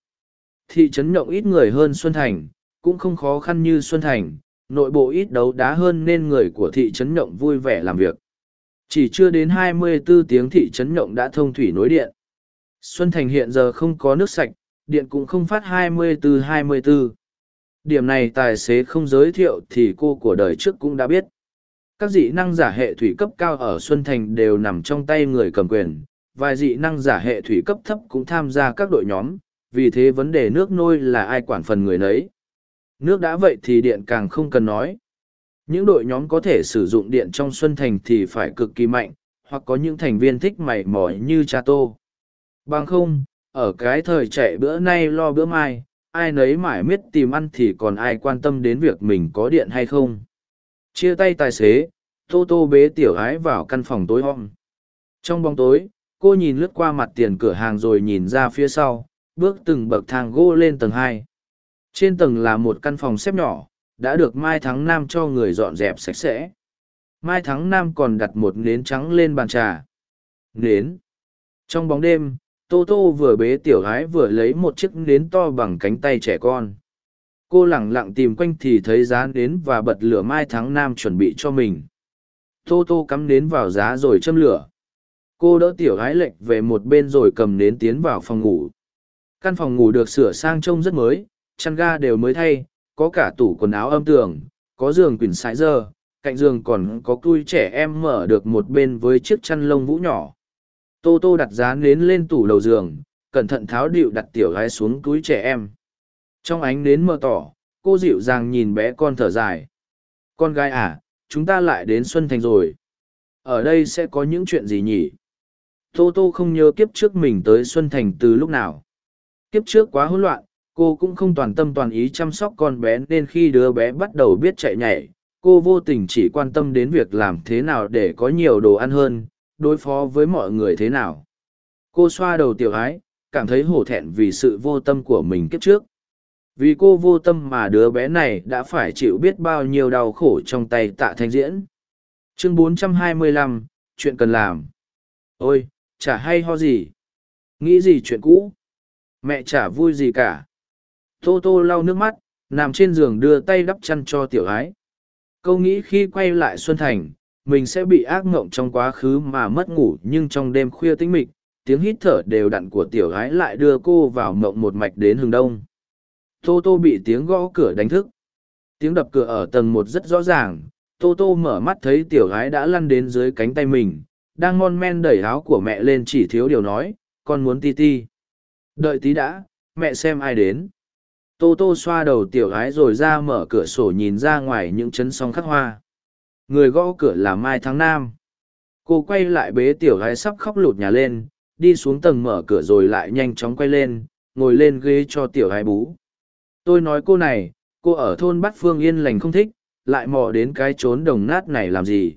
Thị trấn động ít người hơn Xuân Thành, cũng không khó khăn như Xuân Thành, nội bộ ít đấu đá hơn nên người của thị trấn động vui vẻ làm việc. Chỉ chưa đến 24 tiếng thị trấn Nhộng đã thông thủy nối điện. Xuân Thành hiện giờ không có nước sạch, điện cũng không phát 24-24. Điểm này tài xế không giới thiệu thì cô của đời trước cũng đã biết. Các dị năng giả hệ thủy cấp cao ở Xuân Thành đều nằm trong tay người cầm quyền, vài dị năng giả hệ thủy cấp thấp cũng tham gia các đội nhóm, vì thế vấn đề nước nôi là ai quản phần người nấy. Nước đã vậy thì điện càng không cần nói. Những đội nhóm có thể sử dụng điện trong Xuân Thành thì phải cực kỳ mạnh, hoặc có những thành viên thích mày mỏ như cha tô. Bằng không, ở cái thời chạy bữa nay lo bữa mai, ai nấy mải miết tìm ăn thì còn ai quan tâm đến việc mình có điện hay không. Chia tay tài xế, Tô Tô bế tiểu ái vào căn phòng tối om. Trong bóng tối, cô nhìn lướt qua mặt tiền cửa hàng rồi nhìn ra phía sau, bước từng bậc thang gỗ lên tầng hai. Trên tầng là một căn phòng xếp nhỏ, đã được Mai Thắng Nam cho người dọn dẹp sạch sẽ. Mai Thắng Nam còn đặt một nến trắng lên bàn trà. Nến. Trong bóng đêm, Tô Tô vừa bế tiểu gái vừa lấy một chiếc nến to bằng cánh tay trẻ con. Cô lẳng lặng tìm quanh thì thấy giá nến và bật lửa Mai Thắng Nam chuẩn bị cho mình. Tô Tô cắm nến vào giá rồi châm lửa. Cô đỡ tiểu gái lệch về một bên rồi cầm nến tiến vào phòng ngủ. Căn phòng ngủ được sửa sang trông rất mới, chăn ga đều mới thay, có cả tủ quần áo âm tường, có giường quỳnh sái dơ, cạnh giường còn có tui trẻ em mở được một bên với chiếc chăn lông vũ nhỏ. Tô Tô đặt giá nến lên tủ đầu giường, cẩn thận tháo điệu đặt tiểu gái xuống túi trẻ em. Trong ánh nến mờ tỏ, cô dịu dàng nhìn bé con thở dài. Con gái à, chúng ta lại đến Xuân Thành rồi. Ở đây sẽ có những chuyện gì nhỉ? Tô Tô không nhớ kiếp trước mình tới Xuân Thành từ lúc nào. Kiếp trước quá hỗn loạn, cô cũng không toàn tâm toàn ý chăm sóc con bé nên khi đứa bé bắt đầu biết chạy nhảy, cô vô tình chỉ quan tâm đến việc làm thế nào để có nhiều đồ ăn hơn, đối phó với mọi người thế nào. Cô xoa đầu tiểu ái, cảm thấy hổ thẹn vì sự vô tâm của mình kiếp trước. Vì cô vô tâm mà đứa bé này đã phải chịu biết bao nhiêu đau khổ trong tay tạ thanh diễn. Chương 425, chuyện cần làm. Ôi, chả hay ho gì. Nghĩ gì chuyện cũ. Mẹ chả vui gì cả. Tô tô lau nước mắt, nằm trên giường đưa tay đắp chăn cho tiểu ái. Câu nghĩ khi quay lại xuân thành mình sẽ bị ác mộng trong quá khứ mà mất ngủ nhưng trong đêm khuya tĩnh mịch tiếng hít thở đều đặn của tiểu gái lại đưa cô vào mộng một mạch đến hướng đông. Tô tô bị tiếng gõ cửa đánh thức. Tiếng đập cửa ở tầng một rất rõ ràng. Tô tô mở mắt thấy tiểu gái đã lăn đến dưới cánh tay mình đang mon men đẩy áo của mẹ lên chỉ thiếu điều nói con muốn ti ti. Đợi tí đã mẹ xem ai đến tô tô xoa đầu tiểu gái rồi ra mở cửa sổ nhìn ra ngoài những chấn song khắc hoa. Người gõ cửa là mai tháng Nam. cô quay lại bế tiểu gái sắp khóc lụt nhà lên, đi xuống tầng mở cửa rồi lại nhanh chóng quay lên, ngồi lên ghế cho tiểu gái bú. Tôi nói cô này, cô ở thôn bát phương yên lành không thích, lại mò đến cái trốn đồng nát này làm gì?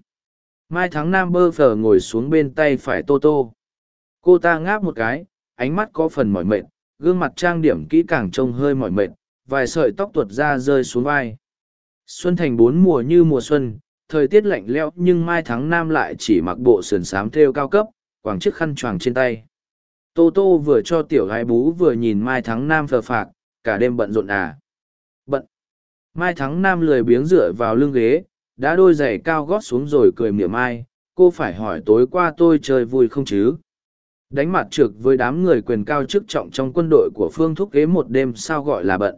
Mai tháng Nam bơ phờ ngồi xuống bên tay phải tô tô. Cô ta ngáp một cái, ánh mắt có phần mỏi mệt gương mặt trang điểm kỹ càng trông hơi mỏi mệt, vài sợi tóc tuột ra rơi xuống vai. Xuân thành bốn mùa như mùa xuân, thời tiết lạnh lẽo nhưng mai tháng Nam lại chỉ mặc bộ sườn xám thêu cao cấp, quàng chiếc khăn choàng trên tay. Tô tô vừa cho tiểu gái bú vừa nhìn mai tháng Nam phờ phạc, cả đêm bận rộn à. Bận. Mai tháng Nam lười biếng dựa vào lưng ghế, đã đôi giày cao gót xuống rồi cười miệng mai, cô phải hỏi tối qua tôi chơi vui không chứ? Đánh mặt trượt với đám người quyền cao chức trọng trong quân đội của phương thúc ghế một đêm sao gọi là bận.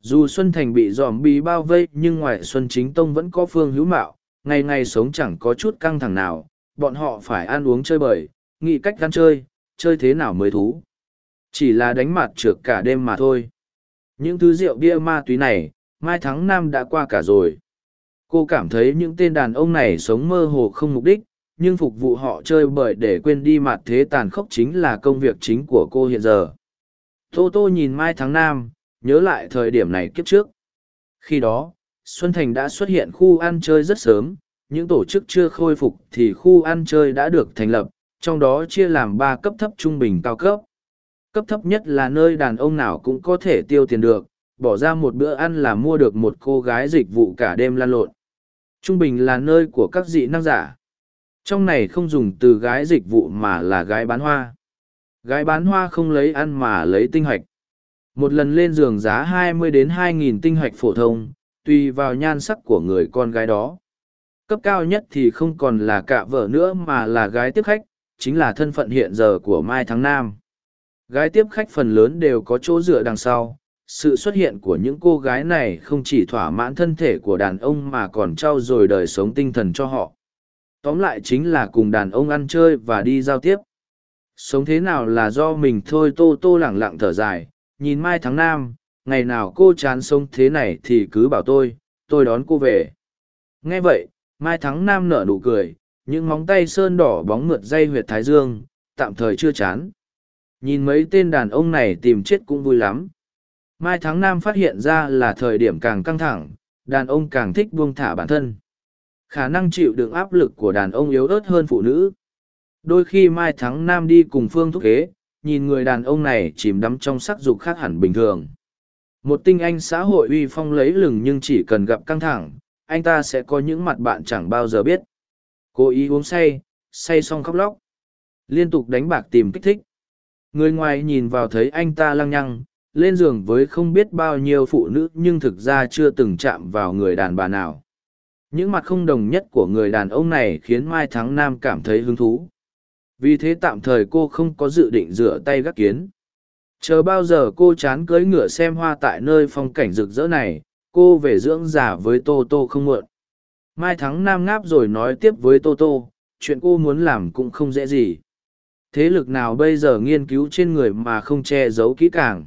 Dù xuân thành bị dòm bi bao vây, nhưng ngoài xuân chính tông vẫn có phương hữu mạo, ngày ngày sống chẳng có chút căng thẳng nào, bọn họ phải ăn uống chơi bời, nghĩ cách ăn chơi chơi thế nào mới thú. Chỉ là đánh mặt trượt cả đêm mà thôi. Những thứ rượu bia ma túy này, mai tháng năm đã qua cả rồi. Cô cảm thấy những tên đàn ông này sống mơ hồ không mục đích nhưng phục vụ họ chơi bời để quên đi mặt thế tàn khốc chính là công việc chính của cô hiện giờ. Tô tô nhìn mai tháng Nam, nhớ lại thời điểm này kiếp trước. Khi đó, xuân thành đã xuất hiện khu ăn chơi rất sớm, những tổ chức chưa khôi phục thì khu ăn chơi đã được thành lập, trong đó chia làm ba cấp thấp trung bình cao cấp. Cấp thấp nhất là nơi đàn ông nào cũng có thể tiêu tiền được, bỏ ra một bữa ăn là mua được một cô gái dịch vụ cả đêm lan lộn. Trung bình là nơi của các dị năng giả trong này không dùng từ gái dịch vụ mà là gái bán hoa. Gái bán hoa không lấy ăn mà lấy tinh hoạch. Một lần lên giường giá 20 đến 2.000 tinh hoạch phổ thông, tùy vào nhan sắc của người con gái đó. Cấp cao nhất thì không còn là cạ vợ nữa mà là gái tiếp khách, chính là thân phận hiện giờ của mai tháng nam. Gái tiếp khách phần lớn đều có chỗ dựa đằng sau. Sự xuất hiện của những cô gái này không chỉ thỏa mãn thân thể của đàn ông mà còn trao dồi đời sống tinh thần cho họ tóm lại chính là cùng đàn ông ăn chơi và đi giao tiếp. Sống thế nào là do mình thôi tô tô lẳng lặng thở dài nhìn mai tháng Nam, ngày nào cô chán sống thế này thì cứ bảo tôi tôi đón cô về. Nghe vậy mai tháng Nam nở nụ cười những móng tay sơn đỏ bóng mượt dây huyệt thái dương tạm thời chưa chán. Nhìn mấy tên đàn ông này tìm chết cũng vui lắm. Mai tháng Nam phát hiện ra là thời điểm càng căng thẳng đàn ông càng thích buông thả bản thân khả năng chịu đựng áp lực của đàn ông yếu ớt hơn phụ nữ. Đôi khi mai thắng nam đi cùng phương thúc kế, nhìn người đàn ông này chìm đắm trong sắc dục khác hẳn bình thường. Một tinh anh xã hội uy phong lấy lừng nhưng chỉ cần gặp căng thẳng, anh ta sẽ có những mặt bạn chẳng bao giờ biết. Cố ý uống say say xong khóc lóc. Liên tục đánh bạc tìm kích thích. Người ngoài nhìn vào thấy anh ta lăng nhăng, lên giường với không biết bao nhiêu phụ nữ nhưng thực ra chưa từng chạm vào người đàn bà nào những mặt không đồng nhất của người đàn ông này khiến mai thắng nam cảm thấy hứng thú. Vì thế tạm thời cô không có dự định rửa tay gác kiến. Chờ bao giờ cô chán cưỡi ngựa xem hoa tại nơi phong cảnh rực rỡ này, cô về dưỡng già với tô tô không muộn. Mai thắng nam ngáp rồi nói tiếp với tô tô, chuyện cô muốn làm cũng không dễ gì. Thế lực nào bây giờ nghiên cứu trên người mà không che giấu kỹ càng?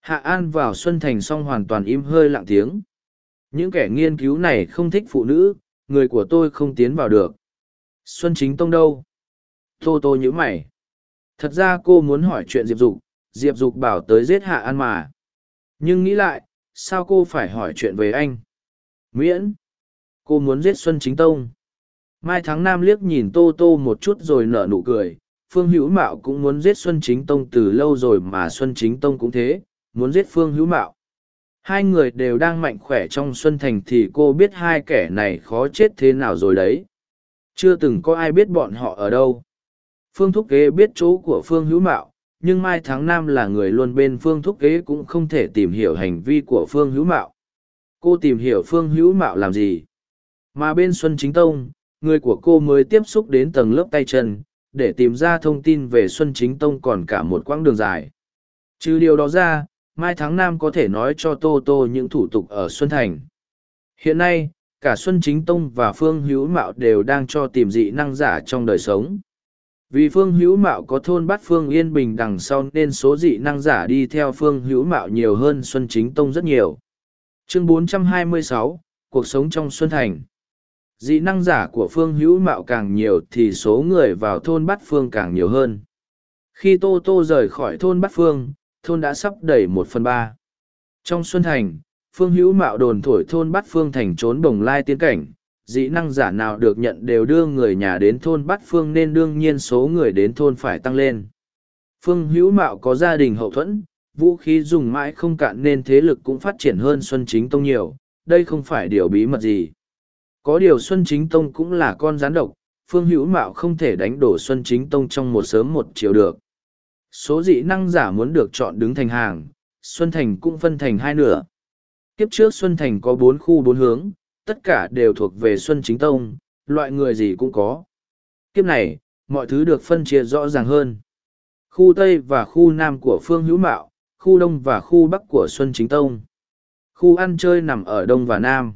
Hạ an vào xuân thành xong hoàn toàn im hơi lặng tiếng những kẻ nghiên cứu này không thích phụ nữ, người của tôi không tiến vào được. Xuân chính tông đâu? Tô tô nhữ mày. Thật ra cô muốn hỏi chuyện diệp dục diệp dục bảo tới giết hạ an mà. Nhưng nghĩ lại, sao cô phải hỏi chuyện về anh? Miễn, cô muốn giết xuân chính tông. Mai Thắng Nam liếc nhìn tô tô một chút rồi nở nụ cười. Phương hữu mạo cũng muốn giết xuân chính tông từ lâu rồi mà xuân chính tông cũng thế, muốn giết phương hữu mạo hai người đều đang mạnh khỏe trong xuân thành thì cô biết hai kẻ này khó chết thế nào rồi đấy chưa từng có ai biết bọn họ ở đâu phương thúc kế biết chỗ của phương hữu mạo nhưng Mai Tháng Nam là người luôn bên Phương Thúc Kế cũng không thể tìm hiểu hành vi của Phương Hữu Mạo. Cô tìm hiểu Phương Hữu Mạo làm gì? Mà bên Xuân Chính Tông, người của cô mới tiếp xúc đến tầng lớp tay chân, để tìm ra thông tin về Xuân Chính Tông còn cả một quãng đường dài. Trừ điều đó ra, Mai Tháng Nam có thể nói cho Tô Tô những thủ tục ở Xuân Thành. Hiện nay, cả Xuân Chính Tông và Phương Hữu Mạo đều đang cho tìm dị năng giả trong đời sống. Vì Phương Hữu Mạo có thôn bắt Phương Yên Bình đằng sau nên số dị năng giả đi theo Phương Hữu Mạo nhiều hơn Xuân Chính Tông rất nhiều. Chương 426, Cuộc sống trong Xuân Thành Dị năng giả của Phương Hữu Mạo càng nhiều thì số người vào thôn bắt Phương càng nhiều hơn. Khi Tô Tô rời khỏi thôn bắt Phương, thôn đã sắp đầy một phần ba. Trong Xuân Thành, Phương Hữu Mạo đồn thổi thôn bắt Phương thành trốn bồng lai tiến cảnh, dĩ năng giả nào được nhận đều đưa người nhà đến thôn bắt Phương nên đương nhiên số người đến thôn phải tăng lên. Phương Hữu Mạo có gia đình hậu thuẫn, vũ khí dùng mãi không cạn nên thế lực cũng phát triển hơn Xuân Chính Tông nhiều, đây không phải điều bí mật gì. Có điều Xuân Chính Tông cũng là con gián độc, Phương Hữu Mạo không thể đánh đổ Xuân Chính Tông trong một sớm một chiều được. Số dị năng giả muốn được chọn đứng thành hàng, Xuân Thành cũng phân thành hai nửa. Kiếp trước Xuân Thành có bốn khu bốn hướng, tất cả đều thuộc về Xuân Chính Tông, loại người gì cũng có. Kiếp này, mọi thứ được phân chia rõ ràng hơn. Khu Tây và khu Nam của Phương Hữu Mạo, khu Đông và khu Bắc của Xuân Chính Tông. Khu ăn chơi nằm ở Đông và Nam.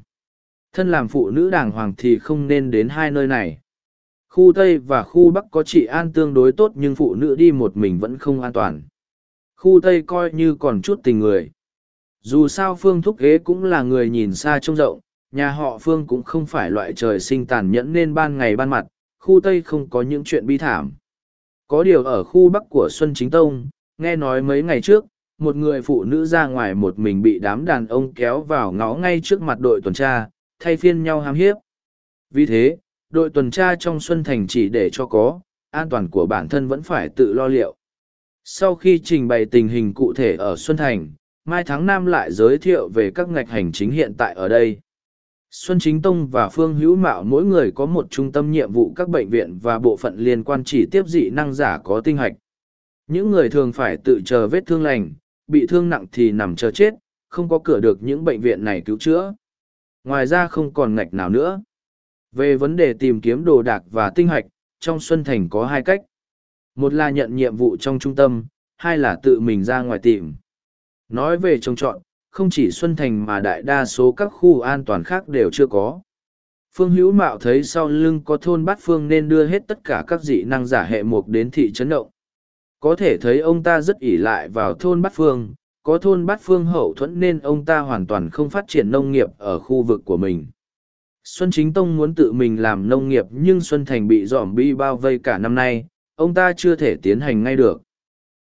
Thân làm phụ nữ đàng hoàng thì không nên đến hai nơi này. Khu Tây và khu Bắc có trị an tương đối tốt nhưng phụ nữ đi một mình vẫn không an toàn. Khu Tây coi như còn chút tình người. Dù sao Phương Thúc Ghế cũng là người nhìn xa trông rộng, nhà họ Phương cũng không phải loại trời sinh tàn nhẫn nên ban ngày ban mặt, khu Tây không có những chuyện bi thảm. Có điều ở khu Bắc của Xuân Chính Tông, nghe nói mấy ngày trước, một người phụ nữ ra ngoài một mình bị đám đàn ông kéo vào ngõ ngay trước mặt đội tuần tra, thay phiên nhau hàm hiếp. Vì thế, đội tuần tra trong Xuân Thành chỉ để cho có, an toàn của bản thân vẫn phải tự lo liệu. Sau khi trình bày tình hình cụ thể ở Xuân Thành, Mai Tháng Nam lại giới thiệu về các ngạch hành chính hiện tại ở đây. Xuân Chính Tông và Phương Hữu Mạo mỗi người có một trung tâm nhiệm vụ các bệnh viện và bộ phận liên quan chỉ tiếp dị năng giả có tinh hạch. Những người thường phải tự chờ vết thương lành, bị thương nặng thì nằm chờ chết, không có cửa được những bệnh viện này cứu chữa. Ngoài ra không còn ngạch nào nữa. Về vấn đề tìm kiếm đồ đạc và tinh hạch, trong Xuân Thành có hai cách. Một là nhận nhiệm vụ trong trung tâm, hai là tự mình ra ngoài tìm. Nói về trồng trọt, không chỉ Xuân Thành mà đại đa số các khu an toàn khác đều chưa có. Phương Hữu Mạo thấy sau lưng có thôn bát phương nên đưa hết tất cả các dị năng giả hệ mục đến thị trấn động. Có thể thấy ông ta rất ỷ lại vào thôn bát phương, có thôn bát phương hậu thuẫn nên ông ta hoàn toàn không phát triển nông nghiệp ở khu vực của mình. Xuân Chính Tông muốn tự mình làm nông nghiệp nhưng Xuân Thành bị dòm bi bao vây cả năm nay, ông ta chưa thể tiến hành ngay được.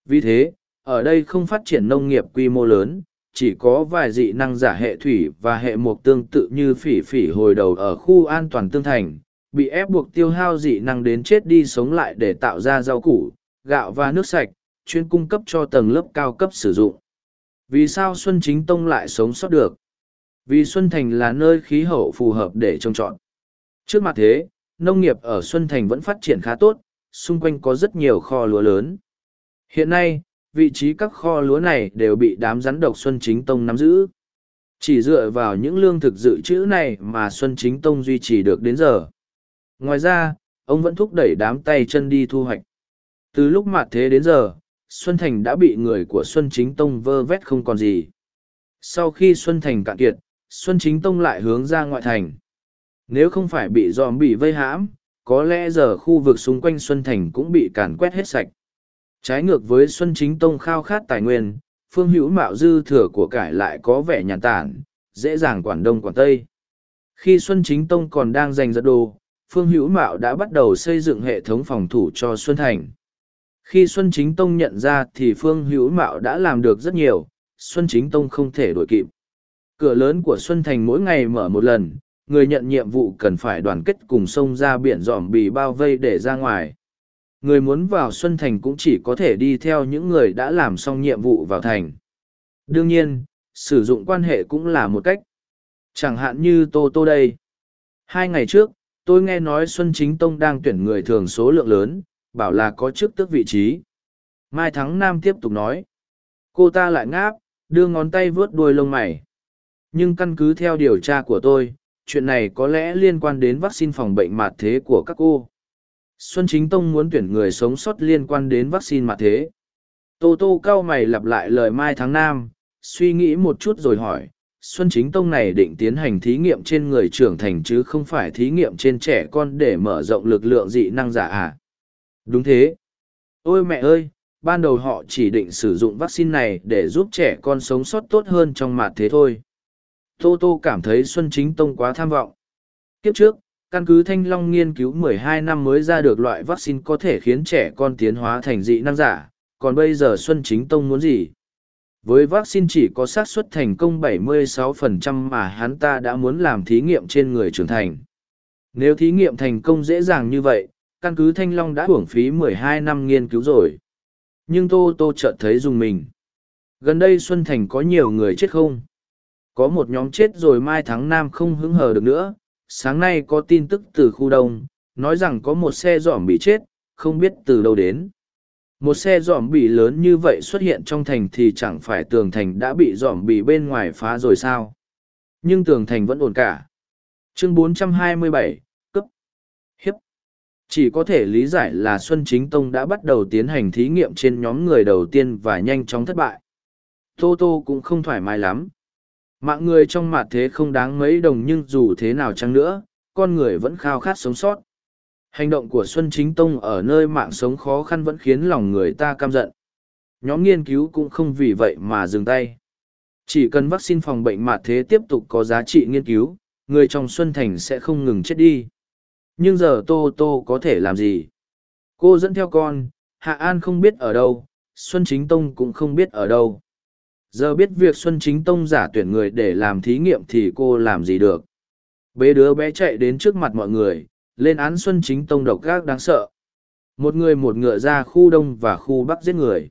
Vì thế, ở đây không phát triển nông nghiệp quy mô lớn, chỉ có vài dị năng giả hệ thủy và hệ mục tương tự như phỉ phỉ hồi đầu ở khu an toàn tương thành, bị ép buộc tiêu hao dị năng đến chết đi sống lại để tạo ra rau củ, gạo và nước sạch, chuyên cung cấp cho tầng lớp cao cấp sử dụng. Vì sao Xuân Chính Tông lại sống sót được? Vì Xuân Thành là nơi khí hậu phù hợp để trồng trọt. Trước mặt thế, nông nghiệp ở Xuân Thành vẫn phát triển khá tốt, xung quanh có rất nhiều kho lúa lớn. Hiện nay, vị trí các kho lúa này đều bị đám rắn độc Xuân Chính Tông nắm giữ. Chỉ dựa vào những lương thực dự trữ này mà Xuân Chính Tông duy trì được đến giờ. Ngoài ra, ông vẫn thúc đẩy đám tay chân đi thu hoạch. Từ lúc mặt thế đến giờ, Xuân Thành đã bị người của Xuân Chính Tông vơ vét không còn gì. Sau khi Xuân Thành cạn kiệt, Xuân Chính Tông lại hướng ra ngoại thành. Nếu không phải bị dòm bị vây hãm, có lẽ giờ khu vực xung quanh Xuân Thành cũng bị càn quét hết sạch. Trái ngược với Xuân Chính Tông khao khát tài nguyên, phương hữu mạo dư thừa của cải lại có vẻ nhàn tản, dễ dàng quản đông quản tây. Khi Xuân Chính Tông còn đang giành giật đồ, phương hữu mạo đã bắt đầu xây dựng hệ thống phòng thủ cho Xuân Thành. Khi Xuân Chính Tông nhận ra thì phương hữu mạo đã làm được rất nhiều, Xuân Chính Tông không thể đổi kịp. Cửa lớn của Xuân Thành mỗi ngày mở một lần, người nhận nhiệm vụ cần phải đoàn kết cùng sông ra biển dòm bị bao vây để ra ngoài người muốn vào Xuân Thành cũng chỉ có thể đi theo những người đã làm xong nhiệm vụ vào thành. Đương nhiên, sử dụng quan hệ cũng là một cách. Chẳng hạn như Tô Tô đây. Hai ngày trước, tôi nghe nói Xuân Chính Tông đang tuyển người thường số lượng lớn, bảo là có chức tước vị trí. Mai Thắng Nam tiếp tục nói. Cô ta lại ngáp, đưa ngón tay vướt đuôi lông mày. Nhưng căn cứ theo điều tra của tôi, chuyện này có lẽ liên quan đến vaccine phòng bệnh mạt thế của các cô. Xuân Chính Tông muốn tuyển người sống sót liên quan đến vaccine mạt thế. Tô Tô cao mày lặp lại lời Mai Tháng Nam, suy nghĩ một chút rồi hỏi, Xuân Chính Tông này định tiến hành thí nghiệm trên người trưởng thành chứ không phải thí nghiệm trên trẻ con để mở rộng lực lượng dị năng giả à? Đúng thế. Ôi mẹ ơi, ban đầu họ chỉ định sử dụng vaccine này để giúp trẻ con sống sót tốt hơn trong mặt thế thôi. Tô Tô cảm thấy Xuân Chính Tông quá tham vọng. Kiếp trước, căn cứ Thanh Long nghiên cứu 12 năm mới ra được loại vaccine có thể khiến trẻ con tiến hóa thành dị năng giả, còn bây giờ Xuân Chính Tông muốn gì? Với vaccine chỉ có xác suất thành công 76% mà hắn ta đã muốn làm thí nghiệm trên người trưởng thành. Nếu thí nghiệm thành công dễ dàng như vậy, căn cứ Thanh Long đã hưởng phí 12 năm nghiên cứu rồi. Nhưng Tô Tô chợt thấy dùng mình. Gần đây Xuân Thành có nhiều người chết không? Có một nhóm chết rồi mai tháng Nam không hứng hờ được nữa. Sáng nay có tin tức từ khu đông, nói rằng có một xe dỏm bị chết, không biết từ đâu đến. Một xe dỏm bị lớn như vậy xuất hiện trong thành thì chẳng phải tường thành đã bị dỏm bị bên ngoài phá rồi sao? Nhưng tường thành vẫn ổn cả. Chương 427, cấp. Hiếp. Chỉ có thể lý giải là Xuân Chính Tông đã bắt đầu tiến hành thí nghiệm trên nhóm người đầu tiên và nhanh chóng thất bại. Tô Tô cũng không thoải mái lắm. Mạng người trong mặt thế không đáng mấy đồng nhưng dù thế nào chăng nữa, con người vẫn khao khát sống sót. Hành động của Xuân Chính Tông ở nơi mạng sống khó khăn vẫn khiến lòng người ta căm giận. Nhóm nghiên cứu cũng không vì vậy mà dừng tay. Chỉ cần vaccine phòng bệnh mạt thế tiếp tục có giá trị nghiên cứu, người trong Xuân Thành sẽ không ngừng chết đi. Nhưng giờ Tô Tô có thể làm gì? Cô dẫn theo con, Hạ An không biết ở đâu, Xuân Chính Tông cũng không biết ở đâu. Giờ biết việc Xuân Chính Tông giả tuyển người để làm thí nghiệm thì cô làm gì được. Bế đứa bé chạy đến trước mặt mọi người, lên án Xuân Chính Tông độc gác đáng sợ. Một người một ngựa ra khu đông và khu bắc giết người.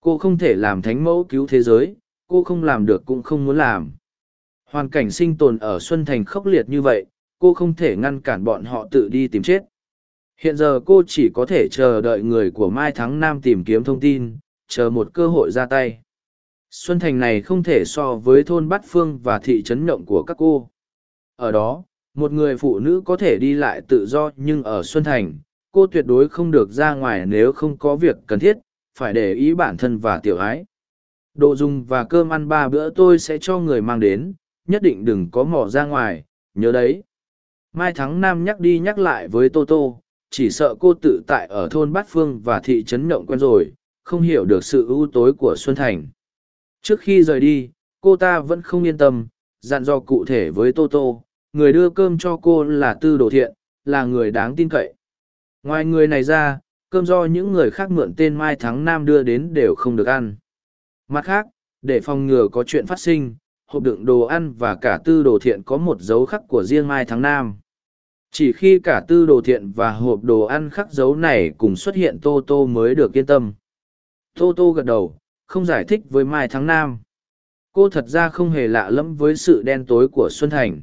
Cô không thể làm thánh mẫu cứu thế giới, cô không làm được cũng không muốn làm. Hoàn cảnh sinh tồn ở Xuân Thành khốc liệt như vậy, cô không thể ngăn cản bọn họ tự đi tìm chết. Hiện giờ cô chỉ có thể chờ đợi người của Mai Thắng Nam tìm kiếm thông tin, chờ một cơ hội ra tay. Xuân Thành này không thể so với thôn Bát Phương và thị trấn Nhộng của các cô. Ở đó, một người phụ nữ có thể đi lại tự do nhưng ở Xuân Thành, cô tuyệt đối không được ra ngoài nếu không có việc cần thiết, phải để ý bản thân và tiểu ái. Đồ dùng và cơm ăn ba bữa tôi sẽ cho người mang đến, nhất định đừng có mỏ ra ngoài, nhớ đấy. Mai Thắng Nam nhắc đi nhắc lại với Tô Tô, chỉ sợ cô tự tại ở thôn Bát Phương và thị trấn Nhộng quen rồi, không hiểu được sự ưu tối của Xuân Thành. Trước khi rời đi, cô ta vẫn không yên tâm, dặn dò cụ thể với Tô Tô, người đưa cơm cho cô là Tư Đồ Thiện, là người đáng tin cậy. Ngoài người này ra, cơm do những người khác mượn tên Mai Thắng Nam đưa đến đều không được ăn. Mặt khác, để phòng ngừa có chuyện phát sinh, hộp đựng đồ ăn và cả tư đồ thiện có một dấu khắc của riêng Mai Thắng Nam. Chỉ khi cả tư đồ thiện và hộp đồ ăn khắc dấu này cùng xuất hiện Tô Tô mới được yên tâm. Tô Tô gật đầu, không giải thích với Mai Thắng Nam. Cô thật ra không hề lạ lẫm với sự đen tối của Xuân Thành.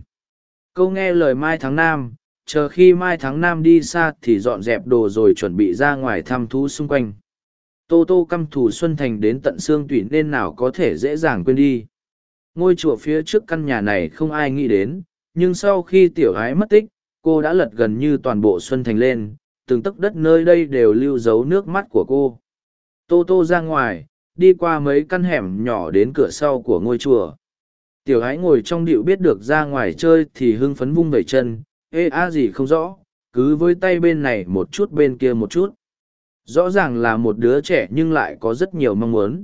Câu nghe lời Mai Thắng Nam, chờ khi Mai Thắng Nam đi xa thì dọn dẹp đồ rồi chuẩn bị ra ngoài thăm thú xung quanh. Tô Tô căm thù Xuân Thành đến tận xương tủy nên nào có thể dễ dàng quên đi. Ngôi chùa phía trước căn nhà này không ai nghĩ đến, nhưng sau khi tiểu gái mất tích, cô đã lật gần như toàn bộ Xuân Thành lên, từng tấc đất nơi đây đều lưu dấu nước mắt của cô. Tô Tô ra ngoài, đi qua mấy căn hẻm nhỏ đến cửa sau của ngôi chùa. Tiểu Hãi ngồi trong điệu biết được ra ngoài chơi thì hưng phấn vung vẩy chân, ê a gì không rõ, cứ với tay bên này một chút bên kia một chút. Rõ ràng là một đứa trẻ nhưng lại có rất nhiều mong muốn.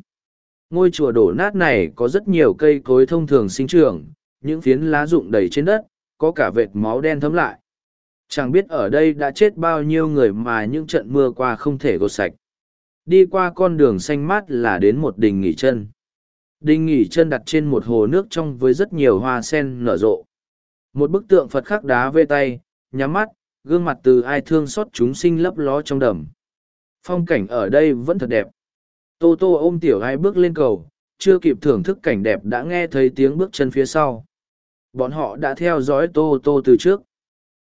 Ngôi chùa đổ nát này có rất nhiều cây cối thông thường sinh trưởng, những phiến lá rụng đầy trên đất, có cả vệt máu đen thấm lại. Chẳng biết ở đây đã chết bao nhiêu người mà những trận mưa qua không thể gột sạch. Đi qua con đường xanh mát là đến một đình nghỉ chân. Đình nghỉ chân đặt trên một hồ nước trong với rất nhiều hoa sen nở rộ. Một bức tượng Phật khắc đá vê tay, nhắm mắt, gương mặt từ ai thương xót chúng sinh lấp ló trong đầm. Phong cảnh ở đây vẫn thật đẹp. Tô Tô ôm tiểu ai bước lên cầu, chưa kịp thưởng thức cảnh đẹp đã nghe thấy tiếng bước chân phía sau. Bọn họ đã theo dõi Tô Tô từ trước.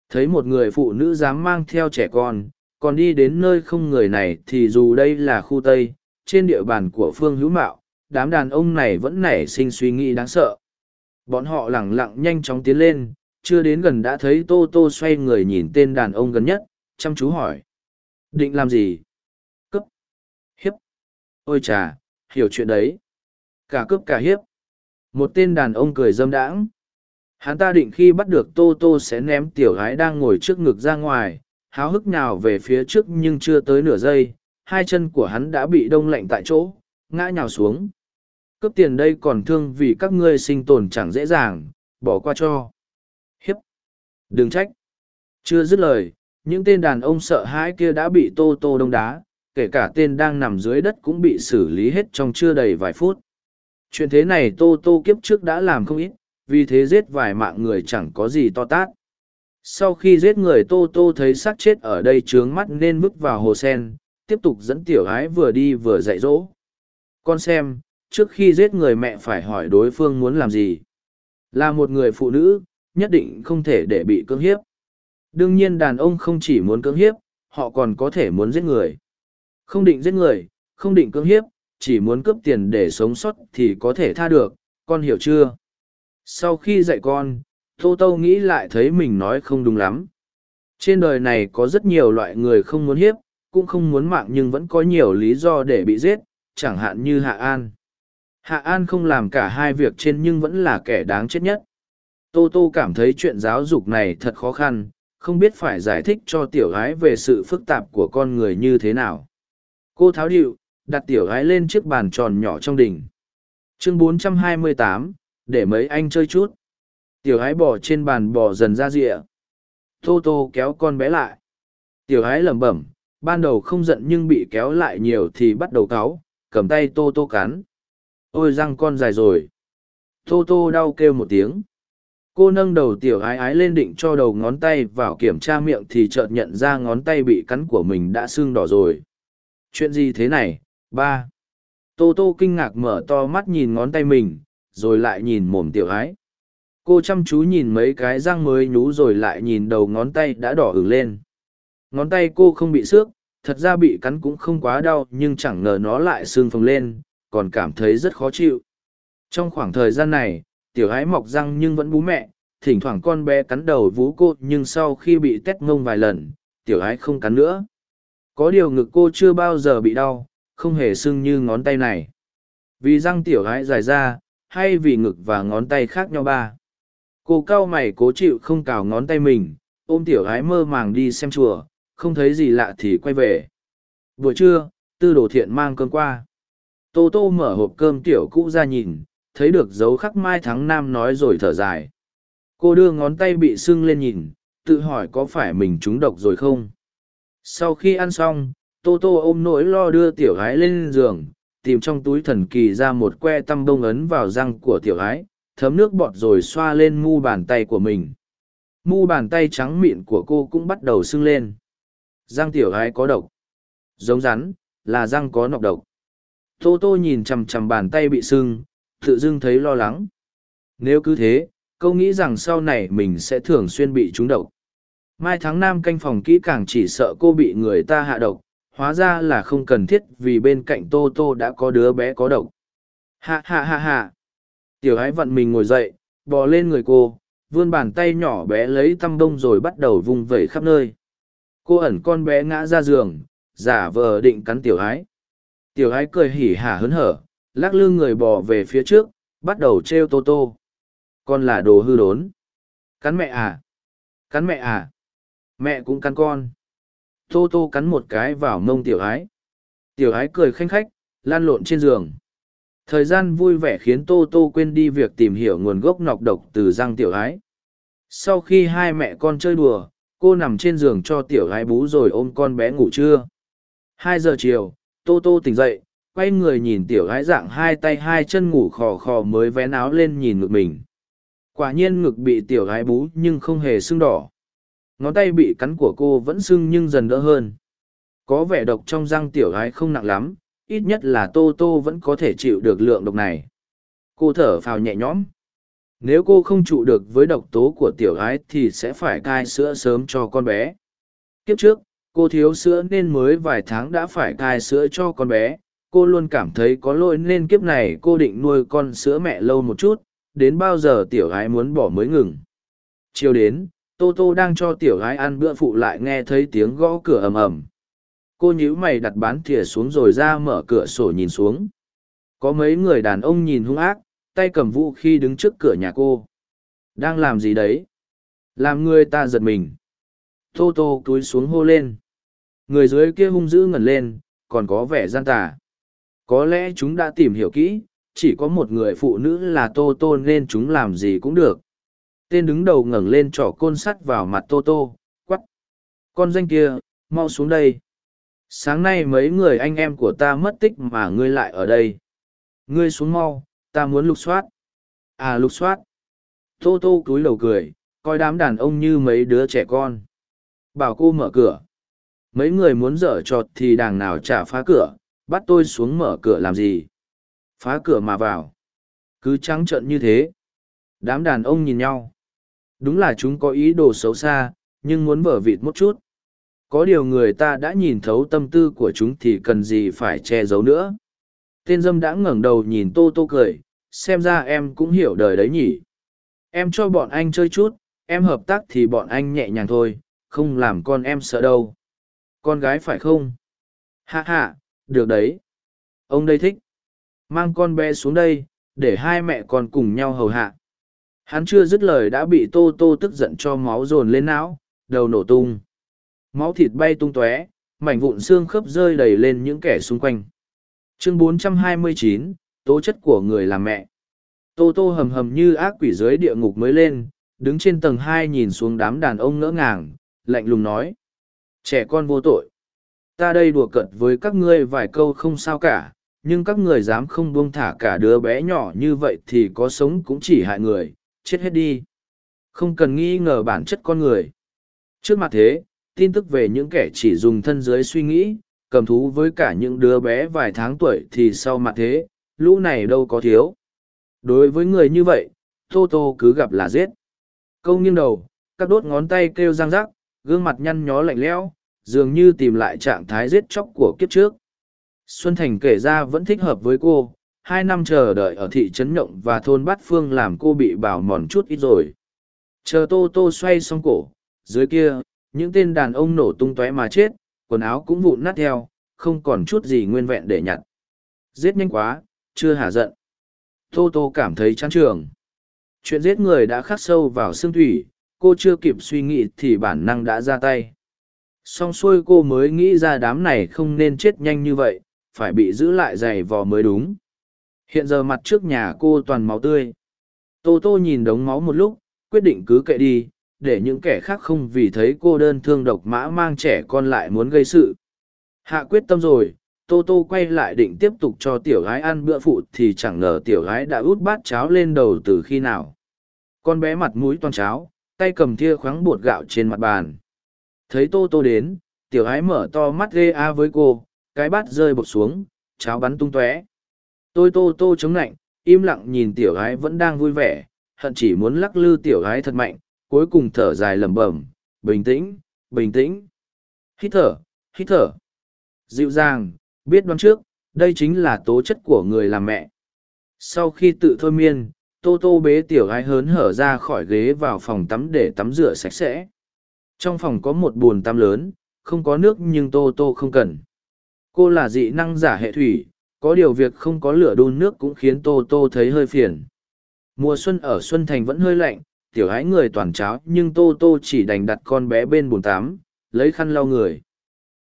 Thấy một người phụ nữ dám mang theo trẻ con, còn đi đến nơi không người này thì dù đây là khu Tây, trên địa bàn của phương hữu mạo đám đàn ông này vẫn nảy sinh suy nghĩ đáng sợ. Bọn họ lẳng lặng nhanh chóng tiến lên chưa đến gần đã thấy tô tô xoay người nhìn tên đàn ông gần nhất chăm chú hỏi. Định làm gì? Cấp hiếp. Ôi chà hiểu chuyện đấy. Cả cướp cả hiếp. Một tên đàn ông cười dâm đãng. Hắn ta định khi bắt được tô tô sẽ ném tiểu gái đang ngồi trước ngực ra ngoài háo hức nào về phía trước nhưng chưa tới nửa giây, hai chân của hắn đã bị đông lạnh tại chỗ, ngã nhào xuống. Cướp tiền đây còn thương vì các ngươi sinh tồn chẳng dễ dàng, bỏ qua cho. Hiếp. Đừng trách. Chưa dứt lời, những tên đàn ông sợ hãi kia đã bị tô tô đông đá, kể cả tên đang nằm dưới đất cũng bị xử lý hết trong chưa đầy vài phút. Chuyện thế này tô tô kiếp trước đã làm không ít, vì thế giết vài mạng người chẳng có gì to tát sau khi giết người tô tô thấy xác chết ở đây trướng mắt nên bước vào hồ sen, tiếp tục dẫn tiểu ái vừa đi vừa dạy dỗ. Con xem, trước khi giết người mẹ phải hỏi đối phương muốn làm gì. Là một người phụ nữ, nhất định không thể để bị cưỡng hiếp. Đương nhiên đàn ông không chỉ muốn cưỡng hiếp, họ còn có thể muốn giết người. Không định giết người, không định cưỡng hiếp, chỉ muốn cướp tiền để sống sót thì có thể tha được, con hiểu chưa? Sau khi dạy con tô tô nghĩ lại thấy mình nói không đúng lắm. Trên đời này có rất nhiều loại người không muốn hiếp cũng không muốn mạng nhưng vẫn có nhiều lý do để bị giết chẳng hạn như hạ an. Hạ an không làm cả hai việc trên nhưng vẫn là kẻ đáng chết nhất. Tô tô cảm thấy chuyện giáo dục này thật khó khăn không biết phải giải thích cho tiểu gái về sự phức tạp của con người như thế nào. Cô tháo điệu đặt tiểu gái lên chiếc bàn tròn nhỏ trong đỉnh chương 428, để mấy anh chơi chút tiểu gái bỏ trên bàn bò dần ra rịa. Tô tô kéo con bé lại. Tiểu gái lẩm bẩm, ban đầu không giận nhưng bị kéo lại nhiều thì bắt đầu cáu, cầm tay tô tô cắn. Ôi, răng con dài rồi. Tô tô đau kêu một tiếng. Cô nâng đầu tiểu ái ái lên định cho đầu ngón tay vào kiểm tra miệng thì chợt nhận ra ngón tay bị cắn của mình đã sưng đỏ rồi. Chuyện gì thế này? Ba. Tô tô kinh ngạc mở to mắt nhìn ngón tay mình, rồi lại nhìn mồm tiểu ái cô chăm chú nhìn mấy cái răng mới nhú rồi lại nhìn đầu ngón tay đã đỏ ửng lên. Ngón tay cô không bị xước, thật ra bị cắn cũng không quá đau, nhưng chẳng ngờ nó lại xương phồng lên, còn cảm thấy rất khó chịu. Trong khoảng thời gian này, tiểu ái mọc răng nhưng vẫn bú mẹ, thỉnh thoảng con bé cắn đầu vú cô, nhưng sau khi bị tét ngông vài lần, tiểu ái không cắn nữa. Có điều ngực cô chưa bao giờ bị đau, không hề sưng như ngón tay này. Vì răng tiểu ái dài ra, hay vì ngực và ngón tay khác nhau ba cô cau mày cố chịu không cào ngón tay mình, ôm tiểu gái mơ màng đi xem chùa, không thấy gì lạ thì quay về. Buổi trưa, tư đồ thiện mang cơm qua. Tô tô mở hộp cơm tiểu cũ ra nhìn, thấy được dấu khắc mai tháng nam nói rồi thở dài. Cô đưa ngón tay bị sưng lên nhìn, tự hỏi có phải mình trúng độc rồi không? Sau khi ăn xong, tô tô ôm nỗi lo đưa tiểu gái lên giường, tìm trong túi thần kỳ ra một que tăm bông ấn vào răng của tiểu gái thấm nước bọt rồi xoa lên mu bàn tay của mình. Mu bàn tay trắng mịn của cô cũng bắt đầu sưng lên. Răng tiểu gái có độc. Giống rắn, là răng có nọc độc. Tô tô nhìn chằm chằm bàn tay bị sưng, tự dưng thấy lo lắng. Nếu cứ thế câu nghĩ rằng sau này mình sẽ thường xuyên bị trúng độc. Mai tháng nam canh phòng kỹ càng chỉ sợ cô bị người ta hạ độc, hóa ra là không cần thiết vì bên cạnh tô tô đã có đứa bé có độc. Hạ hạ hạ hạ tiểu ái vặn mình ngồi dậy, bò lên người cô, vươn bàn tay nhỏ bé lấy tăm bông rồi bắt đầu vung vẩy khắp nơi. Cô ẩn con bé ngã ra giường, giả vờ định cắn tiểu ái tiểu ái cười hỉ hả hớn hở, lắc lư người bò về phía trước, bắt đầu t r e o tô tô. Con là đồ hư đốn. Cắn mẹ à? Cắn mẹ à? Mẹ cũng cắn con. Tô tô cắn một cái vào mông tiểu ái tiểu ái cười khanh khách, lan lộn trên giường thời gian vui vẻ khiến tô tô quên đi việc tìm hiểu nguồn gốc nọc độc từ răng tiểu ái. Sau khi hai mẹ con chơi đùa, cô nằm trên giường cho tiểu ái bú rồi ôm con bé ngủ trưa. Hai giờ chiều, tô tô tỉnh dậy, quay người nhìn tiểu gái dạng hai tay hai chân ngủ khò khò mới vén áo lên nhìn ngực mình. Quả nhiên ngực bị tiểu gái bú nhưng không hề sưng đỏ. Ngón tay bị cắn của cô vẫn sưng nhưng dần đỡ hơn. Có vẻ độc trong răng tiểu gái không nặng lắm ít nhất là tô tô vẫn có thể chịu được lượng độc này. Cô thở phào nhẹ nhõm. Nếu cô không trụ được với độc tố của tiểu gái thì sẽ phải cai sữa sớm cho con bé. Kiếp trước, cô thiếu sữa nên mới vài tháng đã phải cai sữa cho con bé. Cô luôn cảm thấy có lỗi nên kiếp này cô định nuôi con sữa mẹ lâu một chút. Đến bao giờ tiểu gái muốn bỏ mới ngừng? Chiều đến, tô tô đang cho tiểu gái ăn bữa phụ lại nghe thấy tiếng gõ cửa ầm ầm cô nhíu mày đặt bán thìa xuống rồi ra mở cửa sổ nhìn xuống. Có mấy người đàn ông nhìn hung ác, tay cầm vũ khi đứng trước cửa nhà cô. Đang làm gì đấy? Làm người ta giật mình. Tô tô túi xuống hô lên. Người dưới kia hung dữ ngẩn lên, còn có vẻ gian tà. Có lẽ chúng đã tìm hiểu kỹ, chỉ có một người phụ nữ là tô tô nên chúng làm gì cũng được. Tên đứng đầu ngẩng lên trỏ côn sắt vào mặt tô tô quắp con danh kia, mau xuống đây sáng nay mấy người anh em của ta mất tích mà ngươi lại ở đây. Ngươi xuống mau, ta muốn lục soát. À lục soát. Tô tô cúi đầu cười, coi đám đàn ông như mấy đứa trẻ con. Bảo cô mở cửa. Mấy người muốn dở trọt thì đàng nào chả phá cửa, bắt tôi xuống mở cửa làm gì? Phá cửa mà vào. Cứ trắng trợn như thế. Đám đàn ông nhìn nhau. Đúng là chúng có ý đồ xấu xa, nhưng muốn vở vịt một chút có điều người ta đã nhìn thấu tâm tư của chúng thì cần gì phải che giấu nữa. Tên dâm đã ngẩng đầu nhìn tô tô cười, xem ra em cũng hiểu đời đấy nhỉ. Em cho bọn anh chơi chút, em hợp tác thì bọn anh nhẹ nhàng thôi, không làm con em sợ đâu. Con gái phải không? Hạ hạ được đấy. Ông đây thích. Mang con bé xuống đây, để hai mẹ con cùng nhau hầu hạ. Hắn chưa dứt lời đã bị tô tô tức giận cho máu dồn lên não, đầu nổ tung máu thịt bay tung tóe mảnh vụn xương khớp rơi đầy lên những kẻ xung quanh. Chương 429, tố chất của người làm mẹ. Tô tô hầm hầm như ác quỷ dưới địa ngục mới lên đứng trên tầng hai nhìn xuống đám đàn ông ngỡ ngàng lạnh lùng nói trẻ con vô tội. Ta đây đùa cợt với các ngươi vài câu không sao cả nhưng các người dám không buông thả cả đứa bé nhỏ như vậy thì có sống cũng chỉ hại người chết hết đi. Không cần nghi ngờ bản chất con người. Trước mặt thế tin tức về những kẻ chỉ dùng thân dưới suy nghĩ, cầm thú với cả những đứa bé vài tháng tuổi thì sau mặt thế, lũ này đâu có thiếu. Đối với người như vậy, tô tô cứ gặp là giết. Câu nghiêng đầu, các đốt ngón tay kêu răng rắc, gương mặt nhăn nhó lạnh lẽo, dường như tìm lại trạng thái giết chóc của kiếp trước. Xuân thành kể ra vẫn thích hợp với cô, hai năm chờ đợi ở thị trấn nhộng và thôn bát phương làm cô bị bào mòn chút ít rồi. Chờ tô tô xoay xong cổ, dưới kia những tên đàn ông nổ tung tóe mà chết, quần áo cũng vụn nát theo, không còn chút gì nguyên vẹn để nhặt. Giết nhanh quá, chưa hả giận. Tô tô cảm thấy chán trường. Chuyện giết người đã khắc sâu vào xương thủy, cô chưa kịp suy nghĩ thì bản năng đã ra tay. Xong xuôi cô mới nghĩ ra đám này không nên chết nhanh như vậy, phải bị giữ lại giày vò mới đúng. Hiện giờ mặt trước nhà cô toàn máu tươi. Tô tô nhìn đống máu một lúc, quyết định cứ kệ đi để những kẻ khác không vì thấy cô đơn thương độc mã mang trẻ con lại muốn gây sự. Hạ quyết tâm rồi, tô tô quay lại định tiếp tục cho tiểu gái ăn bữa phụ thì chẳng ngờ tiểu gái đã út bát cháo lên đầu từ khi nào. Con bé mặt mũi toàn cháo, tay cầm thia khoáng bột gạo trên mặt bàn. Thấy tô tô đến, tiểu gái mở to mắt ghê a với cô, cái bát rơi bột xuống, cháo bắn tung tóe. Tôi tô tô chống lạnh, im lặng nhìn tiểu gái vẫn đang vui vẻ, hận chỉ muốn lắc lư tiểu gái thật mạnh cuối cùng thở dài lẩm bẩm, bình tĩnh bình tĩnh. Hít thở hít thở. Dịu dàng, biết đoán trước, đây chính là tố chất của người làm mẹ. Sau khi tự thôi miên, tô tô bế tiểu gái hớn hở ra khỏi ghế vào phòng tắm để tắm rửa sạch sẽ. Trong phòng có một bồn tắm lớn, không có nước nhưng tô tô không cần. Cô là dị năng giả hệ thủy, có điều việc không có lửa đun nước cũng khiến tô tô thấy hơi phiền. Mùa xuân ở xuân thành vẫn hơi lạnh tiểu hái người toàn cháo, nhưng tô tô chỉ đành đặt con bé bên bồn tắm, lấy khăn lau người.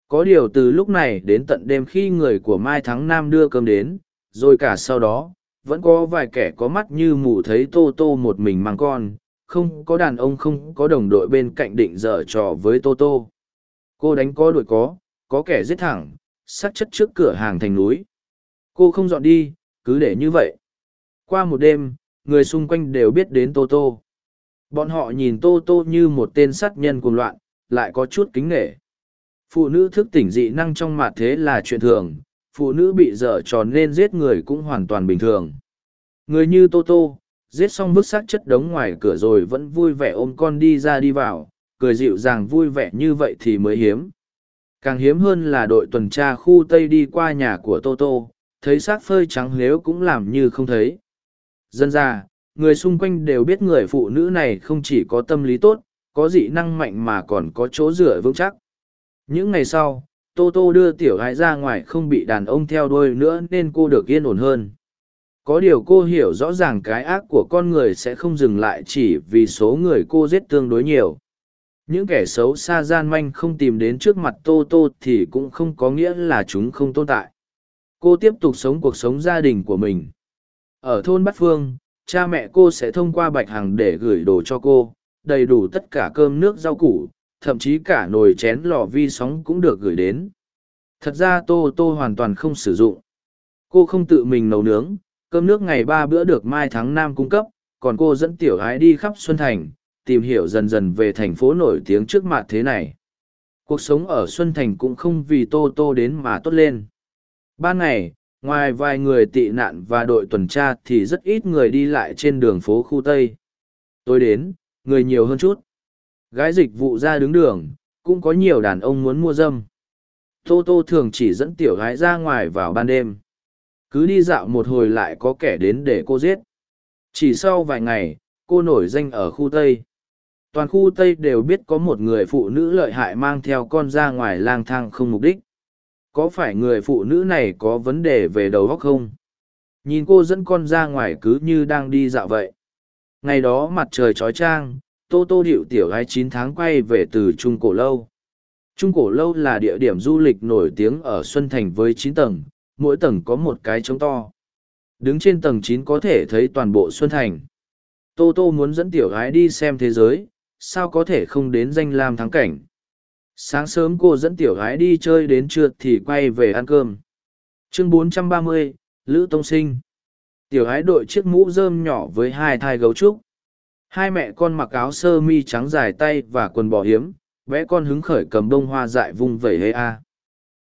Có điều từ lúc này đến tận đêm khi người của mai thắng nam đưa cơm đến, rồi cả sau đó, vẫn có vài kẻ có mắt như mù thấy tô tô một mình mang con, không có đàn ông, không có đồng đội bên cạnh định dở trò với tô tô. Cô đánh có đuổi có có kẻ giết thẳng sắc chất trước cửa hàng thành núi. Cô không dọn đi, cứ để như vậy. Qua một đêm, người xung quanh đều biết đến tô tô bọn họ nhìn tô tô như một tên sát nhân cuồng loạn lại có chút kính nghệ phụ nữ thức tỉnh dị năng trong mặt thế là chuyện thường phụ nữ bị dở tròn nên giết người cũng hoàn toàn bình thường. Người như tô tô giết xong vứt xác chất đống ngoài cửa rồi vẫn vui vẻ ôm con đi ra đi vào cười dịu dàng vui vẻ như vậy thì mới hiếm. Càng hiếm hơn là đội tuần tra khu tây đi qua nhà của tô tô thấy xác phơi trắng nếu cũng làm như không thấy. Dân ra, người xung quanh đều biết người phụ nữ này không chỉ có tâm lý tốt, có dị năng mạnh mà còn có chỗ dựa vững chắc. Những ngày sau, Tô Tô đưa tiểu gái ra ngoài không bị đàn ông theo đuôi nữa nên cô được yên ổn hơn. Có điều cô hiểu rõ ràng cái ác của con người sẽ không dừng lại chỉ vì số người cô giết tương đối nhiều. Những kẻ xấu xa gian manh không tìm đến trước mặt Tô Tô thì cũng không có nghĩa là chúng không tồn tại. Cô tiếp tục sống cuộc sống gia đình của mình. Ở thôn Bát Phương, cha mẹ cô sẽ thông qua Bạch Hằng để gửi đồ cho cô, đầy đủ tất cả cơm nước rau củ, thậm chí cả nồi chén lò vi sóng cũng được gửi đến. Thật ra Tô Tô hoàn toàn không sử dụng. Cô không tự mình nấu nướng, cơm nước ngày ba bữa được Mai Tháng Nam cung cấp, còn cô dẫn tiểu ái đi khắp Xuân Thành, tìm hiểu dần dần về thành phố nổi tiếng trước mặt thế này. Cuộc sống ở Xuân Thành cũng không vì Tô Tô đến mà tốt lên. Ban ngày, ngoài vài người tị nạn và đội tuần tra thì rất ít người đi lại trên đường phố khu Tây. Tôi đến, người nhiều hơn chút. Gái dịch vụ ra đứng đường, cũng có nhiều đàn ông muốn mua dâm. Tô Tô thường chỉ dẫn tiểu gái ra ngoài vào ban đêm. Cứ đi dạo một hồi lại có kẻ đến để cô giết. Chỉ sau vài ngày, cô nổi danh ở khu Tây. Toàn khu Tây đều biết có một người phụ nữ lợi hại mang theo con ra ngoài lang thang không mục đích. Có phải người phụ nữ này có vấn đề về đầu óc không? Nhìn cô dẫn con ra ngoài cứ như đang đi dạo vậy. Ngày đó mặt trời trói trang, Tô Tô điệu tiểu gái chín tháng quay về từ Trung Cổ Lâu. Trung Cổ Lâu là địa điểm du lịch nổi tiếng ở Xuân Thành với chín tầng, mỗi tầng có một cái trống to. Đứng trên tầng chín có thể thấy toàn bộ Xuân Thành. Tô Tô muốn dẫn tiểu gái đi xem thế giới, sao có thể không đến danh lam thắng cảnh. Sáng sớm cô dẫn tiểu gái đi chơi đến trưa thì quay về ăn cơm. Chương 430, Lữ Tông Sinh Tiểu gái đội chiếc mũ rơm nhỏ với hai thai gấu trúc. Hai mẹ con mặc áo sơ mi trắng dài tay và quần bò hiếm, vẽ con hứng khởi cầm bông hoa dại vung vẩy hê a.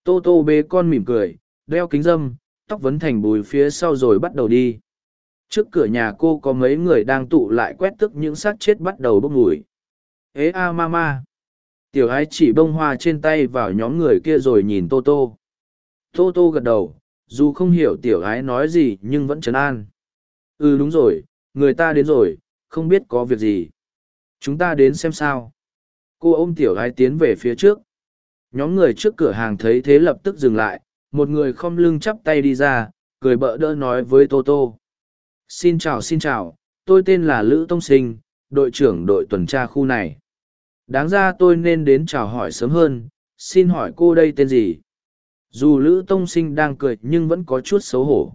Tô tô bế con mỉm cười, đeo kính dâm, tóc vấn thành bùi phía sau rồi bắt đầu đi. Trước cửa nhà cô có mấy người đang tụ lại quét tức những xác chết bắt đầu bốc mùi. Ế a ma ma. Tiểu ái chỉ bông hoa trên tay vào nhóm người kia rồi nhìn Tô Tô. Tô Tô gật đầu, dù không hiểu tiểu ái nói gì nhưng vẫn trấn an. Ừ đúng rồi, người ta đến rồi, không biết có việc gì. Chúng ta đến xem sao. Cô ôm tiểu ái tiến về phía trước. Nhóm người trước cửa hàng thấy thế lập tức dừng lại, một người không lưng chắp tay đi ra, cười bợ đỡ nói với Tô Tô. Xin chào xin chào, tôi tên là Lữ Tông Sinh, đội trưởng đội tuần tra khu này. Đáng ra tôi nên đến chào hỏi sớm hơn, xin hỏi cô đây tên gì? Dù Lữ Tông Sinh đang cười nhưng vẫn có chút xấu hổ.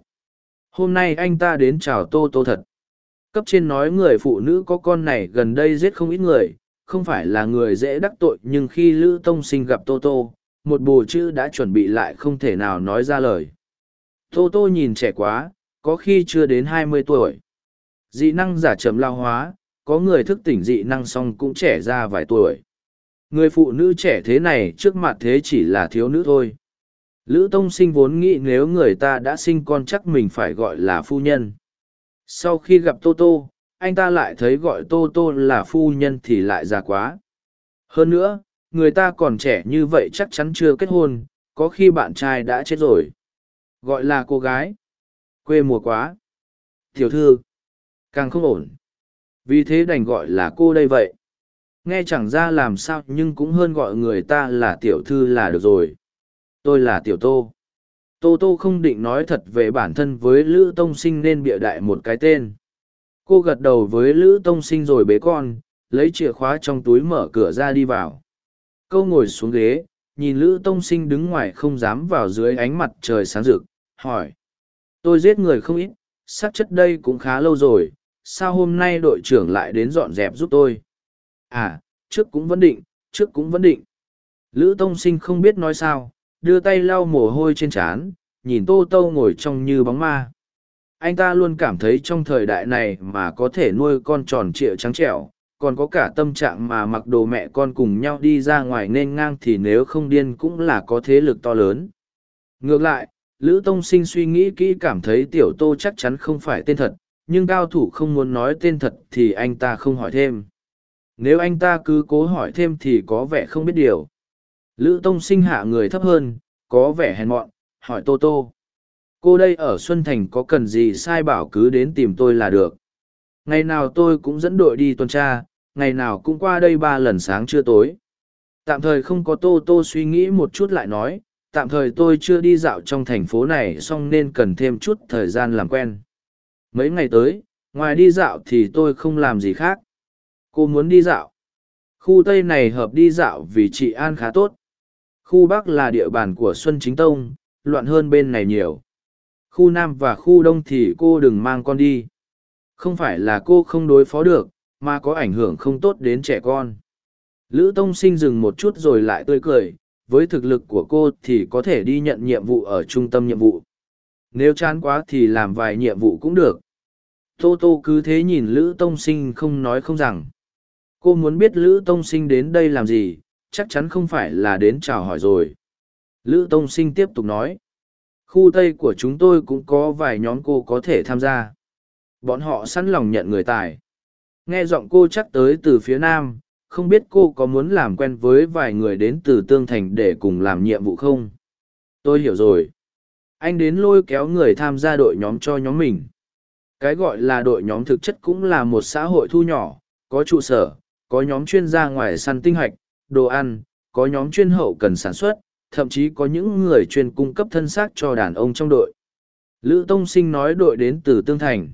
Hôm nay anh ta đến chào Tô Tô thật. Cấp trên nói người phụ nữ có con này gần đây giết không ít người, không phải là người dễ đắc tội nhưng khi Lữ Tông Sinh gặp Tô Tô, một bồ chữ đã chuẩn bị lại không thể nào nói ra lời. Tô Tô nhìn trẻ quá, có khi chưa đến hai mươi tuổi. Dị năng giả trầm lao hóa, có người thức tỉnh dị năng xong cũng trẻ ra vài tuổi. Người phụ nữ trẻ thế này trước mặt thế chỉ là thiếu nữ thôi. Lữ Tông sinh vốn nghĩ nếu người ta đã sinh con chắc mình phải gọi là phu nhân. Sau khi gặp Tô Tô, anh ta lại thấy gọi Tô Tô là phu nhân thì lại già quá. Hơn nữa, người ta còn trẻ như vậy chắc chắn chưa kết hôn, có khi bạn trai đã chết rồi. Gọi là cô gái. Quê mùa quá. Tiểu thư. Càng không ổn. Vì thế đành gọi là cô đây vậy. Nghe chẳng ra làm sao nhưng cũng hơn gọi người ta là tiểu thư là được rồi. Tôi là tiểu tô. Tô tô không định nói thật về bản thân với Lữ Tông Sinh nên bịa đại một cái tên. Cô gật đầu với Lữ Tông Sinh rồi bế con, lấy chìa khóa trong túi mở cửa ra đi vào. Câu ngồi xuống ghế, nhìn Lữ Tông Sinh đứng ngoài không dám vào dưới ánh mặt trời sáng rực, hỏi. Tôi giết người không ít, xác chất đây cũng khá lâu rồi, sao hôm nay đội trưởng lại đến dọn dẹp giúp tôi? À, trước cũng vẫn định, trước cũng vẫn định. Lữ Tông Sinh không biết nói sao, đưa tay lau mồ hôi trên trán, nhìn Tô Tô ngồi trong như bóng ma. Anh ta luôn cảm thấy trong thời đại này mà có thể nuôi con tròn trịa trắng trẻo, còn có cả tâm trạng mà mặc đồ mẹ con cùng nhau đi ra ngoài nên ngang thì nếu không điên cũng là có thế lực to lớn. Ngược lại, Lữ Tông Sinh suy nghĩ kỹ cảm thấy tiểu tô chắc chắn không phải tên thật, nhưng cao thủ không muốn nói tên thật thì anh ta không hỏi thêm. Nếu anh ta cứ cố hỏi thêm thì có vẻ không biết điều. Lữ Tông Sinh hạ người thấp hơn, có vẻ hèn mọn, hỏi Tô Tô. cô đây ở xuân thành có cần gì sai bảo cứ đến tìm tôi là được ngày nào tôi cũng dẫn đội đi tuần tra ngày nào cũng qua đây ba lần sáng trưa tối tạm thời không có tô tô suy nghĩ một chút lại nói tạm thời tôi chưa đi dạo trong thành phố này xong nên cần thêm chút thời gian làm quen mấy ngày tới, ngoài đi dạo thì tôi không làm gì khác. Cô muốn đi dạo. Khu tây này hợp đi dạo vì chị an khá tốt. Khu bắc là địa bàn của xuân chính tông, loạn hơn bên này nhiều. Khu nam và khu đông thì cô đừng mang con đi. Không phải là cô không đối phó được, mà có ảnh hưởng không tốt đến trẻ con. Lữ tông sinh dừng một chút rồi lại tươi cười, với thực lực của cô thì có thể đi nhận nhiệm vụ ở trung tâm nhiệm vụ. Nếu chán quá thì làm vài nhiệm vụ cũng được tô tô cứ thế nhìn lữ tông sinh không nói không rằng. Cô muốn biết lữ tông sinh đến đây làm gì, chắc chắn không phải là đến chào hỏi rồi. Lữ tông sinh tiếp tục nói. Khu tây của chúng tôi cũng có vài nhóm cô có thể tham gia. Bọn họ sẵn lòng nhận người tài. Nghe giọng cô chắc tới từ phía nam, không biết cô có muốn làm quen với vài người đến từ tương thành để cùng làm nhiệm vụ không? Tôi hiểu rồi. Anh đến lôi kéo người tham gia đội nhóm cho nhóm mình cái gọi là đội nhóm thực chất cũng là một xã hội thu nhỏ có trụ sở có nhóm chuyên gia ngoài săn tinh hạch, đồ ăn có nhóm chuyên hậu cần sản xuất thậm chí có những người chuyên cung cấp thân xác cho đàn ông trong đội. Lữ tông sinh nói đội đến từ tương thành.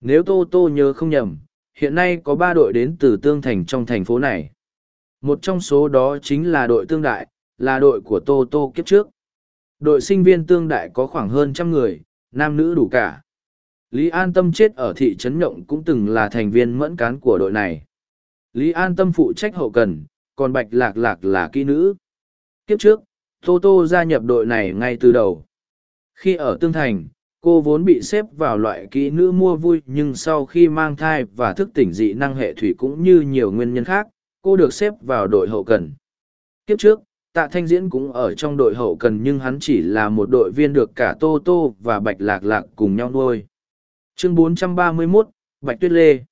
Nếu tô tô nhớ không nhầm hiện nay có ba đội đến từ tương thành trong thành phố này. Một trong số đó chính là đội tương đại là đội của tô tô kiếp trước. Đội sinh viên tương đại có khoảng hơn trăm người nam nữ đủ cả lý an tâm chết ở thị trấn nhộng cũng từng là thành viên mẫn cán của đội này. Lý an tâm phụ trách hậu cần, còn bạch lạc lạc là kỹ nữ. Kiếp trước, tô tô gia nhập đội này ngay từ đầu. Khi ở tương thành, cô vốn bị xếp vào loại kỹ nữ mua vui, nhưng sau khi mang thai và thức tỉnh dị năng hệ thủy cũng như nhiều nguyên nhân khác, cô được xếp vào đội hậu cần. Kiếp trước, tạ thanh diễn cũng ở trong đội hậu cần, nhưng hắn chỉ là một đội viên được cả tô tô và bạch lạc lạc cùng nhau nuôi chương 431, bạch tuyết lê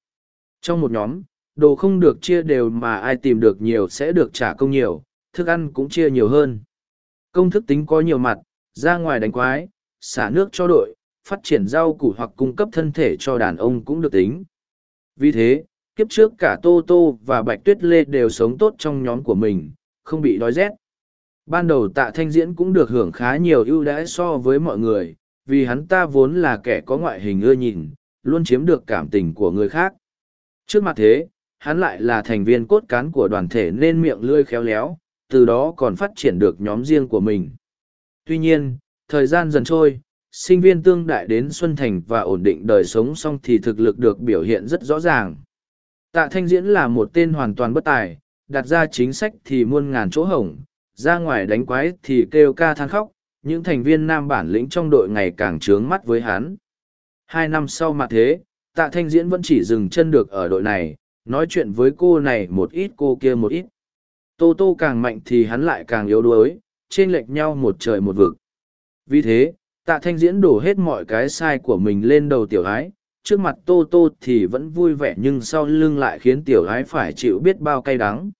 trong một nhóm đồ không được chia đều mà ai tìm được nhiều sẽ được trả công nhiều thức ăn cũng chia nhiều hơn công thức tính có nhiều mặt ra ngoài đánh quái xả nước cho đội phát triển rau củ hoặc cung cấp thân thể cho đàn ông cũng được tính. Vì thế, kiếp trước cả Tô Tô và Bạch Tuyết Lê đều sống tốt trong nhóm của mình, không bị đói rét. Ban đầu tạ thanh diễn cũng được hưởng khá nhiều ưu đãi so với mọi người, vì hắn ta vốn là kẻ có ngoại hình ưa nhìn, luôn chiếm được cảm tình của người khác. Trước mặt thế, hắn lại là thành viên cốt cán của đoàn thể nên miệng lươi khéo léo, từ đó còn phát triển được nhóm riêng của mình. Tuy nhiên, thời gian dần trôi, sinh viên tương đại đến Xuân Thành và ổn định đời sống xong thì thực lực được biểu hiện rất rõ ràng. Tạ Thanh Diễn là một tên hoàn toàn bất tài, đặt ra chính sách thì muôn ngàn chỗ hổng, ra ngoài đánh quái thì kêu ca than khóc, những thành viên nam bản lĩnh trong đội ngày càng trướng mắt với hắn. Hai năm sau mà thế, Tạ Thanh Diễn vẫn chỉ dừng chân được ở đội này, nói chuyện với cô này một ít cô kia một ít. Tô Tô càng mạnh thì hắn lại càng yếu đuối, trên lệch nhau một trời một vực. Vì thế, tạ thanh diễn đổ hết mọi cái sai của mình lên đầu tiểu ái trước mặt tô tô thì vẫn vui vẻ nhưng sau lưng lại khiến tiểu ái phải chịu biết bao cay đắng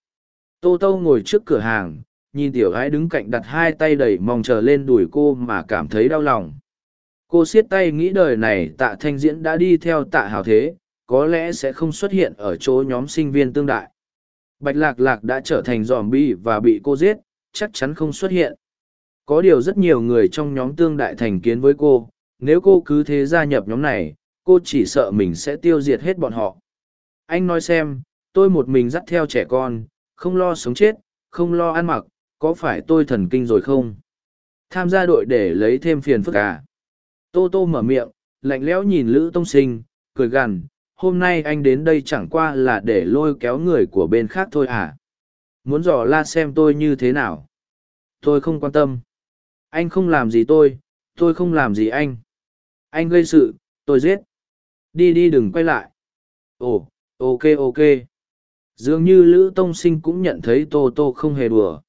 tô tô ngồi trước cửa hàng nhìn tiểu gái đứng cạnh đặt hai tay đầy mong chờ lên đùi cô mà cảm thấy đau lòng. Cô siết tay nghĩ đời này tạ thanh diễn đã đi theo tạ hào thế, có lẽ sẽ không xuất hiện ở chỗ nhóm sinh viên tương đại. Bạch lạc lạc đã trở thành dòm bi và bị cô giết, chắc chắn không xuất hiện. Có điều rất nhiều người trong nhóm tương đại thành kiến với cô, nếu cô cứ thế gia nhập nhóm này, cô chỉ sợ mình sẽ tiêu diệt hết bọn họ. Anh nói xem, tôi một mình dắt theo trẻ con, không lo sống chết, không lo ăn mặc có phải tôi thần kinh rồi không? Tham gia đội để lấy thêm phiền phức à? Tô tô mở miệng, lạnh lẽo nhìn lữ tông sinh, cười gằn, hôm nay anh đến đây chẳng qua là để lôi kéo người của bên khác thôi à? Muốn dò la xem tôi như thế nào? Tôi không quan tâm. Anh không làm gì tôi tôi không làm gì anh. Anh gây sự, tôi giết. Đi đi, đừng quay lại. Ồ, ok ok. Dường như lữ tông sinh cũng nhận thấy tô tô không hề đùa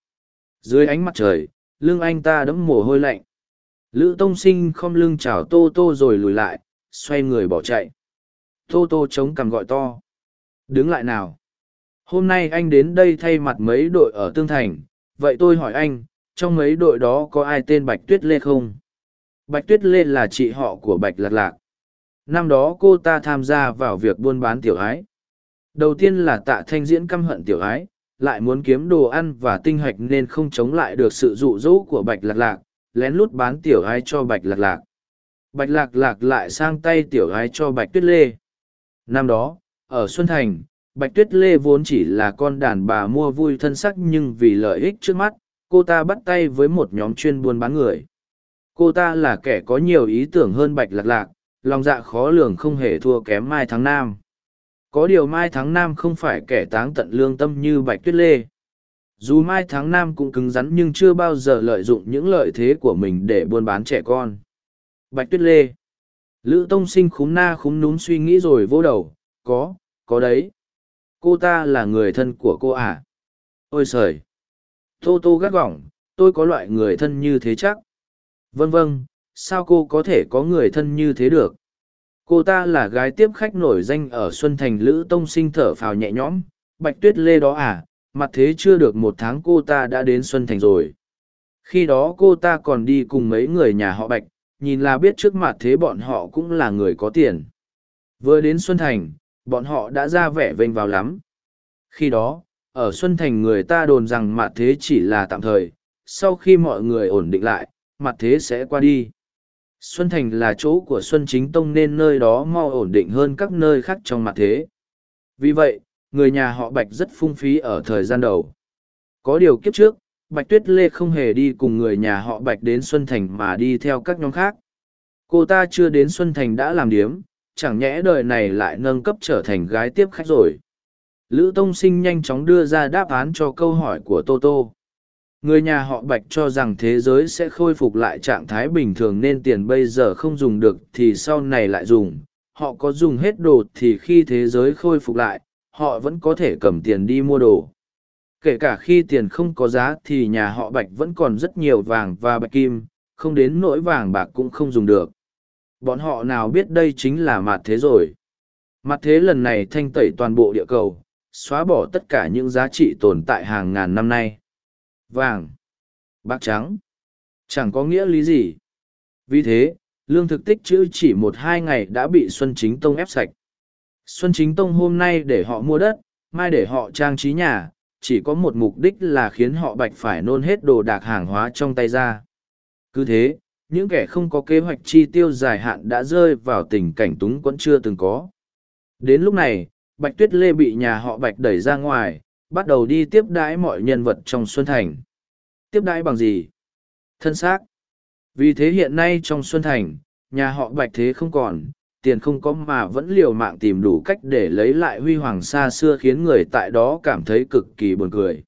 dưới ánh mặt trời lưng anh ta đẫm mồ hôi lạnh lữ tông sinh khom lưng chào tô tô rồi lùi lại xoay người bỏ chạy tô tô chống cằm gọi to đứng lại nào hôm nay anh đến đây thay mặt mấy đội ở tương thành vậy tôi hỏi anh trong mấy đội đó có ai tên Bạch Tuyết Lê không? Bạch Tuyết Lê là chị họ của Bạch Lạc Lạc. Năm đó cô ta tham gia vào việc buôn bán tiểu ái. Đầu tiên là tạ thanh diễn căm hận tiểu ái, lại muốn kiếm đồ ăn và tinh hoạch nên không chống lại được sự dụ dỗ của Bạch Lạc Lạc, lén lút bán tiểu gái cho Bạch Lạc Lạc. Bạch Lạc Lạc lại sang tay tiểu gái cho Bạch Tuyết Lê. Năm đó, ở Xuân Thành, Bạch Tuyết Lê vốn chỉ là con đàn bà mua vui thân sắc nhưng vì lợi ích trước mắt, cô ta bắt tay với một nhóm chuyên buôn bán người. Cô ta là kẻ có nhiều ý tưởng hơn Bạch Lạc Lạc, lòng dạ khó lường không hề thua kém Mai Thắng Nam. Có điều Mai Thắng Nam không phải kẻ táng tận lương tâm như Bạch Tuyết Lê. Dù Mai Thắng Nam cũng cứng rắn nhưng chưa bao giờ lợi dụng những lợi thế của mình để buôn bán trẻ con. Bạch Tuyết Lê Lữ Tông Sinh khúm na khúm núm suy nghĩ rồi vỗ đầu, có, có đấy. Cô ta là người thân của cô à? Ôi trời! Tô tô gắt gỏng, tôi có loại người thân như thế chắc. Vâng vâng, sao cô có thể có người thân như thế được? Cô ta là gái tiếp khách nổi danh ở Xuân Thành Lữ Tông Sinh thở phào nhẹ nhõm, Bạch Tuyết Lê đó à, mặt thế chưa được một tháng cô ta đã đến Xuân Thành rồi. Khi đó cô ta còn đi cùng mấy người nhà họ Bạch, nhìn là biết trước mặt thế bọn họ cũng là người có tiền. Vừa đến Xuân Thành, bọn họ đã ra vẻ vênh vào lắm. Khi đó, ở Xuân Thành người ta đồn rằng mặt thế chỉ là tạm thời, sau khi mọi người ổn định lại, mặt thế sẽ qua đi. Xuân Thành là chỗ của Xuân Chính Tông nên nơi đó mau ổn định hơn các nơi khác trong mặt thế. Vì vậy, người nhà họ Bạch rất phung phí ở thời gian đầu. Có điều kiếp trước, Bạch Tuyết Lê không hề đi cùng người nhà họ Bạch đến Xuân Thành mà đi theo các nhóm khác. Cô ta chưa đến Xuân Thành đã làm điếm, chẳng nhẽ đời này lại nâng cấp trở thành gái tiếp khách rồi. Lữ Tông Sinh nhanh chóng đưa ra đáp án cho câu hỏi của Tô Tô. Người nhà họ Bạch cho rằng thế giới sẽ khôi phục lại trạng thái bình thường nên tiền bây giờ không dùng được thì sau này lại dùng. Họ có dùng hết đồ thì khi thế giới khôi phục lại, họ vẫn có thể cầm tiền đi mua đồ. Kể cả khi tiền không có giá thì nhà họ Bạch vẫn còn rất nhiều vàng và bạch kim, không đến nỗi vàng bạc cũng không dùng được. Bọn họ nào biết đây chính là mặt thế rồi. Mặt thế lần này thanh tẩy toàn bộ địa cầu, xóa bỏ tất cả những giá trị tồn tại hàng ngàn năm nay. Vàng, bạc trắng, chẳng có nghĩa lý gì. Vì thế, lương thực tích chữ chỉ một hai ngày đã bị Xuân Chính Tông ép sạch. Xuân Chính Tông hôm nay để họ mua đất, mai để họ trang trí nhà, chỉ có một mục đích là khiến họ bạch phải nôn hết đồ đạc hàng hóa trong tay ra. Cứ thế, những kẻ không có kế hoạch chi tiêu dài hạn đã rơi vào tình cảnh túng quẫn chưa từng có. Đến lúc này, Bạch Tuyết Lê bị nhà họ Bạch đẩy ra ngoài, bắt đầu đi tiếp đãi mọi nhân vật trong Xuân Thành. Tiếp đãi bằng gì? Thân xác. Vì thế hiện nay trong Xuân Thành, nhà họ Bạch thế không còn, tiền không có mà vẫn liều mạng tìm đủ cách để lấy lại huy hoàng xa xưa khiến người tại đó cảm thấy cực kỳ buồn cười.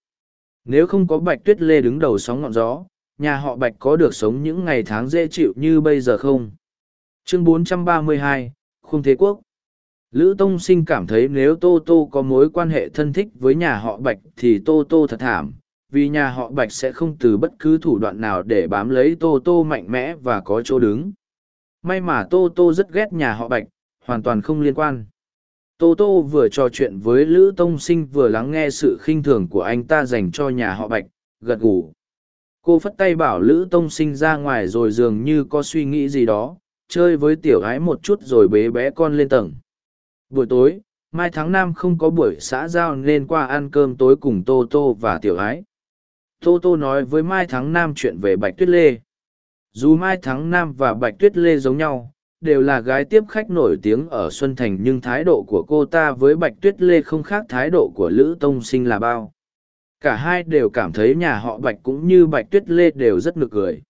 Nếu không có Bạch Tuyết Lê đứng đầu sóng ngọn gió, nhà họ Bạch có được sống những ngày tháng dễ chịu như bây giờ không? Chương 432, Khung Thế Quốc Lữ Tông Sinh cảm thấy nếu Tô Tô có mối quan hệ thân thích với nhà họ Bạch thì Tô Tô thật thảm, vì nhà họ Bạch sẽ không từ bất cứ thủ đoạn nào để bám lấy Tô Tô mạnh mẽ và có chỗ đứng. May mà Tô Tô rất ghét nhà họ Bạch, hoàn toàn không liên quan. Tô Tô vừa trò chuyện với Lữ Tông Sinh vừa lắng nghe sự khinh thường của anh ta dành cho nhà họ Bạch, gật gù. Cô phất tay bảo Lữ Tông Sinh ra ngoài rồi dường như có suy nghĩ gì đó, chơi với tiểu gái một chút rồi bế bé con lên tầng. Buổi tối, Mai Tháng Năm không có buổi xã giao nên qua ăn cơm tối cùng Tô Tô và tiểu ái. Tô Tô nói với Mai Tháng Năm chuyện về Bạch Tuyết Lê. Dù Mai Thắng Nam và Bạch Tuyết Lê giống nhau, đều là gái tiếp khách nổi tiếng ở Xuân Thành nhưng thái độ của cô ta với Bạch Tuyết Lê không khác thái độ của Lữ Tông Sinh là bao. Cả hai đều cảm thấy nhà họ Bạch cũng như Bạch Tuyết Lê đều rất nực cười.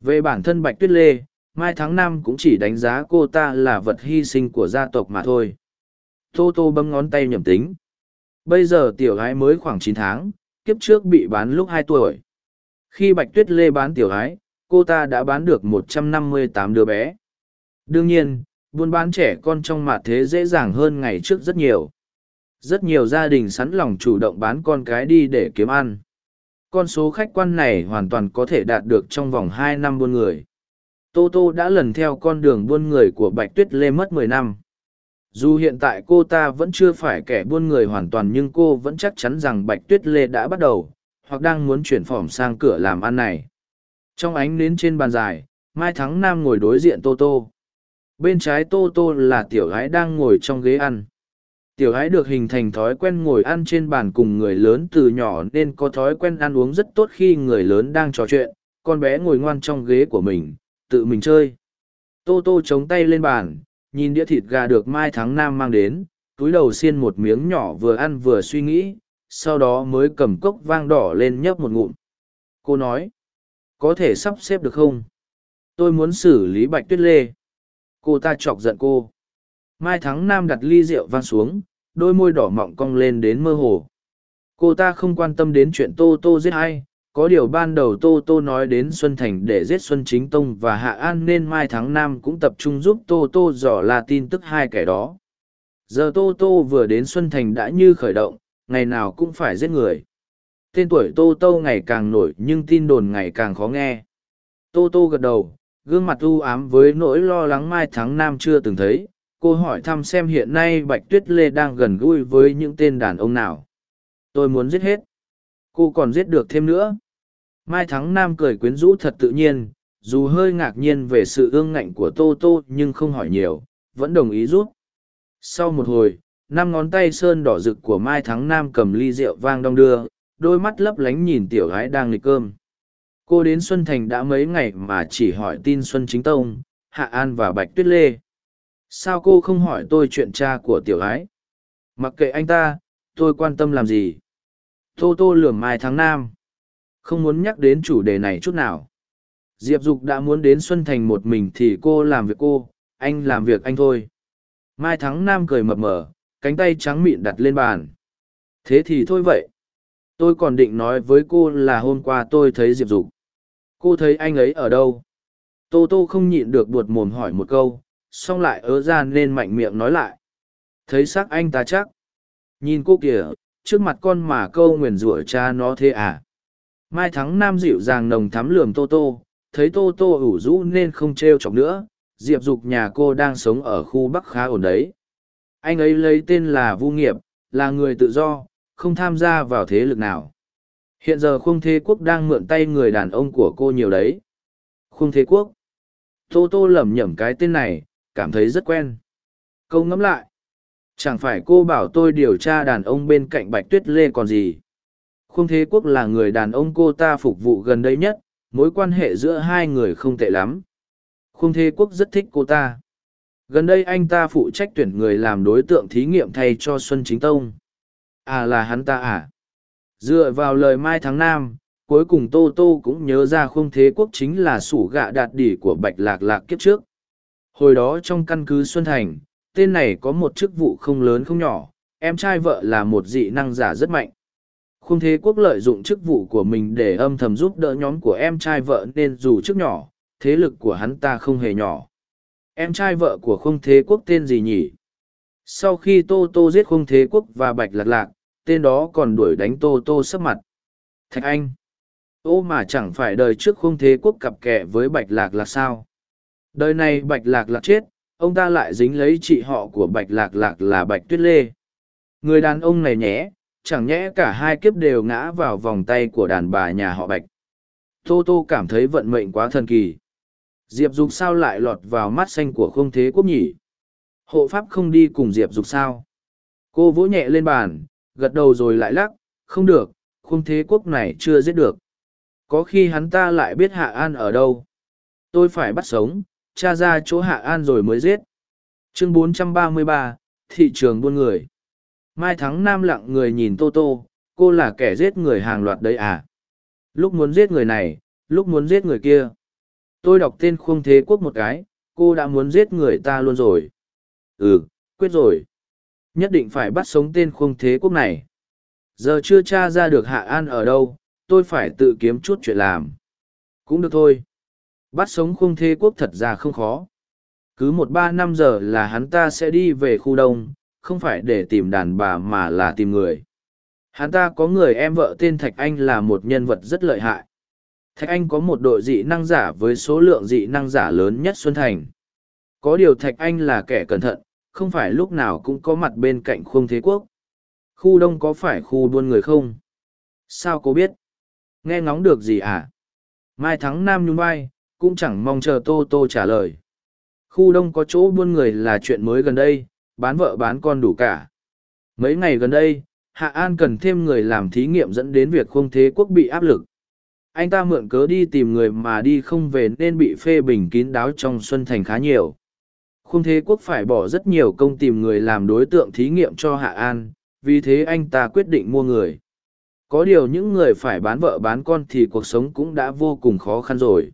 Về bản thân Bạch Tuyết Lê, Mai Thắng Năm cũng chỉ đánh giá cô ta là vật hy sinh của gia tộc mà thôi. Tô Tô bấm ngón tay nhầm tính. Bây giờ tiểu gái mới khoảng chín tháng, kiếp trước bị bán lúc hai tuổi. Khi Bạch Tuyết Lê bán tiểu gái, cô ta đã bán được 158 đứa bé. Đương nhiên, buôn bán trẻ con trong mặt thế dễ dàng hơn ngày trước rất nhiều. Rất nhiều gia đình sẵn lòng chủ động bán con cái đi để kiếm ăn. Con số khách quan này hoàn toàn có thể đạt được trong vòng hai năm buôn người. Tô Tô đã lần theo con đường buôn người của Bạch Tuyết Lê mất mười năm. Dù hiện tại cô ta vẫn chưa phải kẻ buôn người hoàn toàn nhưng cô vẫn chắc chắn rằng Bạch Tuyết Lê đã bắt đầu, hoặc đang muốn chuyển phỏm sang cửa làm ăn này. Trong ánh nến trên bàn dài, Mai Thắng Nam ngồi đối diện Tô Tô. Bên trái Tô Tô là tiểu gái đang ngồi trong ghế ăn. Tiểu gái được hình thành thói quen ngồi ăn trên bàn cùng người lớn từ nhỏ nên có thói quen ăn uống rất tốt khi người lớn đang trò chuyện, con bé ngồi ngoan trong ghế của mình, tự mình chơi. Tô Tô chống tay lên bàn, nhìn đĩa thịt gà được Mai Thắng Nam mang đến, túi đầu xiên một miếng nhỏ vừa ăn vừa suy nghĩ, sau đó mới cầm cốc vang đỏ lên nhấp một ngụm. Cô nói, có thể sắp xếp được không? Tôi muốn xử lý bạch tuyết lê. Cô ta chọc giận cô. Mai Thắng Nam đặt ly rượu vang xuống, đôi môi đỏ mọng cong lên đến mơ hồ. Cô ta không quan tâm đến chuyện Tô Tô giết ai, có điều ban đầu Tô Tô nói đến Xuân Thành để giết Xuân Chính Tông và Hạ An nên Mai Thắng Nam cũng tập trung giúp Tô Tô dò la tin tức hai kẻ đó. Giờ Tô Tô vừa đến Xuân Thành đã như khởi động, ngày nào cũng phải giết người. Tên tuổi Tô Tô ngày càng nổi nhưng tin đồn ngày càng khó nghe. Tô Tô gật đầu, gương mặt u ám với nỗi lo lắng Mai Thắng Nam chưa từng thấy. Cô hỏi thăm xem hiện nay Bạch Tuyết Lê đang gần gũi với những tên đàn ông nào. Tôi muốn giết hết. Cô còn giết được thêm nữa. Mai Thắng Nam cười quyến rũ thật tự nhiên, dù hơi ngạc nhiên về sự ương ngạnh của Tô Tô nhưng không hỏi nhiều, vẫn đồng ý rút. Sau một hồi, năm ngón tay sơn đỏ rực của Mai Thắng Nam cầm ly rượu vang đong đưa, đôi mắt lấp lánh nhìn tiểu gái đang nghịch cơm. Cô đến Xuân Thành đã mấy ngày mà chỉ hỏi tin Xuân Chính Tông, Hạ An và Bạch Tuyết Lê. Sao cô không hỏi tôi chuyện cha của tiểu gái? Mặc kệ anh ta, tôi quan tâm làm gì? Tô Tô lườm Mai Thắng Nam. Không muốn nhắc đến chủ đề này chút nào. Diệp Dục đã muốn đến Xuân Thành một mình thì cô làm việc cô, anh làm việc anh thôi. Mai Thắng Nam cười mập mờ, cánh tay trắng mịn đặt lên bàn. Thế thì thôi vậy. Tôi còn định nói với cô là hôm qua tôi thấy Diệp Dục. Cô thấy anh ấy ở đâu? Tô Tô không nhịn được buột mồm hỏi một câu, xong lại ớ ra nên mạnh miệng nói lại. Thấy xác anh ta chắc. Nhìn cô kìa, trước mặt con mà câu nguyền rủa cha nó thế à? Mai Thắng Nam dịu dàng nồng thắm lườm Tô Tô, thấy Tô Tô ủ rũ nên không trêu chọc nữa, Diệp Dục nhà cô đang sống ở khu Bắc khá ổn đấy. Anh ấy lấy tên là Vu Nghiệp, là người tự do, không tham gia vào thế lực nào. Hiện giờ Khung Thế Quốc đang mượn tay người đàn ông của cô nhiều đấy. Khung Thế Quốc. Tô Tô lẩm nhẩm cái tên này, cảm thấy rất quen. Câu ngẫm lại. Chẳng phải cô bảo tôi điều tra đàn ông bên cạnh Bạch Tuyết Lê còn gì. Khương Thế Quốc là người đàn ông cô ta phục vụ gần đây nhất, mối quan hệ giữa hai người không tệ lắm. Khương Thế Quốc rất thích cô ta. Gần đây anh ta phụ trách tuyển người làm đối tượng thí nghiệm thay cho Xuân Chính Tông. À là hắn ta à? Dựa vào lời Mai Tháng Nam, cuối cùng Tô Tô cũng nhớ ra Khương Thế Quốc chính là sủ gạ đạt đỉ của Bạch Lạc Lạc kiếp trước. Hồi đó trong căn cứ Xuân Thành, tên này có một chức vụ không lớn không nhỏ, em trai vợ là một dị năng giả rất mạnh. Khung Thế Quốc lợi dụng chức vụ của mình để âm thầm giúp đỡ nhóm của em trai vợ nên dù trước nhỏ, thế lực của hắn ta không hề nhỏ. Em trai vợ của Khung Thế Quốc tên gì nhỉ? Sau khi Tô Tô giết Khung Thế Quốc và Bạch Lạc Lạc, tên đó còn đuổi đánh Tô Tô sấp mặt. Thạch Anh! Ô mà chẳng phải đời trước Khung Thế Quốc cặp kẹ với Bạch Lạc Lạc sao? Đời này Bạch Lạc Lạc chết, ông ta lại dính lấy chị họ của Bạch Lạc Lạc là Bạch Tuyết Lê. Người đàn ông này nhé, chẳng nhẽ cả hai kiếp đều ngã vào vòng tay của đàn bà nhà họ Bạch. Tô Tô cảm thấy vận mệnh quá thần kỳ. Diệp Dục sao lại lọt vào mắt xanh của không thế quốc nhỉ? Hộ pháp không đi cùng Diệp Dục sao? Cô vỗ nhẹ lên bàn, gật đầu rồi lại lắc, không được, không thế quốc này chưa giết được. Có khi hắn ta lại biết Hạ An ở đâu. Tôi phải bắt sống, tra ra chỗ Hạ An rồi mới giết. Chương 433, Thị trường buôn người. Mai Thắng Nam lặng người nhìn Tô Tô, cô là kẻ giết người hàng loạt đấy à? Lúc muốn giết người này, lúc muốn giết người kia. Tôi đọc tên Khuông Thế Quốc một cái, cô đã muốn giết người ta luôn rồi. Ừ, quyết rồi. Nhất định phải bắt sống tên Khuông Thế Quốc này. Giờ chưa tra ra được Hạ An ở đâu, tôi phải tự kiếm chút chuyện làm. Cũng được thôi. Bắt sống Khuông Thế Quốc thật ra không khó. Cứ một ba năm giờ là hắn ta sẽ đi về khu đông, không phải để tìm đàn bà mà là tìm người. Hắn ta có người em vợ tên Thạch Anh là một nhân vật rất lợi hại. Thạch Anh có một đội dị năng giả với số lượng dị năng giả lớn nhất Xuân Thành. Có điều Thạch Anh là kẻ cẩn thận, không phải lúc nào cũng có mặt bên cạnh khuông thế quốc. Khu đông có phải khu buôn người không? Sao cô biết? Nghe ngóng được gì à? Mai Thắng Nam nhún vai, cũng chẳng mong chờ Tô Tô trả lời. Khu đông có chỗ buôn người là chuyện mới gần đây, bán vợ bán con đủ cả. Mấy ngày gần đây, Hạ An cần thêm người làm thí nghiệm dẫn đến việc không thế quốc bị áp lực. Anh ta mượn cớ đi tìm người mà đi không về nên bị phê bình kín đáo trong Xuân Thành khá nhiều. Khung thế quốc phải bỏ rất nhiều công tìm người làm đối tượng thí nghiệm cho Hạ An, vì thế anh ta quyết định mua người. Có điều những người phải bán vợ bán con thì cuộc sống cũng đã vô cùng khó khăn rồi.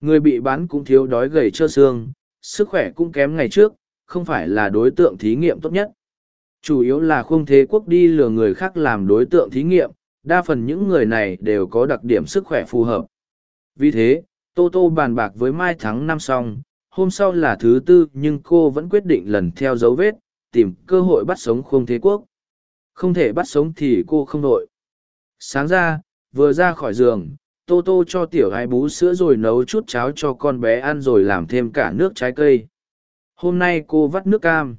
Người bị bán cũng thiếu đói gầy trơ xương, sức khỏe cũng kém ngày trước, không phải là đối tượng thí nghiệm tốt nhất. Chủ yếu là không thế quốc đi lừa người khác làm đối tượng thí nghiệm, đa phần những người này đều có đặc điểm sức khỏe phù hợp. Vì thế, Tô Tô bàn bạc với Mai Thắng năm xong, hôm sau là thứ tư nhưng cô vẫn quyết định lần theo dấu vết, tìm cơ hội bắt sống không thế quốc. Không thể bắt sống thì cô không đội. Sáng ra, vừa ra khỏi giường, Tô Tô cho tiểu hai bú sữa rồi nấu chút cháo cho con bé ăn rồi làm thêm cả nước trái cây. Hôm nay cô vắt nước cam.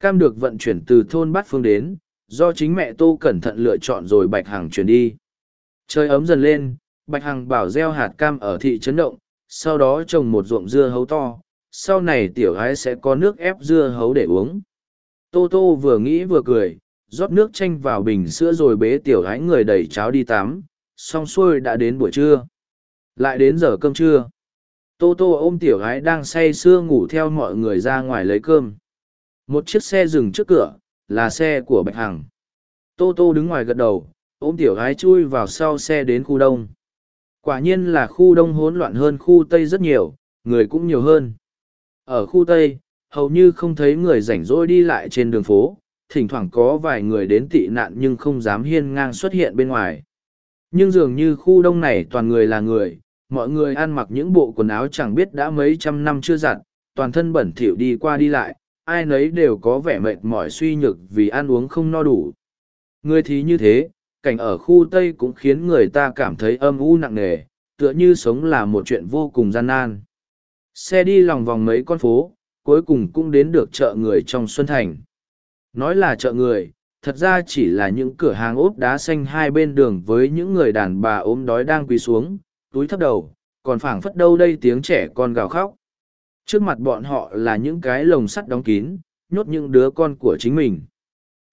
Cam được vận chuyển từ thôn Bát Phương đến, do chính mẹ Tô cẩn thận lựa chọn rồi Bạch Hằng chuyển đi. Trời ấm dần lên, Bạch Hằng bảo gieo hạt cam ở thị trấn động, sau đó trồng một ruộng dưa hấu to, sau này tiểu gái sẽ có nước ép dưa hấu để uống. Tô Tô vừa nghĩ vừa cười, rót nước chanh vào bình sữa rồi bế tiểu gái người đẩy cháo đi tắm, xong xuôi đã đến buổi trưa. Lại đến giờ cơm trưa. Tô Tô ôm tiểu gái đang say sưa ngủ theo mọi người ra ngoài lấy cơm. Một chiếc xe dừng trước cửa, là xe của Bạch Hằng. Tô Tô đứng ngoài gật đầu, ôm tiểu gái chui vào sau xe đến khu đông. Quả nhiên là khu đông hỗn loạn hơn khu Tây rất nhiều, người cũng nhiều hơn. Ở khu Tây, hầu như không thấy người rảnh rỗi đi lại trên đường phố, thỉnh thoảng có vài người đến tị nạn nhưng không dám hiên ngang xuất hiện bên ngoài. Nhưng dường như khu đông này toàn người là người, mọi người ăn mặc những bộ quần áo chẳng biết đã mấy trăm năm chưa giặt, toàn thân bẩn thỉu đi qua đi lại, ai nấy đều có vẻ mệt mỏi suy nhược vì ăn uống không no đủ. Người thì như thế, cảnh ở khu Tây cũng khiến người ta cảm thấy âm u nặng nề, tựa như sống là một chuyện vô cùng gian nan. Xe đi lòng vòng mấy con phố, cuối cùng cũng đến được chợ người trong Xuân Thành. Nói là chợ người, thật ra chỉ là những cửa hàng ốp đá xanh hai bên đường với những người đàn bà ốm đói đang quỳ xuống, túi thấp đầu, còn phảng phất đâu đây tiếng trẻ con gào khóc. Trước mặt bọn họ là những cái lồng sắt đóng kín, nhốt những đứa con của chính mình.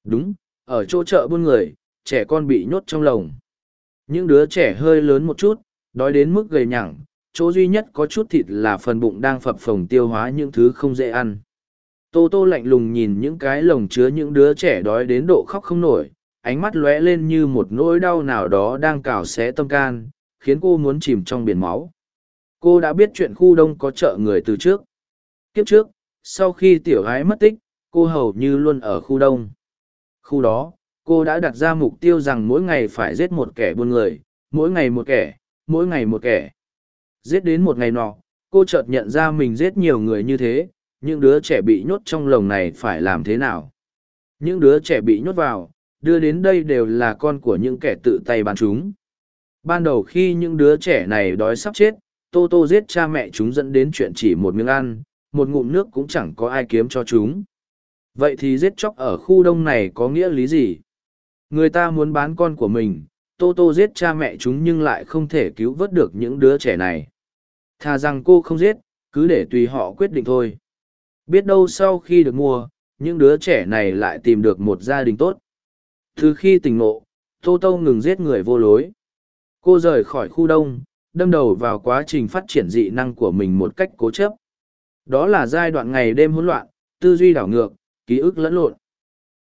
Đúng, ở chỗ chợ buôn người, trẻ con bị nhốt trong lồng. Những đứa trẻ hơi lớn một chút, đói đến mức gầy nhẳng, chỗ duy nhất có chút thịt là phần bụng đang phập phồng tiêu hóa những thứ không dễ ăn. Tô tô lạnh lùng nhìn những cái lồng chứa những đứa trẻ đói đến độ khóc không nổi, ánh mắt lóe lên như một nỗi đau nào đó đang cào xé tâm can, khiến cô muốn chìm trong biển máu. Cô đã biết chuyện khu đông có chợ người từ trước. Kiếp trước, sau khi tiểu gái mất tích, cô hầu như luôn ở khu đông. Khu đó, cô đã đặt ra mục tiêu rằng mỗi ngày phải giết một kẻ buôn người, mỗi ngày một kẻ, mỗi ngày một kẻ. Giết đến một ngày nọ, cô chợt nhận ra mình giết nhiều người như thế, những đứa trẻ bị nhốt trong lồng này phải làm thế nào? Những đứa trẻ bị nhốt vào, đưa đến đây đều là con của những kẻ tự tay bán chúng. Ban đầu khi những đứa trẻ này đói sắp chết, Tô Tô giết cha mẹ chúng dẫn đến chuyện chỉ một miếng ăn, một ngụm nước cũng chẳng có ai kiếm cho chúng. Vậy thì giết chóc ở khu đông này có nghĩa lý gì? Người ta muốn bán con của mình, Tô Tô giết cha mẹ chúng nhưng lại không thể cứu vớt được những đứa trẻ này. Thà rằng cô không giết, cứ để tùy họ quyết định thôi. Biết đâu sau khi được mua, những đứa trẻ này lại tìm được một gia đình tốt. Từ khi tỉnh ngộ, Tô Tô ngừng giết người vô lối. Cô rời khỏi khu đông, đâm đầu vào quá trình phát triển dị năng của mình một cách cố chấp. Đó là giai đoạn ngày đêm hỗn loạn, tư duy đảo ngược, ký ức lẫn lộn.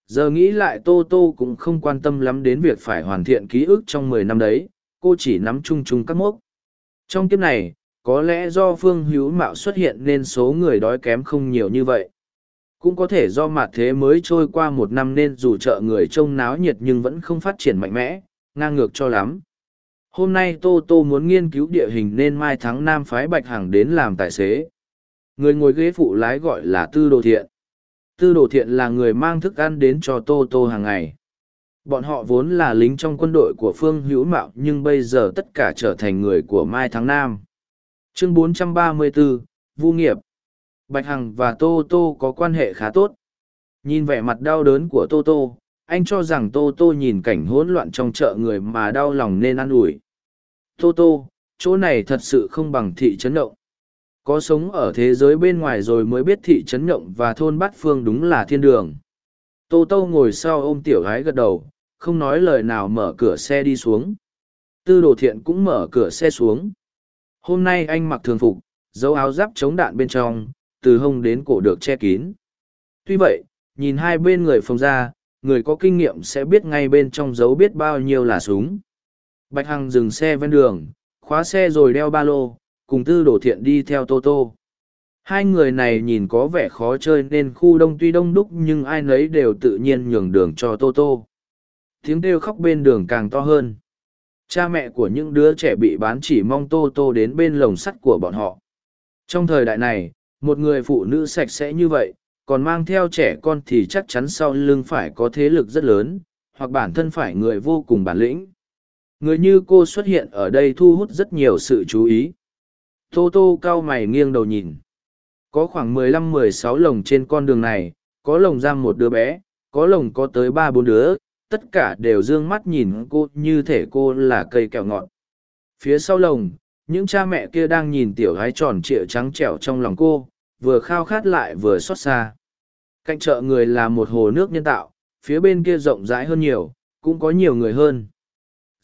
Giờ nghĩ lại Tô Tô cũng không quan tâm lắm đến việc phải hoàn thiện ký ức trong mười năm đấy, cô chỉ nắm chung chung các mốc. Trong kiếp này, có lẽ do phương hữu mạo xuất hiện nên số người đói kém không nhiều như vậy. Cũng có thể do mặt thế mới trôi qua một năm nên dù chợ người trông náo nhiệt nhưng vẫn không phát triển mạnh mẽ, ngang ngược cho lắm. Hôm nay Tô Tô muốn nghiên cứu địa hình nên mai tháng Nam phái Bạch Hằng đến làm tài xế. Người ngồi ghế phụ lái gọi là Tư Đồ Thiện. Tư Đồ Thiện là người mang thức ăn đến cho Tô Tô hàng ngày. Bọn họ vốn là lính trong quân đội của Phương Hữu Mạo nhưng bây giờ tất cả trở thành người của Mai Tháng Nam. Chương 434, Vu Nghiệp Bạch Hằng và Tô Tô có quan hệ khá tốt. Nhìn vẻ mặt đau đớn của Tô Tô, anh cho rằng Tô Tô nhìn cảnh hỗn loạn trong chợ người mà đau lòng nên ăn ủi. Tô Tô, chỗ này thật sự không bằng thị trấn động. Có sống ở thế giới bên ngoài rồi mới biết thị trấn động và thôn bát phương đúng là thiên đường. Tô Tô ngồi sau ôm tiểu gái gật đầu, không nói lời nào mở cửa xe đi xuống. Tư đồ thiện cũng mở cửa xe xuống. Hôm nay anh mặc thường phục, dấu áo giáp chống đạn bên trong, từ hông đến cổ được che kín. Tuy vậy, nhìn hai bên người phòng ra, người có kinh nghiệm sẽ biết ngay bên trong dấu biết bao nhiêu là súng. Bạch Hằng dừng xe ven đường, khóa xe rồi đeo ba lô, cùng tư đổ thiện đi theo Tô Tô. Hai người này nhìn có vẻ khó chơi nên khu đông tuy đông đúc nhưng ai nấy đều tự nhiên nhường đường cho Tô Tô. Tiếng kêu khóc bên đường càng to hơn. Cha mẹ của những đứa trẻ bị bán chỉ mong Tô Tô đến bên lồng sắt của bọn họ. Trong thời đại này, một người phụ nữ sạch sẽ như vậy, còn mang theo trẻ con thì chắc chắn sau lưng phải có thế lực rất lớn, hoặc bản thân phải người vô cùng bản lĩnh. Người như cô xuất hiện ở đây thu hút rất nhiều sự chú ý. Tô tô cao mày nghiêng đầu nhìn. Có khoảng mười lăm mười sáu lồng trên con đường này, có lồng giam một đứa bé, có lồng có tới ba bốn đứa, tất cả đều d ư ơ n g mắt nhìn cô như thể cô là cây kẹo ngọt. Phía sau lồng, những cha mẹ kia đang nhìn tiểu gái tròn trịa trắng trẻo trong lòng cô, vừa khao khát lại vừa xót xa. Cạnh chợ người là một hồ nước nhân tạo, phía bên kia rộng rãi hơn nhiều, cũng có nhiều người hơn.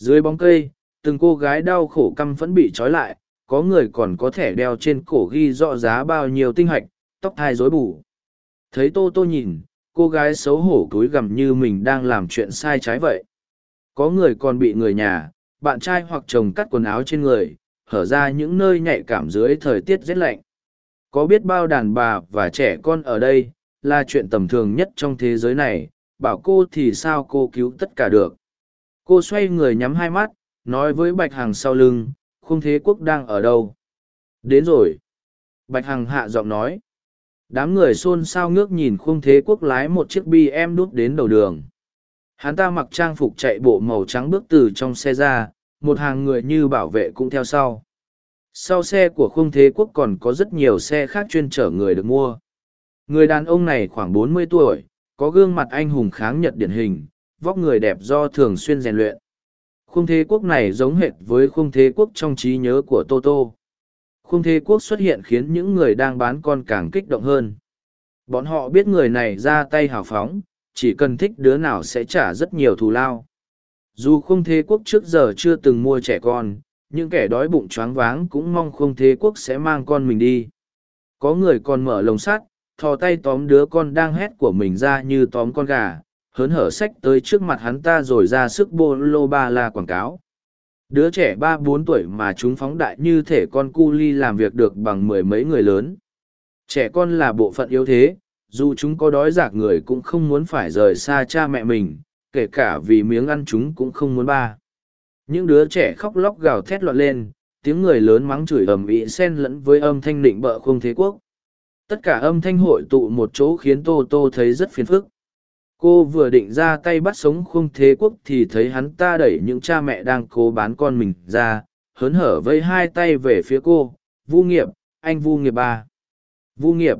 Dưới bóng cây, từng cô gái đau khổ căm phẫn bị trói lại, có người còn có thể đeo trên cổ ghi rõ giá bao nhiêu tinh hạch, tóc thai rối bù. Thấy tô tô nhìn, cô gái xấu hổ cúi gằm như mình đang làm chuyện sai trái vậy. Có người còn bị người nhà, bạn trai hoặc chồng cắt quần áo trên người, hở ra những nơi nhạy cảm dưới thời tiết rét lạnh. Có biết bao đàn bà và trẻ con ở đây, là chuyện tầm thường nhất trong thế giới này, bảo cô thì sao cô cứu tất cả được cô xoay người nhắm hai mắt, nói với bạch hằng sau lưng khung thế quốc đang ở đâu? Đến rồi. Bạch hằng hạ giọng nói. Đám người xôn xao ngước nhìn khung thế quốc lái một chiếc bi em đút đến đầu đường. Hắn ta mặc trang phục chạy bộ màu trắng bước từ trong xe ra, một hàng người như bảo vệ cũng theo sau. Sau xe của khung thế quốc còn có rất nhiều xe khác chuyên chở người được mua. Người đàn ông này khoảng bốn mươi tuổi, có gương mặt anh hùng kháng nhật điển hình vóc người đẹp do thường xuyên rèn luyện. Khung thế quốc này giống hệt với khung thế quốc trong trí nhớ của Toto. Khung thế quốc xuất hiện khiến những người đang bán con càng kích động hơn. Bọn họ biết người này ra tay hào phóng, chỉ cần thích đứa nào sẽ trả rất nhiều thù lao. Dù khung thế quốc trước giờ chưa từng mua trẻ con, những kẻ đói bụng choáng váng cũng mong khung thế quốc sẽ mang con mình đi. Có người còn mở lồng sắt, thò tay tóm đứa con đang hét của mình ra như tóm con gà, hớn hở sách tới trước mặt hắn ta rồi ra sức bô lô ba la quảng cáo. Đứa trẻ ba bốn tuổi mà chúng phóng đại như thể con cu ly làm việc được bằng mười mấy người lớn. Trẻ con là bộ phận yếu thế, dù chúng có đói giạc người cũng không muốn phải rời xa cha mẹ mình, kể cả vì miếng ăn chúng cũng không muốn ba. Những đứa trẻ khóc lóc gào thét loạn lên, tiếng người lớn mắng chửi ầm ĩ xen lẫn với âm thanh định bợ không thế quốc. Tất cả âm thanh hội tụ một chỗ khiến Tô Tô thấy rất phiền phức cô vừa định ra tay bắt sống khung thế quốc thì thấy hắn ta đẩy những cha mẹ đang cố bán con mình ra, hớn hở vây hai tay về phía cô. Vu nghiệp, anh vu nghiệp ba vu nghiệp.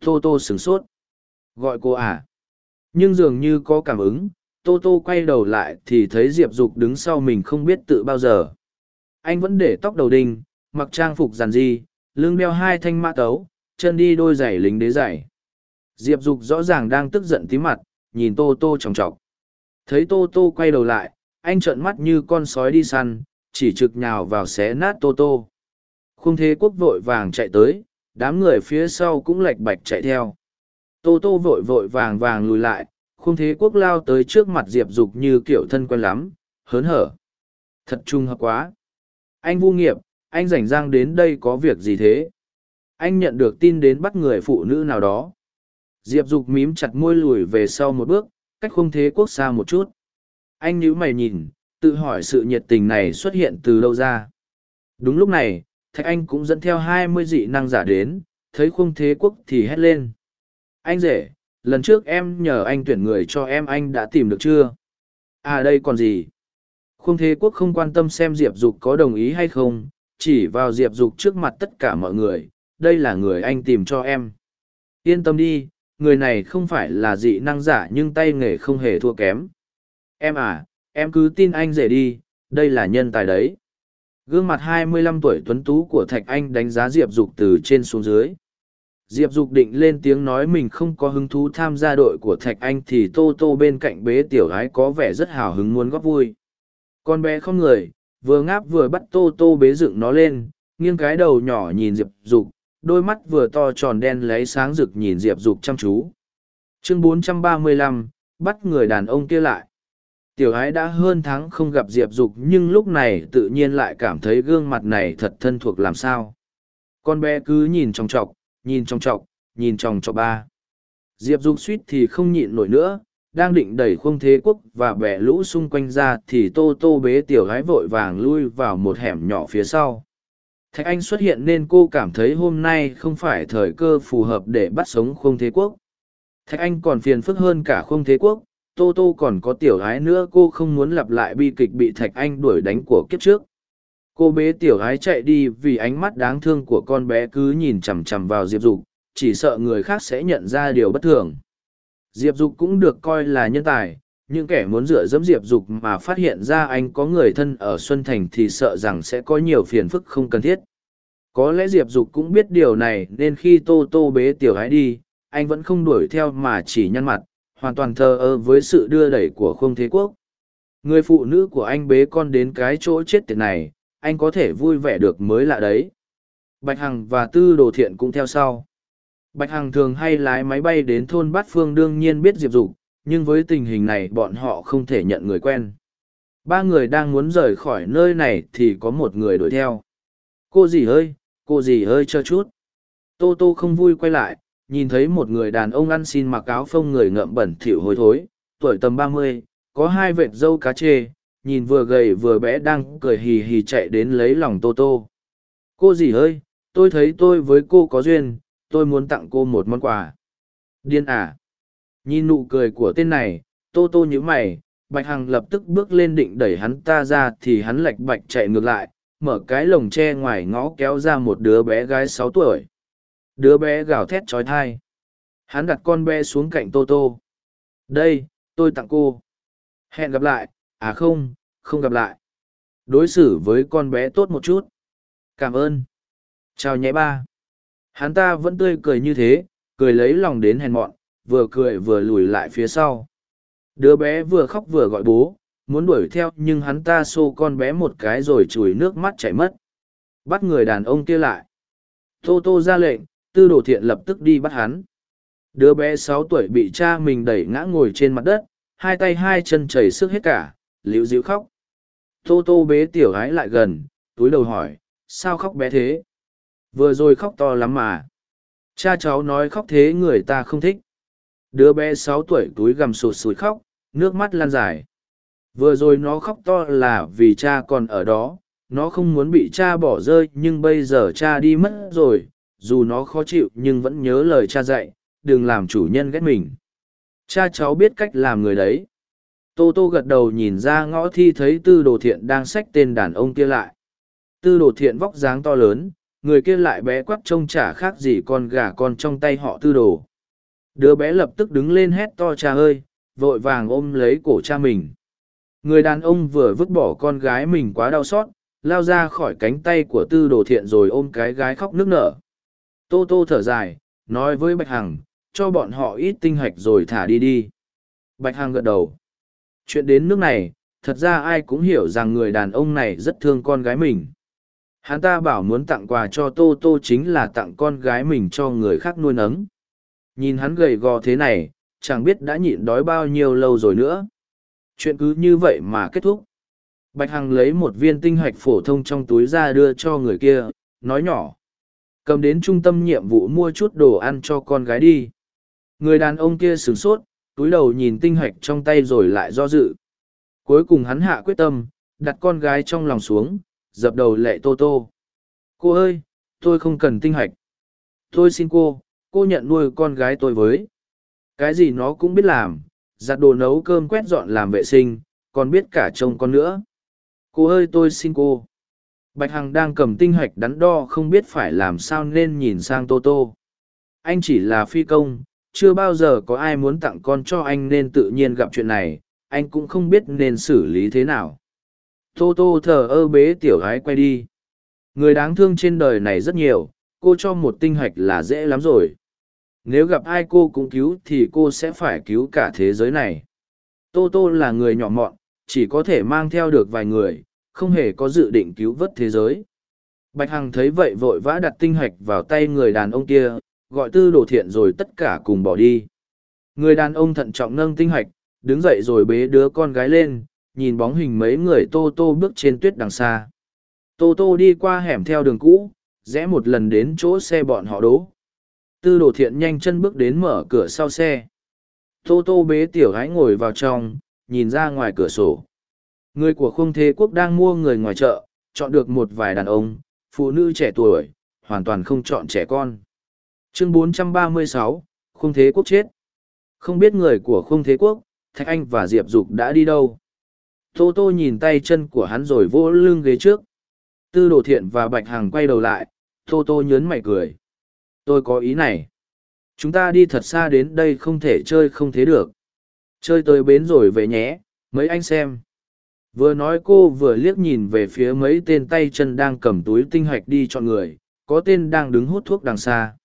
Tô tô sửng sốt. Gọi cô à? Nhưng dường như có cảm ứng. Tô tô quay đầu lại thì thấy diệp dục đứng sau mình không biết tự bao giờ. Anh vẫn để tóc đầu đinh, mặc trang phục giàn di lưng đeo hai thanh mã tấu, chân đi đôi giày lính đế giày. Diệp dục rõ ràng đang tức giận tí mặt nhìn tô tô chòng chọc. Thấy tô tô quay đầu lại, anh trợn mắt như con sói đi săn, chỉ trực nhào vào xé nát tô tô. Khung thế quốc vội vàng chạy tới, đám người phía sau cũng lạch bạch chạy theo. Tô tô vội vội vàng vàng lùi lại, khung thế quốc lao tới trước mặt diệp dục như kiểu thân quen lắm, hớn hở. Thật trung hợp quá. Anh vô nghiệp, anh rảnh rang đến đây có việc gì thế? Anh nhận được tin đến bắt người phụ nữ nào đó. Diệp Dục mím chặt môi lùi về sau một bước, cách không thế quốc xa một chút. Anh nhíu mày nhìn, tự hỏi sự nhiệt tình này xuất hiện từ đâu ra. Đúng lúc này, Thạch Anh cũng dẫn theo hai mươi dị năng giả đến, thấy khung thế quốc thì hét lên. Anh rể, lần trước em nhờ anh tuyển người cho em anh đã tìm được chưa? À đây còn gì? Khung thế quốc không quan tâm xem Diệp Dục có đồng ý hay không, chỉ vào Diệp Dục trước mặt tất cả mọi người, đây là người anh tìm cho em. Yên tâm đi, người này không phải là dị năng giả nhưng tay nghề không hề thua kém. Em à, em cứ tin anh rể đi, đây là nhân tài đấy. gương mặt 25 tuổi tuấn tú của thạch anh đánh giá diệp dục từ trên xuống dưới diệp dục định lên tiếng nói mình không có hứng thú tham gia đội của thạch anh thì tô tô bên cạnh bế tiểu gái có vẻ rất hào hứng muốn góp vui con bé không người vừa ngáp vừa bắt tô tô bế dựng nó lên nghiêng cái đầu nhỏ nhìn diệp dục đôi mắt vừa to tròn đen lấy sáng rực nhìn diệp dục chăm chú. Chương 435, bắt người đàn ông kia lại. Tiểu ái đã hơn tháng không gặp diệp dục nhưng lúc này tự nhiên lại cảm thấy gương mặt này thật thân thuộc làm sao. Con bé cứ nhìn trong chọc nhìn trong chọc nhìn trong chọc ba. Diệp dục suýt thì không nhịn nổi nữa đang định đẩy khung thế quốc và bẻ lũ xung quanh ra thì tô tô bế tiểu gái vội vàng lui vào một hẻm nhỏ phía sau thạch anh xuất hiện nên cô cảm thấy hôm nay không phải thời cơ phù hợp để bắt sống khung thế quốc. Thạch anh còn phiền phức hơn cả khung thế quốc, tô tô còn có tiểu gái nữa, cô không muốn lặp lại bi kịch bị thạch anh đuổi đánh của kiếp trước. Cô bế tiểu gái chạy đi vì ánh mắt đáng thương của con bé cứ nhìn chằm chằm vào diệp dục, chỉ sợ người khác sẽ nhận ra điều bất thường. Diệp dục cũng được coi là nhân tài những kẻ muốn dựa dẫm diệp dục mà phát hiện ra anh có người thân ở xuân thành thì sợ rằng sẽ có nhiều phiền phức không cần thiết. Có lẽ diệp dục cũng biết điều này, nên khi tô tô bế tiểu gái đi, anh vẫn không đuổi theo mà chỉ nhăn mặt, hoàn toàn thờ ơ với sự đưa đẩy của không thế quốc. Người phụ nữ của anh bế con đến cái chỗ chết tiệt này, anh có thể vui vẻ được mới lạ đấy. Bạch hằng và tư đồ thiện cũng theo sau. Bạch hằng thường hay lái máy bay đến thôn bát phương đương nhiên biết diệp dục nhưng với tình hình này bọn họ không thể nhận người quen ba người đang muốn rời khỏi nơi này thì có một người đuổi theo cô gì ơi cô gì ơi cho chút tô tô không vui quay lại nhìn thấy một người đàn ông ăn xin mặc áo phông người ngậm bẩn thỉu hôi thối, tuổi tầm ba mươi, có hai vệt râu cá chê, nhìn vừa gầy vừa bé đang cười hì hì chạy đến lấy lòng Tô Tô. Cô gì ơi, tôi thấy tôi với cô có duyên, tôi muốn tặng cô một món quà. Điên à? Nhìn nụ cười của tên này, Tô Tô nhíu mày, Bạch Hằng lập tức bước lên định đẩy hắn ta ra thì hắn lạch bạch chạy ngược lại, mở cái lồng tre ngoài ngõ kéo ra một đứa bé gái sáu tuổi. Đứa bé gào thét trói thai. Hắn đặt con bé xuống cạnh Tô Tô. Đây, tôi tặng cô. Hẹn gặp lại, à không, không gặp lại. Đối xử với con bé tốt một chút. Cảm ơn. Chào nhé ba. Hắn ta vẫn tươi cười như thế, cười lấy lòng đến hèn mọn, vừa cười vừa lùi lại phía sau. Đứa bé vừa khóc vừa gọi bố, muốn đuổi theo nhưng hắn ta xô con bé một cái rồi chùi nước mắt chảy mất. Bắt người đàn ông kia lại. Tô tô ra lệnh, tư đồ thiện lập tức đi bắt hắn. Đứa bé sáu tuổi bị cha mình đẩy ngã ngồi trên mặt đất, hai tay hai chân chảy sức hết cả, liễu dịu khóc. Tô tô bế tiểu gái lại gần, túi đầu hỏi, sao khóc bé thế? Vừa rồi khóc to lắm mà. Cha cháu nói khóc thế người ta không thích. Đứa bé sáu tuổi túi gầm sụt sùi khóc, nước mắt lan dài. Vừa rồi nó khóc to là vì cha còn ở đó, nó không muốn bị cha bỏ rơi nhưng bây giờ cha đi mất rồi, dù nó khó chịu nhưng vẫn nhớ lời cha dạy đừng làm chủ nhân ghét mình. Cha cháu biết cách làm người đấy. Tô tô gật đầu nhìn ra ngõ thi thấy tư đồ thiện đang xách tên đàn ông kia lại. Tư đồ thiện vóc dáng to lớn người kia lại bé quắc trông chả khác gì con gà con trong tay họ tư đồ đứa bé lập tức đứng lên hét to cha ơi vội vàng ôm lấy cổ cha mình người đàn ông vừa vứt bỏ con gái mình quá đau xót lao ra khỏi cánh tay của tư đồ thiện rồi ôm cái gái khóc nức nở Tô Tô thở dài, nói với Bạch Hằng, cho bọn họ ít tinh hạch rồi thả đi đi. Bạch Hằng gật đầu. Chuyện đến nước này, thật ra ai cũng hiểu rằng người đàn ông này rất thương con gái mình. Hắn ta bảo muốn tặng quà cho Tô Tô chính là tặng con gái mình cho người khác nuôi nấng. Nhìn hắn gầy gò thế này, chẳng biết đã nhịn đói bao nhiêu lâu rồi nữa. Chuyện cứ như vậy mà kết thúc. Bạch Hằng lấy một viên tinh hạch phổ thông trong túi ra đưa cho người kia, nói nhỏ. Cầm đến trung tâm nhiệm vụ mua chút đồ ăn cho con gái đi. Người đàn ông kia sửng sốt túi đầu nhìn tinh hạch trong tay rồi lại do dự. Cuối cùng hắn hạ quyết tâm đặt con gái trong lòng xuống dập đầu lệ tô tô. Cô ơi tôi không cần tinh hạch. Tôi xin cô cô nhận nuôi con gái tôi với. Cái gì nó cũng biết làm giặt đồ nấu cơm quét dọn làm vệ sinh còn biết cả trông con nữa. Cô ơi tôi xin cô. Bạch Hằng đang cầm tinh hạch đắn đo không biết phải làm sao nên nhìn sang Tô Tô. Anh chỉ là phi công, chưa bao giờ có ai muốn tặng con cho anh nên tự nhiên gặp chuyện này, anh cũng không biết nên xử lý thế nào. tô tô thờ ơ bế tiểu gái quay đi. Người đáng thương trên đời này rất nhiều cô cho một tinh hạch là dễ lắm rồi nếu gặp ai cô cũng cứu thì cô sẽ phải cứu cả thế giới này. Tô tô là người nhỏ mọn, chỉ có thể mang theo được vài người, không hề có dự định cứu vớt thế giới. Bạch hằng thấy vậy vội vã đặt tinh hạch vào tay người đàn ông kia, gọi tư đồ thiện rồi tất cả cùng bỏ đi. Người đàn ông thận trọng nâng tinh hạch, đứng dậy rồi bế đứa con gái lên, nhìn bóng hình mấy người tô tô bước trên tuyết đằng xa. Tô tô đi qua hẻm theo đường cũ, rẽ một lần đến chỗ xe bọn họ đố tư đồ thiện nhanh chân bước đến mở cửa sau xe. Tô tô bế tiểu gái ngồi vào trong nhìn ra ngoài cửa sổ. Người của khung thế quốc đang mua người ngoài chợ chọn được một vài đàn ông phụ nữ trẻ tuổi hoàn toàn không chọn trẻ con. Chương 436, khung thế quốc chết. Không biết người của khung thế quốc thạch anh và diệp dục đã đi đâu. Tô tô nhìn tay chân của hắn rồi vỗ lưng ghế trước. Tư đồ thiện và bạch hằng quay đầu lại tô tô nhớn mày cười tôi có ý này. Chúng ta đi thật xa đến đây không thể chơi không thế được. Chơi tới bến rồi về nhé, mấy anh xem. Vừa nói cô vừa liếc nhìn về phía mấy tên tay chân đang cầm túi tinh hạch đi chọn người, có tên đang đứng hút thuốc đằng xa.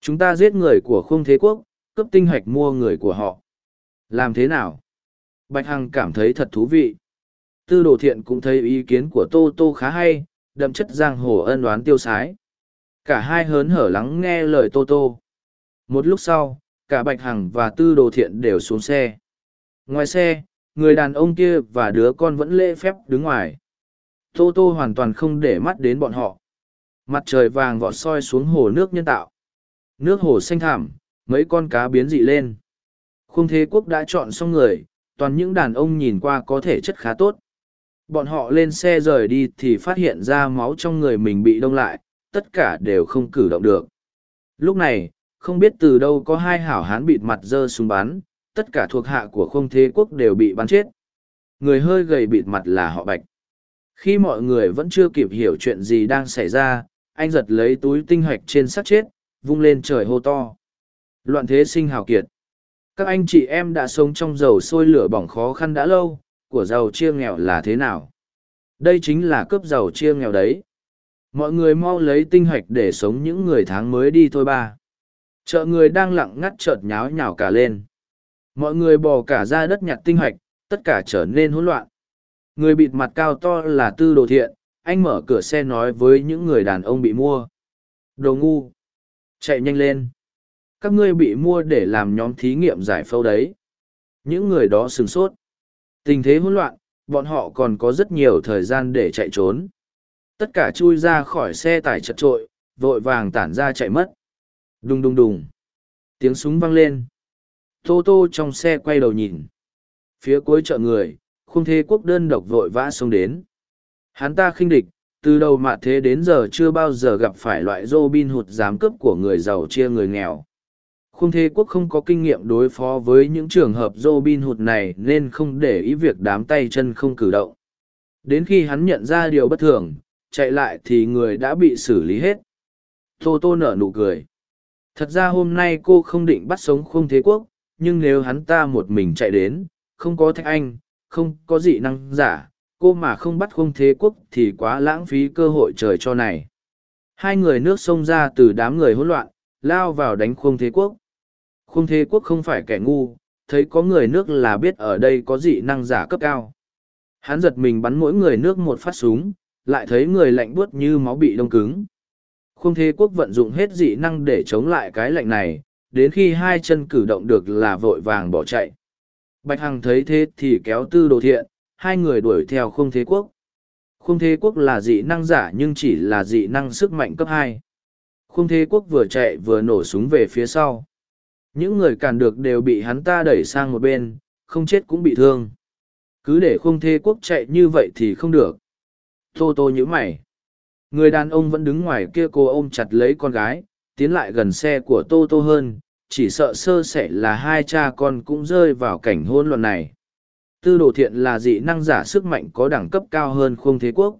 Chúng ta giết người của khung thế quốc, cướp tinh hạch mua người của họ. Làm thế nào? Bạch hằng cảm thấy thật thú vị. Tư đồ thiện cũng thấy ý kiến của tô tô khá hay, đậm chất giang hồ ân đoán tiêu sái cả hai hớn hở lắng nghe lời tô tô. Một lúc sau, cả bạch hằng và tư đồ thiện đều xuống xe. Ngoài xe, người đàn ông kia và đứa con vẫn lễ phép đứng ngoài. Tô tô hoàn toàn không để mắt đến bọn họ. Mặt trời vàng vọt soi xuống hồ nước nhân tạo. Nước hồ xanh thảm mấy con cá biến dị lên. Khung thế quốc đã chọn xong người, toàn những đàn ông nhìn qua có thể chất khá tốt. Bọn họ lên xe rời đi thì phát hiện ra máu trong người mình bị đông lại tất cả đều không cử động được. Lúc này, không biết từ đâu có hai hảo hán bịt mặt dơ súng bắn, tất cả thuộc hạ của không thế quốc đều bị bắn chết. Người hơi gầy bịt mặt là họ bạch. Khi mọi người vẫn chưa kịp hiểu chuyện gì đang xảy ra, anh giật lấy túi tinh hạch trên xác chết, vung lên trời hô to. Loạn thế sinh hào kiệt. Các anh chị em đã sống trong dầu sôi lửa bỏng khó khăn đã lâu, của giàu chia nghèo là thế nào? Đây chính là cướp giàu chia nghèo đấy mọi người mau lấy tinh hạch để sống những người tháng mới đi thôi ba. Chợ người đang lặng ngắt chợt nháo nhào cả lên. Mọi người bò cả ra đất nhặt tinh hạch, tất cả trở nên hỗn loạn. Người bịt mặt cao to là tư đồ thiện, anh mở cửa xe nói với những người đàn ông bị mua. Đồ ngu, chạy nhanh lên. Các ngươi bị mua để làm nhóm thí nghiệm giải phẫu đấy. Những người đó sửng sốt. Tình thế hỗn loạn, bọn họ còn có rất nhiều thời gian để chạy trốn tất cả chui ra khỏi xe tải chật trội, vội vàng tản ra chạy mất. Đùng đùng đùng. Tiếng súng vang lên. Tô tô trong xe quay đầu nhìn. Phía cuối chợ người, khung thế quốc đơn độc vội vã xông đến. Hắn ta khinh địch, từ đầu mạ thế đến giờ chưa bao giờ gặp phải loại dô bin hụt giám cướp của người giàu chia người nghèo. Khung thế quốc không có kinh nghiệm đối phó với những trường hợp dô bin hụt này nên không để ý việc đám tay chân không cử động. Đến khi hắn nhận ra điều bất thường chạy lại thì người đã bị xử lý hết. Tô tô nở nụ cười. Thật ra hôm nay cô không định bắt sống khung thế quốc, nhưng nếu hắn ta một mình chạy đến, không có thạch anh, không có dị năng giả, cô mà không bắt khung thế quốc thì quá lãng phí cơ hội trời cho này. Hai người nước xông ra từ đám người hỗn loạn, lao vào đánh khung thế quốc. Khung thế quốc không phải kẻ ngu, thấy có người nước là biết ở đây có dị năng giả cấp cao. Hắn giật mình bắn mỗi người nước một phát súng lại thấy người lạnh buốt như máu bị đông cứng. Khung thế quốc vận dụng hết dị năng để chống lại cái lạnh này, đến khi hai chân cử động được là vội vàng bỏ chạy. Bạch hằng thấy thế thì kéo tư đồ thiện, hai người đuổi theo khung thế quốc. Khung thế quốc là dị năng giả nhưng chỉ là dị năng sức mạnh cấp hai. Khung thế quốc vừa chạy vừa nổ súng về phía sau. Những người cản được đều bị hắn ta đẩy sang một bên, không chết cũng bị thương. Cứ để khung thế quốc chạy như vậy thì không được tô tô nhữ mày. Người đàn ông vẫn đứng ngoài kia cô ôm chặt lấy con gái, tiến lại gần xe của tô tô hơn, chỉ sợ sơ sẻ là hai cha con cũng rơi vào cảnh hôn luận này. Tư đồ thiện là dị năng giả sức mạnh có đẳng cấp cao hơn khung thế quốc.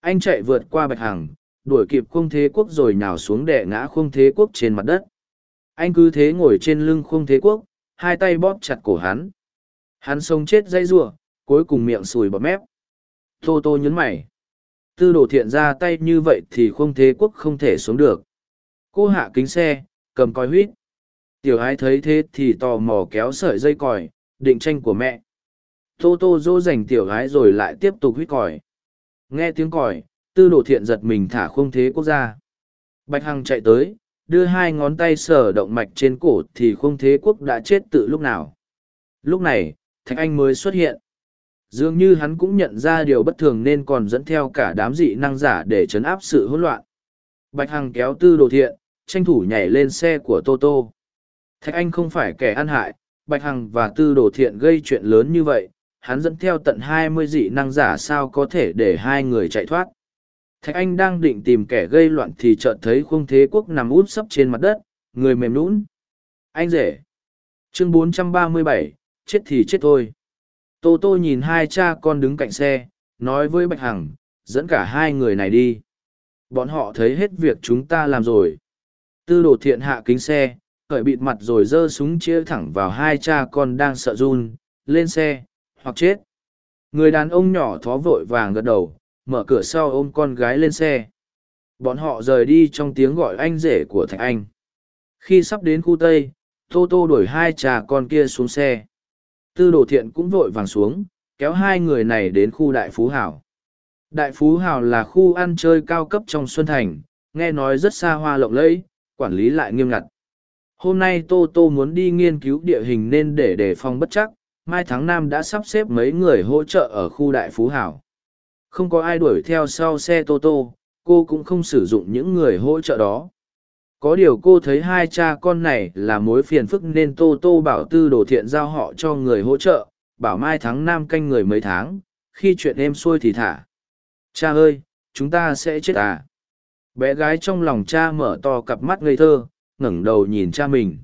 Anh chạy vượt qua bạch hằng, đuổi kịp khung thế quốc rồi nhào xuống đẻ ngã khung thế quốc trên mặt đất. Anh cứ thế ngồi trên lưng khung thế quốc, hai tay bóp chặt cổ hắn. Hắn sống chết dây giụa cuối cùng miệng sùi bọt mép. Tô tô nhấn mày. Tư đồ thiện ra tay như vậy thì không thế quốc không thể xuống được. Cô hạ kính xe, cầm coi huýt. Tiểu ái thấy thế thì tò mò kéo sợi dây còi, định tranh của mẹ. Tô tô dỗ dành tiểu gái rồi lại tiếp tục huýt còi. Nghe tiếng còi, tư đồ thiện giật mình thả không thế quốc ra. Bạch Hằng chạy tới, đưa hai ngón tay sờ động mạch trên cổ thì không thế quốc đã chết từ lúc nào. Lúc này, Thạch Anh mới xuất hiện. Dường như hắn cũng nhận ra điều bất thường nên còn dẫn theo cả đám dị năng giả để chấn áp sự hỗn loạn. Bạch Hằng kéo tư đồ thiện, tranh thủ nhảy lên xe của Tô Tô. Thạch Anh không phải kẻ ăn hại, Bạch Hằng và tư đồ thiện gây chuyện lớn như vậy, hắn dẫn theo tận hai mươi dị năng giả sao có thể để hai người chạy thoát. Thạch Anh đang định tìm kẻ gây loạn thì chợt thấy khung thế quốc nằm út sấp trên mặt đất, người mềm nũng. Anh rể. Chương 437, chết thì chết thôi. Tô Tô nhìn hai cha con đứng cạnh xe, nói với Bạch Hằng, dẫn cả hai người này đi. Bọn họ thấy hết việc chúng ta làm rồi. Tư đồ thiện hạ kính xe, khởi bịt mặt rồi giơ súng chia thẳng vào hai cha con đang sợ run, lên xe, hoặc chết. Người đàn ông nhỏ thó vội vàng gật đầu, mở cửa sau ôm con gái lên xe. Bọn họ rời đi trong tiếng gọi anh rể của Thạch Anh. Khi sắp đến khu Tây, Tô Tô đuổi hai cha con kia xuống xe. Tư đồ thiện cũng vội vàng xuống, kéo hai người này đến khu Đại Phú Hảo. Đại Phú Hảo là khu ăn chơi cao cấp trong Xuân Thành, nghe nói rất xa hoa lộng lẫy, quản lý lại nghiêm ngặt. Hôm nay Tô Tô muốn đi nghiên cứu địa hình nên để đề phòng bất chắc, Mai Tháng Nam đã sắp xếp mấy người hỗ trợ ở khu Đại Phú Hảo. Không có ai đuổi theo sau xe Tô Tô, cô cũng không sử dụng những người hỗ trợ đó. Có điều cô thấy hai cha con này là mối phiền phức nên Tô Tô bảo tư đồ thiện giao họ cho người hỗ trợ, bảo Mai thắng Nam canh người mấy tháng, khi chuyện êm xuôi thì thả. Cha ơi, chúng ta sẽ chết à? Bé gái trong lòng cha mở to cặp mắt ngây thơ, ngẩng đầu nhìn cha mình.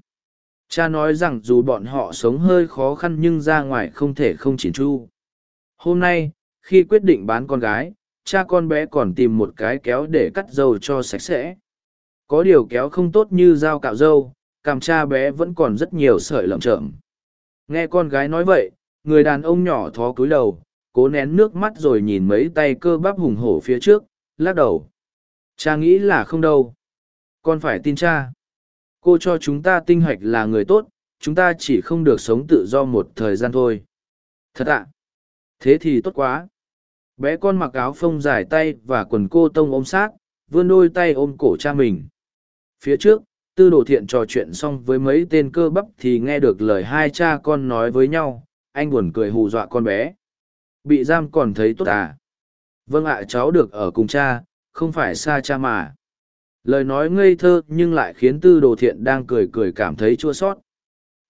Cha nói rằng dù bọn họ sống hơi khó khăn nhưng ra ngoài không thể không chỉn chu. Hôm nay, khi quyết định bán con gái, cha con bé còn tìm một cái kéo để cắt dầu cho sạch sẽ. Có điều kéo không tốt như dao cạo râu, cảm cha bé vẫn còn rất nhiều sợi lậm chởm Nghe con gái nói vậy, người đàn ông nhỏ thó cúi đầu, cố nén nước mắt rồi nhìn mấy tay cơ bắp hùng hổ phía trước, lắc đầu. Cha nghĩ là không đâu. Con phải tin cha. Cô cho chúng ta tinh hoạch là người tốt, chúng ta chỉ không được sống tự do một thời gian thôi. Thật ạ? Thế thì tốt quá. Bé con mặc áo phông dài tay và quần cô tông ôm sát, vươn đôi tay ôm cổ cha mình. Phía trước, tư đồ thiện trò chuyện xong với mấy tên cơ bắp thì nghe được lời hai cha con nói với nhau, anh buồn cười hù dọa con bé. Bị giam còn thấy tốt à? Vâng ạ cháu được ở cùng cha, không phải xa cha mà. Lời nói ngây thơ nhưng lại khiến tư đồ thiện đang cười cười cảm thấy chua sót.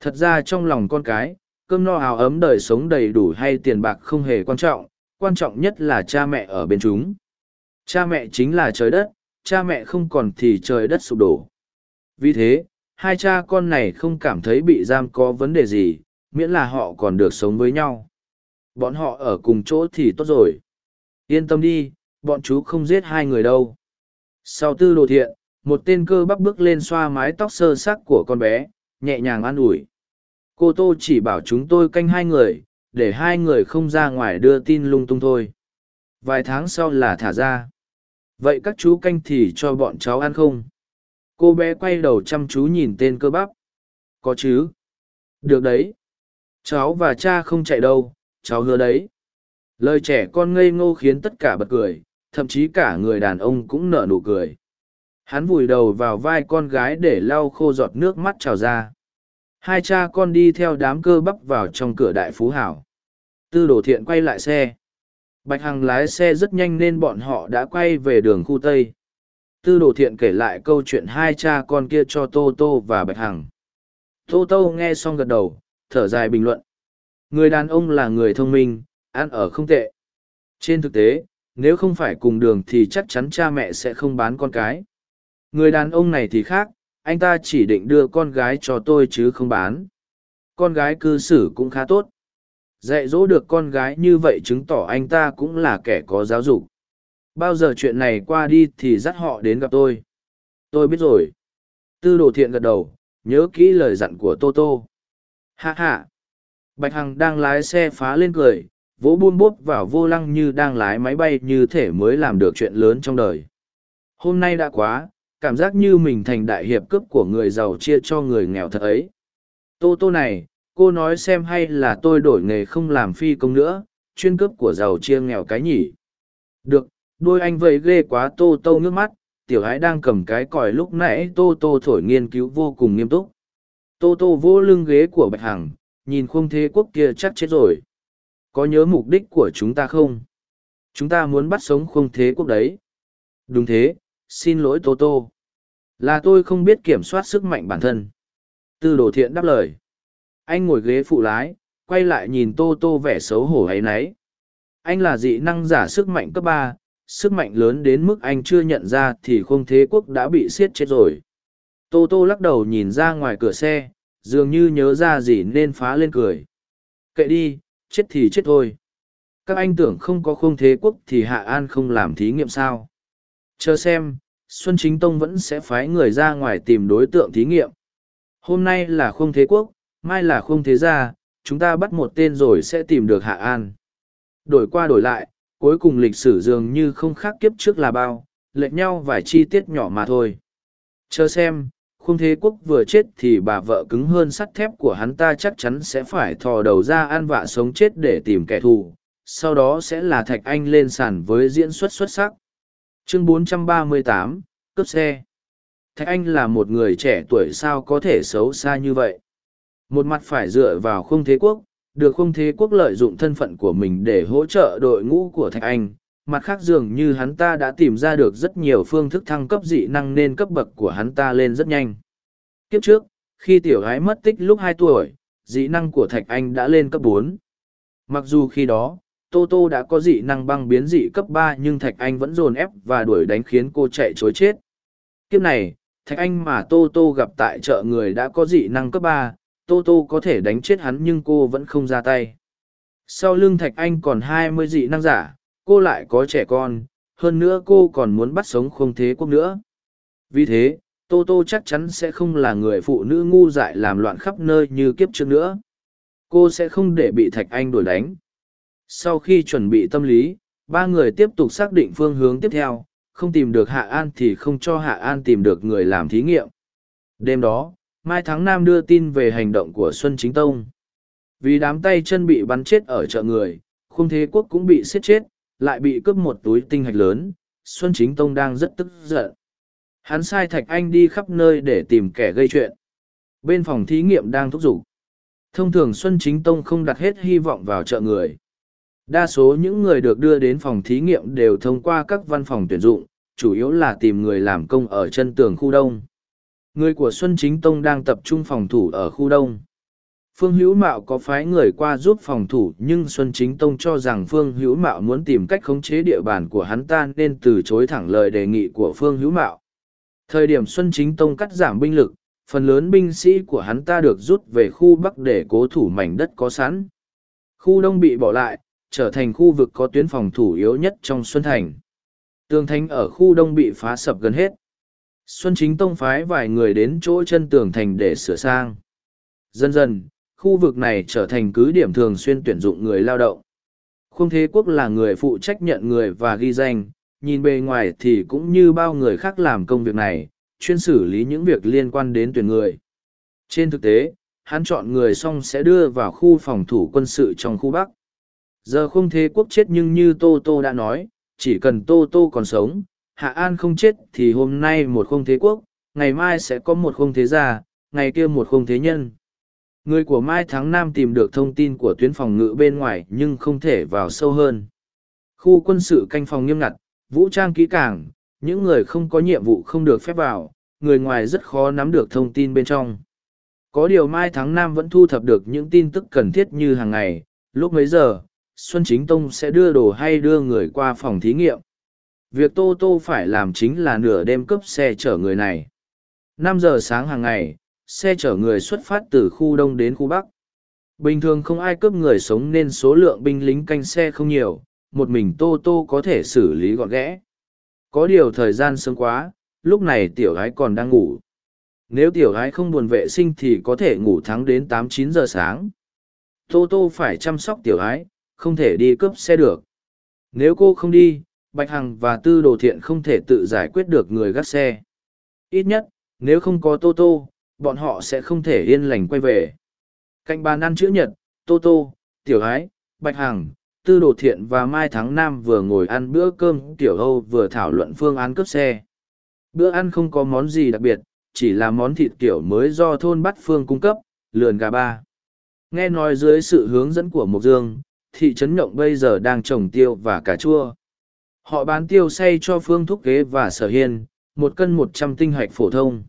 Thật ra trong lòng con cái, cơm no áo ấm đời sống đầy đủ hay tiền bạc không hề quan trọng, quan trọng nhất là cha mẹ ở bên chúng. Cha mẹ chính là trời đất, cha mẹ không còn thì trời đất sụp đổ. Vì thế, hai cha con này không cảm thấy bị giam có vấn đề gì, miễn là họ còn được sống với nhau. Bọn họ ở cùng chỗ thì tốt rồi. Yên tâm đi, bọn chú không giết hai người đâu. Sau tư đồ thiện, một tên cơ bắp bước lên xoa mái tóc sơ sắc của con bé, nhẹ nhàng an ủi. Cô Tô chỉ bảo chúng tôi canh hai người, để hai người không ra ngoài đưa tin lung tung thôi. Vài tháng sau là thả ra. Vậy các chú canh thì cho bọn cháu ăn không? Cô bé quay đầu chăm chú nhìn tên cơ bắp. Có chứ? Được đấy. Cháu và cha không chạy đâu, cháu hứa đấy. Lời trẻ con ngây ngô khiến tất cả bật cười, thậm chí cả người đàn ông cũng nở nụ cười. Hắn vùi đầu vào vai con gái để lau khô giọt nước mắt trào ra. Hai cha con đi theo đám cơ bắp vào trong cửa đại phú hảo. Tư đồ thiện quay lại xe. Bạch Hằng lái xe rất nhanh nên bọn họ đã quay về đường khu Tây. Tư đồ thiện kể lại câu chuyện hai cha con kia cho Tô Tô và Bạch Hằng. Tô Tô nghe xong gật đầu, thở dài bình luận. Người đàn ông là người thông minh, ăn ở không tệ. Trên thực tế, nếu không phải cùng đường thì chắc chắn cha mẹ sẽ không bán con cái. Người đàn ông này thì khác, anh ta chỉ định đưa con gái cho tôi chứ không bán. Con gái cư xử cũng khá tốt. Dạy dỗ được con gái như vậy chứng tỏ anh ta cũng là kẻ có giáo dục. Bao giờ chuyện này qua đi thì dắt họ đến gặp tôi. Tôi biết rồi. Tư đồ thiện gật đầu, nhớ kỹ lời dặn của Tô Tô. Hạ hạ. Bạch Hằng đang lái xe phá lên cười, vỗ buôn bốp vào vô lăng như đang lái máy bay như thể mới làm được chuyện lớn trong đời. Hôm nay đã quá, cảm giác như mình thành đại hiệp cướp của người giàu chia cho người nghèo thật ấy. Tô tô này, cô nói xem hay là tôi đổi nghề không làm phi công nữa, chuyên cướp của giàu chia nghèo cái nhỉ. Được, đôi anh vẫy ghê quá tô tô nước mắt, tiểu ái đang cầm cái còi lúc nãy tô tô thổi nghiên cứu vô cùng nghiêm túc. Tô tô vỗ lưng ghế của Bạch Hằng, nhìn khung thế quốc kia chắc chết rồi. Có nhớ mục đích của chúng ta không? Chúng ta muốn bắt sống khung thế quốc đấy. Đúng thế, xin lỗi tô tô. Là tôi không biết kiểm soát sức mạnh bản thân. Tư đồ thiện đáp lời. Anh ngồi ghế phụ lái, quay lại nhìn tô tô vẻ xấu hổ ấy nấy. Anh là dị năng giả sức mạnh cấp ba, sức mạnh lớn đến mức anh chưa nhận ra thì không thế quốc đã bị siết chết rồi. Tô tô lắc đầu nhìn ra ngoài cửa xe, dường như nhớ ra gì nên phá lên cười. Kệ đi, chết thì chết thôi. Các anh tưởng không có không thế quốc thì Hạ An không làm thí nghiệm sao. Chờ xem, Xuân Chính Tông vẫn sẽ phái người ra ngoài tìm đối tượng thí nghiệm. Hôm nay là không thế quốc, mai là không thế gia, chúng ta bắt một tên rồi sẽ tìm được Hạ An. Đổi qua đổi lại, cuối cùng lịch sử dường như không khác kiếp trước là bao, lệch nhau vài chi tiết nhỏ mà thôi. Chờ xem, khung thế quốc vừa chết thì bà vợ cứng hơn sắt thép của hắn ta chắc chắn sẽ phải thò đầu ra ăn vạ sống chết để tìm kẻ thù sau đó sẽ là thạch anh lên sàn với diễn xuất xuất sắc chương 438, cướp xe thạch anh là một người trẻ tuổi sao có thể xấu xa như vậy một mặt phải dựa vào khung thế quốc được khung thế quốc lợi dụng thân phận của mình để hỗ trợ đội ngũ của thạch anh mặt khác dường như hắn ta đã tìm ra được rất nhiều phương thức thăng cấp dị năng nên cấp bậc của hắn ta lên rất nhanh. Kiếp trước, khi tiểu gái mất tích lúc hai tuổi, dị năng của Thạch Anh đã lên cấp bốn. Mặc dù khi đó, Tô Tô đã có dị năng băng biến dị cấp ba nhưng Thạch Anh vẫn dồn ép và đuổi đánh khiến cô chạy chối chết. Kiếp này, Thạch Anh mà Tô Tô gặp tại chợ người đã có dị năng cấp ba, Tô Tô có thể đánh chết hắn nhưng cô vẫn không ra tay. Sau lưng Thạch Anh còn hai mươi dị năng giả, cô lại có trẻ con, hơn nữa cô còn muốn bắt sống không thế quốc nữa. Vì thế, Tô Tô chắc chắn sẽ không là người phụ nữ ngu dại làm loạn khắp nơi như kiếp trước nữa. Cô sẽ không để bị Thạch Anh đuổi đánh. Sau khi chuẩn bị tâm lý, ba người tiếp tục xác định phương hướng tiếp theo, không tìm được Hạ An thì không cho Hạ An tìm được người làm thí nghiệm. Đêm đó, Mai Thắng Nam đưa tin về hành động của Xuân Chính Tông. Vì đám tay chân bị bắn chết ở chợ người, khung thế quốc cũng bị siết chết, lại bị cướp một túi tinh hạch lớn, Xuân Chính Tông đang rất tức giận. Hắn sai Thạch Anh đi khắp nơi để tìm kẻ gây chuyện. Bên phòng thí nghiệm đang thúc giục. Thông thường Xuân Chính Tông không đặt hết hy vọng vào chợ người. Đa số những người được đưa đến phòng thí nghiệm đều thông qua các văn phòng tuyển dụng, chủ yếu là tìm người làm công ở chân tường khu đông. Người của Xuân Chính Tông đang tập trung phòng thủ ở khu đông. Phương Hữu Mạo có phái người qua giúp phòng thủ nhưng Xuân Chính Tông cho rằng Phương Hữu Mạo muốn tìm cách khống chế địa bàn của hắn ta nên từ chối thẳng lời đề nghị của Phương Hữu Mạo. Thời điểm Xuân Chính Tông cắt giảm binh lực, phần lớn binh sĩ của hắn ta được rút về khu Bắc để cố thủ mảnh đất có sẵn. Khu Đông bị bỏ lại, trở thành khu vực có tuyến phòng thủ yếu nhất trong Xuân Thành. Tường thành ở khu Đông bị phá sập gần hết. Xuân Chính Tông phái vài người đến chỗ chân tường thành để sửa sang. Dần dần, khu vực này trở thành cứ điểm thường xuyên tuyển dụng người lao động. Khung Thế Quốc là người phụ trách nhận người và ghi danh, nhìn bề ngoài thì cũng như bao người khác làm công việc này, chuyên xử lý những việc liên quan đến tuyển người. Trên thực tế, hắn chọn người xong sẽ đưa vào khu phòng thủ quân sự trong khu Bắc. Giờ không thế quốc chết nhưng như Tô Tô đã nói, chỉ cần Tô Tô còn sống, Hạ An không chết thì hôm nay một không thế quốc, ngày mai sẽ có một không thế gia, ngày kia một không thế nhân. Người của Mai Tháng Nam tìm được thông tin của tuyến phòng ngự bên ngoài nhưng không thể vào sâu hơn. Khu quân sự canh phòng nghiêm ngặt, vũ trang kỹ càng, những người không có nhiệm vụ không được phép vào, người ngoài rất khó nắm được thông tin bên trong. Có điều Mai Tháng Nam vẫn thu thập được những tin tức cần thiết như hàng ngày, lúc mấy giờ, Xuân Chính Tông sẽ đưa đồ hay đưa người qua phòng thí nghiệm. Việc Tô Tô phải làm chính là nửa đêm cướp xe chở người này. Năm giờ sáng hàng ngày, xe chở người xuất phát từ khu đông đến khu bắc. Bình thường không ai cướp người sống nên số lượng binh lính canh xe không nhiều, một mình Tô Tô có thể xử lý gọn ghẽ. Có điều thời gian sớm quá, lúc này tiểu gái còn đang ngủ. Nếu tiểu gái không buồn vệ sinh thì có thể ngủ thắng đến tám chín giờ sáng. Tô Tô phải chăm sóc tiểu gái, không thể đi cướp xe được. Nếu cô không đi, Bạch Hằng và Tư Đồ Thiện không thể tự giải quyết được người gác xe. Ít nhất, nếu không có Tô Tô, bọn họ sẽ không thể yên lành quay về. Cạnh bàn ăn chữ nhật, Tô Tô, Tiểu Ái, Bạch Hằng, Tư Đồ Thiện và Mai Thắng Nam vừa ngồi ăn bữa cơm Tiểu Âu vừa thảo luận phương án cướp xe. Bữa ăn không có món gì đặc biệt, chỉ là món thịt kiểu mới do thôn Bát Phương cung cấp, lườn gà ba. Nghe nói dưới sự hướng dẫn của Mộc Dương, thị trấn Nhộng bây giờ đang trồng tiêu và cà chua. Họ bán tiêu xay cho Phương Thúc Kế và Sở Hiên, một cân một trăm tinh hạch phổ thông.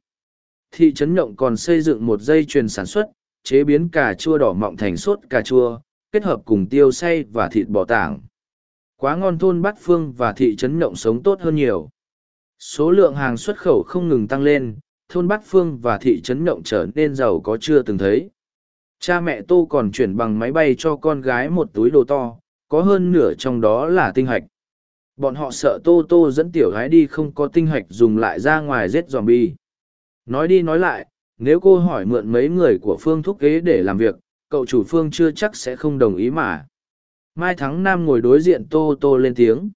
Thị trấn Nhộng còn xây dựng một dây chuyền sản xuất, chế biến cà chua đỏ mọng thành sốt cà chua, kết hợp cùng tiêu xay và thịt bò tảng. Quá ngon thôn Bát Phương và thị trấn Nhộng sống tốt hơn nhiều. Số lượng hàng xuất khẩu không ngừng tăng lên, thôn Bát Phương và thị trấn Nhộng trở nên giàu có chưa từng thấy. Cha mẹ Tô còn chuyển bằng máy bay cho con gái một túi đồ to, có hơn nửa trong đó là tinh hạch. Bọn họ sợ Tô Tô dẫn tiểu gái đi không có tinh hạch dùng lại ra ngoài giết zombie. Nói đi nói lại, nếu cô hỏi mượn mấy người của Phương thúc kế để làm việc, cậu chủ Phương chưa chắc sẽ không đồng ý mà. Mai Thắng Nam ngồi đối diện Tô Tô lên tiếng.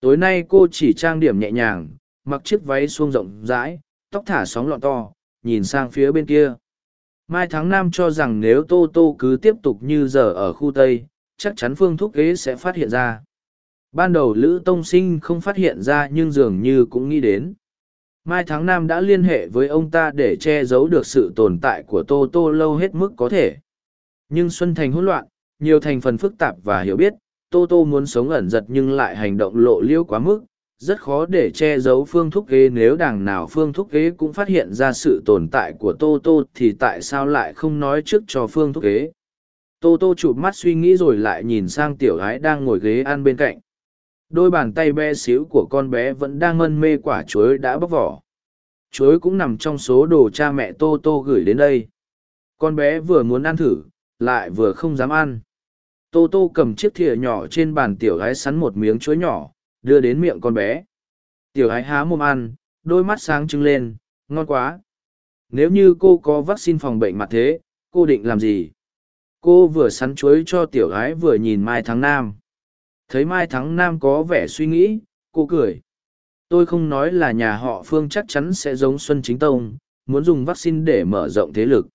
Tối nay cô chỉ trang điểm nhẹ nhàng, mặc chiếc váy xuông rộng rãi, tóc thả sóng lọn to, nhìn sang phía bên kia. Mai Thắng Nam cho rằng nếu Tô Tô cứ tiếp tục như giờ ở khu Tây, chắc chắn Phương Thúc Kế sẽ phát hiện ra. Ban đầu Lữ Tông Sinh không phát hiện ra nhưng dường như cũng nghĩ đến. Mai Tháng Nam đã liên hệ với ông ta để che giấu được sự tồn tại của Tô Tô lâu hết mức có thể. Nhưng Xuân Thành hỗn loạn, nhiều thành phần phức tạp và hiểu biết, Tô Tô muốn sống ẩn giật nhưng lại hành động lộ liễu quá mức, rất khó để che giấu phương thúc ghế nếu đằng nào phương thúc ghế cũng phát hiện ra sự tồn tại của tô tô thì tại sao lại không nói trước cho phương thúc ghế tô tô chụp mắt suy nghĩ rồi lại nhìn sang tiểu gái đang ngồi ghế ăn bên cạnh đôi bàn tay bé xíu của con bé vẫn đang ngân mê quả chuối đã bóc vỏ chuối cũng nằm trong số đồ cha mẹ tô tô gửi đến đây con bé vừa muốn ăn thử lại vừa không dám ăn tô tô cầm chiếc thìa nhỏ trên bàn tiểu gái sắn một miếng chuối nhỏ đưa đến miệng con bé. Tiểu gái há mồm ăn, đôi mắt sáng trưng lên, ngon quá. Nếu như cô có vaccine phòng bệnh mặt thế, cô định làm gì? Cô vừa sắn chuối cho tiểu gái vừa nhìn Mai Thắng Nam. Thấy Mai Thắng Nam có vẻ suy nghĩ, cô cười. Tôi không nói là nhà họ Phương chắc chắn sẽ giống Xuân Chính Tông, muốn dùng vaccine để mở rộng thế lực.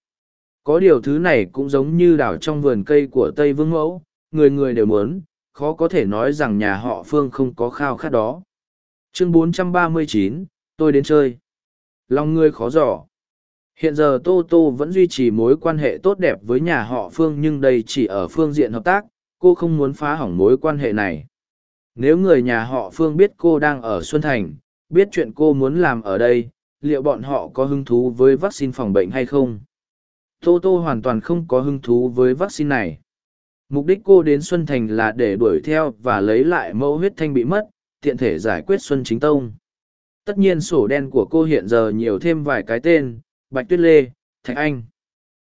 Có điều thứ này cũng giống như đảo trong vườn cây của Tây Vương Mẫu, người người đều muốn, khó có thể nói rằng nhà họ phương không có khao khát đó chương 439, tôi đến chơi lòng ngươi khó giỏ hiện giờ tô tô vẫn duy trì mối quan hệ tốt đẹp với nhà họ phương nhưng đây chỉ ở phương diện hợp tác cô không muốn phá hỏng mối quan hệ này nếu người nhà họ phương biết cô đang ở xuân thành biết chuyện cô muốn làm ở đây liệu bọn họ có hứng thú với vaccine phòng bệnh hay không tô tô hoàn toàn không có hứng thú với vaccine này Mục đích cô đến Xuân Thành là để đuổi theo và lấy lại mẫu huyết thanh bị mất, tiện thể giải quyết Xuân Chính Tông. Tất nhiên sổ đen của cô hiện giờ nhiều thêm vài cái tên, Bạch Tuyết Lê, Thạch Anh.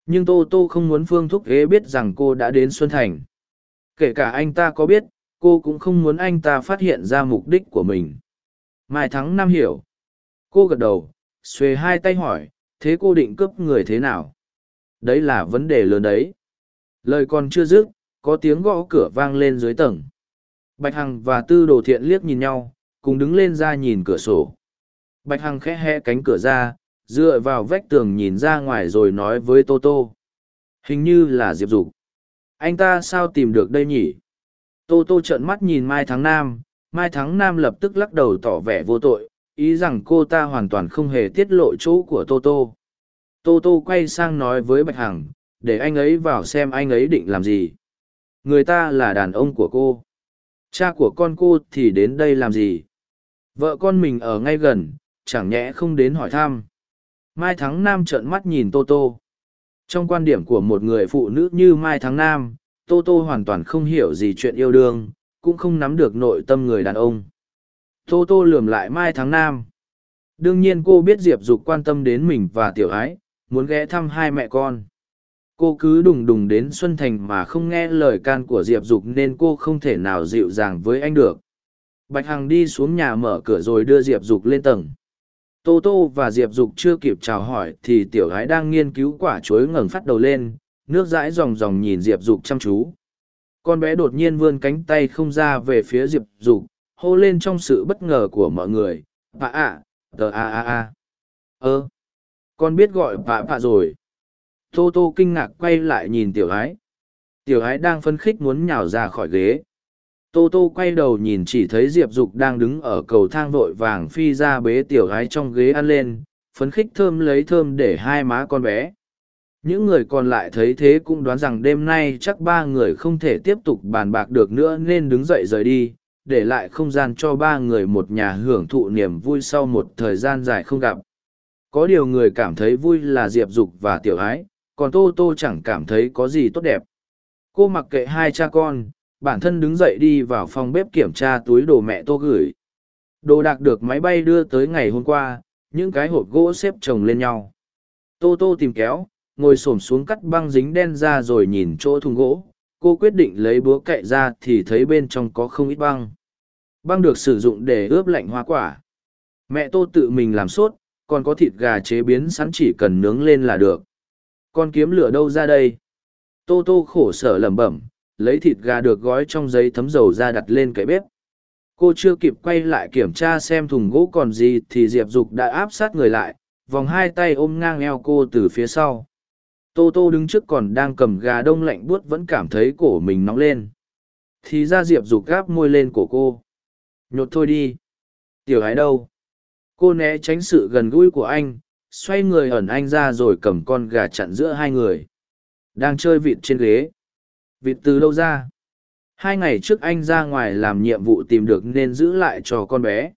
Nhưng Tô Tô không muốn Phương Thúc Ghế biết rằng cô đã đến Xuân Thành. Kể cả anh ta có biết, cô cũng không muốn anh ta phát hiện ra mục đích của mình. Mai Thắng Nam hiểu. Cô gật đầu, xuề hai tay hỏi, thế cô định cướp người thế nào? Đấy là vấn đề lớn đấy. Lời còn chưa dứt, có tiếng gõ cửa vang lên dưới tầng. Bạch Hằng và Tư Đồ Thiện liếc nhìn nhau, cùng đứng lên ra nhìn cửa sổ. Bạch Hằng khẽ hé cánh cửa ra, dựa vào vách tường nhìn ra ngoài rồi nói với Tô Tô. Hình như là Diệp Dục. Anh ta sao tìm được đây nhỉ? Tô Tô trợn mắt nhìn Mai Thắng Nam, Mai Thắng Nam lập tức lắc đầu tỏ vẻ vô tội, ý rằng cô ta hoàn toàn không hề tiết lộ chỗ của Tô Tô. Tô Tô quay sang nói với Bạch Hằng, để anh ấy vào xem anh ấy định làm gì. Người ta là đàn ông của cô. Cha của con cô thì đến đây làm gì? Vợ con mình ở ngay gần chẳng nhẽ không đến hỏi thăm. Mai thắng nam trợn mắt nhìn tô tô trong quan điểm của một người phụ nữ như mai thắng nam, tô tô hoàn toàn không hiểu gì chuyện yêu đương, cũng không nắm được nội tâm người đàn ông. Tô tô lườm lại mai thắng nam. Đương nhiên cô biết diệp dục quan tâm đến mình và tiểu ái, muốn ghé thăm hai mẹ con. Cô cứ đùng đùng đến xuân thành mà không nghe lời can của diệp dục nên cô không thể nào dịu dàng với anh được. Bạch hằng đi xuống nhà mở cửa rồi đưa diệp dục lên tầng tô tô và diệp dục chưa kịp chào hỏi thì tiểu gái đang nghiên cứu quả chuối ngẩng phát đầu lên nước dãi ròng ròng nhìn diệp dục chăm chú. Con bé đột nhiên vươn cánh tay không ra về phía diệp dục hô lên trong sự bất ngờ của mọi người bà ạ tờ a a a. Ơ con biết gọi bà bà rồi. Tô tô kinh ngạc quay lại nhìn tiểu gái, tiểu gái đang phấn khích muốn nhào ra khỏi ghế tô tô quay đầu nhìn chỉ thấy diệp dục đang đứng ở cầu thang vội vàng phi ra bế tiểu gái trong ghế ăn lên, phấn khích thơm lấy thơm để hai má con bé. Những người còn lại thấy thế cũng đoán rằng đêm nay chắc ba người không thể tiếp tục bàn bạc được nữa nên đứng dậy rời đi, để lại không gian cho ba người một nhà hưởng thụ niềm vui sau một thời gian dài không gặp. Có điều người cảm thấy vui là diệp dục và tiểu ái còn tô tô chẳng cảm thấy có gì tốt đẹp. Cô mặc kệ hai cha con bản thân đứng dậy đi vào phòng bếp kiểm tra túi đồ mẹ tô gửi. Đồ đạc được máy bay đưa tới ngày hôm qua, những cái hộp gỗ xếp chồng lên nhau. Tô tô tìm kéo, ngồi s ổ m xuống cắt băng dính đen ra rồi nhìn chỗ thùng gỗ. Cô quyết định lấy búa cậy ra thì thấy bên trong có không ít băng. Băng được sử dụng để ướp lạnh hoa quả. Mẹ tô tự mình làm sốt, còn có thịt gà chế biến sẵn chỉ cần nướng lên là được. Con kiếm lửa đâu ra đây? Tô tô khổ sở lẩm bẩm lấy thịt gà được gói trong giấy thấm dầu ra đặt lên cái bếp. Cô chưa kịp quay lại kiểm tra xem thùng gỗ còn gì thì diệp dục đã áp sát người lại, vòng hai tay ôm ngang eo cô từ phía sau. Tô tô đứng trước còn đang cầm gà đông lạnh buốt vẫn cảm thấy cổ mình nóng lên. Thì ra diệp dục gáp môi lên cổ cô. Nhột thôi đi. Tiểu gái đâu? Cô né tránh sự gần gũi của anh, xoay người ẩn anh ra rồi cầm con gà chặn giữa hai người. Đang chơi vịt trên ghế vịt từ lâu ra. Hai ngày trước anh ra ngoài làm nhiệm vụ tìm được nên giữ lại cho con bé.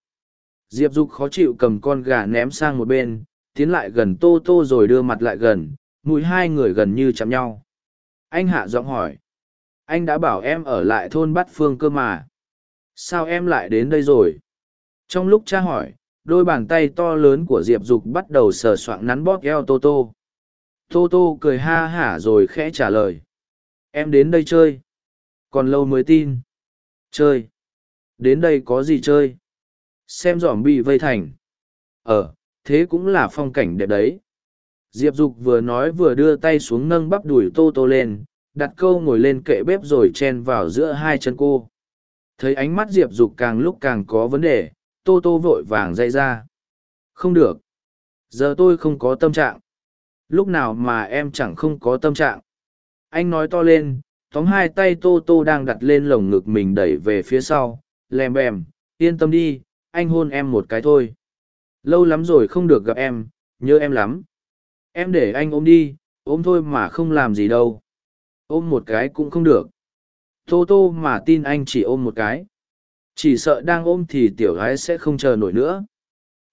Diệp dục khó chịu cầm con gà ném sang một bên, tiến lại gần tô tô rồi đưa mặt lại gần, mũi hai người gần như chạm nhau. Anh hạ giọng hỏi, anh đã bảo em ở lại thôn bát phương cơ mà. Sao em lại đến đây rồi? Trong lúc cha hỏi, đôi bàn tay to lớn của diệp dục bắt đầu sờ soạng nắn bóp eo tô tô. Tô tô cười ha hả rồi khẽ trả lời em đến đây chơi. Còn lâu mới tin. Chơi. Đến đây có gì chơi? Xem giỏm bị vây thành. Ờ thế cũng là phong cảnh đẹp đấy. Diệp dục vừa nói vừa đưa tay xuống nâng bắp đùi tô tô lên, đặt câu ngồi lên kệ bếp rồi chen vào giữa hai chân cô. Thấy ánh mắt diệp dục càng lúc càng có vấn đề, tô tô vội vàng dây ra. Không được. Giờ tôi không có tâm trạng. Lúc nào mà em chẳng không có tâm trạng anh nói to lên, tóm hai tay tô tô đang đặt lên lồng ngực mình đẩy về phía sau. Lèm bèm, yên tâm đi, anh hôn em một cái thôi. Lâu lắm rồi không được gặp em, nhớ em lắm. Em để anh ôm đi, ôm thôi mà không làm gì đâu. Ôm một cái cũng không được. Tô tô mà tin anh chỉ ôm một cái. Chỉ sợ đang ôm thì tiểu gái sẽ không chờ nổi nữa.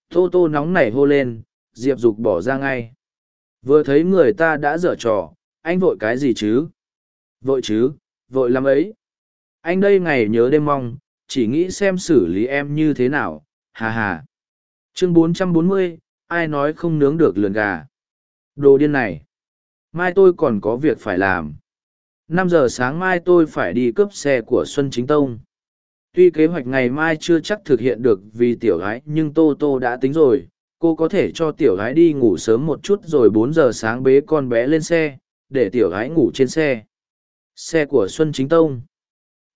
Tô tô nóng nảy hô lên, diệp dục bỏ ra ngay. Vừa thấy người ta đã dở trò anh vội cái gì chứ? Vội chứ vội lắm ấy. Anh đây ngày nhớ đêm mong chỉ nghĩ xem xử lý em như thế nào hà hà. Chương 440, ai nói không nướng được lườn gà? Đồ điên này. Mai tôi còn có việc phải làm. Năm giờ sáng mai tôi phải đi cướp xe của xuân chính tông. Tuy kế hoạch ngày mai chưa chắc thực hiện được vì tiểu gái nhưng tô tô đã tính rồi. Cô có thể cho tiểu gái đi ngủ sớm một chút rồi bốn giờ sáng bế con bé lên xe để tiểu gái ngủ trên xe. Xe của xuân chính tông.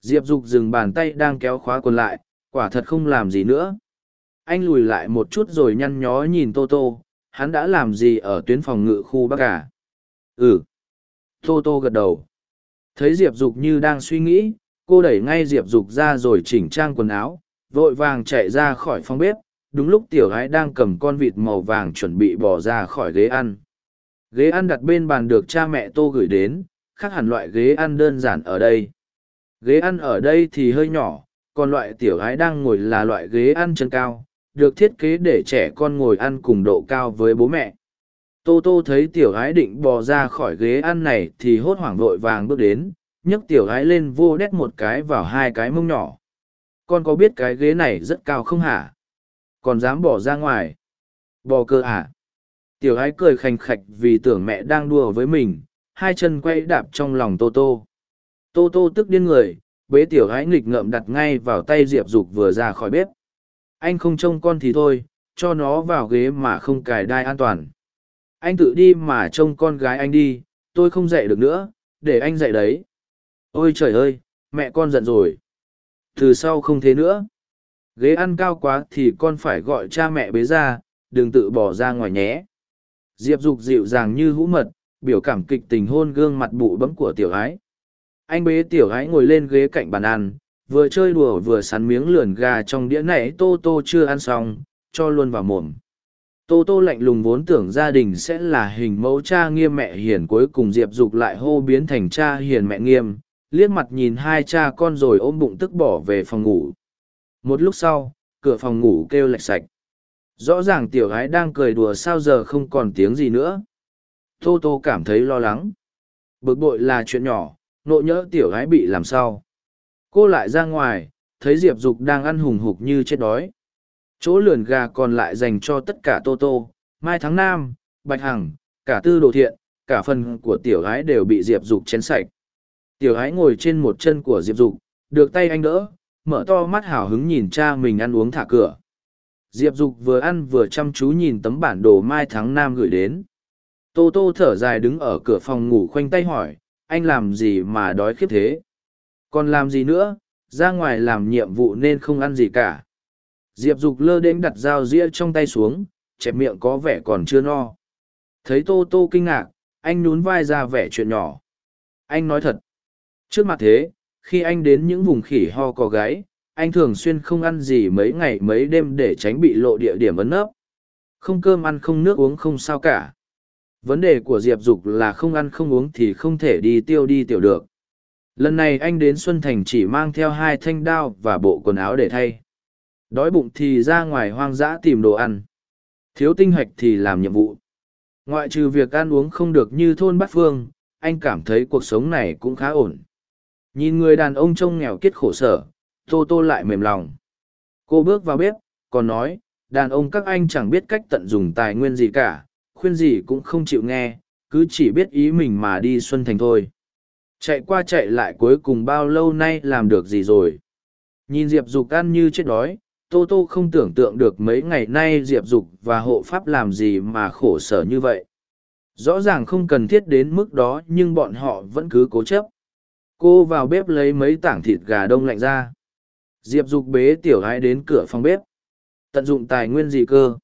Diệp dục dừng bàn tay đang kéo khóa quần lại, quả thật không làm gì nữa. Anh lùi lại một chút rồi nhăn nhó nhìn tô tô, hắn đã làm gì ở tuyến phòng ngự khu bắc cả? Ừ. Tô tô gật đầu. Thấy diệp dục như đang suy nghĩ, cô đẩy ngay diệp dục ra rồi chỉnh trang quần áo, vội vàng chạy ra khỏi phòng bếp, đúng lúc tiểu gái đang cầm con vịt màu vàng chuẩn bị bỏ ra khỏi ghế ăn ghế ăn đặt bên bàn được cha mẹ tô gửi đến, khác hẳn loại ghế ăn đơn giản ở đây. Ghế ăn ở đây thì hơi nhỏ, còn loại tiểu gái đang ngồi là loại ghế ăn chân cao, được thiết kế để trẻ con ngồi ăn cùng độ cao với bố mẹ. Tô tô thấy tiểu gái định bò ra khỏi ghế ăn này thì hốt hoảng vội vàng bước đến, nhấc tiểu gái lên vô đét một cái vào hai cái mông nhỏ. Con có biết cái ghế này rất cao không hả? Còn dám bỏ ra ngoài? Bò cơ à? Tiểu ái cười khành khạch vì tưởng mẹ đang đùa với mình hai chân quay đạp trong lòng tô tô tô tô tức điên người bế tiểu ái nghịch ngợm đặt ngay vào tay diệp dục vừa ra khỏi bếp anh không trông con thì thôi cho nó vào ghế mà không cài đai an toàn anh tự đi mà trông con gái anh đi tôi không dạy được nữa để anh dạy đấy ôi trời ơi mẹ con giận rồi. Từ sau không thế nữa. Ghế ăn cao quá thì con phải gọi cha mẹ bế ra, đừng tự bỏ ra ngoài nhé. Diệp Dục dịu dàng như hũ mật, biểu cảm kịch tình hôn gương mặt bụ bấm của tiểu ái. Anh bế tiểu ái ngồi lên ghế cạnh bàn ăn, vừa chơi đùa vừa sắn miếng lườn gà trong đĩa này tô tô chưa ăn xong, cho luôn vào mồm. Tô tô lạnh lùng vốn tưởng gia đình sẽ là hình mẫu cha nghiêm mẹ hiền cuối cùng Diệp Dục lại hô biến thành cha hiền mẹ nghiêm, liếc mặt nhìn hai cha con rồi ôm bụng tức bỏ về phòng ngủ. Một lúc sau, cửa phòng ngủ kêu lạch sạch. Rõ ràng tiểu gái đang cười đùa sao giờ không còn tiếng gì nữa. Tô tô cảm thấy lo lắng. Bực bội là chuyện nhỏ, nộ nhỡ tiểu gái bị làm sao. Cô lại ra ngoài, thấy Diệp Dục đang ăn hùng hục như chết đói. Chỗ lườn gà còn lại dành cho tất cả Tô Tô, Mai Tháng Nam, Bạch Hằng, cả tư đồ thiện, cả phần của tiểu gái đều bị Diệp Dục chén sạch. Tiểu gái ngồi trên một chân của Diệp Dục, được tay anh đỡ, mở to mắt hào hứng nhìn cha mình ăn uống thả cửa. Diệp Dục vừa ăn vừa chăm chú nhìn tấm bản đồ Mai Tháng Nam gửi đến. Tô Tô thở dài đứng ở cửa phòng ngủ khoanh tay hỏi, anh làm gì mà đói khiếp thế? Còn làm gì nữa, ra ngoài làm nhiệm vụ nên không ăn gì cả. Diệp Dục lơ đến đặt dao dĩa trong tay xuống, chẹp miệng có vẻ còn chưa no. Thấy Tô Tô kinh ngạc, anh nhún vai ra vẻ chuyện nhỏ. Anh nói thật. Trước mặt thế, khi anh đến những vùng khỉ ho có gáy, anh thường xuyên không ăn gì mấy ngày mấy đêm để tránh bị lộ địa điểm ấn nấp. Không cơm ăn không nước uống không sao cả. Vấn đề của Diệp Dục là không ăn không uống thì không thể đi tiêu đi tiểu được. Lần này anh đến Xuân Thành chỉ mang theo hai thanh đao và bộ quần áo để thay. Đói bụng thì ra ngoài hoang dã tìm đồ ăn. Thiếu tinh hoạch thì làm nhiệm vụ. Ngoại trừ việc ăn uống không được như thôn Bát Phương, anh cảm thấy cuộc sống này cũng khá ổn. Nhìn người đàn ông trông nghèo kiết khổ sở, Tô Tô lại mềm lòng. Cô bước vào bếp, còn nói, đàn ông các anh chẳng biết cách tận dụng tài nguyên gì cả, khuyên gì cũng không chịu nghe, cứ chỉ biết ý mình mà đi Xuân Thành thôi. Chạy qua chạy lại cuối cùng bao lâu nay làm được gì rồi. Nhìn Diệp Dục ăn như chết đói, Tô Tô không tưởng tượng được mấy ngày nay Diệp Dục và hộ pháp làm gì mà khổ sở như vậy. Rõ ràng không cần thiết đến mức đó nhưng bọn họ vẫn cứ cố chấp. Cô vào bếp lấy mấy tảng thịt gà đông lạnh ra. Diệp Dục bế tiểu gái đến cửa phòng bếp. Tận dụng tài nguyên gì cơ?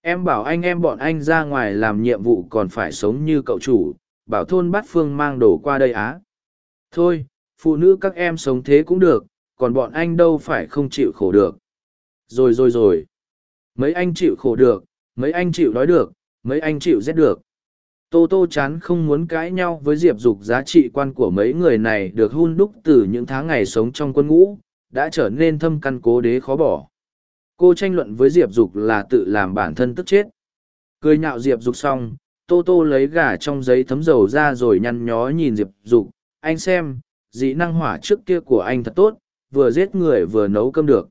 Em bảo anh em bọn anh ra ngoài làm nhiệm vụ còn phải sống như cậu chủ, bảo thôn bát phương mang đồ qua đây á. Thôi, phụ nữ các em sống thế cũng được, còn bọn anh đâu phải không chịu khổ được. Rồi rồi rồi. Mấy anh chịu khổ được, mấy anh chịu đói được, mấy anh chịu rét được. Tô Tô chán không muốn cãi nhau với Diệp Dục giá trị quan của mấy người này được hun đúc từ những tháng ngày sống trong quân ngũ, đã trở nên thâm căn cố đế khó bỏ. Cô tranh luận với Diệp Dục là tự làm bản thân tức chết. Cười nhạo Diệp Dục xong, Tô Tô lấy gà trong giấy thấm dầu ra rồi nhăn nhó nhìn Diệp Dục, anh xem, dị năng hỏa trước kia của anh thật tốt, vừa giết người vừa nấu cơm được.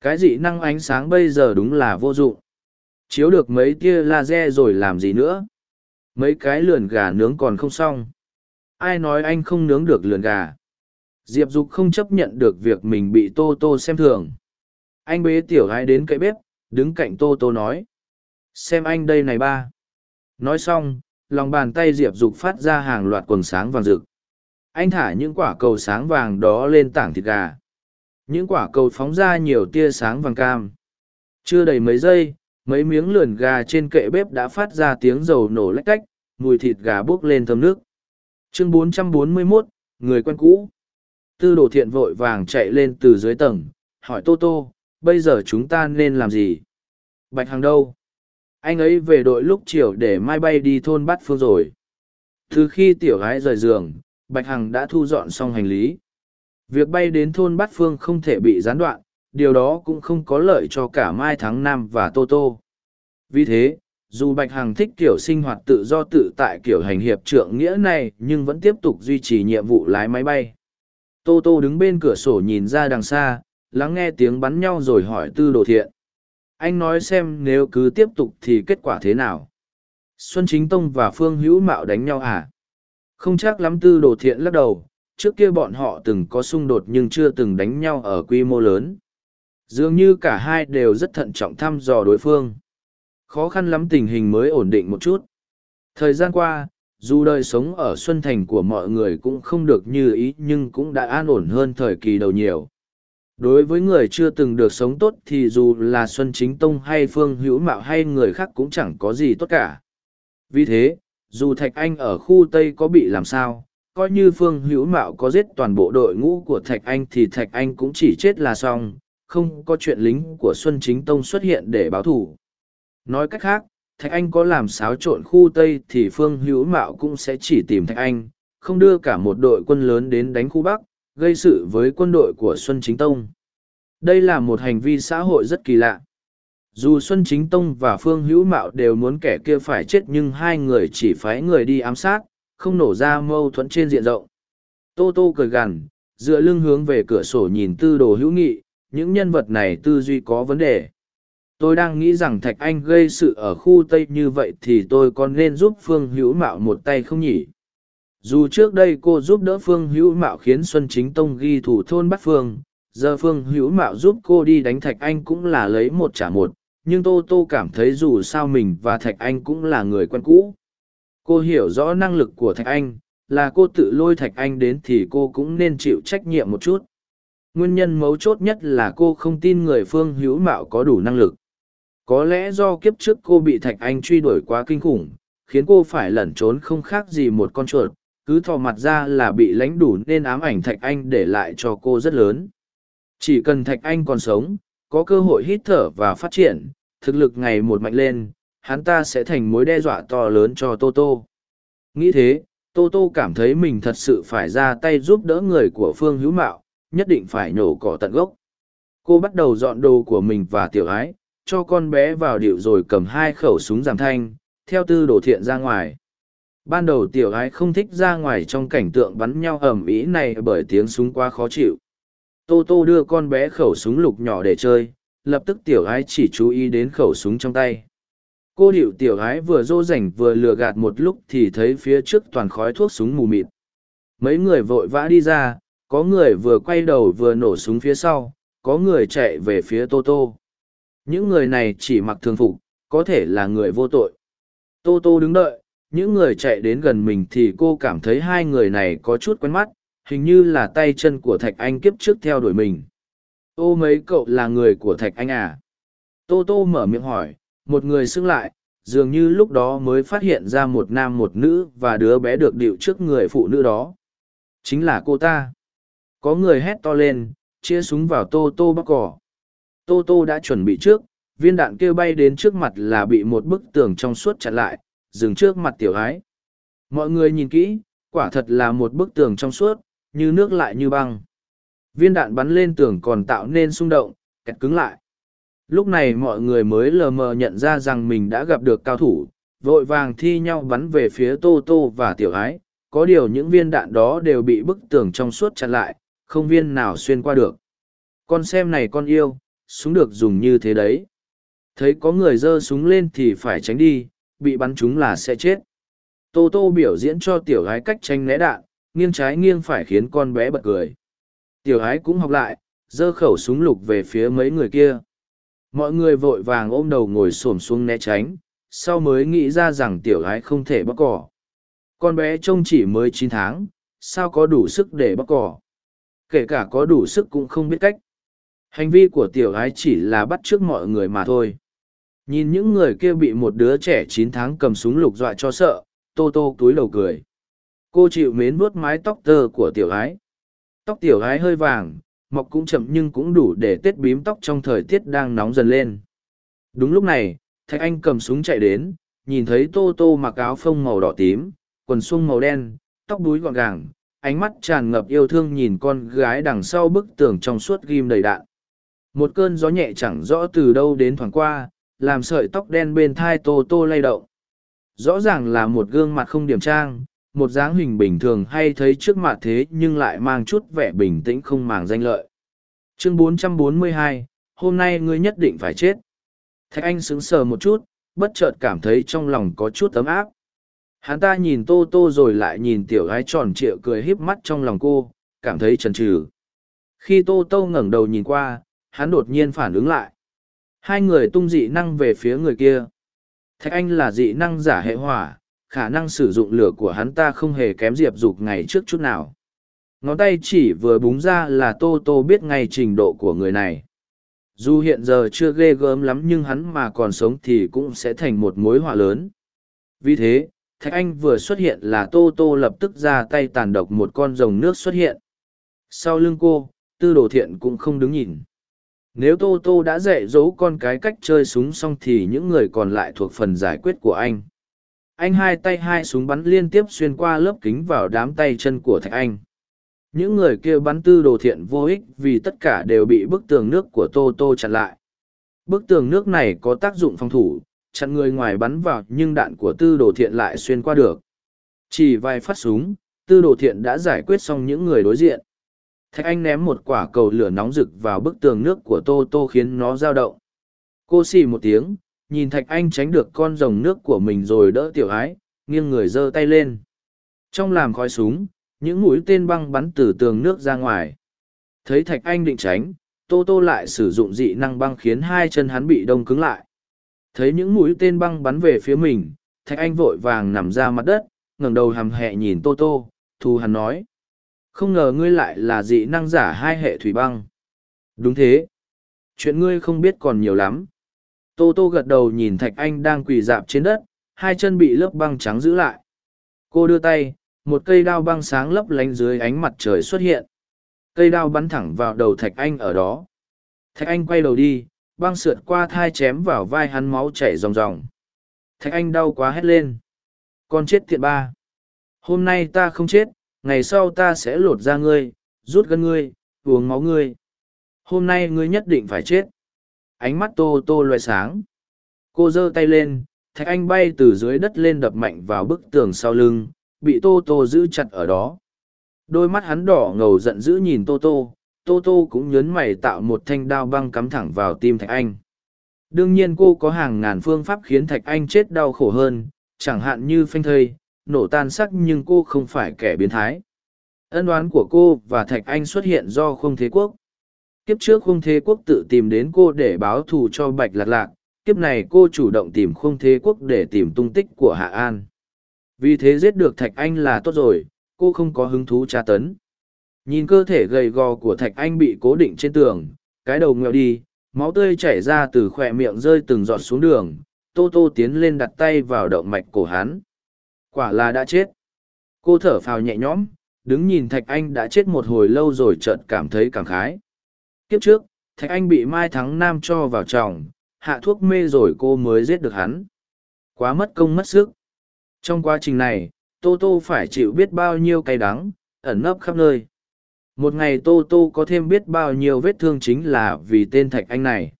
Cái dị năng ánh sáng bây giờ đúng là vô dụng. Chiếu được mấy tia laser rồi làm gì nữa? Mấy cái lườn gà nướng còn không xong. Ai nói anh không nướng được lườn gà? Diệp Dục không chấp nhận được việc mình bị Tô Tô xem thường. Anh bế tiểu gái đến cậy bếp, đứng cạnh Tô Tô nói. Xem anh đây này ba. Nói xong, lòng bàn tay Diệp Dục phát ra hàng loạt quần sáng vàng rực. Anh thả những quả cầu sáng vàng đó lên tảng thịt gà. Những quả cầu phóng ra nhiều tia sáng vàng cam. Chưa đầy mấy giây, mấy miếng lườn gà trên kệ bếp đã phát ra tiếng dầu nổ lách cách, mùi thịt gà bốc lên thơm nước. Chương 441, người quen cũ. Tư đồ thiện vội vàng chạy lên từ dưới tầng, hỏi Tô Tô, bây giờ chúng ta nên làm gì? Bạch Hằng đâu? Anh ấy về đội lúc chiều để mai bay đi thôn Bát Phương rồi. Từ khi tiểu gái rời giường, Bạch Hằng đã thu dọn xong hành lý. Việc bay đến thôn Bát Phương không thể bị gián đoạn, điều đó cũng không có lợi cho cả Mai Tháng Nam và Tô Tô. Vì thế, dù Bạch Hằng thích kiểu sinh hoạt tự do tự tại kiểu hành hiệp trượng nghĩa này nhưng vẫn tiếp tục duy trì nhiệm vụ lái máy bay. Tô Tô đứng bên cửa sổ nhìn ra đằng xa, lắng nghe tiếng bắn nhau rồi hỏi tư đồ thiện. Anh nói xem nếu cứ tiếp tục thì kết quả thế nào? Xuân Chính Tông và Phương Hữu Mạo đánh nhau à? Không chắc lắm tư đồ thiện lắc đầu, trước kia bọn họ từng có xung đột nhưng chưa từng đánh nhau ở quy mô lớn. Dường như cả hai đều rất thận trọng thăm dò đối phương. Khó khăn lắm tình hình mới ổn định một chút. Thời gian qua, dù đời sống ở Xuân Thành của mọi người cũng không được như ý nhưng cũng đã an ổn hơn thời kỳ đầu nhiều. Đối với người chưa từng được sống tốt thì dù là Xuân Chính Tông hay Phương Hữu Mạo hay người khác cũng chẳng có gì tốt cả. Vì thế, dù Thạch Anh ở khu Tây có bị làm sao, coi như Phương Hữu Mạo có giết toàn bộ đội ngũ của Thạch Anh thì Thạch Anh cũng chỉ chết là xong, không có chuyện lính của Xuân Chính Tông xuất hiện để báo thù. Nói cách khác, Thạch Anh có làm xáo trộn khu Tây thì Phương Hữu Mạo cũng sẽ chỉ tìm Thạch Anh, không đưa cả một đội quân lớn đến đánh khu Bắc, gây sự với quân đội của Xuân Chính Tông. Đây là một hành vi xã hội rất kỳ lạ. Dù Xuân Chính Tông và Phương Hữu Mạo đều muốn kẻ kia phải chết nhưng hai người chỉ phái người đi ám sát, không nổ ra mâu thuẫn trên diện rộng. Tô Tô cười gằn, dựa lưng hướng về cửa sổ nhìn tư đồ hữu nghị, những nhân vật này tư duy có vấn đề. Tôi đang nghĩ rằng Thạch Anh gây sự ở khu Tây như vậy thì tôi còn nên giúp Phương Hữu Mạo một tay không nhỉ? Dù trước đây cô giúp đỡ Phương Hữu Mạo khiến Xuân Chính Tông ghi thủ thôn bắt Phương, giờ Phương Hữu Mạo giúp cô đi đánh Thạch Anh cũng là lấy một trả một, nhưng Tô Tô cảm thấy dù sao mình và Thạch Anh cũng là người quen cũ. Cô hiểu rõ năng lực của Thạch Anh, là cô tự lôi Thạch Anh đến thì cô cũng nên chịu trách nhiệm một chút. Nguyên nhân mấu chốt nhất là cô không tin người Phương Hữu Mạo có đủ năng lực. Có lẽ do kiếp trước cô bị Thạch Anh truy đuổi quá kinh khủng, khiến cô phải lẩn trốn không khác gì một con chuột, cứ thò mặt ra là bị lánh đủ nên ám ảnh Thạch Anh để lại cho cô rất lớn. Chỉ cần Thạch Anh còn sống, có cơ hội hít thở và phát triển, thực lực ngày một mạnh lên, hắn ta sẽ thành mối đe dọa to lớn cho Tô Tô. Nghĩ thế, Tô Tô cảm thấy mình thật sự phải ra tay giúp đỡ người của Phương Hữu Mạo, nhất định phải nhổ cỏ tận gốc. Cô bắt đầu dọn đồ của mình và tiểu ái, cho con bé vào điệu rồi cầm hai khẩu súng giảm thanh, theo tư đồ thiện ra ngoài. Ban đầu tiểu ái không thích ra ngoài trong cảnh tượng bắn nhau ầm ĩ này bởi tiếng súng quá khó chịu. Tô Tô đưa con bé khẩu súng lục nhỏ để chơi, lập tức tiểu ái chỉ chú ý đến khẩu súng trong tay. Cô điệu tiểu ái vừa dỗ rảnh vừa lừa gạt một lúc thì thấy phía trước toàn khói thuốc súng mù mịt. Mấy người vội vã đi ra, có người vừa quay đầu vừa nổ súng phía sau, có người chạy về phía Tô Tô. Những người này chỉ mặc thường phục, có thể là người vô tội. Tô Tô đứng đợi, những người chạy đến gần mình thì cô cảm thấy hai người này có chút quen mắt, hình như là tay chân của Thạch Anh kiếp trước theo đuổi mình. Ô mấy cậu là người của Thạch Anh à? Tô Tô mở miệng hỏi, một người xưng lại, dường như lúc đó mới phát hiện ra một nam một nữ và đứa bé được điệu trước người phụ nữ đó. Chính là cô ta. Có người hét to lên, chia súng vào Tô Tô bóc cỏ. Tô Tô đã chuẩn bị trước, viên đạn kêu bay đến trước mặt là bị một bức tường trong suốt chặn lại, dừng trước mặt tiểu ái. Mọi người nhìn kỹ, quả thật là một bức tường trong suốt, như nước lại như băng. Viên đạn bắn lên tường còn tạo nên xung động, kẹt cứng lại. Lúc này mọi người mới lờ mờ nhận ra rằng mình đã gặp được cao thủ, vội vàng thi nhau bắn về phía Tô Tô và tiểu ái. Có điều những viên đạn đó đều bị bức tường trong suốt chặn lại, không viên nào xuyên qua được. Con xem này con yêu, súng được dùng như thế đấy. Thấy có người giơ súng lên thì phải tránh đi, bị bắn chúng là sẽ chết. Tô Tô biểu diễn cho tiểu gái cách tranh né đạn, nghiêng trái nghiêng phải khiến con bé bật cười. Tiểu gái cũng học lại, giơ khẩu súng lục về phía mấy người kia. Mọi người vội vàng ôm đầu ngồi xổm xuống né tránh, sau mới nghĩ ra rằng tiểu gái không thể bóc cỏ. Con bé trông chỉ mới chín tháng, sao có đủ sức để bóc cỏ. Kể cả có đủ sức cũng không biết cách. Hành vi của tiểu gái chỉ là bắt trước mọi người mà thôi. Nhìn những người kia bị một đứa trẻ chín tháng cầm súng lục dọa cho sợ, tô tô túi lầu cười. Cô chịu mến vuốt mái tóc tơ của tiểu gái. Tóc tiểu gái hơi vàng, mọc cũng chậm nhưng cũng đủ để tết bím tóc trong thời tiết đang nóng dần lên. Đúng lúc này, Thạch Anh cầm súng chạy đến, nhìn thấy Tô Tô mặc áo phông màu đỏ tím, quần xuông màu đen, tóc đuối gọn gàng, ánh mắt tràn ngập yêu thương nhìn con gái đằng sau bức tường trong suốt ghim đầy đạn. Một cơn gió nhẹ chẳng rõ từ đâu đến thoảng qua, làm sợi tóc đen bên thai Tô Tô lay động. Rõ ràng là một gương mặt không điểm trang, một dáng hình bình thường hay thấy trước mặt thế nhưng lại mang chút vẻ bình tĩnh không màng danh lợi. Chương 442, hôm nay ngươi nhất định phải chết. Thạch Anh sững sờ một chút, bất chợt cảm thấy trong lòng có chút ấm áp. Hắn ta nhìn Tô Tô rồi lại nhìn tiểu gái tròn trịa cười híp mắt trong lòng cô, cảm thấy chần chừ. Khi Tô Tô ngẩng đầu nhìn qua, hắn đột nhiên phản ứng lại. Hai người tung dị năng về phía người kia. Thạch Anh là dị năng giả hệ hỏa, khả năng sử dụng lửa của hắn ta không hề kém diệp dục ngày trước chút nào. Ngón tay chỉ vừa búng ra là tô tô biết ngay trình độ của người này. Dù hiện giờ chưa ghê gớm lắm nhưng hắn mà còn sống thì cũng sẽ thành một mối họa lớn. Vì thế thạch anh vừa xuất hiện là tô tô lập tức ra tay tàn độc một con rồng nước xuất hiện. Sau lưng cô tư đồ thiện cũng không đứng nhìn nếu tô tô đã dạy dỗ con cái cách chơi súng xong thì những người còn lại thuộc phần giải quyết của anh. Anh hai tay hai súng bắn liên tiếp xuyên qua lớp kính vào đám tay chân của thạch anh. Những người kia bắn tư đồ thiện vô ích vì tất cả đều bị bức tường nước của tô tô chặn lại. Bức tường nước này có tác dụng phòng thủ, chặn người ngoài bắn vào nhưng đạn của tư đồ thiện lại xuyên qua được. Chỉ vài phát súng, tư đồ thiện đã giải quyết xong những người đối diện thạch anh ném một quả cầu lửa nóng rực vào bức tường nước của tô tô khiến nó dao động. Cô xì một tiếng, nhìn thạch anh tránh được con rồng nước của mình rồi đỡ tiểu ái, nghiêng người giơ tay lên. Trong làm khói súng, những mũi tên băng bắn từ tường nước ra ngoài. Thấy thạch anh định tránh, tô tô lại sử dụng dị năng băng khiến hai chân hắn bị đông cứng lại. Thấy những mũi tên băng bắn về phía mình, thạch anh vội vàng nằm ra mặt đất, ngẩng đầu hằm hẹ nhìn tô tô, thù hắn nói không ngờ ngươi lại là dị năng giả hai hệ thủy băng. Đúng thế. Chuyện ngươi không biết còn nhiều lắm. Tô tô gật đầu nhìn thạch anh đang quỳ dạp trên đất, hai chân bị lớp băng trắng giữ lại. Cô đưa tay, một cây đao băng sáng lấp lánh dưới ánh mặt trời xuất hiện. Cây đao bắn thẳng vào đầu thạch anh ở đó. Thạch anh quay đầu đi, băng sượt qua thai chém vào vai hắn máu chảy ròng ròng. Thạch anh đau quá hét lên. Con chết thiện ba. Hôm nay ta không chết ngày sau ta sẽ lột ra ngươi, rút gân ngươi, uống máu ngươi. Hôm nay ngươi nhất định phải chết. Ánh mắt tô tô loay sáng. Cô giơ tay lên, thạch anh bay từ dưới đất lên đập mạnh vào bức tường sau lưng, bị tô tô giữ chặt ở đó. Đôi mắt hắn đỏ ngầu giận dữ nhìn tô tô tô tô cũng nhớn mày tạo một thanh đao băng cắm thẳng vào tim thạch anh. Đương nhiên cô có hàng ngàn phương pháp khiến thạch anh chết đau khổ hơn, chẳng hạn như phanh thây nổ tan sắc nhưng cô không phải kẻ biến thái. Ân oán của cô và thạch anh xuất hiện do không thế quốc. Kiếp trước không thế quốc tự tìm đến cô để báo thù cho bạch lạc lạc, kiếp này cô chủ động tìm không thế quốc để tìm tung tích của hạ an. Vì thế giết được thạch anh là tốt rồi, cô không có hứng thú tra tấn. Nhìn cơ thể gầy gò của thạch anh bị cố định trên tường, cái đầu nghèo đi, máu tươi chảy ra từ khỏe miệng rơi từng giọt xuống đường, tô tô tiến lên đặt tay vào động mạch cổ hắn quả là đã chết. Cô thở phào nhẹ nhõm đứng nhìn thạch anh đã chết một hồi lâu rồi chợt cảm thấy cảm khái. Kiếp trước thạch anh bị mai thắng nam cho vào chồng, hạ thuốc mê rồi cô mới giết được hắn. Quá mất công mất sức. Trong quá trình này tô tô phải chịu biết bao nhiêu cay đắng ẩn nấp khắp nơi. Một ngày tô tô có thêm biết bao nhiêu vết thương chính là vì tên thạch anh này.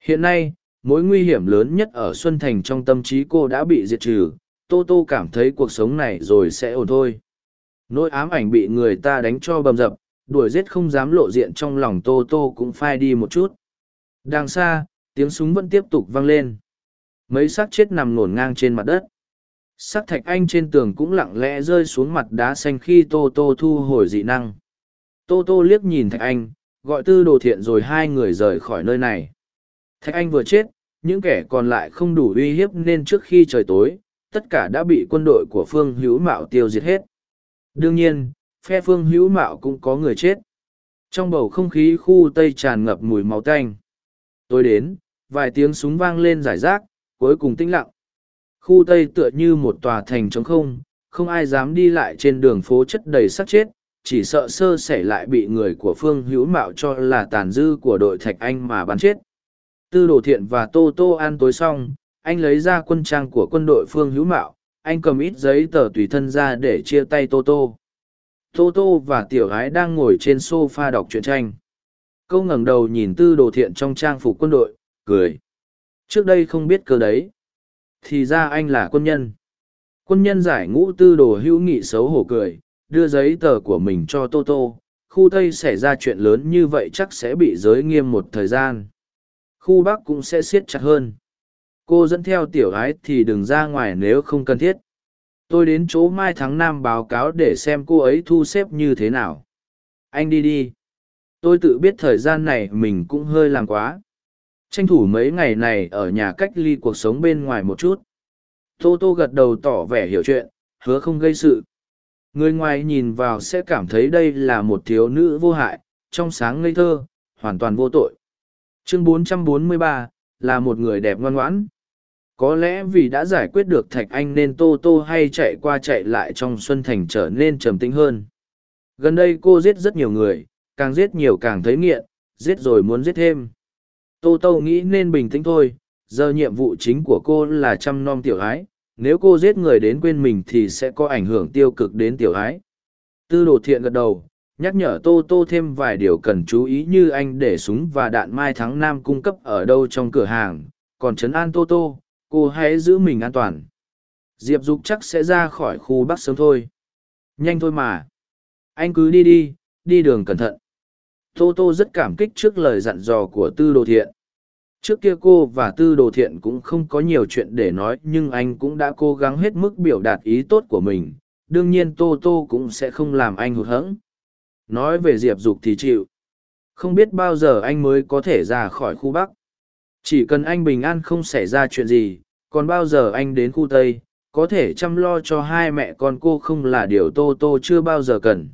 Hiện nay mối nguy hiểm lớn nhất ở xuân thành trong tâm trí cô đã bị diệt trừ tô tô cảm thấy cuộc sống này rồi sẽ ổn thôi. Nỗi ám ảnh bị người ta đánh cho bầm dập, đuổi giết không dám lộ diện trong lòng tô tô cũng phai đi một chút. Đằng xa, tiếng súng vẫn tiếp tục vang lên. Mấy xác chết nằm ngổn ngang trên mặt đất. Sắc thạch anh trên tường cũng lặng lẽ rơi xuống mặt đá xanh khi tô tô thu hồi dị năng. Tô tô liếc nhìn thạch anh, gọi tư đồ thiện rồi hai người rời khỏi nơi này. Thạch anh vừa chết, những kẻ còn lại không đủ uy hiếp nên trước khi trời tối tất cả đã bị quân đội của phương hữu mạo tiêu diệt hết. Đương nhiên, phe phương hữu mạo cũng có người chết. Trong bầu không khí khu tây tràn ngập mùi máu tanh. Tôi đến, vài tiếng súng vang lên giải rác, cuối cùng tĩnh lặng. Khu tây tựa như một tòa thành trống không không ai dám đi lại trên đường phố chất đầy sắc chết, chỉ sợ sơ sẩy lại bị người của phương hữu mạo cho là tàn dư của đội thạch anh mà bắn chết. Tư đồ thiện và tô tô ăn tối xong anh lấy ra quân trang của quân đội phương hữu mạo, anh cầm ít giấy tờ tùy thân ra để chia tay tô tô. Tô tô và tiểu gái đang ngồi trên s o f a đọc truyện tranh. Câu ngẩng đầu nhìn tư đồ thiện trong trang phục quân đội, cười. Trước đây không biết cơ đấy. Thì ra anh là quân nhân. Quân nhân giải ngũ tư đồ hữu nghị xấu hổ cười, đưa giấy tờ của mình cho tô tô. Khu tây xảy ra chuyện lớn như vậy chắc sẽ bị giới nghiêm một thời gian. Khu bắc cũng sẽ siết chặt hơn cô dẫn theo tiểu ái thì đừng ra ngoài nếu không cần thiết. Tôi đến chỗ mai tháng năm báo cáo để xem cô ấy thu xếp như thế nào. Anh đi đi. Tôi tự biết thời gian này mình cũng hơi làm quá. Tranh thủ mấy ngày này ở nhà cách ly cuộc sống bên ngoài một chút. Tô tô gật đầu tỏ vẻ hiểu chuyện hứa không gây sự. Người ngoài nhìn vào sẽ cảm thấy đây là một thiếu nữ vô hại trong sáng ngây thơ hoàn toàn vô tội. Chương 443, là một người đẹp ngoan ngoãn có lẽ vì đã giải quyết được thạch anh nên tô tô hay chạy qua chạy lại trong xuân thành trở nên trầm tĩnh hơn. Gần đây cô giết rất nhiều người, càng giết nhiều càng thấy nghiện, giết rồi muốn giết thêm. Tô tô nghĩ nên bình tĩnh thôi, giờ nhiệm vụ chính của cô là chăm nom tiểu ái, nếu cô giết người đến quên mình thì sẽ có ảnh hưởng tiêu cực đến tiểu ái. Tư đồ thiện gật đầu, nhắc nhở tô tô thêm vài điều cần chú ý như anh để súng và đạn mai thắng nam cung cấp ở đâu trong cửa hàng, còn trấn an tô tô cô hãy giữ mình an toàn. Diệp dục chắc sẽ ra khỏi khu bắc sớm thôi. Nhanh thôi mà. Anh cứ đi đi đi đường cẩn thận. Tô tô rất cảm kích trước lời dặn dò của tư đồ thiện. Trước kia cô và tư đồ thiện cũng không có nhiều chuyện để nói, nhưng anh cũng đã cố gắng hết mức biểu đạt ý tốt của mình. Đương nhiên tô tô cũng sẽ không làm anh hụt hẫng. Nói về diệp dục thì chịu. Không biết bao giờ anh mới có thể ra khỏi khu bắc chỉ cần anh bình an không xảy ra chuyện gì, còn bao giờ anh đến khu tây, có thể chăm lo cho hai mẹ con cô không là điều tô tô chưa bao giờ cần.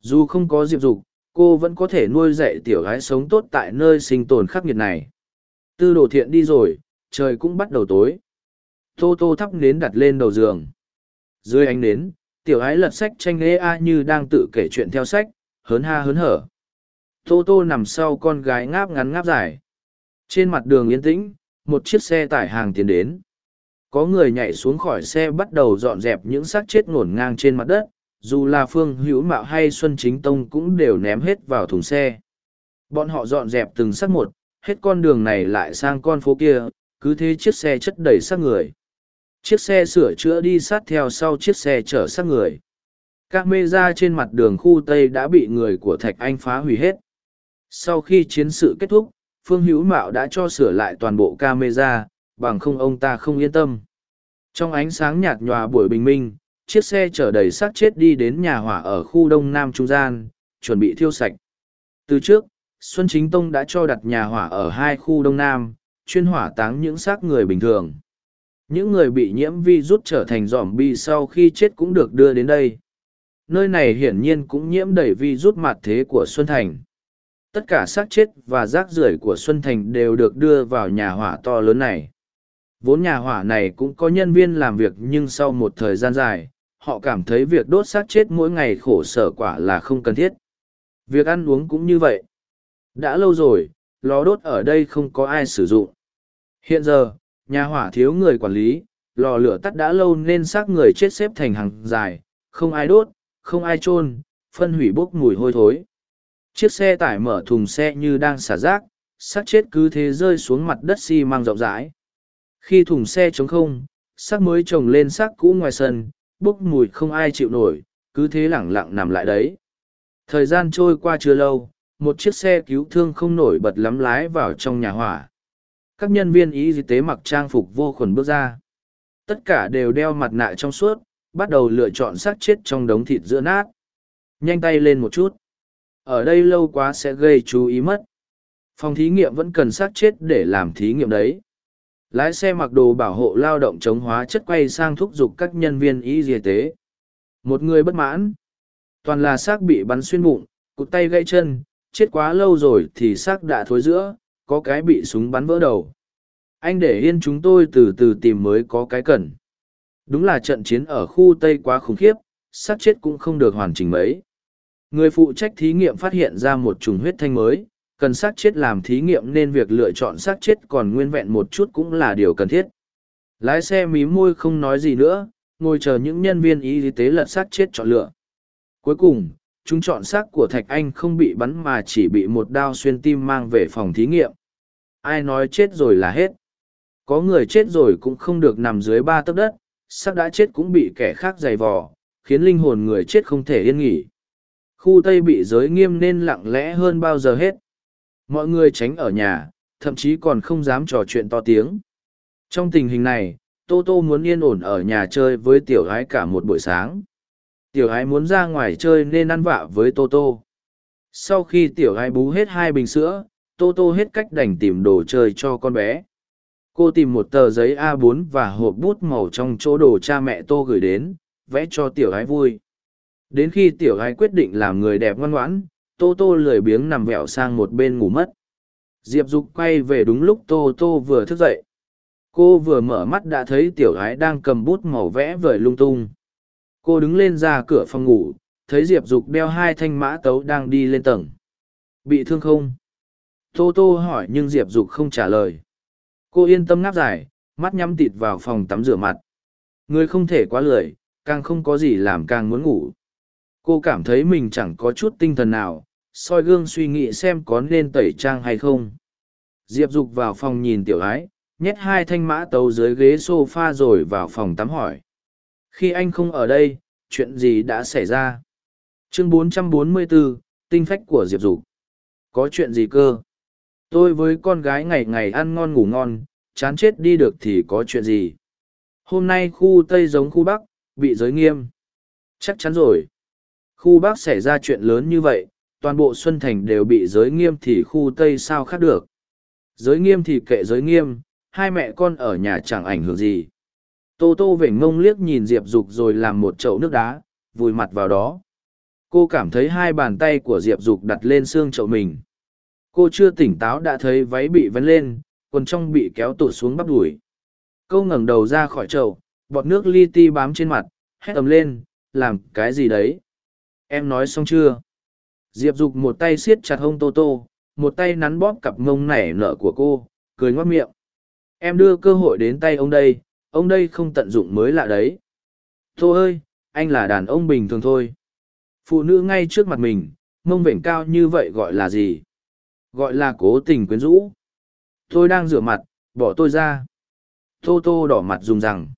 Dù không có diệp dục, cô vẫn có thể nuôi dạy tiểu gái sống tốt tại nơi sinh tồn khắc nghiệt này. Tư đồ thiện đi rồi, trời cũng bắt đầu tối. Tô tô thắp nến đặt lên đầu giường. Dưới ánh nến, tiểu gái lật sách tranh lê a như đang tự kể chuyện theo sách, hớn ha hớn hở. Tô tô nằm sau con gái ngáp ngắn ngáp dài trên mặt đường yên tĩnh, một chiếc xe tải hàng tiến đến. Có người nhảy xuống khỏi xe bắt đầu dọn dẹp những xác chết ngổn ngang trên mặt đất, dù là phương hữu mạo hay xuân chính tông cũng đều ném hết vào thùng xe. Bọn họ dọn dẹp từng xác một, hết con đường này lại sang con phố kia, cứ thế chiếc xe chất đầy xác người. Chiếc xe sửa chữa đi sát theo sau chiếc xe chở xác người. Các mê ra trên mặt đường khu tây đã bị người của thạch anh phá hủy hết. Sau khi chiến sự kết thúc phương hữu mạo đã cho sửa lại toàn bộ camera, bằng không ông ta không yên tâm. Trong ánh sáng nhạt nhòa buổi bình minh, chiếc xe chở đầy xác chết đi đến nhà hỏa ở khu đông nam trung gian, chuẩn bị thiêu sạch. Từ trước, xuân chính tông đã cho đặt nhà hỏa ở hai khu đông nam, chuyên hỏa táng những xác người bình thường. Những người bị nhiễm vi rút trở thành dòm bi sau khi chết cũng được đưa đến đây. Nơi này hiển nhiên cũng nhiễm đầy vi rút mặt thế của xuân thành tất cả xác chết và rác rưởi của xuân thành đều được đưa vào nhà hỏa to lớn này. Vốn nhà hỏa này cũng có nhân viên làm việc nhưng sau một thời gian dài, họ cảm thấy việc đốt xác chết mỗi ngày khổ sở quả là không cần thiết. Việc ăn uống cũng như vậy. Đã lâu rồi, lò đốt ở đây không có ai sử dụng. Hiện giờ, nhà hỏa thiếu người quản lý, lò lửa tắt đã lâu nên xác người chết xếp thành hàng dài, không ai đốt, không ai chôn, phân hủy bốc mùi hôi thối chiếc xe tải mở thùng xe như đang xả rác, xác chết cứ thế rơi xuống mặt đất xi măng rộng rãi. Khi thùng xe trống không, xác mới trồng lên xác cũ ngoài sân, bốc mùi không ai chịu nổi, cứ thế lẳng lặng nằm lại đấy. Thời gian trôi qua chưa lâu, một chiếc xe cứu thương không nổi bật lắm lái vào trong nhà hỏa. Các nhân viên y tế mặc trang phục vô khuẩn bước ra. Tất cả đều đeo mặt nạ trong suốt, bắt đầu lựa chọn xác chết trong đống thịt giữa nát. Nhanh tay lên một chút ở đây lâu quá sẽ gây chú ý mất. Phòng thí nghiệm vẫn cần xác chết để làm thí nghiệm đấy. Lái xe mặc đồ bảo hộ lao động chống hóa chất quay sang thúc giục các nhân viên y tế. Một người bất mãn. Toàn là xác bị bắn xuyên bụng, cụt tay gãy chân, chết quá lâu rồi thì xác đã thối giữa, có cái bị súng bắn vỡ đầu. Anh để yên chúng tôi từ từ tìm mới có cái cần. Đúng là trận chiến ở khu tây quá khủng khiếp, xác chết cũng không được hoàn chỉnh mấy người phụ trách thí nghiệm phát hiện ra một trùng huyết thanh mới, cần xác chết làm thí nghiệm nên việc lựa chọn xác chết còn nguyên vẹn một chút cũng là điều cần thiết. Lái xe mí môi không nói gì nữa, ngồi chờ những nhân viên y tế lật xác chết chọn lựa. Cuối cùng, chúng chọn xác của thạch anh không bị bắn mà chỉ bị một đao xuyên tim mang về phòng thí nghiệm. Ai nói chết rồi là hết. Có người chết rồi cũng không được nằm dưới ba tấc đất, xác đã chết cũng bị kẻ khác giày vò, khiến linh hồn người chết không thể yên nghỉ khu tây bị giới nghiêm nên lặng lẽ hơn bao giờ hết. Mọi người tránh ở nhà, thậm chí còn không dám trò chuyện to tiếng. Trong tình hình này, tô tô muốn yên ổn ở nhà chơi với tiểu gái cả một buổi sáng. Tiểu gái muốn ra ngoài chơi nên ăn vạ với tô tô. Sau khi tiểu gái bú hết hai bình sữa, tô tô hết cách đành tìm đồ chơi cho con bé. Cô tìm một tờ giấy a 4 và hộp bút màu trong chỗ đồ cha mẹ tô gửi đến, vẽ cho tiểu gái vui đến khi tiểu gái quyết định làm người đẹp ngoan ngoãn, tô tô lười biếng nằm vẹo sang một bên ngủ mất. Diệp dục quay về đúng lúc tô tô vừa thức dậy. Cô vừa mở mắt đã thấy tiểu gái đang cầm bút màu vẽ vời lung tung. Cô đứng lên ra cửa phòng ngủ, thấy diệp dục đeo hai thanh mã tấu đang đi lên tầng. Bị thương không? Tô tô hỏi nhưng diệp dục không trả lời. Cô yên tâm ngáp dài, mắt nhắm tịt vào phòng tắm rửa mặt. Người không thể quá lười, càng không có gì làm càng muốn ngủ cô cảm thấy mình chẳng có chút tinh thần nào soi gương suy nghĩ xem có nên tẩy trang hay không. Diệp dục vào phòng nhìn tiểu ái nhét hai thanh mã tấu dưới ghế s o f a rồi vào phòng tắm hỏi. Khi anh không ở đây chuyện gì đã xảy ra? Chương 444, tinh phách của diệp dục. Có chuyện gì cơ? Tôi với con gái ngày ngày ăn ngon ngủ ngon chán chết đi được thì có chuyện gì? Hôm nay khu tây giống khu bắc bị giới nghiêm. Chắc chắn rồi khu bắc xảy ra chuyện lớn như vậy, toàn bộ xuân thành đều bị giới nghiêm thì khu tây sao khác được. Giới nghiêm thì kệ giới nghiêm, hai mẹ con ở nhà chẳng ảnh hưởng gì. Tô tô vểnh mông liếc nhìn diệp dục rồi làm một chậu nước đá, vùi mặt vào đó. Cô cảm thấy hai bàn tay của diệp dục đặt lên xương chậu mình. Cô chưa tỉnh táo đã thấy váy bị vấn lên, quần trong bị kéo tụt xuống bắp đùi. Cô ngẩng đầu ra khỏi chậu, bọt nước li ti bám trên mặt, hét ầm lên, làm cái gì đấy? Em nói xong chưa? Diệp dục một tay siết chặt hông tô tô, một tay nắn bóp cặp mông nảy nở của cô, cười ngoác miệng. Em đưa cơ hội đến tay ông đây ông đây không tận dụng mới lạ đấy. Tô ơi, anh là đàn ông bình thường thôi. Phụ nữ ngay trước mặt mình, mông vểnh cao như vậy gọi là gì? Gọi là cố tình quyến rũ. Tôi đang rửa mặt, bỏ tôi ra. Tô tô đỏ mặt dùng rằng.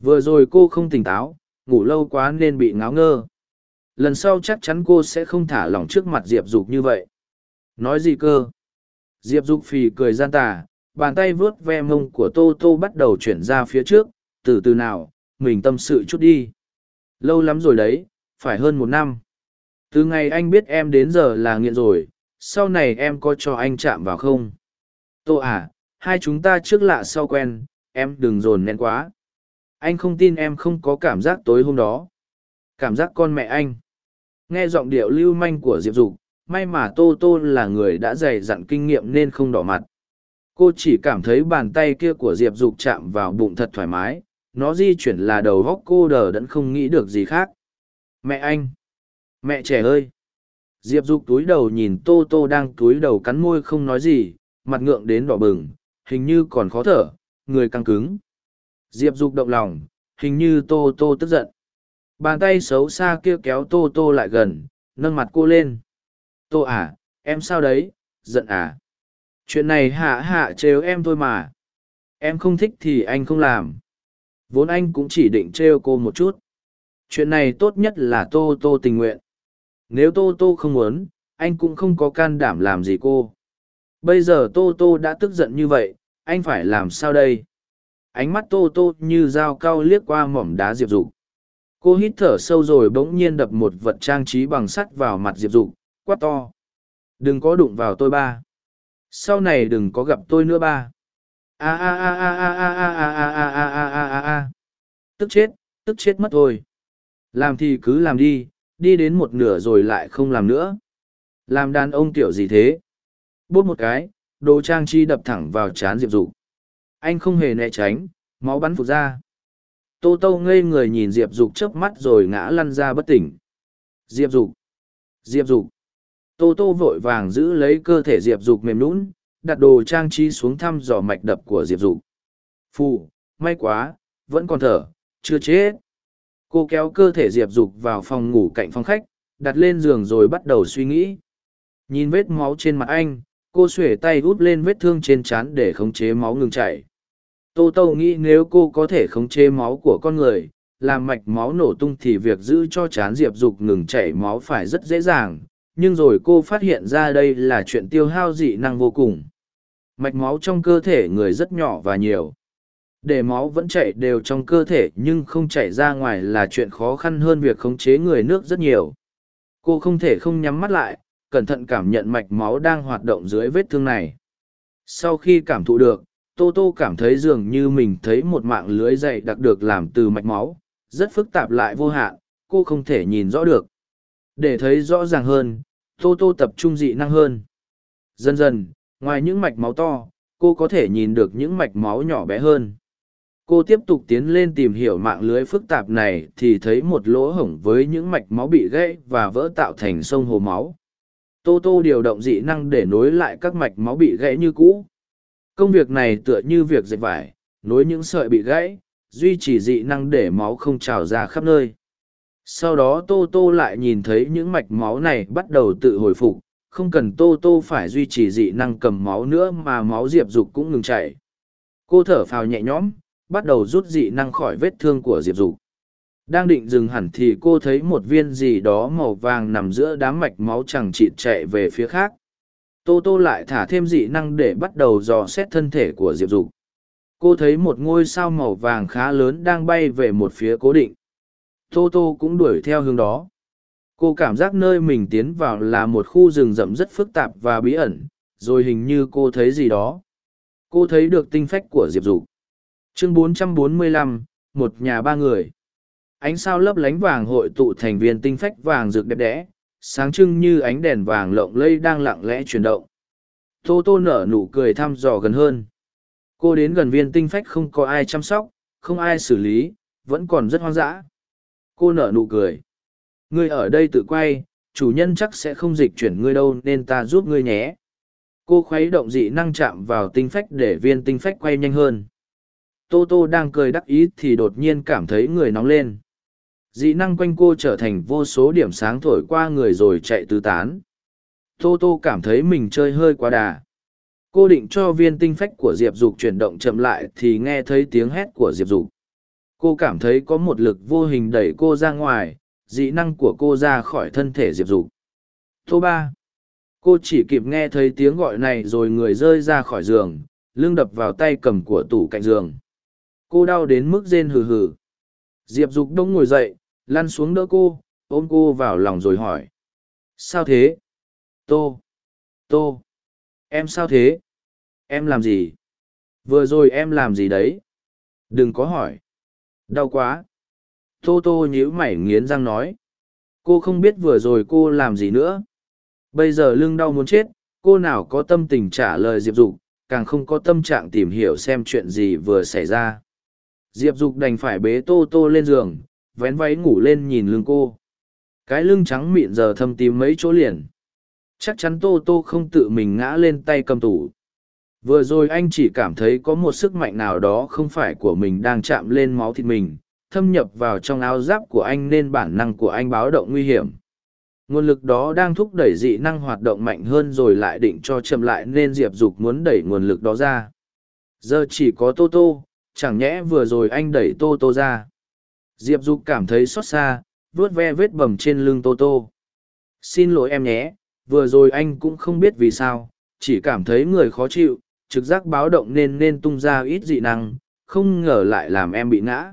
Vừa rồi cô không tỉnh táo, ngủ lâu quá nên bị ngáo ngơ lần sau chắc chắn cô sẽ không thả lỏng trước mặt diệp dục như vậy. Nói gì cơ? Diệp dục phì cười gian tà, bàn tay vớt ve mông của tô tô bắt đầu chuyển ra phía trước, từ từ nào, mình tâm sự chút đi. Lâu lắm rồi đấy, phải hơn một năm. Từ ngày anh biết em đến giờ là nghiện rồi, sau này em có cho anh chạm vào không? Tô à hai chúng ta trước lạ sau quen, em đừng dồn nén quá. Anh không tin em không có cảm giác tối hôm đó. Cảm giác con mẹ anh nghe giọng điệu lưu manh của diệp dục, may mà tô tô là người đã dày dặn kinh nghiệm nên không đỏ mặt. Cô chỉ cảm thấy bàn tay kia của diệp dục chạm vào bụng thật thoải mái, nó di chuyển là đầu góc cô đờ đẫn không nghĩ được gì khác. Mẹ anh! Mẹ trẻ ơi! Diệp dục túi đầu nhìn tô tô đang túi đầu cắn môi không nói gì, mặt ngượng đến đỏ bừng, hình như còn khó thở, người căng cứng. Diệp dục động lòng, hình như tô tô tức giận bàn tay xấu xa kia kéo tô tô lại gần, nâng mặt cô lên. Tô à em sao đấy? Giận à? Chuyện này hạ hạ trêu em thôi mà. Em không thích thì anh không làm. Vốn anh cũng chỉ định trêu cô một chút. Chuyện này tốt nhất là tô tô tình nguyện. Nếu tô tô không muốn, anh cũng không có can đảm làm gì cô. Bây giờ tô tô đã tức giận như vậy, anh phải làm sao đây? Ánh mắt tô tô như dao cau liếc qua mỏm đá diệp dục cô hít thở sâu rồi bỗng nhiên đập một vật trang trí bằng sắt vào mặt diệp dục quát to đừng có đụng vào tôi ba sau này đừng có gặp tôi nữa ba a a a a a a a a a a a a a a a tức chết tức chết mất thôi làm thì cứ làm đi đi đến một nửa rồi lại không làm nữa làm đàn ông tiểu gì thế bốt một cái đồ trang chi đập thẳng vào trán diệp dục anh không hề né tránh máu bắn phụt ra tô tô ngây người nhìn diệp dục chớp mắt rồi ngã lăn ra bất tỉnh. Diệp dục diệp dục. Tô tô vội vàng giữ lấy cơ thể diệp dục mềm lún đặt đồ trang trí xuống thăm dò mạch đập của diệp dục. Phù, may quá, vẫn còn thở, chưa chết. Cô kéo cơ thể diệp dục vào phòng ngủ cạnh phòng khách, đặt lên giường rồi bắt đầu suy nghĩ. Nhìn vết máu trên mặt anh, cô xuể tay út lên vết thương trên trán để khống chế máu ngừng chảy tô tô nghĩ nếu cô có thể khống chế máu của con người, làm mạch máu nổ tung thì việc giữ cho chán diệp dục ngừng chảy máu phải rất dễ dàng, nhưng rồi cô phát hiện ra đây là chuyện tiêu hao dị năng vô cùng. Mạch máu trong cơ thể người rất nhỏ và nhiều. Để máu vẫn chảy đều trong cơ thể nhưng không chảy ra ngoài là chuyện khó khăn hơn việc khống chế người nước rất nhiều. Cô không thể không nhắm mắt lại, cẩn thận cảm nhận mạch máu đang hoạt động dưới vết thương này. Sau khi cảm thụ được tô tô cảm thấy dường như mình thấy một mạng lưới dày đặc được làm từ mạch máu, rất phức tạp lại vô hạn, cô không thể nhìn rõ được. Để thấy rõ ràng hơn, tô tô tập trung dị năng hơn. Dần dần, ngoài những mạch máu to, cô có thể nhìn được những mạch máu nhỏ bé hơn. Cô tiếp tục tiến lên tìm hiểu mạng lưới phức tạp này thì thấy một lỗ hổng với những mạch máu bị gãy và vỡ tạo thành sông hồ máu. Tô tô điều động dị năng để nối lại các mạch máu bị gãy như cũ công việc này tựa như việc dệt vải, nối những sợi bị gãy, duy trì dị năng để máu không trào ra khắp nơi. Sau đó tô tô lại nhìn thấy những mạch máu này bắt đầu tự hồi phục, không cần tô tô phải duy trì dị năng cầm máu nữa mà máu diệp dục cũng ngừng chảy. Cô thở phào nhẹ nhõm, bắt đầu rút dị năng khỏi vết thương của diệp dục. Đang định dừng hẳn thì cô thấy một viên gì đó màu vàng nằm giữa đám mạch máu chẳng chịt chạy về phía khác tô tô lại thả thêm dị năng để bắt đầu dò xét thân thể của diệp dục. Cô thấy một ngôi sao màu vàng khá lớn đang bay về một phía cố định. Tô tô cũng đuổi theo hướng đó. Cô cảm giác nơi mình tiến vào là một khu rừng rậm rất phức tạp và bí ẩn rồi hình như cô thấy gì đó. Cô thấy được tinh phách của diệp dục. Chương 445, một nhà ba người. Ánh sao lấp lánh vàng hội tụ thành viên tinh phách vàng rực đẹp đẽ sáng trưng như ánh đèn vàng lộng lây đang lặng lẽ chuyển động. Tô tô nở nụ cười thăm dò gần hơn. Cô đến gần viên tinh phách không có ai chăm sóc, không ai xử lý, vẫn còn rất hoang dã. Cô nở nụ cười. Ngươi ở đây tự quay, chủ nhân chắc sẽ không dịch chuyển ngươi đâu nên ta giúp ngươi nhé. Cô khuấy động dị năng chạm vào tinh phách để viên tinh phách quay nhanh hơn. Tô tô đang cười đắc ý thì đột nhiên cảm thấy người nóng lên dị năng quanh cô trở thành vô số điểm sáng thổi qua người rồi chạy tứ tán. Tô tô cảm thấy mình chơi hơi quá đà. Cô định cho viên tinh phách của diệp dục chuyển động chậm lại thì nghe thấy tiếng hét của diệp dục. Cô cảm thấy có một lực vô hình đẩy cô ra ngoài, dị năng của cô ra khỏi thân thể diệp dục. Tô ba. Cô chỉ kịp nghe thấy tiếng gọi này rồi người rơi ra khỏi giường, lưng đập vào tay cầm của tủ cạnh giường. Cô đau đến mức rên hừ hừ. Diệp dục đông ngồi dậy lăn xuống đỡ cô, ôm cô vào lòng rồi hỏi. Sao thế? Tô tô, em sao thế? Em làm gì? Vừa rồi em làm gì đấy? Đừng có hỏi. Đau quá. Tô tô nhíu mảy nghiến răng nói. Cô không biết vừa rồi cô làm gì nữa. Bây giờ lưng đau muốn chết, cô nào có tâm tình trả lời diệp dục, càng không có tâm trạng tìm hiểu xem chuyện gì vừa xảy ra. Diệp dục đành phải bế tô tô lên giường vén váy ngủ lên nhìn lưng cô. Cái lưng trắng mịn giờ thâm tím mấy chỗ liền. Chắc chắn tô tô không tự mình ngã lên tay cầm tủ. Vừa rồi anh chỉ cảm thấy có một sức mạnh nào đó không phải của mình đang chạm lên máu thịt mình, thâm nhập vào trong áo giáp của anh nên bản năng của anh báo động nguy hiểm. Nguồn lực đó đang thúc đẩy dị năng hoạt động mạnh hơn rồi lại định cho chậm lại nên diệp dục muốn đẩy nguồn lực đó ra. Giờ chỉ có tô tô, chẳng nhẽ vừa rồi anh đẩy tô tô ra diệp dục cảm thấy xót xa, vuốt ve vết bầm trên lưng tô tô. Xin lỗi em nhé, vừa rồi anh cũng không biết vì sao, chỉ cảm thấy người khó chịu, trực giác báo động nên nên tung ra ít dị năng, không ngờ lại làm em bị ngã.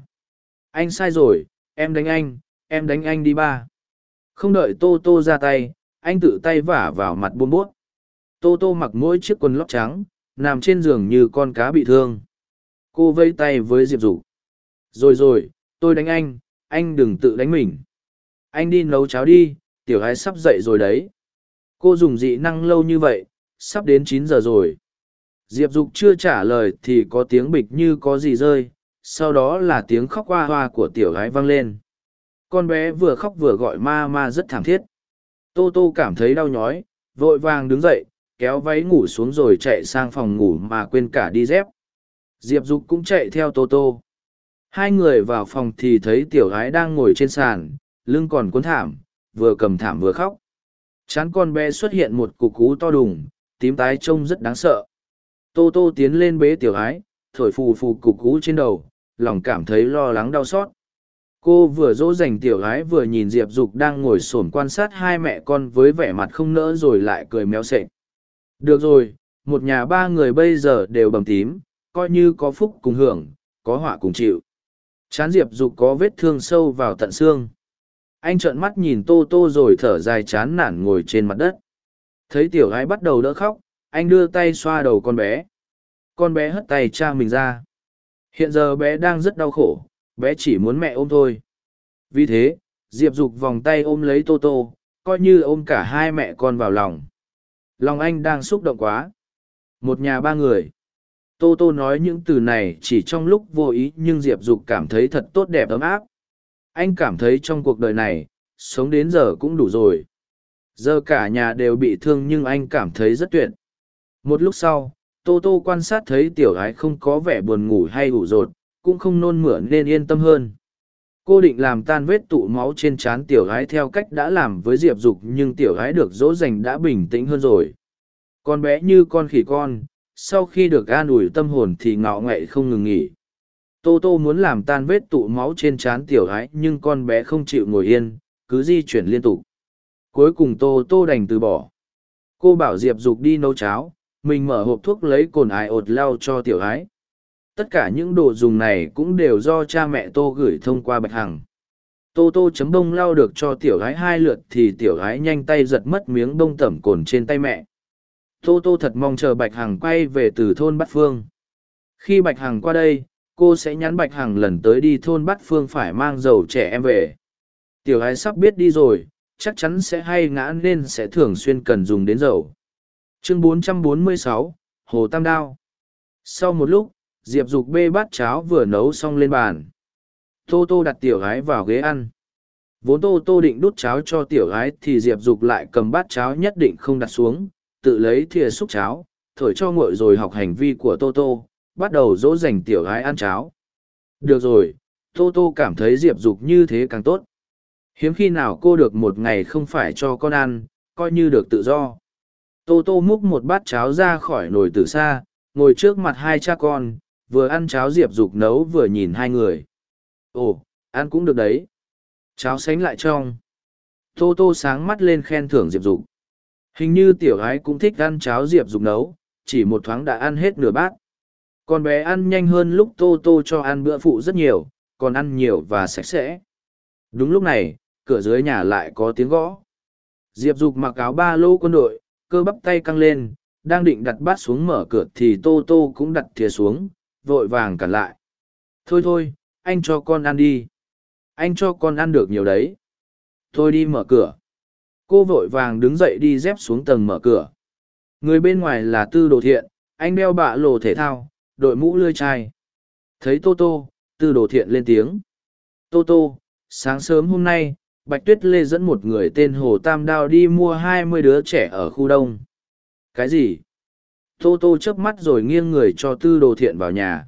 Anh sai rồi, em đánh anh, em đánh anh đi ba. Không đợi tô tô ra tay, anh tự tay vả vào mặt buôn bút tô tô mặc mỗi chiếc quần lót trắng, nằm trên giường như con cá bị thương. Cô vây tay với diệp dục. Rồi rồi tôi đánh anh anh đừng tự đánh mình. Anh đi nấu cháo đi, tiểu hái sắp dậy rồi đấy. Cô dùng dị năng lâu như vậy, sắp đến chín giờ rồi. Diệp dục chưa trả lời thì có tiếng bịch như có gì rơi, sau đó là tiếng khóc hoa hoa của tiểu gái vang lên. Con bé vừa khóc vừa gọi ma ma rất thảm thiết. Tô tô cảm thấy đau nhói, vội vàng đứng dậy, kéo váy ngủ xuống rồi chạy sang phòng ngủ mà quên cả đi dép. Diệp dục cũng chạy theo tô tô hai người vào phòng thì thấy tiểu gái đang ngồi trên sàn, lưng còn cuốn thảm, vừa cầm thảm vừa khóc. Chán con bé xuất hiện một cục cú to đùng, tím tái trông rất đáng sợ. Tô tô tiến lên bế tiểu gái, thổi phù phù cục cú trên đầu, lòng cảm thấy lo lắng đau xót. Cô vừa dỗ dành tiểu gái vừa nhìn diệp dục đang ngồi sổn quan sát hai mẹ con với vẻ mặt không nỡ rồi lại cười méo sệch được rồi, một nhà ba người bây giờ đều bầm tím, coi như có phúc cùng hưởng, có họa cùng chịu chán diệp dục có vết thương sâu vào tận xương. Anh trợn mắt nhìn tô tô rồi thở dài chán nản ngồi trên mặt đất. Thấy tiểu gái bắt đầu đỡ khóc, anh đưa tay xoa đầu con bé. Con bé hất tay cha mình ra. Hiện giờ bé đang rất đau khổ, bé chỉ muốn mẹ ôm thôi. Vì thế, diệp dục vòng tay ôm lấy tô tô, coi như ôm cả hai mẹ con vào lòng. Lòng anh đang xúc động quá. Một nhà ba người tô tô nói những từ này chỉ trong lúc vô ý nhưng diệp dục cảm thấy thật tốt đẹp ấm áp. Anh cảm thấy trong cuộc đời này, sống đến giờ cũng đủ rồi. Giờ cả nhà đều bị thương nhưng anh cảm thấy rất tuyệt. Một lúc sau, tô tô quan sát thấy tiểu gái không có vẻ buồn ngủ hay ủ rột, cũng không nôn mửa nên yên tâm hơn. Cô định làm tan vết tụ máu trên trán tiểu gái theo cách đã làm với diệp dục nhưng tiểu gái được dỗ dành đã bình tĩnh hơn rồi. Con bé như con khỉ con sau khi được an ủi tâm hồn thì ngạo nghệ không ngừng nghỉ. Tô tô muốn làm tan vết tụ máu trên trán tiểu gái nhưng con bé không chịu ngồi yên, cứ di chuyển liên tục. Cuối cùng tô tô đành từ bỏ. Cô bảo diệp dục đi nấu cháo, mình mở hộp thuốc lấy cồn ải ột lau cho tiểu gái tất cả những đồ dùng này cũng đều do cha mẹ tô gửi thông qua bạch hằng. Tô tô chấm bông lau được cho tiểu gái hai lượt thì tiểu gái nhanh tay giật mất miếng bông tẩm cồn trên tay mẹ tô tô thật mong chờ bạch hằng quay về từ thôn bát phương. Khi bạch hằng qua đây cô sẽ nhắn bạch hằng lần tới đi thôn bát phương phải mang dầu trẻ em về. Tiểu gái sắp biết đi rồi chắc chắn sẽ hay ngã nên sẽ thường xuyên cần dùng đến dầu. Chương 446, hồ tam đao. Sau một lúc diệp dục bê bát cháo vừa nấu xong lên bàn. Tô tô đặt tiểu gái vào ghế ăn. Vốn tô tô định đút cháo cho tiểu gái thì diệp dục lại cầm bát cháo nhất định không đặt xuống tự lấy thìa xúc cháo, thổi cho nguội rồi học hành vi của tô tô, bắt đầu dỗ dành tiểu gái ăn cháo. Được rồi, tô tô cảm thấy diệp dục như thế càng tốt. Hiếm khi nào cô được một ngày không phải cho con ăn, coi như được tự do. Tô tô múc một bát cháo ra khỏi nồi từ xa, ngồi trước mặt hai cha con, vừa ăn cháo diệp dục nấu vừa nhìn hai người. Ồ, ăn cũng được đấy. Cháo sánh lại trong. Tô tô sáng mắt lên khen thưởng diệp dục hình như tiểu gái cũng thích ăn cháo diệp dục nấu, chỉ một thoáng đã ăn hết nửa bát. Con bé ăn nhanh hơn lúc tô tô cho ăn bữa phụ rất nhiều, còn ăn nhiều và sạch sẽ. Đúng lúc này, cửa dưới nhà lại có tiếng gõ. Diệp dục mặc áo ba lô quân đội, cơ bắp tay căng lên, đang định đặt bát xuống mở cửa thì tô tô cũng đặt thìa xuống, vội vàng cản lại. Thôi thôi, anh cho con ăn đi. Anh cho con ăn được nhiều đấy. Thôi đi mở cửa cô vội vàng đứng dậy đi dép xuống tầng mở cửa. Người bên ngoài là tư đồ thiện, anh đeo bạ lồ thể thao, đội mũ lươi chai. Thấy tô tô, tư đồ thiện lên tiếng. Tô tô, sáng sớm hôm nay, bạch tuyết lê dẫn một người tên hồ tam đao đi mua hai mươi đứa trẻ ở khu đông. Cái gì? Tô tô chớp mắt rồi nghiêng người cho tư đồ thiện vào nhà.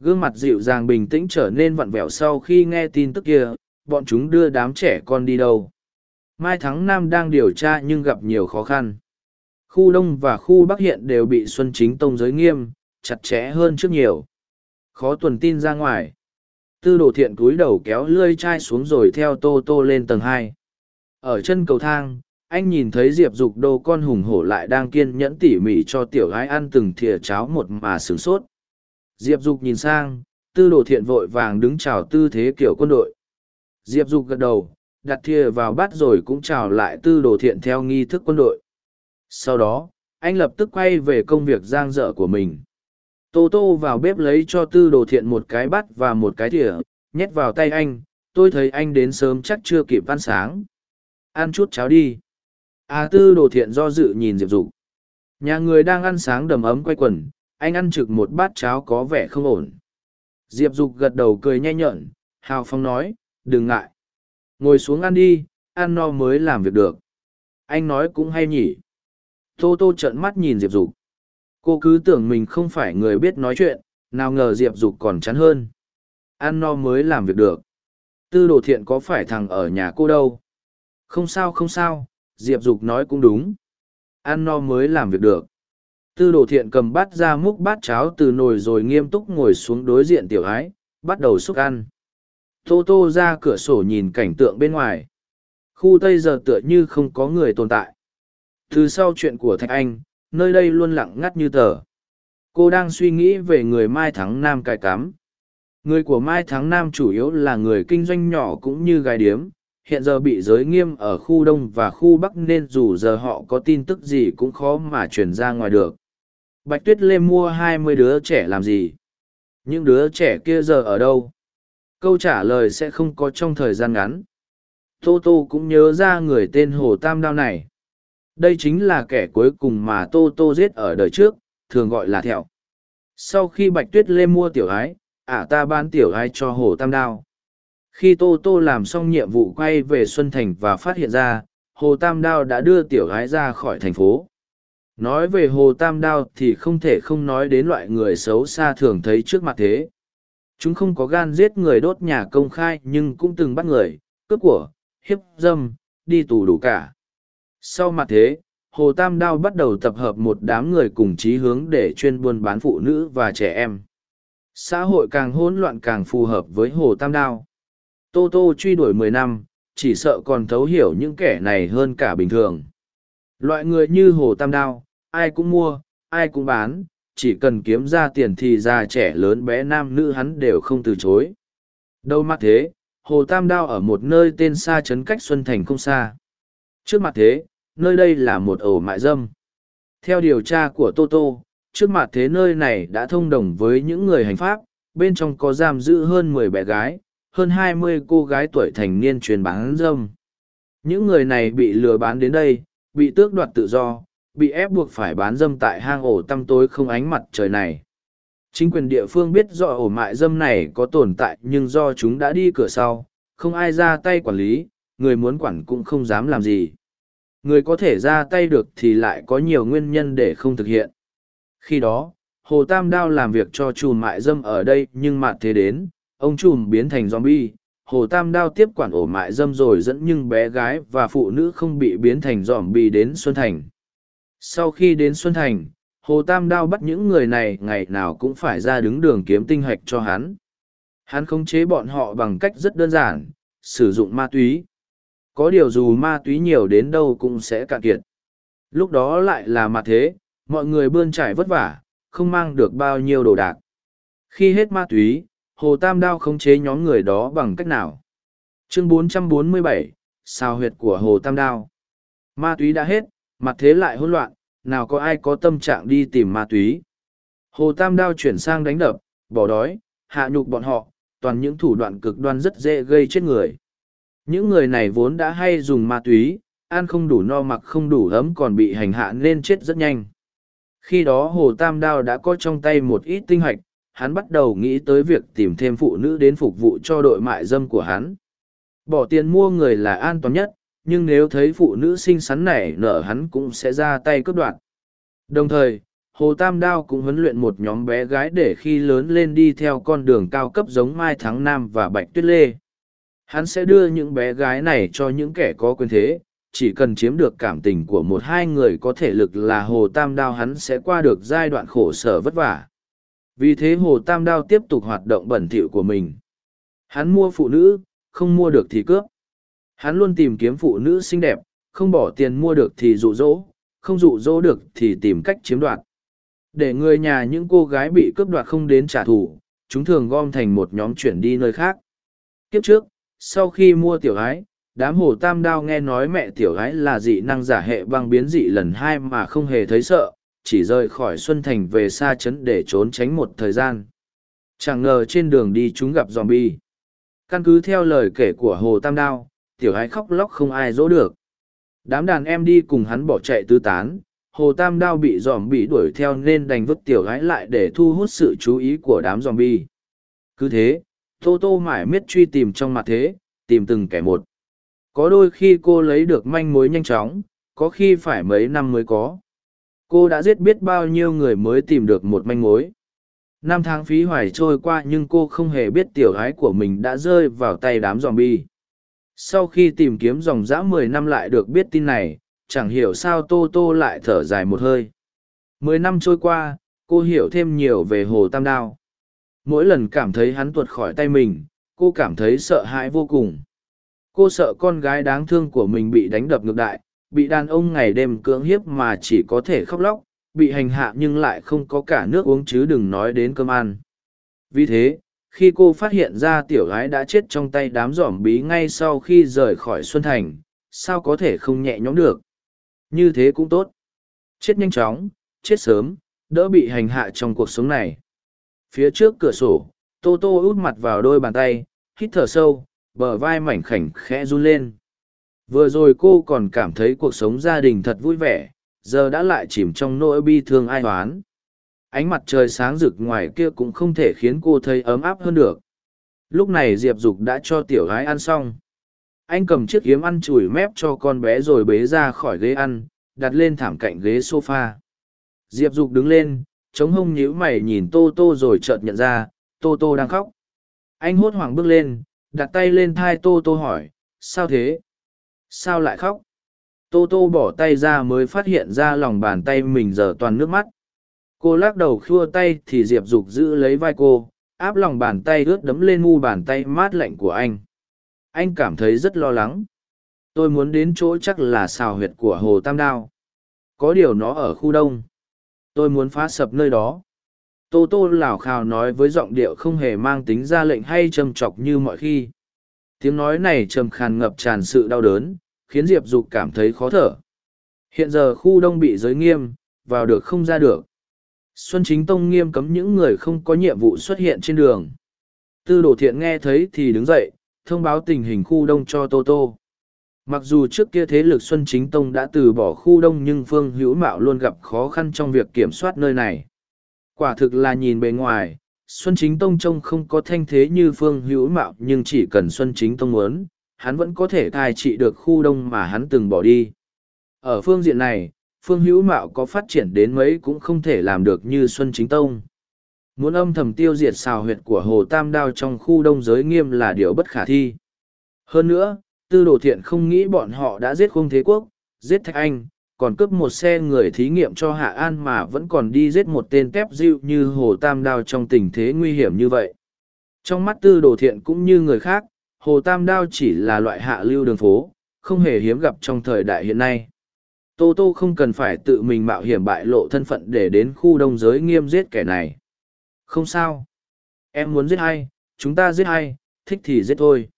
Gương mặt dịu dàng bình tĩnh trở nên vặn vẹo sau khi nghe tin tức kia, bọn chúng đưa đám trẻ con đi đâu mai thắng nam đang điều tra nhưng gặp nhiều khó khăn. Khu đông và khu bắc hiện đều bị xuân chính tông giới nghiêm, chặt chẽ hơn trước nhiều. Khó tuần tin ra ngoài. Tư đồ thiện cúi đầu kéo lươi chai xuống rồi theo tô tô lên tầng hai. Ở chân cầu thang, anh nhìn thấy diệp dục đô con hùng hổ lại đang kiên nhẫn tỉ mỉ cho tiểu gái ăn từng thìa cháo một mà sửng sốt. Diệp dục nhìn sang, tư đồ thiện vội vàng đứng chào tư thế kiểu quân đội. Diệp dục gật đầu đặt thìa vào bát rồi cũng chào lại tư đồ thiện theo nghi thức quân đội. Sau đó, anh lập tức quay về công việc giang dở của mình. Tô tô vào bếp lấy cho tư đồ thiện một cái bát và một cái thìa, nhét vào tay anh, tôi thấy anh đến sớm chắc chưa kịp ăn sáng. Ăn chút cháo đi. À tư đồ thiện do dự nhìn diệp dục. Nhà người đang ăn sáng đầm ấm quay quần, anh ăn trực một bát cháo có vẻ không ổn. Diệp dục gật đầu cười nhanh nhợn, hào phong nói, đừng ngại ngồi xuống ăn đi, ăn no mới làm việc được. Anh nói cũng hay nhỉ. Tô tô trợn mắt nhìn diệp dục. Cô cứ tưởng mình không phải người biết nói chuyện, nào ngờ diệp dục còn chắn hơn. Ăn no mới làm việc được. Tư đồ thiện có phải thằng ở nhà cô đâu? Không sao không sao, diệp dục nói cũng đúng. Ăn no mới làm việc được. Tư đồ thiện cầm bát ra múc bát cháo từ nồi rồi nghiêm túc ngồi xuống đối diện tiểu ái, bắt đầu xúc ăn tô tô ra cửa sổ nhìn cảnh tượng bên ngoài. Khu tây giờ tựa như không có người tồn tại. Từ sau chuyện của thạch anh, nơi đây luôn lặng ngắt như tờ. Cô đang suy nghĩ về người mai thắng nam cài cắm. Người của mai thắng nam chủ yếu là người kinh doanh nhỏ cũng như gái điếm. Hiện giờ bị giới nghiêm ở khu đông và khu bắc nên dù giờ họ có tin tức gì cũng khó mà truyền ra ngoài được. Bạch Tuyết Lê mua hai mươi đứa trẻ làm gì? Những đứa trẻ kia giờ ở đâu? Câu trả lời sẽ không có trong thời gian ngắn. Tô Tô cũng nhớ ra người tên Hồ Tam Đao này. Đây chính là kẻ cuối cùng mà Tô Tô giết ở đời trước, thường gọi là thẹo. Sau khi Bạch Tuyết Lê mua tiểu ái, ả ta ban tiểu ái cho Hồ Tam Đao. Khi Tô Tô làm xong nhiệm vụ quay về Xuân Thành và phát hiện ra, Hồ Tam Đao đã đưa tiểu gái ra khỏi thành phố. Nói về Hồ Tam Đao thì không thể không nói đến loại người xấu xa thường thấy trước mặt thế. Chúng không có gan giết người đốt nhà công khai nhưng cũng từng bắt người, cướp của, hiếp dâm, đi tù đủ cả. Sau mặt thế, Hồ Tam Đao bắt đầu tập hợp một đám người cùng chí hướng để chuyên buôn bán phụ nữ và trẻ em. Xã hội càng hỗn loạn càng phù hợp với Hồ Tam Đao. Tô Tô truy đuổi mười năm, chỉ sợ còn thấu hiểu những kẻ này hơn cả bình thường. Loại người như Hồ Tam Đao, ai cũng mua, ai cũng bán, chỉ cần kiếm ra tiền thì già trẻ lớn bé nam nữ hắn đều không từ chối. Đâu mặt thế, Hồ Tam Đao ở một nơi tên xa trấn cách Xuân Thành không xa. Trước mặt thế, nơi đây là một ổ mại dâm. Theo điều tra của Toto, trước mặt thế nơi này đã thông đồng với những người hành pháp, bên trong có giam giữ hơn mười bé gái, hơn hai mươi cô gái tuổi thành niên truyền bán dâm. Những người này bị lừa bán đến đây, bị tước đoạt tự do, bị ép buộc phải bán dâm tại hang ổ tăm tối không ánh mặt trời này. Chính quyền địa phương biết rõ ổ mại dâm này có tồn tại nhưng do chúng đã đi cửa sau, không ai ra tay quản lý, người muốn quản cũng không dám làm gì. Người có thể ra tay được thì lại có nhiều nguyên nhân để không thực hiện. Khi đó, Hồ Tam Đao làm việc cho chùm mại dâm ở đây nhưng mạt thế đến, ông chùm biến thành zombie. Hồ Tam Đao tiếp quản ổ mại dâm rồi dẫn nhưng bé gái và phụ nữ không bị biến thành zombie đến Xuân Thành. Sau khi đến Xuân Thành, Hồ Tam Đao bắt những người này ngày nào cũng phải ra đứng đường kiếm tinh hạch cho hắn. Hắn khống chế bọn họ bằng cách rất đơn giản, sử dụng ma túy. Có điều dù ma túy nhiều đến đâu cũng sẽ cạn kiệt. Lúc đó lại là mặt thế, mọi người bươn trải vất vả, không mang được bao nhiêu đồ đạc. Khi hết ma túy, Hồ Tam Đao khống chế nhóm người đó bằng cách nào? Chương 447, sao huyệt của Hồ Tam Đao. Ma túy đã hết, mặt thế lại hỗn loạn, nào có ai có tâm trạng đi tìm ma túy. Hồ Tam Đao chuyển sang đánh đập, bỏ đói, hạ nhục bọn họ, toàn những thủ đoạn cực đoan rất dễ gây chết người. Những người này vốn đã hay dùng ma túy, ăn không đủ no mặc không đủ ấm còn bị hành hạ nên chết rất nhanh. Khi đó Hồ Tam Đao đã có trong tay một ít tinh hoạch, hắn bắt đầu nghĩ tới việc tìm thêm phụ nữ đến phục vụ cho đội mại dâm của hắn. Bỏ tiền mua người là an toàn nhất, nhưng nếu thấy phụ nữ xinh xắn này nở hắn cũng sẽ ra tay cướp đoạt. Đồng thời, Hồ Tam Đao cũng huấn luyện một nhóm bé gái để khi lớn lên đi theo con đường cao cấp giống Mai Thắng Nam và Bạch Tuyết Lê. Hắn sẽ đưa những bé gái này cho những kẻ có quyền thế, chỉ cần chiếm được cảm tình của một hai người có thể lực là Hồ Tam Đao hắn sẽ qua được giai đoạn khổ sở vất vả. Vì thế Hồ Tam Đao tiếp tục hoạt động bẩn thỉu của mình. Hắn mua phụ nữ, không mua được thì cướp. Hắn luôn tìm kiếm phụ nữ xinh đẹp, không bỏ tiền mua được thì dụ dỗ, không dụ dỗ được thì tìm cách chiếm đoạt. Để người nhà những cô gái bị cướp đoạt không đến trả thù, chúng thường gom thành một nhóm chuyển đi nơi khác. Kiếp trước, sau khi mua tiểu ái, đám hồ tam đao nghe nói mẹ tiểu ái là dị năng giả hệ băng biến dị lần hai mà không hề thấy sợ, chỉ rời khỏi Xuân Thành về xa trấn để trốn tránh một thời gian. Chẳng ngờ trên đường đi chúng gặp zombie. Căn cứ theo lời kể của Hồ Tam Đao, tiểu hái khóc lóc không ai dỗ được. Đám đàn em đi cùng hắn bỏ chạy tứ tán, Hồ Tam Đao bị dòm bị đuổi theo nên đành vứt tiểu gái lại để thu hút sự chú ý của đám zombie. Cứ thế, Tô Tô mải miết truy tìm trong mặt thế, tìm từng kẻ một. Có đôi khi cô lấy được manh mối nhanh chóng, có khi phải mấy năm mới có. Cô đã giết biết bao nhiêu người mới tìm được một manh mối. Năm tháng phí hoài trôi qua nhưng cô không hề biết tiểu gái của mình đã rơi vào tay đám zombie. Sau khi tìm kiếm dòng dã mười năm lại được biết tin này, chẳng hiểu sao Tô Tô lại thở dài một hơi. Mười năm trôi qua, cô hiểu thêm nhiều về Hồ Tam Đao. Mỗi lần cảm thấy hắn tuột khỏi tay mình, cô cảm thấy sợ hãi vô cùng. Cô sợ con gái đáng thương của mình bị đánh đập ngược đại, bị đàn ông ngày đêm cưỡng hiếp mà chỉ có thể khóc lóc, bị hành hạ nhưng lại không có cả nước uống chứ đừng nói đến cơm ăn. Vì thế, khi cô phát hiện ra tiểu gái đã chết trong tay đám giỏm bí ngay sau khi rời khỏi xuân thành sao có thể không nhẹ nhõm được như thế cũng tốt chết nhanh chóng chết sớm đỡ bị hành hạ trong cuộc sống này. Phía trước cửa sổ, Tô Tô út mặt vào đôi bàn tay, hít thở sâu, bờ vai mảnh khảnh khẽ run lên. Vừa rồi cô còn cảm thấy cuộc sống gia đình thật vui vẻ, giờ đã lại chìm trong nỗi bi thương ai oán. Ánh mặt trời sáng rực ngoài kia cũng không thể khiến cô thấy ấm áp hơn được. Lúc này Diệp Dục đã cho tiểu gái ăn xong. Anh cầm chiếc kiếm ăn chùi mép cho con bé rồi bế ra khỏi ghế ăn, đặt lên thảm cạnh ghế sofa. Diệp Dục đứng lên, chống hông nhíu mày nhìn Tô Tô rồi chợt nhận ra, Tô Tô đang khóc. Anh hốt hoảng bước lên, đặt tay lên thai Tô Tô hỏi, sao thế? Sao lại khóc? Tô Tô bỏ tay ra mới phát hiện ra lòng bàn tay mình giờ toàn nước mắt. Cô lắc đầu khua tay thì Diệp Dục giữ lấy vai cô, áp lòng bàn tay ướt đấm lên ngu bàn tay mát lạnh của anh. Anh cảm thấy rất lo lắng. Tôi muốn đến chỗ chắc là xào huyệt của Hồ Tam Đao. Có điều nó ở khu đông. Tôi muốn phá sập nơi đó. Tô Tô lảo khào nói với giọng điệu không hề mang tính ra lệnh hay trầm chọc như mọi khi. Tiếng nói này trầm khàn ngập tràn sự đau đớn, khiến Diệp Dục cảm thấy khó thở. Hiện giờ khu đông bị giới nghiêm, vào được không ra được. Xuân Chính Tông nghiêm cấm những người không có nhiệm vụ xuất hiện trên đường. Tư đồ thiện nghe thấy thì đứng dậy, thông báo tình hình khu đông cho Tô Tô. Mặc dù trước kia thế lực Xuân Chính Tông đã từ bỏ khu đông nhưng Phương Hữu Mạo luôn gặp khó khăn trong việc kiểm soát nơi này. Quả thực là nhìn bề ngoài, Xuân Chính Tông trông không có thanh thế như Phương Hữu Mạo nhưng chỉ cần Xuân Chính Tông muốn, hắn vẫn có thể cai trị được khu đông mà hắn từng bỏ đi. Ở phương diện này, Phương Hữu Mạo có phát triển đến mấy cũng không thể làm được như Xuân Chính Tông. Muốn âm thầm tiêu diệt xào huyệt của Hồ Tam Đao trong khu đông giới nghiêm là điều bất khả thi. Hơn nữa, tư đồ thiện không nghĩ bọn họ đã giết khung thế quốc, giết thạch anh, còn cướp một xe người thí nghiệm cho Hạ An mà vẫn còn đi giết một tên tép dịu như Hồ Tam Đao trong tình thế nguy hiểm như vậy. Trong mắt tư đồ thiện cũng như người khác, Hồ Tam Đao chỉ là loại hạ lưu đường phố, không hề hiếm gặp trong thời đại hiện nay. Tô Tô không cần phải tự mình mạo hiểm bại lộ thân phận để đến khu đông giới nghiêm giết kẻ này. Không sao. Em muốn giết ai, chúng ta giết ai, thích thì giết thôi.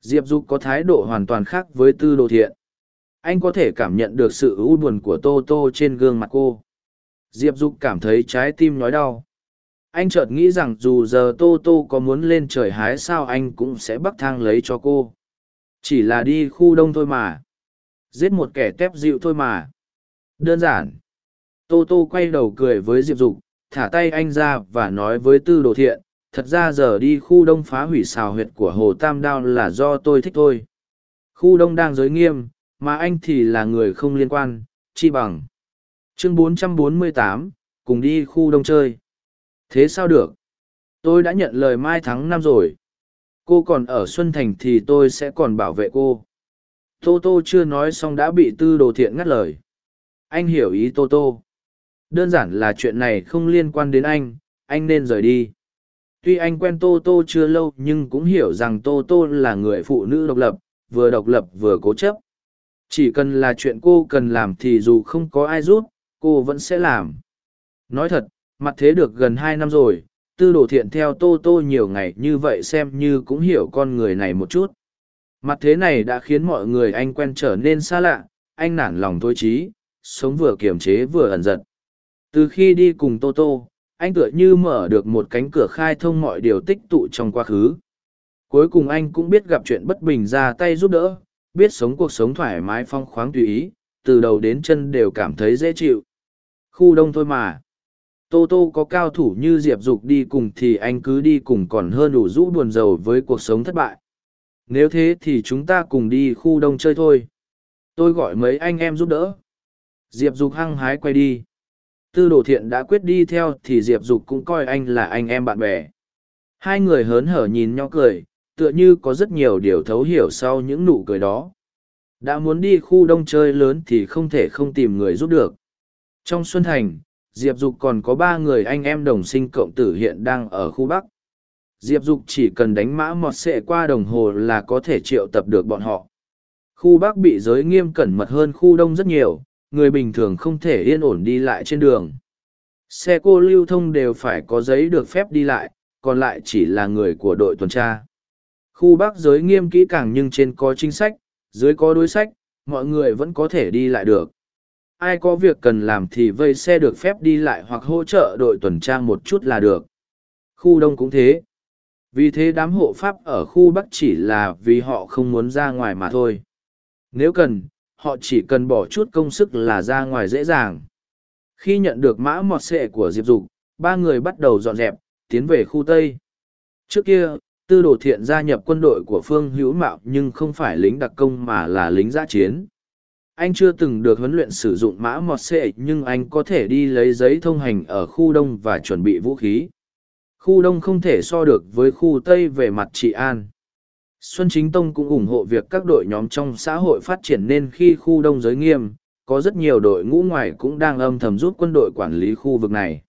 Diệp Dục có thái độ hoàn toàn khác với tư đồ thiện. Anh có thể cảm nhận được sự u buồn của Tô Tô trên gương mặt cô. Diệp Dục cảm thấy trái tim nói đau. Anh chợt nghĩ rằng dù giờ Tô Tô có muốn lên trời hái sao anh cũng sẽ bắt thang lấy cho cô. Chỉ là đi khu đông thôi mà. Giết một kẻ tép dịu thôi mà. Đơn giản. Tô Tô quay đầu cười với Diệp Dục, thả tay anh ra và nói với tư đồ thiện, thật ra giờ đi khu đông phá hủy xào huyệt của Hồ Tam Đao là do tôi thích thôi. Khu đông đang giới nghiêm, mà anh thì là người không liên quan, chi bằng. Chương 448, cùng đi khu đông chơi. Thế sao được? Tôi đã nhận lời mai tháng năm rồi. Cô còn ở Xuân Thành thì tôi sẽ còn bảo vệ cô. Tô Tô chưa nói xong đã bị tư đồ thiện ngắt lời. Anh hiểu ý Tô Tô. Đơn giản là chuyện này không liên quan đến anh, anh nên rời đi. Tuy anh quen Tô Tô chưa lâu nhưng cũng hiểu rằng Tô Tô là người phụ nữ độc lập, vừa độc lập vừa cố chấp. Chỉ cần là chuyện cô cần làm thì dù không có ai giúp, cô vẫn sẽ làm. Nói thật, mặt thế được gần hai năm rồi, tư đồ thiện theo Tô Tô nhiều ngày như vậy xem như cũng hiểu con người này một chút. Mặt thế này đã khiến mọi người anh quen trở nên xa lạ, anh nản lòng thôi chí, sống vừa kiềm chế vừa ẩn giật. Từ khi đi cùng Tô Tô, anh tựa như mở được một cánh cửa khai thông mọi điều tích tụ trong quá khứ. Cuối cùng anh cũng biết gặp chuyện bất bình ra tay giúp đỡ, biết sống cuộc sống thoải mái phong khoáng tùy ý, từ đầu đến chân đều cảm thấy dễ chịu. Khu đông thôi mà. Tô Tô có cao thủ như Diệp Dục đi cùng thì anh cứ đi cùng còn hơn đủ rũ buồn rầu với cuộc sống thất bại. Nếu thế thì chúng ta cùng đi khu đông chơi thôi. Tôi gọi mấy anh em giúp đỡ. Diệp Dục hăng hái quay đi. Tư đồ thiện đã quyết đi theo thì Diệp Dục cũng coi anh là anh em bạn bè. Hai người hớn hở nhìn nhau cười, tựa như có rất nhiều điều thấu hiểu sau những nụ cười đó. Đã muốn đi khu đông chơi lớn thì không thể không tìm người giúp được. Trong Xuân Thành, Diệp Dục còn có ba người anh em đồng sinh cộng tử hiện đang ở khu Bắc. Diệp Dục chỉ cần đánh mã mọt xệ qua đồng hồ là có thể triệu tập được bọn họ. Khu Bắc bị giới nghiêm cẩn mật hơn khu Đông rất nhiều, người bình thường không thể yên ổn đi lại trên đường. Xe cô lưu thông đều phải có giấy được phép đi lại, còn lại chỉ là người của đội tuần tra. Khu Bắc giới nghiêm kỹ càng nhưng trên có chính sách, dưới có đối sách, mọi người vẫn có thể đi lại được. ai có việc cần làm thì vây xe được phép đi lại hoặc hỗ trợ đội tuần tra một chút là được. Khu đông cũng thế. Vì thế đám hộ pháp ở khu Bắc chỉ là vì họ không muốn ra ngoài mà thôi. Nếu cần, họ chỉ cần bỏ chút công sức là ra ngoài dễ dàng. Khi nhận được mã mọt sệ của Diệp Dục, ba người bắt đầu dọn dẹp, tiến về khu Tây. Trước kia, tư đồ thiện gia nhập quân đội của phương hữu mạo nhưng không phải lính đặc công mà là lính giã chiến anh chưa từng được huấn luyện sử dụng mã mọt sệ nhưng anh có thể đi lấy giấy thông hành ở khu đông và chuẩn bị vũ khí khu đông không thể so được với khu tây về mặt trị an. Xuân chính tông cũng ủng hộ việc các đội nhóm trong xã hội phát triển nên khi khu đông giới nghiêm, có rất nhiều đội ngũ ngoài cũng đang âm thầm giúp quân đội quản lý khu vực này.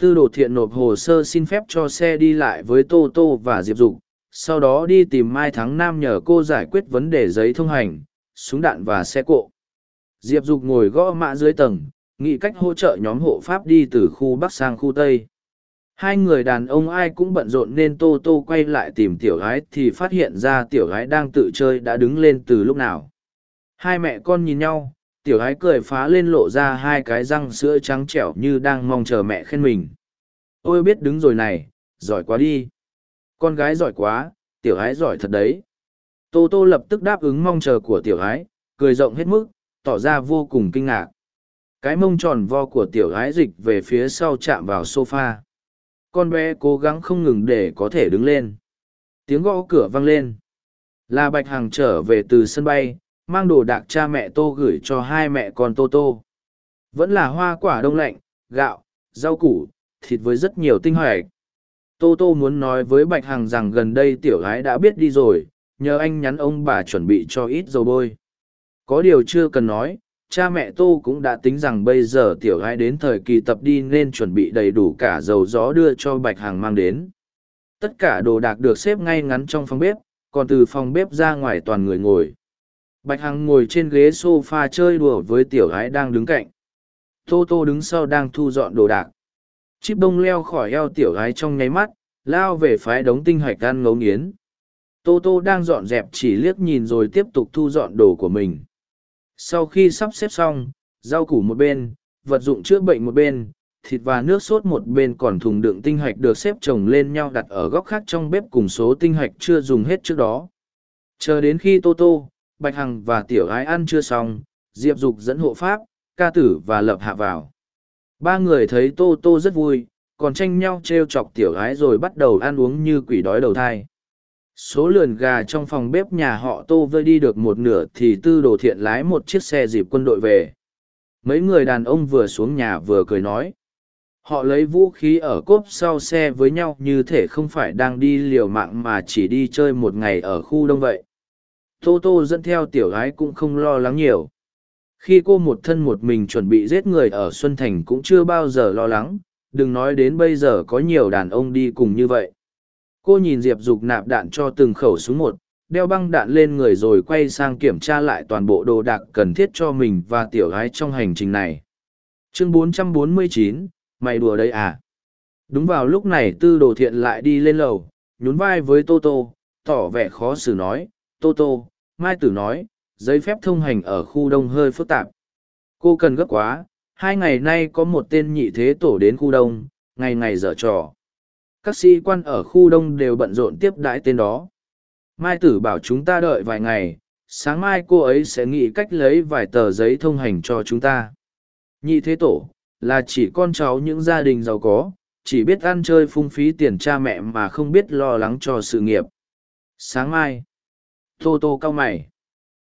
Tư đồ thiện nộp hồ sơ xin phép cho xe đi lại với tô tô và diệp dục, sau đó đi tìm mai thắng nam nhờ cô giải quyết vấn đề giấy thông hành, súng đạn và xe cộ. Diệp dục ngồi gõ mã dưới tầng, nghĩ cách hỗ trợ nhóm hộ pháp đi từ khu bắc sang khu tây hai người đàn ông ai cũng bận rộn nên tô tô quay lại tìm tiểu gái thì phát hiện ra tiểu gái đang tự chơi đã đứng lên từ lúc nào. Hai mẹ con nhìn nhau, tiểu gái cười phá lên lộ ra hai cái răng sữa trắng trẻo như đang mong chờ mẹ khen mình. Ôi biết đứng rồi này, giỏi quá đi. Con gái giỏi quá, tiểu gái giỏi thật đấy. Tô tô lập tức đáp ứng mong chờ của tiểu gái, cười rộng hết mức, tỏ ra vô cùng kinh ngạc. Cái mông tròn vo của tiểu gái dịch về phía sau chạm vào sofa con bé cố gắng không ngừng để có thể đứng lên. Tiếng gõ cửa vang lên. Là bạch hằng trở về từ sân bay, mang đồ đạc cha mẹ tô gửi cho hai mẹ con tô tô. Vẫn là hoa quả đông lạnh, gạo, rau củ, thịt với rất nhiều tinh hoạch. Tô tô muốn nói với bạch hằng rằng gần đây tiểu gái đã biết đi rồi, nhờ anh nhắn ông bà chuẩn bị cho ít dầu bôi. Có điều chưa cần nói cha mẹ tô cũng đã tính rằng bây giờ tiểu gái đến thời kỳ tập đi nên chuẩn bị đầy đủ cả dầu gió đưa cho bạch hằng mang đến. Tất cả đồ đạc được xếp ngay ngắn trong phòng bếp, còn từ phòng bếp ra ngoài toàn người ngồi. Bạch hằng ngồi trên ghế s o f a chơi đùa với tiểu gái đang đứng cạnh. Tô tô đứng sau đang thu dọn đồ đạc. Chip bông leo khỏi eo tiểu gái trong nháy mắt, lao về phái đống tinh hoạch ăn ngấu nghiến. Tô tô đang dọn dẹp chỉ liếc nhìn rồi tiếp tục thu dọn đồ của mình sau khi sắp xếp xong, rau củ một bên, vật dụng chữa bệnh một bên, thịt và nước sốt một bên còn thùng đựng tinh hạch được xếp chồng lên nhau đặt ở góc khác trong bếp cùng số tinh hạch chưa dùng hết trước đó. Chờ đến khi tô tô, bạch hằng và tiểu ái ăn chưa xong, diệp dục dẫn hộ pháp, ca tử và lập hạ vào. Ba người thấy tô tô rất vui, còn tranh nhau trêu chọc tiểu ái rồi bắt đầu ăn uống như quỷ đói đầu thai số lườn gà trong phòng bếp nhà họ tô vơi đi được một nửa thì tư đồ thiện lái một chiếc xe dịp quân đội về. Mấy người đàn ông vừa xuống nhà vừa cười nói. Họ lấy vũ khí ở cốp sau xe với nhau như thể không phải đang đi liều mạng mà chỉ đi chơi một ngày ở khu đông vậy. Tô tô dẫn theo tiểu gái cũng không lo lắng nhiều. Khi cô một thân một mình chuẩn bị giết người ở xuân thành cũng chưa bao giờ lo lắng. Đừng nói đến bây giờ có nhiều đàn ông đi cùng như vậy cô nhìn diệp dục nạp đạn cho từng khẩu súng một đeo băng đạn lên người rồi quay sang kiểm tra lại toàn bộ đồ đạc cần thiết cho mình và tiểu gái trong hành trình này. Chương 449, mày đùa đây à? Đúng vào lúc này tư đồ thiện lại đi lên lầu nhún vai với tô tô tỏ vẻ khó xử nói tô tô mai tử nói giấy phép thông hành ở khu đông hơi phức tạp. Cô cần gấp quá hai ngày nay có một tên nhị thế tổ đến khu đông ngày ngày dở trò các sĩ quan ở khu đông đều bận rộn tiếp đãi tên đó. Mai tử bảo chúng ta đợi vài ngày, sáng mai cô ấy sẽ nghĩ cách lấy vài tờ giấy thông hành cho chúng ta. Nhị thế tổ, là chỉ con cháu những gia đình giàu có, chỉ biết ăn chơi phung phí tiền cha mẹ mà không biết lo lắng cho sự nghiệp. Sáng mai, tô tô cau mày.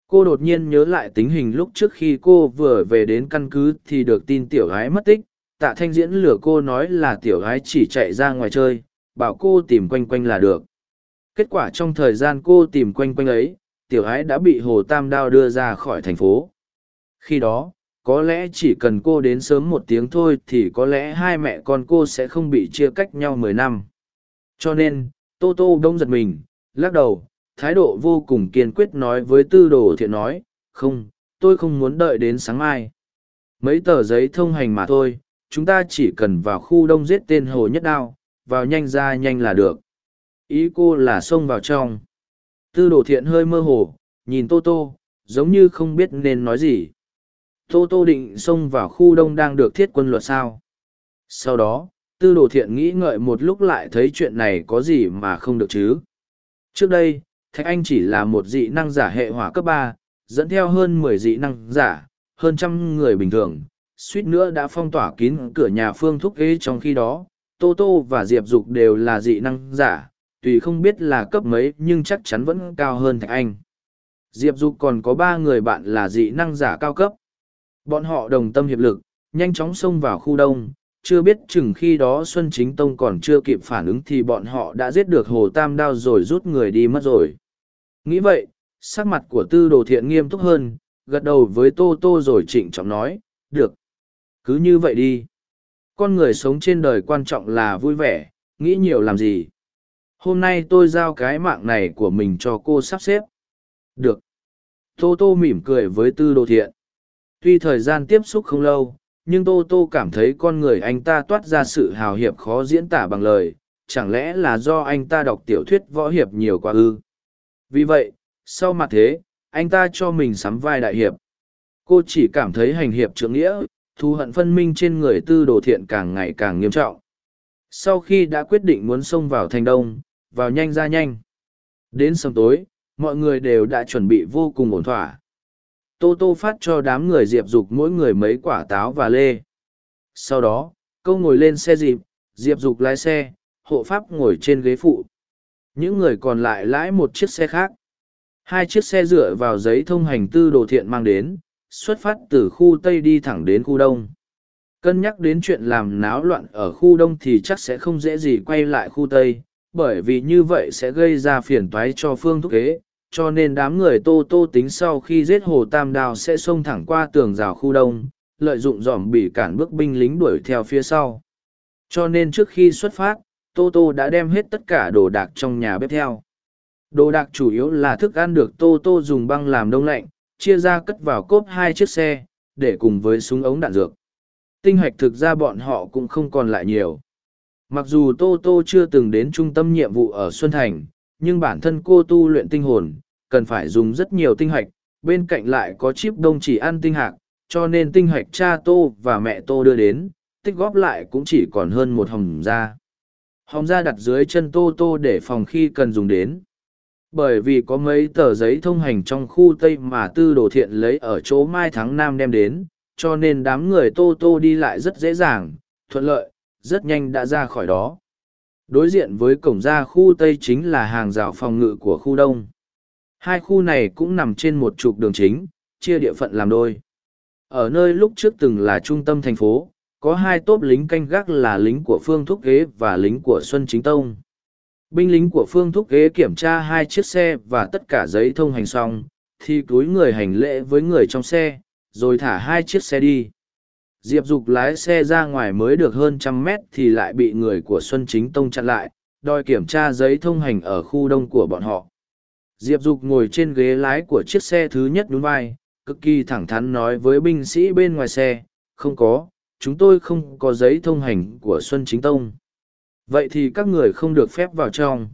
Cô đột nhiên nhớ lại tính hình lúc trước khi cô vừa về đến căn cứ thì được tin tiểu gái mất tích tạ thanh diễn lừa cô nói là tiểu gái chỉ chạy ra ngoài chơi, bảo cô tìm quanh quanh là được. Kết quả trong thời gian cô tìm quanh quanh ấy, tiểu gái đã bị hồ tam đao đưa ra khỏi thành phố. Khi đó, có lẽ chỉ cần cô đến sớm một tiếng thôi thì có lẽ hai mẹ con cô sẽ không bị chia cách nhau mười năm. Cho nên, tô tô đông giật mình, lắc đầu, thái độ vô cùng kiên quyết nói với tư đồ thiện nói, không, tôi không muốn đợi đến sáng mai. Mấy tờ giấy thông hành mà thôi chúng ta chỉ cần vào khu đông giết tên hồ nhất đao, vào nhanh ra nhanh là được. Ý cô là xông vào trong. Tư đồ thiện hơi mơ hồ, nhìn tô tô, giống như không biết nên nói gì. Tô tô định xông vào khu đông đang được thiết quân luật sao? Sau đó, tư đồ thiện nghĩ ngợi một lúc lại thấy chuyện này có gì mà không được chứ? Trước đây, thạch anh chỉ là một dị năng giả hệ hỏa cấp ba, dẫn theo hơn mười dị năng giả, hơn trăm người bình thường suýt nữa đã phong tỏa kín cửa nhà phương thúc ghế trong khi đó, tô tô và diệp dục đều là dị năng giả, tùy không biết là cấp mấy nhưng chắc chắn vẫn cao hơn thạch anh. Diệp dục còn có ba người bạn là dị năng giả cao cấp. Bọn họ đồng tâm hiệp lực, nhanh chóng xông vào khu đông, chưa biết chừng khi đó xuân chính tông còn chưa kịp phản ứng thì bọn họ đã giết được hồ tam đao rồi rút người đi mất rồi. Nghĩ vậy, sắc mặt của tư đồ thiện nghiêm túc hơn, gật đầu với tô tô rồi trịnh trọng nói, được cứ như vậy đi. Con người sống trên đời quan trọng là vui vẻ, nghĩ nhiều làm gì. Hôm nay tôi giao cái mạng này của mình cho cô sắp xếp. Được. Tô tô mỉm cười với tư đồ thiện. Tuy thời gian tiếp xúc không lâu, nhưng tô tô cảm thấy con người anh ta toát ra sự hào hiệp khó diễn tả bằng lời, chẳng lẽ là do anh ta đọc tiểu thuyết võ hiệp nhiều quá ư? Vì vậy, sau mặt thế, anh ta cho mình sắm vai đại hiệp. Cô chỉ cảm thấy hành hiệp trưởng nghĩa thù hận phân minh trên người tư đồ thiện càng ngày càng nghiêm trọng. Sau khi đã quyết định muốn xông vào thành đông, vào nhanh ra nhanh. Đến sớm tối, mọi người đều đã chuẩn bị vô cùng ổn thỏa. Tô tô phát cho đám người diệp dục mỗi người mấy quả táo và lê. Sau đó, câu ngồi lên xe dịp, diệp dục lái xe, hộ pháp ngồi trên ghế phụ. Những người còn lại lái một chiếc xe khác. Hai chiếc xe dựa vào giấy thông hành tư đồ thiện mang đến xuất phát từ khu tây đi thẳng đến khu đông. Cân nhắc đến chuyện làm náo loạn ở khu đông thì chắc sẽ không dễ gì quay lại khu tây, bởi vì như vậy sẽ gây ra phiền toái cho phương thúc kế, cho nên đám người tô tô tính sau khi giết hồ tam đào sẽ xông thẳng qua tường rào khu đông, lợi dụng dòm bị cản bước binh lính đuổi theo phía sau. Cho nên trước khi xuất phát, tô tô đã đem hết tất cả đồ đạc trong nhà bếp theo. Đồ đạc chủ yếu là thức ăn được tô tô dùng băng làm đông lạnh chia ra cất vào cốp hai chiếc xe để cùng với súng ống đạn dược tinh hạch thực ra bọn họ cũng không còn lại nhiều mặc dù tô tô chưa từng đến trung tâm nhiệm vụ ở xuân thành nhưng bản thân cô tu luyện tinh hồn, cần phải dùng rất nhiều tinh hạch, bên cạnh lại có chip đông chỉ ăn tinh hạc, cho nên tinh hạch cha tô và mẹ tô đưa đến, tích góp lại cũng chỉ còn hơn một hồng da. Hồng da đặt dưới chân tô tô để phòng khi cần dùng đến. Bởi vì có mấy tờ giấy thông hành trong khu Tây mà tư đồ thiện lấy ở chỗ Mai tháng Nam đem đến, cho nên đám người tô tô đi lại rất dễ dàng, thuận lợi, rất nhanh đã ra khỏi đó. Đối diện với cổng ra khu tây chính là hàng rào phòng ngự của khu đông. Hai khu này cũng nằm trên một trục đường chính chia địa phận làm đôi. Ở nơi lúc trước từng là trung tâm thành phố có hai tốp lính canh gác là lính của phương thúc ghế và lính của xuân chính tông binh lính của phương thúc ghế kiểm tra hai chiếc xe và tất cả giấy thông hành xong, thì cúi người hành lễ với người trong xe, rồi thả hai chiếc xe đi. Diệp dục lái xe ra ngoài mới được hơn trăm mét thì lại bị người của xuân chính tông chặn lại, đòi kiểm tra giấy thông hành ở khu đông của bọn họ. Diệp dục ngồi trên ghế lái của chiếc xe thứ nhất nhún vai, cực kỳ thẳng thắn nói với binh sĩ bên ngoài xe, không có, chúng tôi không có giấy thông hành của xuân chính tông vậy thì các người không được phép vào trong.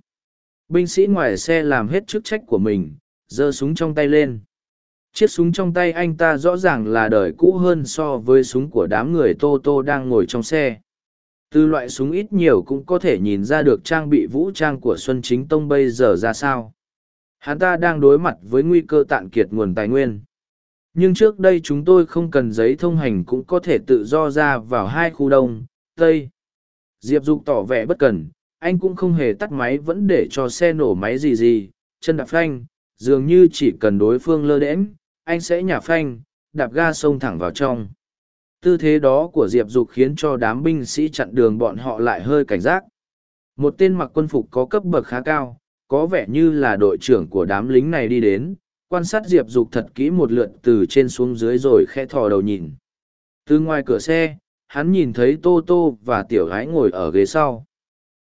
Binh sĩ ngoài xe làm hết chức trách của mình, giơ súng trong tay lên. Chiếc súng trong tay anh ta rõ ràng là đời cũ hơn so với súng của đám người tô tô đang ngồi trong xe. Từ loại súng ít nhiều cũng có thể nhìn ra được trang bị vũ trang của xuân chính tông bây giờ ra sao. Hắn ta đang đối mặt với nguy cơ tạn kiệt nguồn tài nguyên. Nhưng trước đây chúng tôi không cần giấy thông hành cũng có thể tự do ra vào hai khu đông, tây diệp dục tỏ vẻ bất cần anh cũng không hề tắt máy vẫn để cho xe nổ máy gì gì chân đạp phanh dường như chỉ cần đối phương lơ đễnh, anh sẽ nhả phanh, đạp ga xông thẳng vào trong. Tư thế đó của Diệp Dục khiến cho đám binh sĩ chặn đường bọn họ lại hơi cảnh giác. Một tên mặc quân phục có cấp bậc khá cao, có vẻ như là đội trưởng của đám lính này đi đến, quan sát Diệp Dục thật kỹ một lượt từ trên xuống dưới rồi khẽ thò đầu nhìn. Từ ngoài cửa xe, hắn nhìn thấy Tô Tô và Tiểu Gái ngồi ở ghế sau.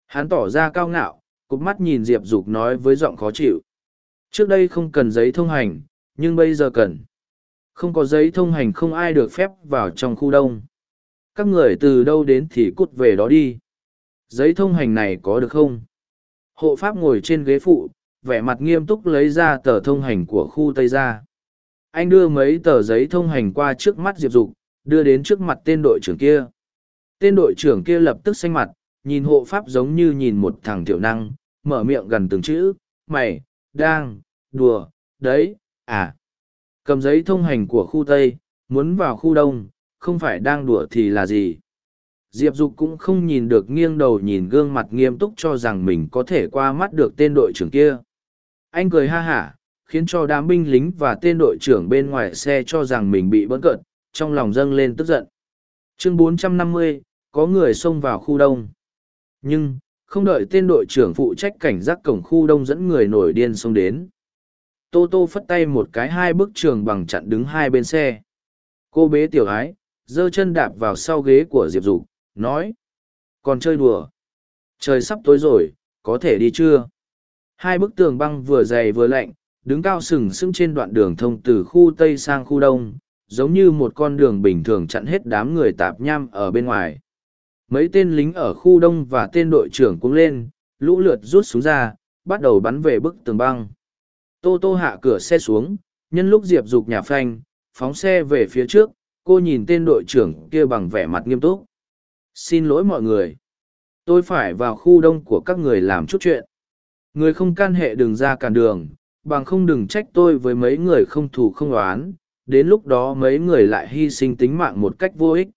Hắn tỏ ra cao ngạo, cụp mắt nhìn Diệp Dục nói với giọng khó chịu. Trước đây không cần giấy thông hành, nhưng bây giờ cần. Không có giấy thông hành không ai được phép vào trong khu đông. Các người từ đâu đến thì cút về đó đi. Giấy thông hành này có được không? Hộ pháp ngồi trên ghế phụ, vẻ mặt nghiêm túc lấy ra tờ thông hành của khu Tây ra. anh đưa mấy tờ giấy thông hành qua trước mắt diệp dục đưa đến trước mặt tên đội trưởng kia. Tên đội trưởng kia lập tức xanh mặt, nhìn hộ pháp giống như nhìn một thằng tiểu năng, mở miệng gần từng chữ, mày, đang, đùa, đấy à. Cầm giấy thông hành của khu tây, muốn vào khu đông, không phải đang đùa thì là gì? Diệp dục cũng không nhìn được nghiêng đầu nhìn gương mặt nghiêm túc cho rằng mình có thể qua mắt được tên đội trưởng kia. Anh cười ha hả, khiến cho đám binh lính và tên đội trưởng bên ngoài xe cho rằng mình bị bỡn cợt trong lòng dâng lên tức giận. Chương 450, có người xông vào khu đông. Nhưng không đợi tên đội trưởng phụ trách cảnh giác cổng khu đông dẫn người nổi điên xông đến. Tô tô phất tay một cái hai bức trường bằng chặn đứng hai bên xe. Cô bế tiểu ái giơ chân đạp vào sau ghế của diệp dục nói còn chơi đùa. Trời sắp tối rồi có thể đi chưa? Hai bức tường băng vừa dày vừa lạnh đứng cao sừng sững trên đoạn đường thông từ khu tây sang khu đông giống như một con đường bình thường chặn hết đám người tạp nham ở bên ngoài. Mấy tên lính ở khu đông và tên đội trưởng cũng lên, lũ lượt rút xuống ra, bắt đầu bắn về bức tường băng. Tô tô hạ cửa xe xuống, nhân lúc diệp dục nhà phanh, phóng xe về phía trước, cô nhìn tên đội trưởng kia bằng vẻ mặt nghiêm túc. Xin lỗi mọi người, tôi phải vào khu đông của các người làm chút chuyện. Người không can hệ đừng ra cản đường, bằng không đừng trách tôi với mấy người không thù không oán đến lúc đó mấy người lại hy sinh tính mạng một cách vô ích.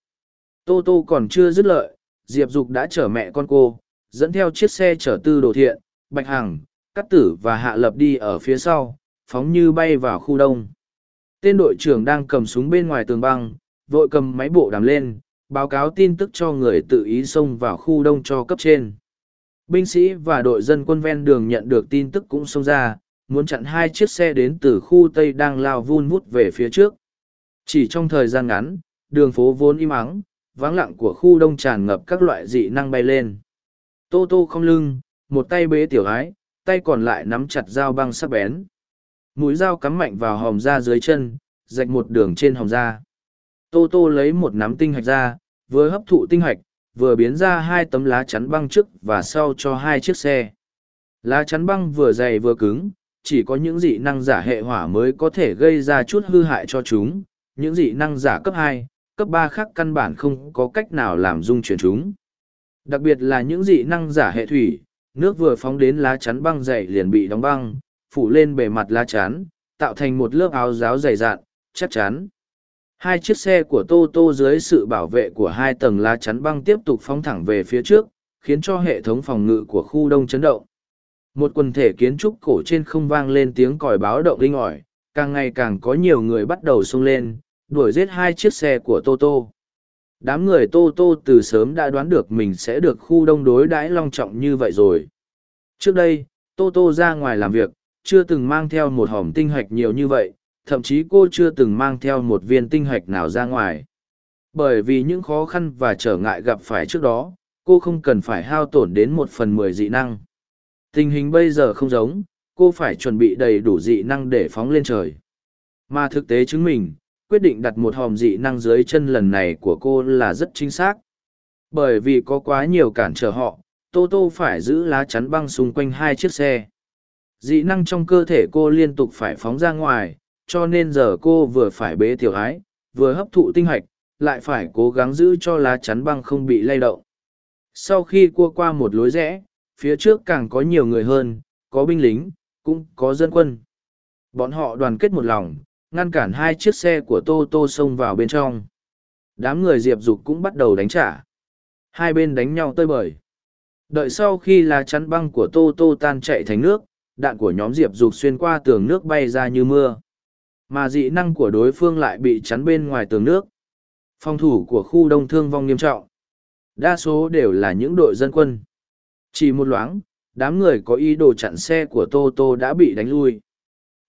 Tô tô còn chưa dứt lợi, diệp dục đã chở mẹ con cô, dẫn theo chiếc xe chở tư đồ thiện, bạch hằng cắt tử và hạ lập đi ở phía sau, phóng như bay vào khu đông. Tên đội trưởng đang cầm súng bên ngoài tường băng, vội cầm máy bộ đàm lên, báo cáo tin tức cho người tự ý xông vào khu đông cho cấp trên. Binh sĩ và đội dân quân ven đường nhận được tin tức cũng xông ra muốn chặn hai chiếc xe đến từ khu tây đang lao vun vút về phía trước. Chỉ trong thời gian ngắn, đường phố vốn im ắng, vắng lặng của khu đông tràn ngập các loại dị năng bay lên. Tô tô không lưng, một tay bế tiểu ái, tay còn lại nắm chặt dao băng sắc bén. Mũi dao cắm mạnh vào hòm da dưới chân, rạch một đường trên hòm da. Tô tô lấy một nắm tinh hạch ra, vừa hấp thụ tinh hạch, vừa biến ra hai tấm lá chắn băng trước và sau cho hai chiếc xe. Lá chắn băng vừa dày vừa cứng chỉ có những dị năng giả hệ hỏa mới có thể gây ra chút hư hại cho chúng. Những dị năng giả cấp hai, cấp ba khác căn bản không có cách nào làm dung chuyển chúng. Đặc biệt là những dị năng giả hệ thủy, nước vừa phóng đến lá chắn băng dày liền bị đóng băng, phủ lên bề mặt lá chắn, tạo thành một lớp áo giáo dày dạn, chắc chắn. Hai chiếc xe của tô tô dưới sự bảo vệ của hai tầng lá chắn băng tiếp tục phóng thẳng về phía trước, khiến cho hệ thống phòng ngự của khu đông chấn động một quần thể kiến trúc cổ trên không vang lên tiếng còi báo động linh ỏi, càng ngày càng có nhiều người bắt đầu xông lên, đuổi giết hai chiếc xe của tô tô. Đám người tô tô từ sớm đã đoán được mình sẽ được khu đông đối đãi long trọng như vậy rồi. Trước đây, tô tô ra ngoài làm việc, chưa từng mang theo một hòm tinh hạch nhiều như vậy, thậm chí cô chưa từng mang theo một viên tinh hạch nào ra ngoài. Bởi vì những khó khăn và trở ngại gặp phải trước đó, cô không cần phải hao tổn đến một phần mười dị năng tình hình bây giờ không giống, cô phải chuẩn bị đầy đủ dị năng để phóng lên trời. Mà thực tế chứng minh, quyết định đặt một hòm dị năng dưới chân lần này của cô là rất chính xác. Bởi vì có quá nhiều cản trở họ, tô tô phải giữ lá chắn băng xung quanh hai chiếc xe. Dị năng trong cơ thể cô liên tục phải phóng ra ngoài, cho nên giờ cô vừa phải bế tiểu ái, vừa hấp thụ tinh hạch, lại phải cố gắng giữ cho lá chắn băng không bị lay động. Sau khi cua qua một lối rẽ phía trước càng có nhiều người hơn, có binh lính, cũng có dân quân. Bọn họ đoàn kết một lòng, ngăn cản hai chiếc xe của tô tô xông vào bên trong. Đám người diệp dục cũng bắt đầu đánh trả. Hai bên đánh nhau tơi bời. Đợi sau khi lá chắn băng của tô tô tan chạy thành nước, đạn của nhóm diệp dục xuyên qua tường nước bay ra như mưa. Mà dị năng của đối phương lại bị chắn bên ngoài tường nước. Phòng thủ của khu đông thương vong nghiêm trọng. Đa số đều là những đội dân quân chỉ một loáng, đám người có ý đồ chặn xe của tô tô đã bị đánh lui.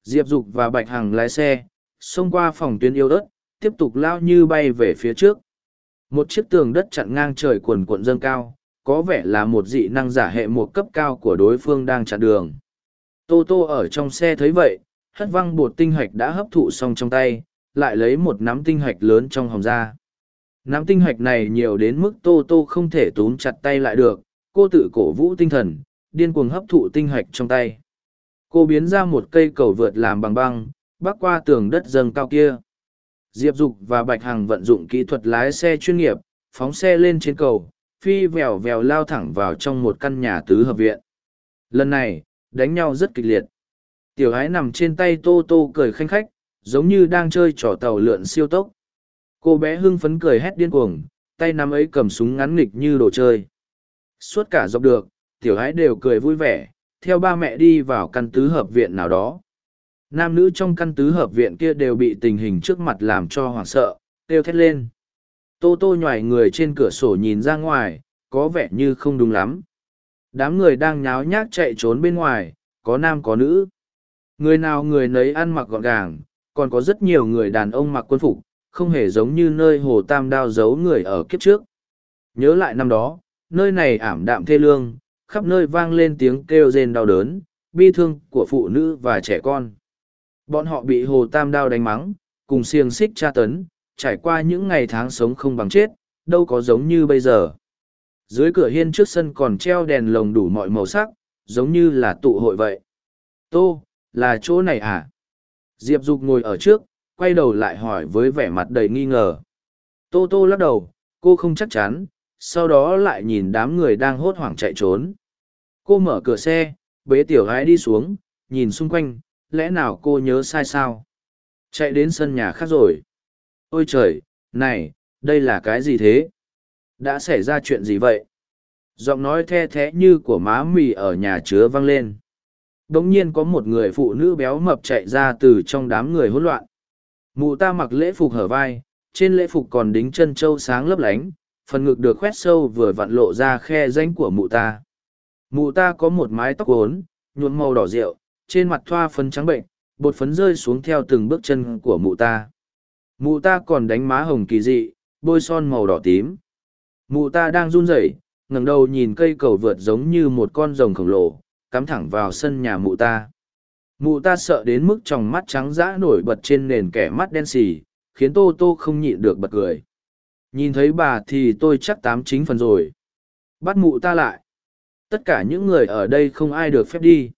Diệp dục và bạch hằng lái xe, xông qua phòng tuyến yêu đất, tiếp tục lao như bay về phía trước. Một chiếc tường đất chặn ngang trời cuồn cuộn dâng cao, có vẻ là một dị năng giả hệ một cấp cao của đối phương đang chặn đường. Tô tô ở trong xe thấy vậy, hất văng bột tinh hạch đã hấp thụ xong trong tay, lại lấy một nắm tinh hạch lớn trong hòm ra. Nắm tinh hạch này nhiều đến mức tô tô không thể túm chặt tay lại được cô tự cổ vũ tinh thần điên cuồng hấp thụ tinh hạch trong tay cô biến ra một cây cầu vượt làm bằng băng bắc qua tường đất dâng cao kia. Diệp Dục và Bạch Hằng vận dụng kỹ thuật lái xe chuyên nghiệp, phóng xe lên trên cầu, phi vèo vèo lao thẳng vào trong một căn nhà tứ hợp viện. Lần này, đánh nhau rất kịch liệt. Tiểu ái nằm trên tay Tô Tô cười khanh khách, giống như đang chơi trò tàu lượn siêu tốc. Cô bé hưng phấn cười hét điên cuồng, tay nắm ấy cầm súng ngắn nghịch như đồ chơi. Suốt cả dọc được, tiểu ái đều cười vui vẻ, theo ba mẹ đi vào căn tứ hợp viện nào đó. Nam nữ trong căn tứ hợp viện kia đều bị tình hình trước mặt làm cho hoảng sợ, kêu thét lên. Tô tô nhòi người trên cửa sổ nhìn ra ngoài, có vẻ như không đúng lắm. Đám người đang nháo nhác chạy trốn bên ngoài, có nam có nữ. Người nào người nấy ăn mặc gọn gàng, còn có rất nhiều người đàn ông mặc quân phục, không hề giống như nơi hồ tam đao giấu người ở kiếp trước. Nhớ lại năm đó, nơi này ảm đạm thê lương, khắp nơi vang lên tiếng kêu rên đau đớn, bi thương của phụ nữ và trẻ con. Bọn họ bị hồ tam đao đánh mắng, cùng xiềng xích tra tấn, trải qua những ngày tháng sống không bằng chết, đâu có giống như bây giờ. Dưới cửa hiên trước sân còn treo đèn lồng đủ mọi màu sắc, giống như là tụ hội vậy. Tô, là chỗ này à? Diệp Dục ngồi ở trước, quay đầu lại hỏi với vẻ mặt đầy nghi ngờ. Tô Tô lắc đầu, cô không chắc chắn, sau đó lại nhìn đám người đang hốt hoảng chạy trốn. Cô mở cửa xe, bế tiểu gái đi xuống, nhìn xung quanh, lẽ nào cô nhớ sai sao? Chạy đến sân nhà khác rồi. Ôi trời, này, đây là cái gì thế? Đã xảy ra chuyện gì vậy? Giọng nói the thé như của má mì ở nhà chứa vang lên. Đống nhiên có một người phụ nữ béo mập chạy ra từ trong đám người hỗn loạn. Mụ ta mặc lễ phục hở vai, trên lễ phục còn đính chân trâu sáng lấp lánh, phần ngực được khoét sâu vừa vặn lộ ra khe danh của mụ ta. Mụ ta có một mái tóc ốn, nhuộm màu đỏ rượu, trên mặt thoa phấn trắng bệnh, bột phấn rơi xuống theo từng bước chân của mụ ta. Mụ ta còn đánh má hồng kỳ dị, bôi son màu đỏ tím. Mụ ta đang run rẩy, ngẩng đầu nhìn cây cầu vượt giống như một con rồng khổng lồ, cắm thẳng vào sân nhà mụ ta. Mụ ta sợ đến mức tròng mắt trắng dã nổi bật trên nền kẻ mắt đen xì, khiến tô tô không nhịn được bật cười. Nhìn thấy bà thì tôi chắc tám chính phần rồi. Bắt mụ ta lại. Tất cả những người ở đây không ai được phép đi.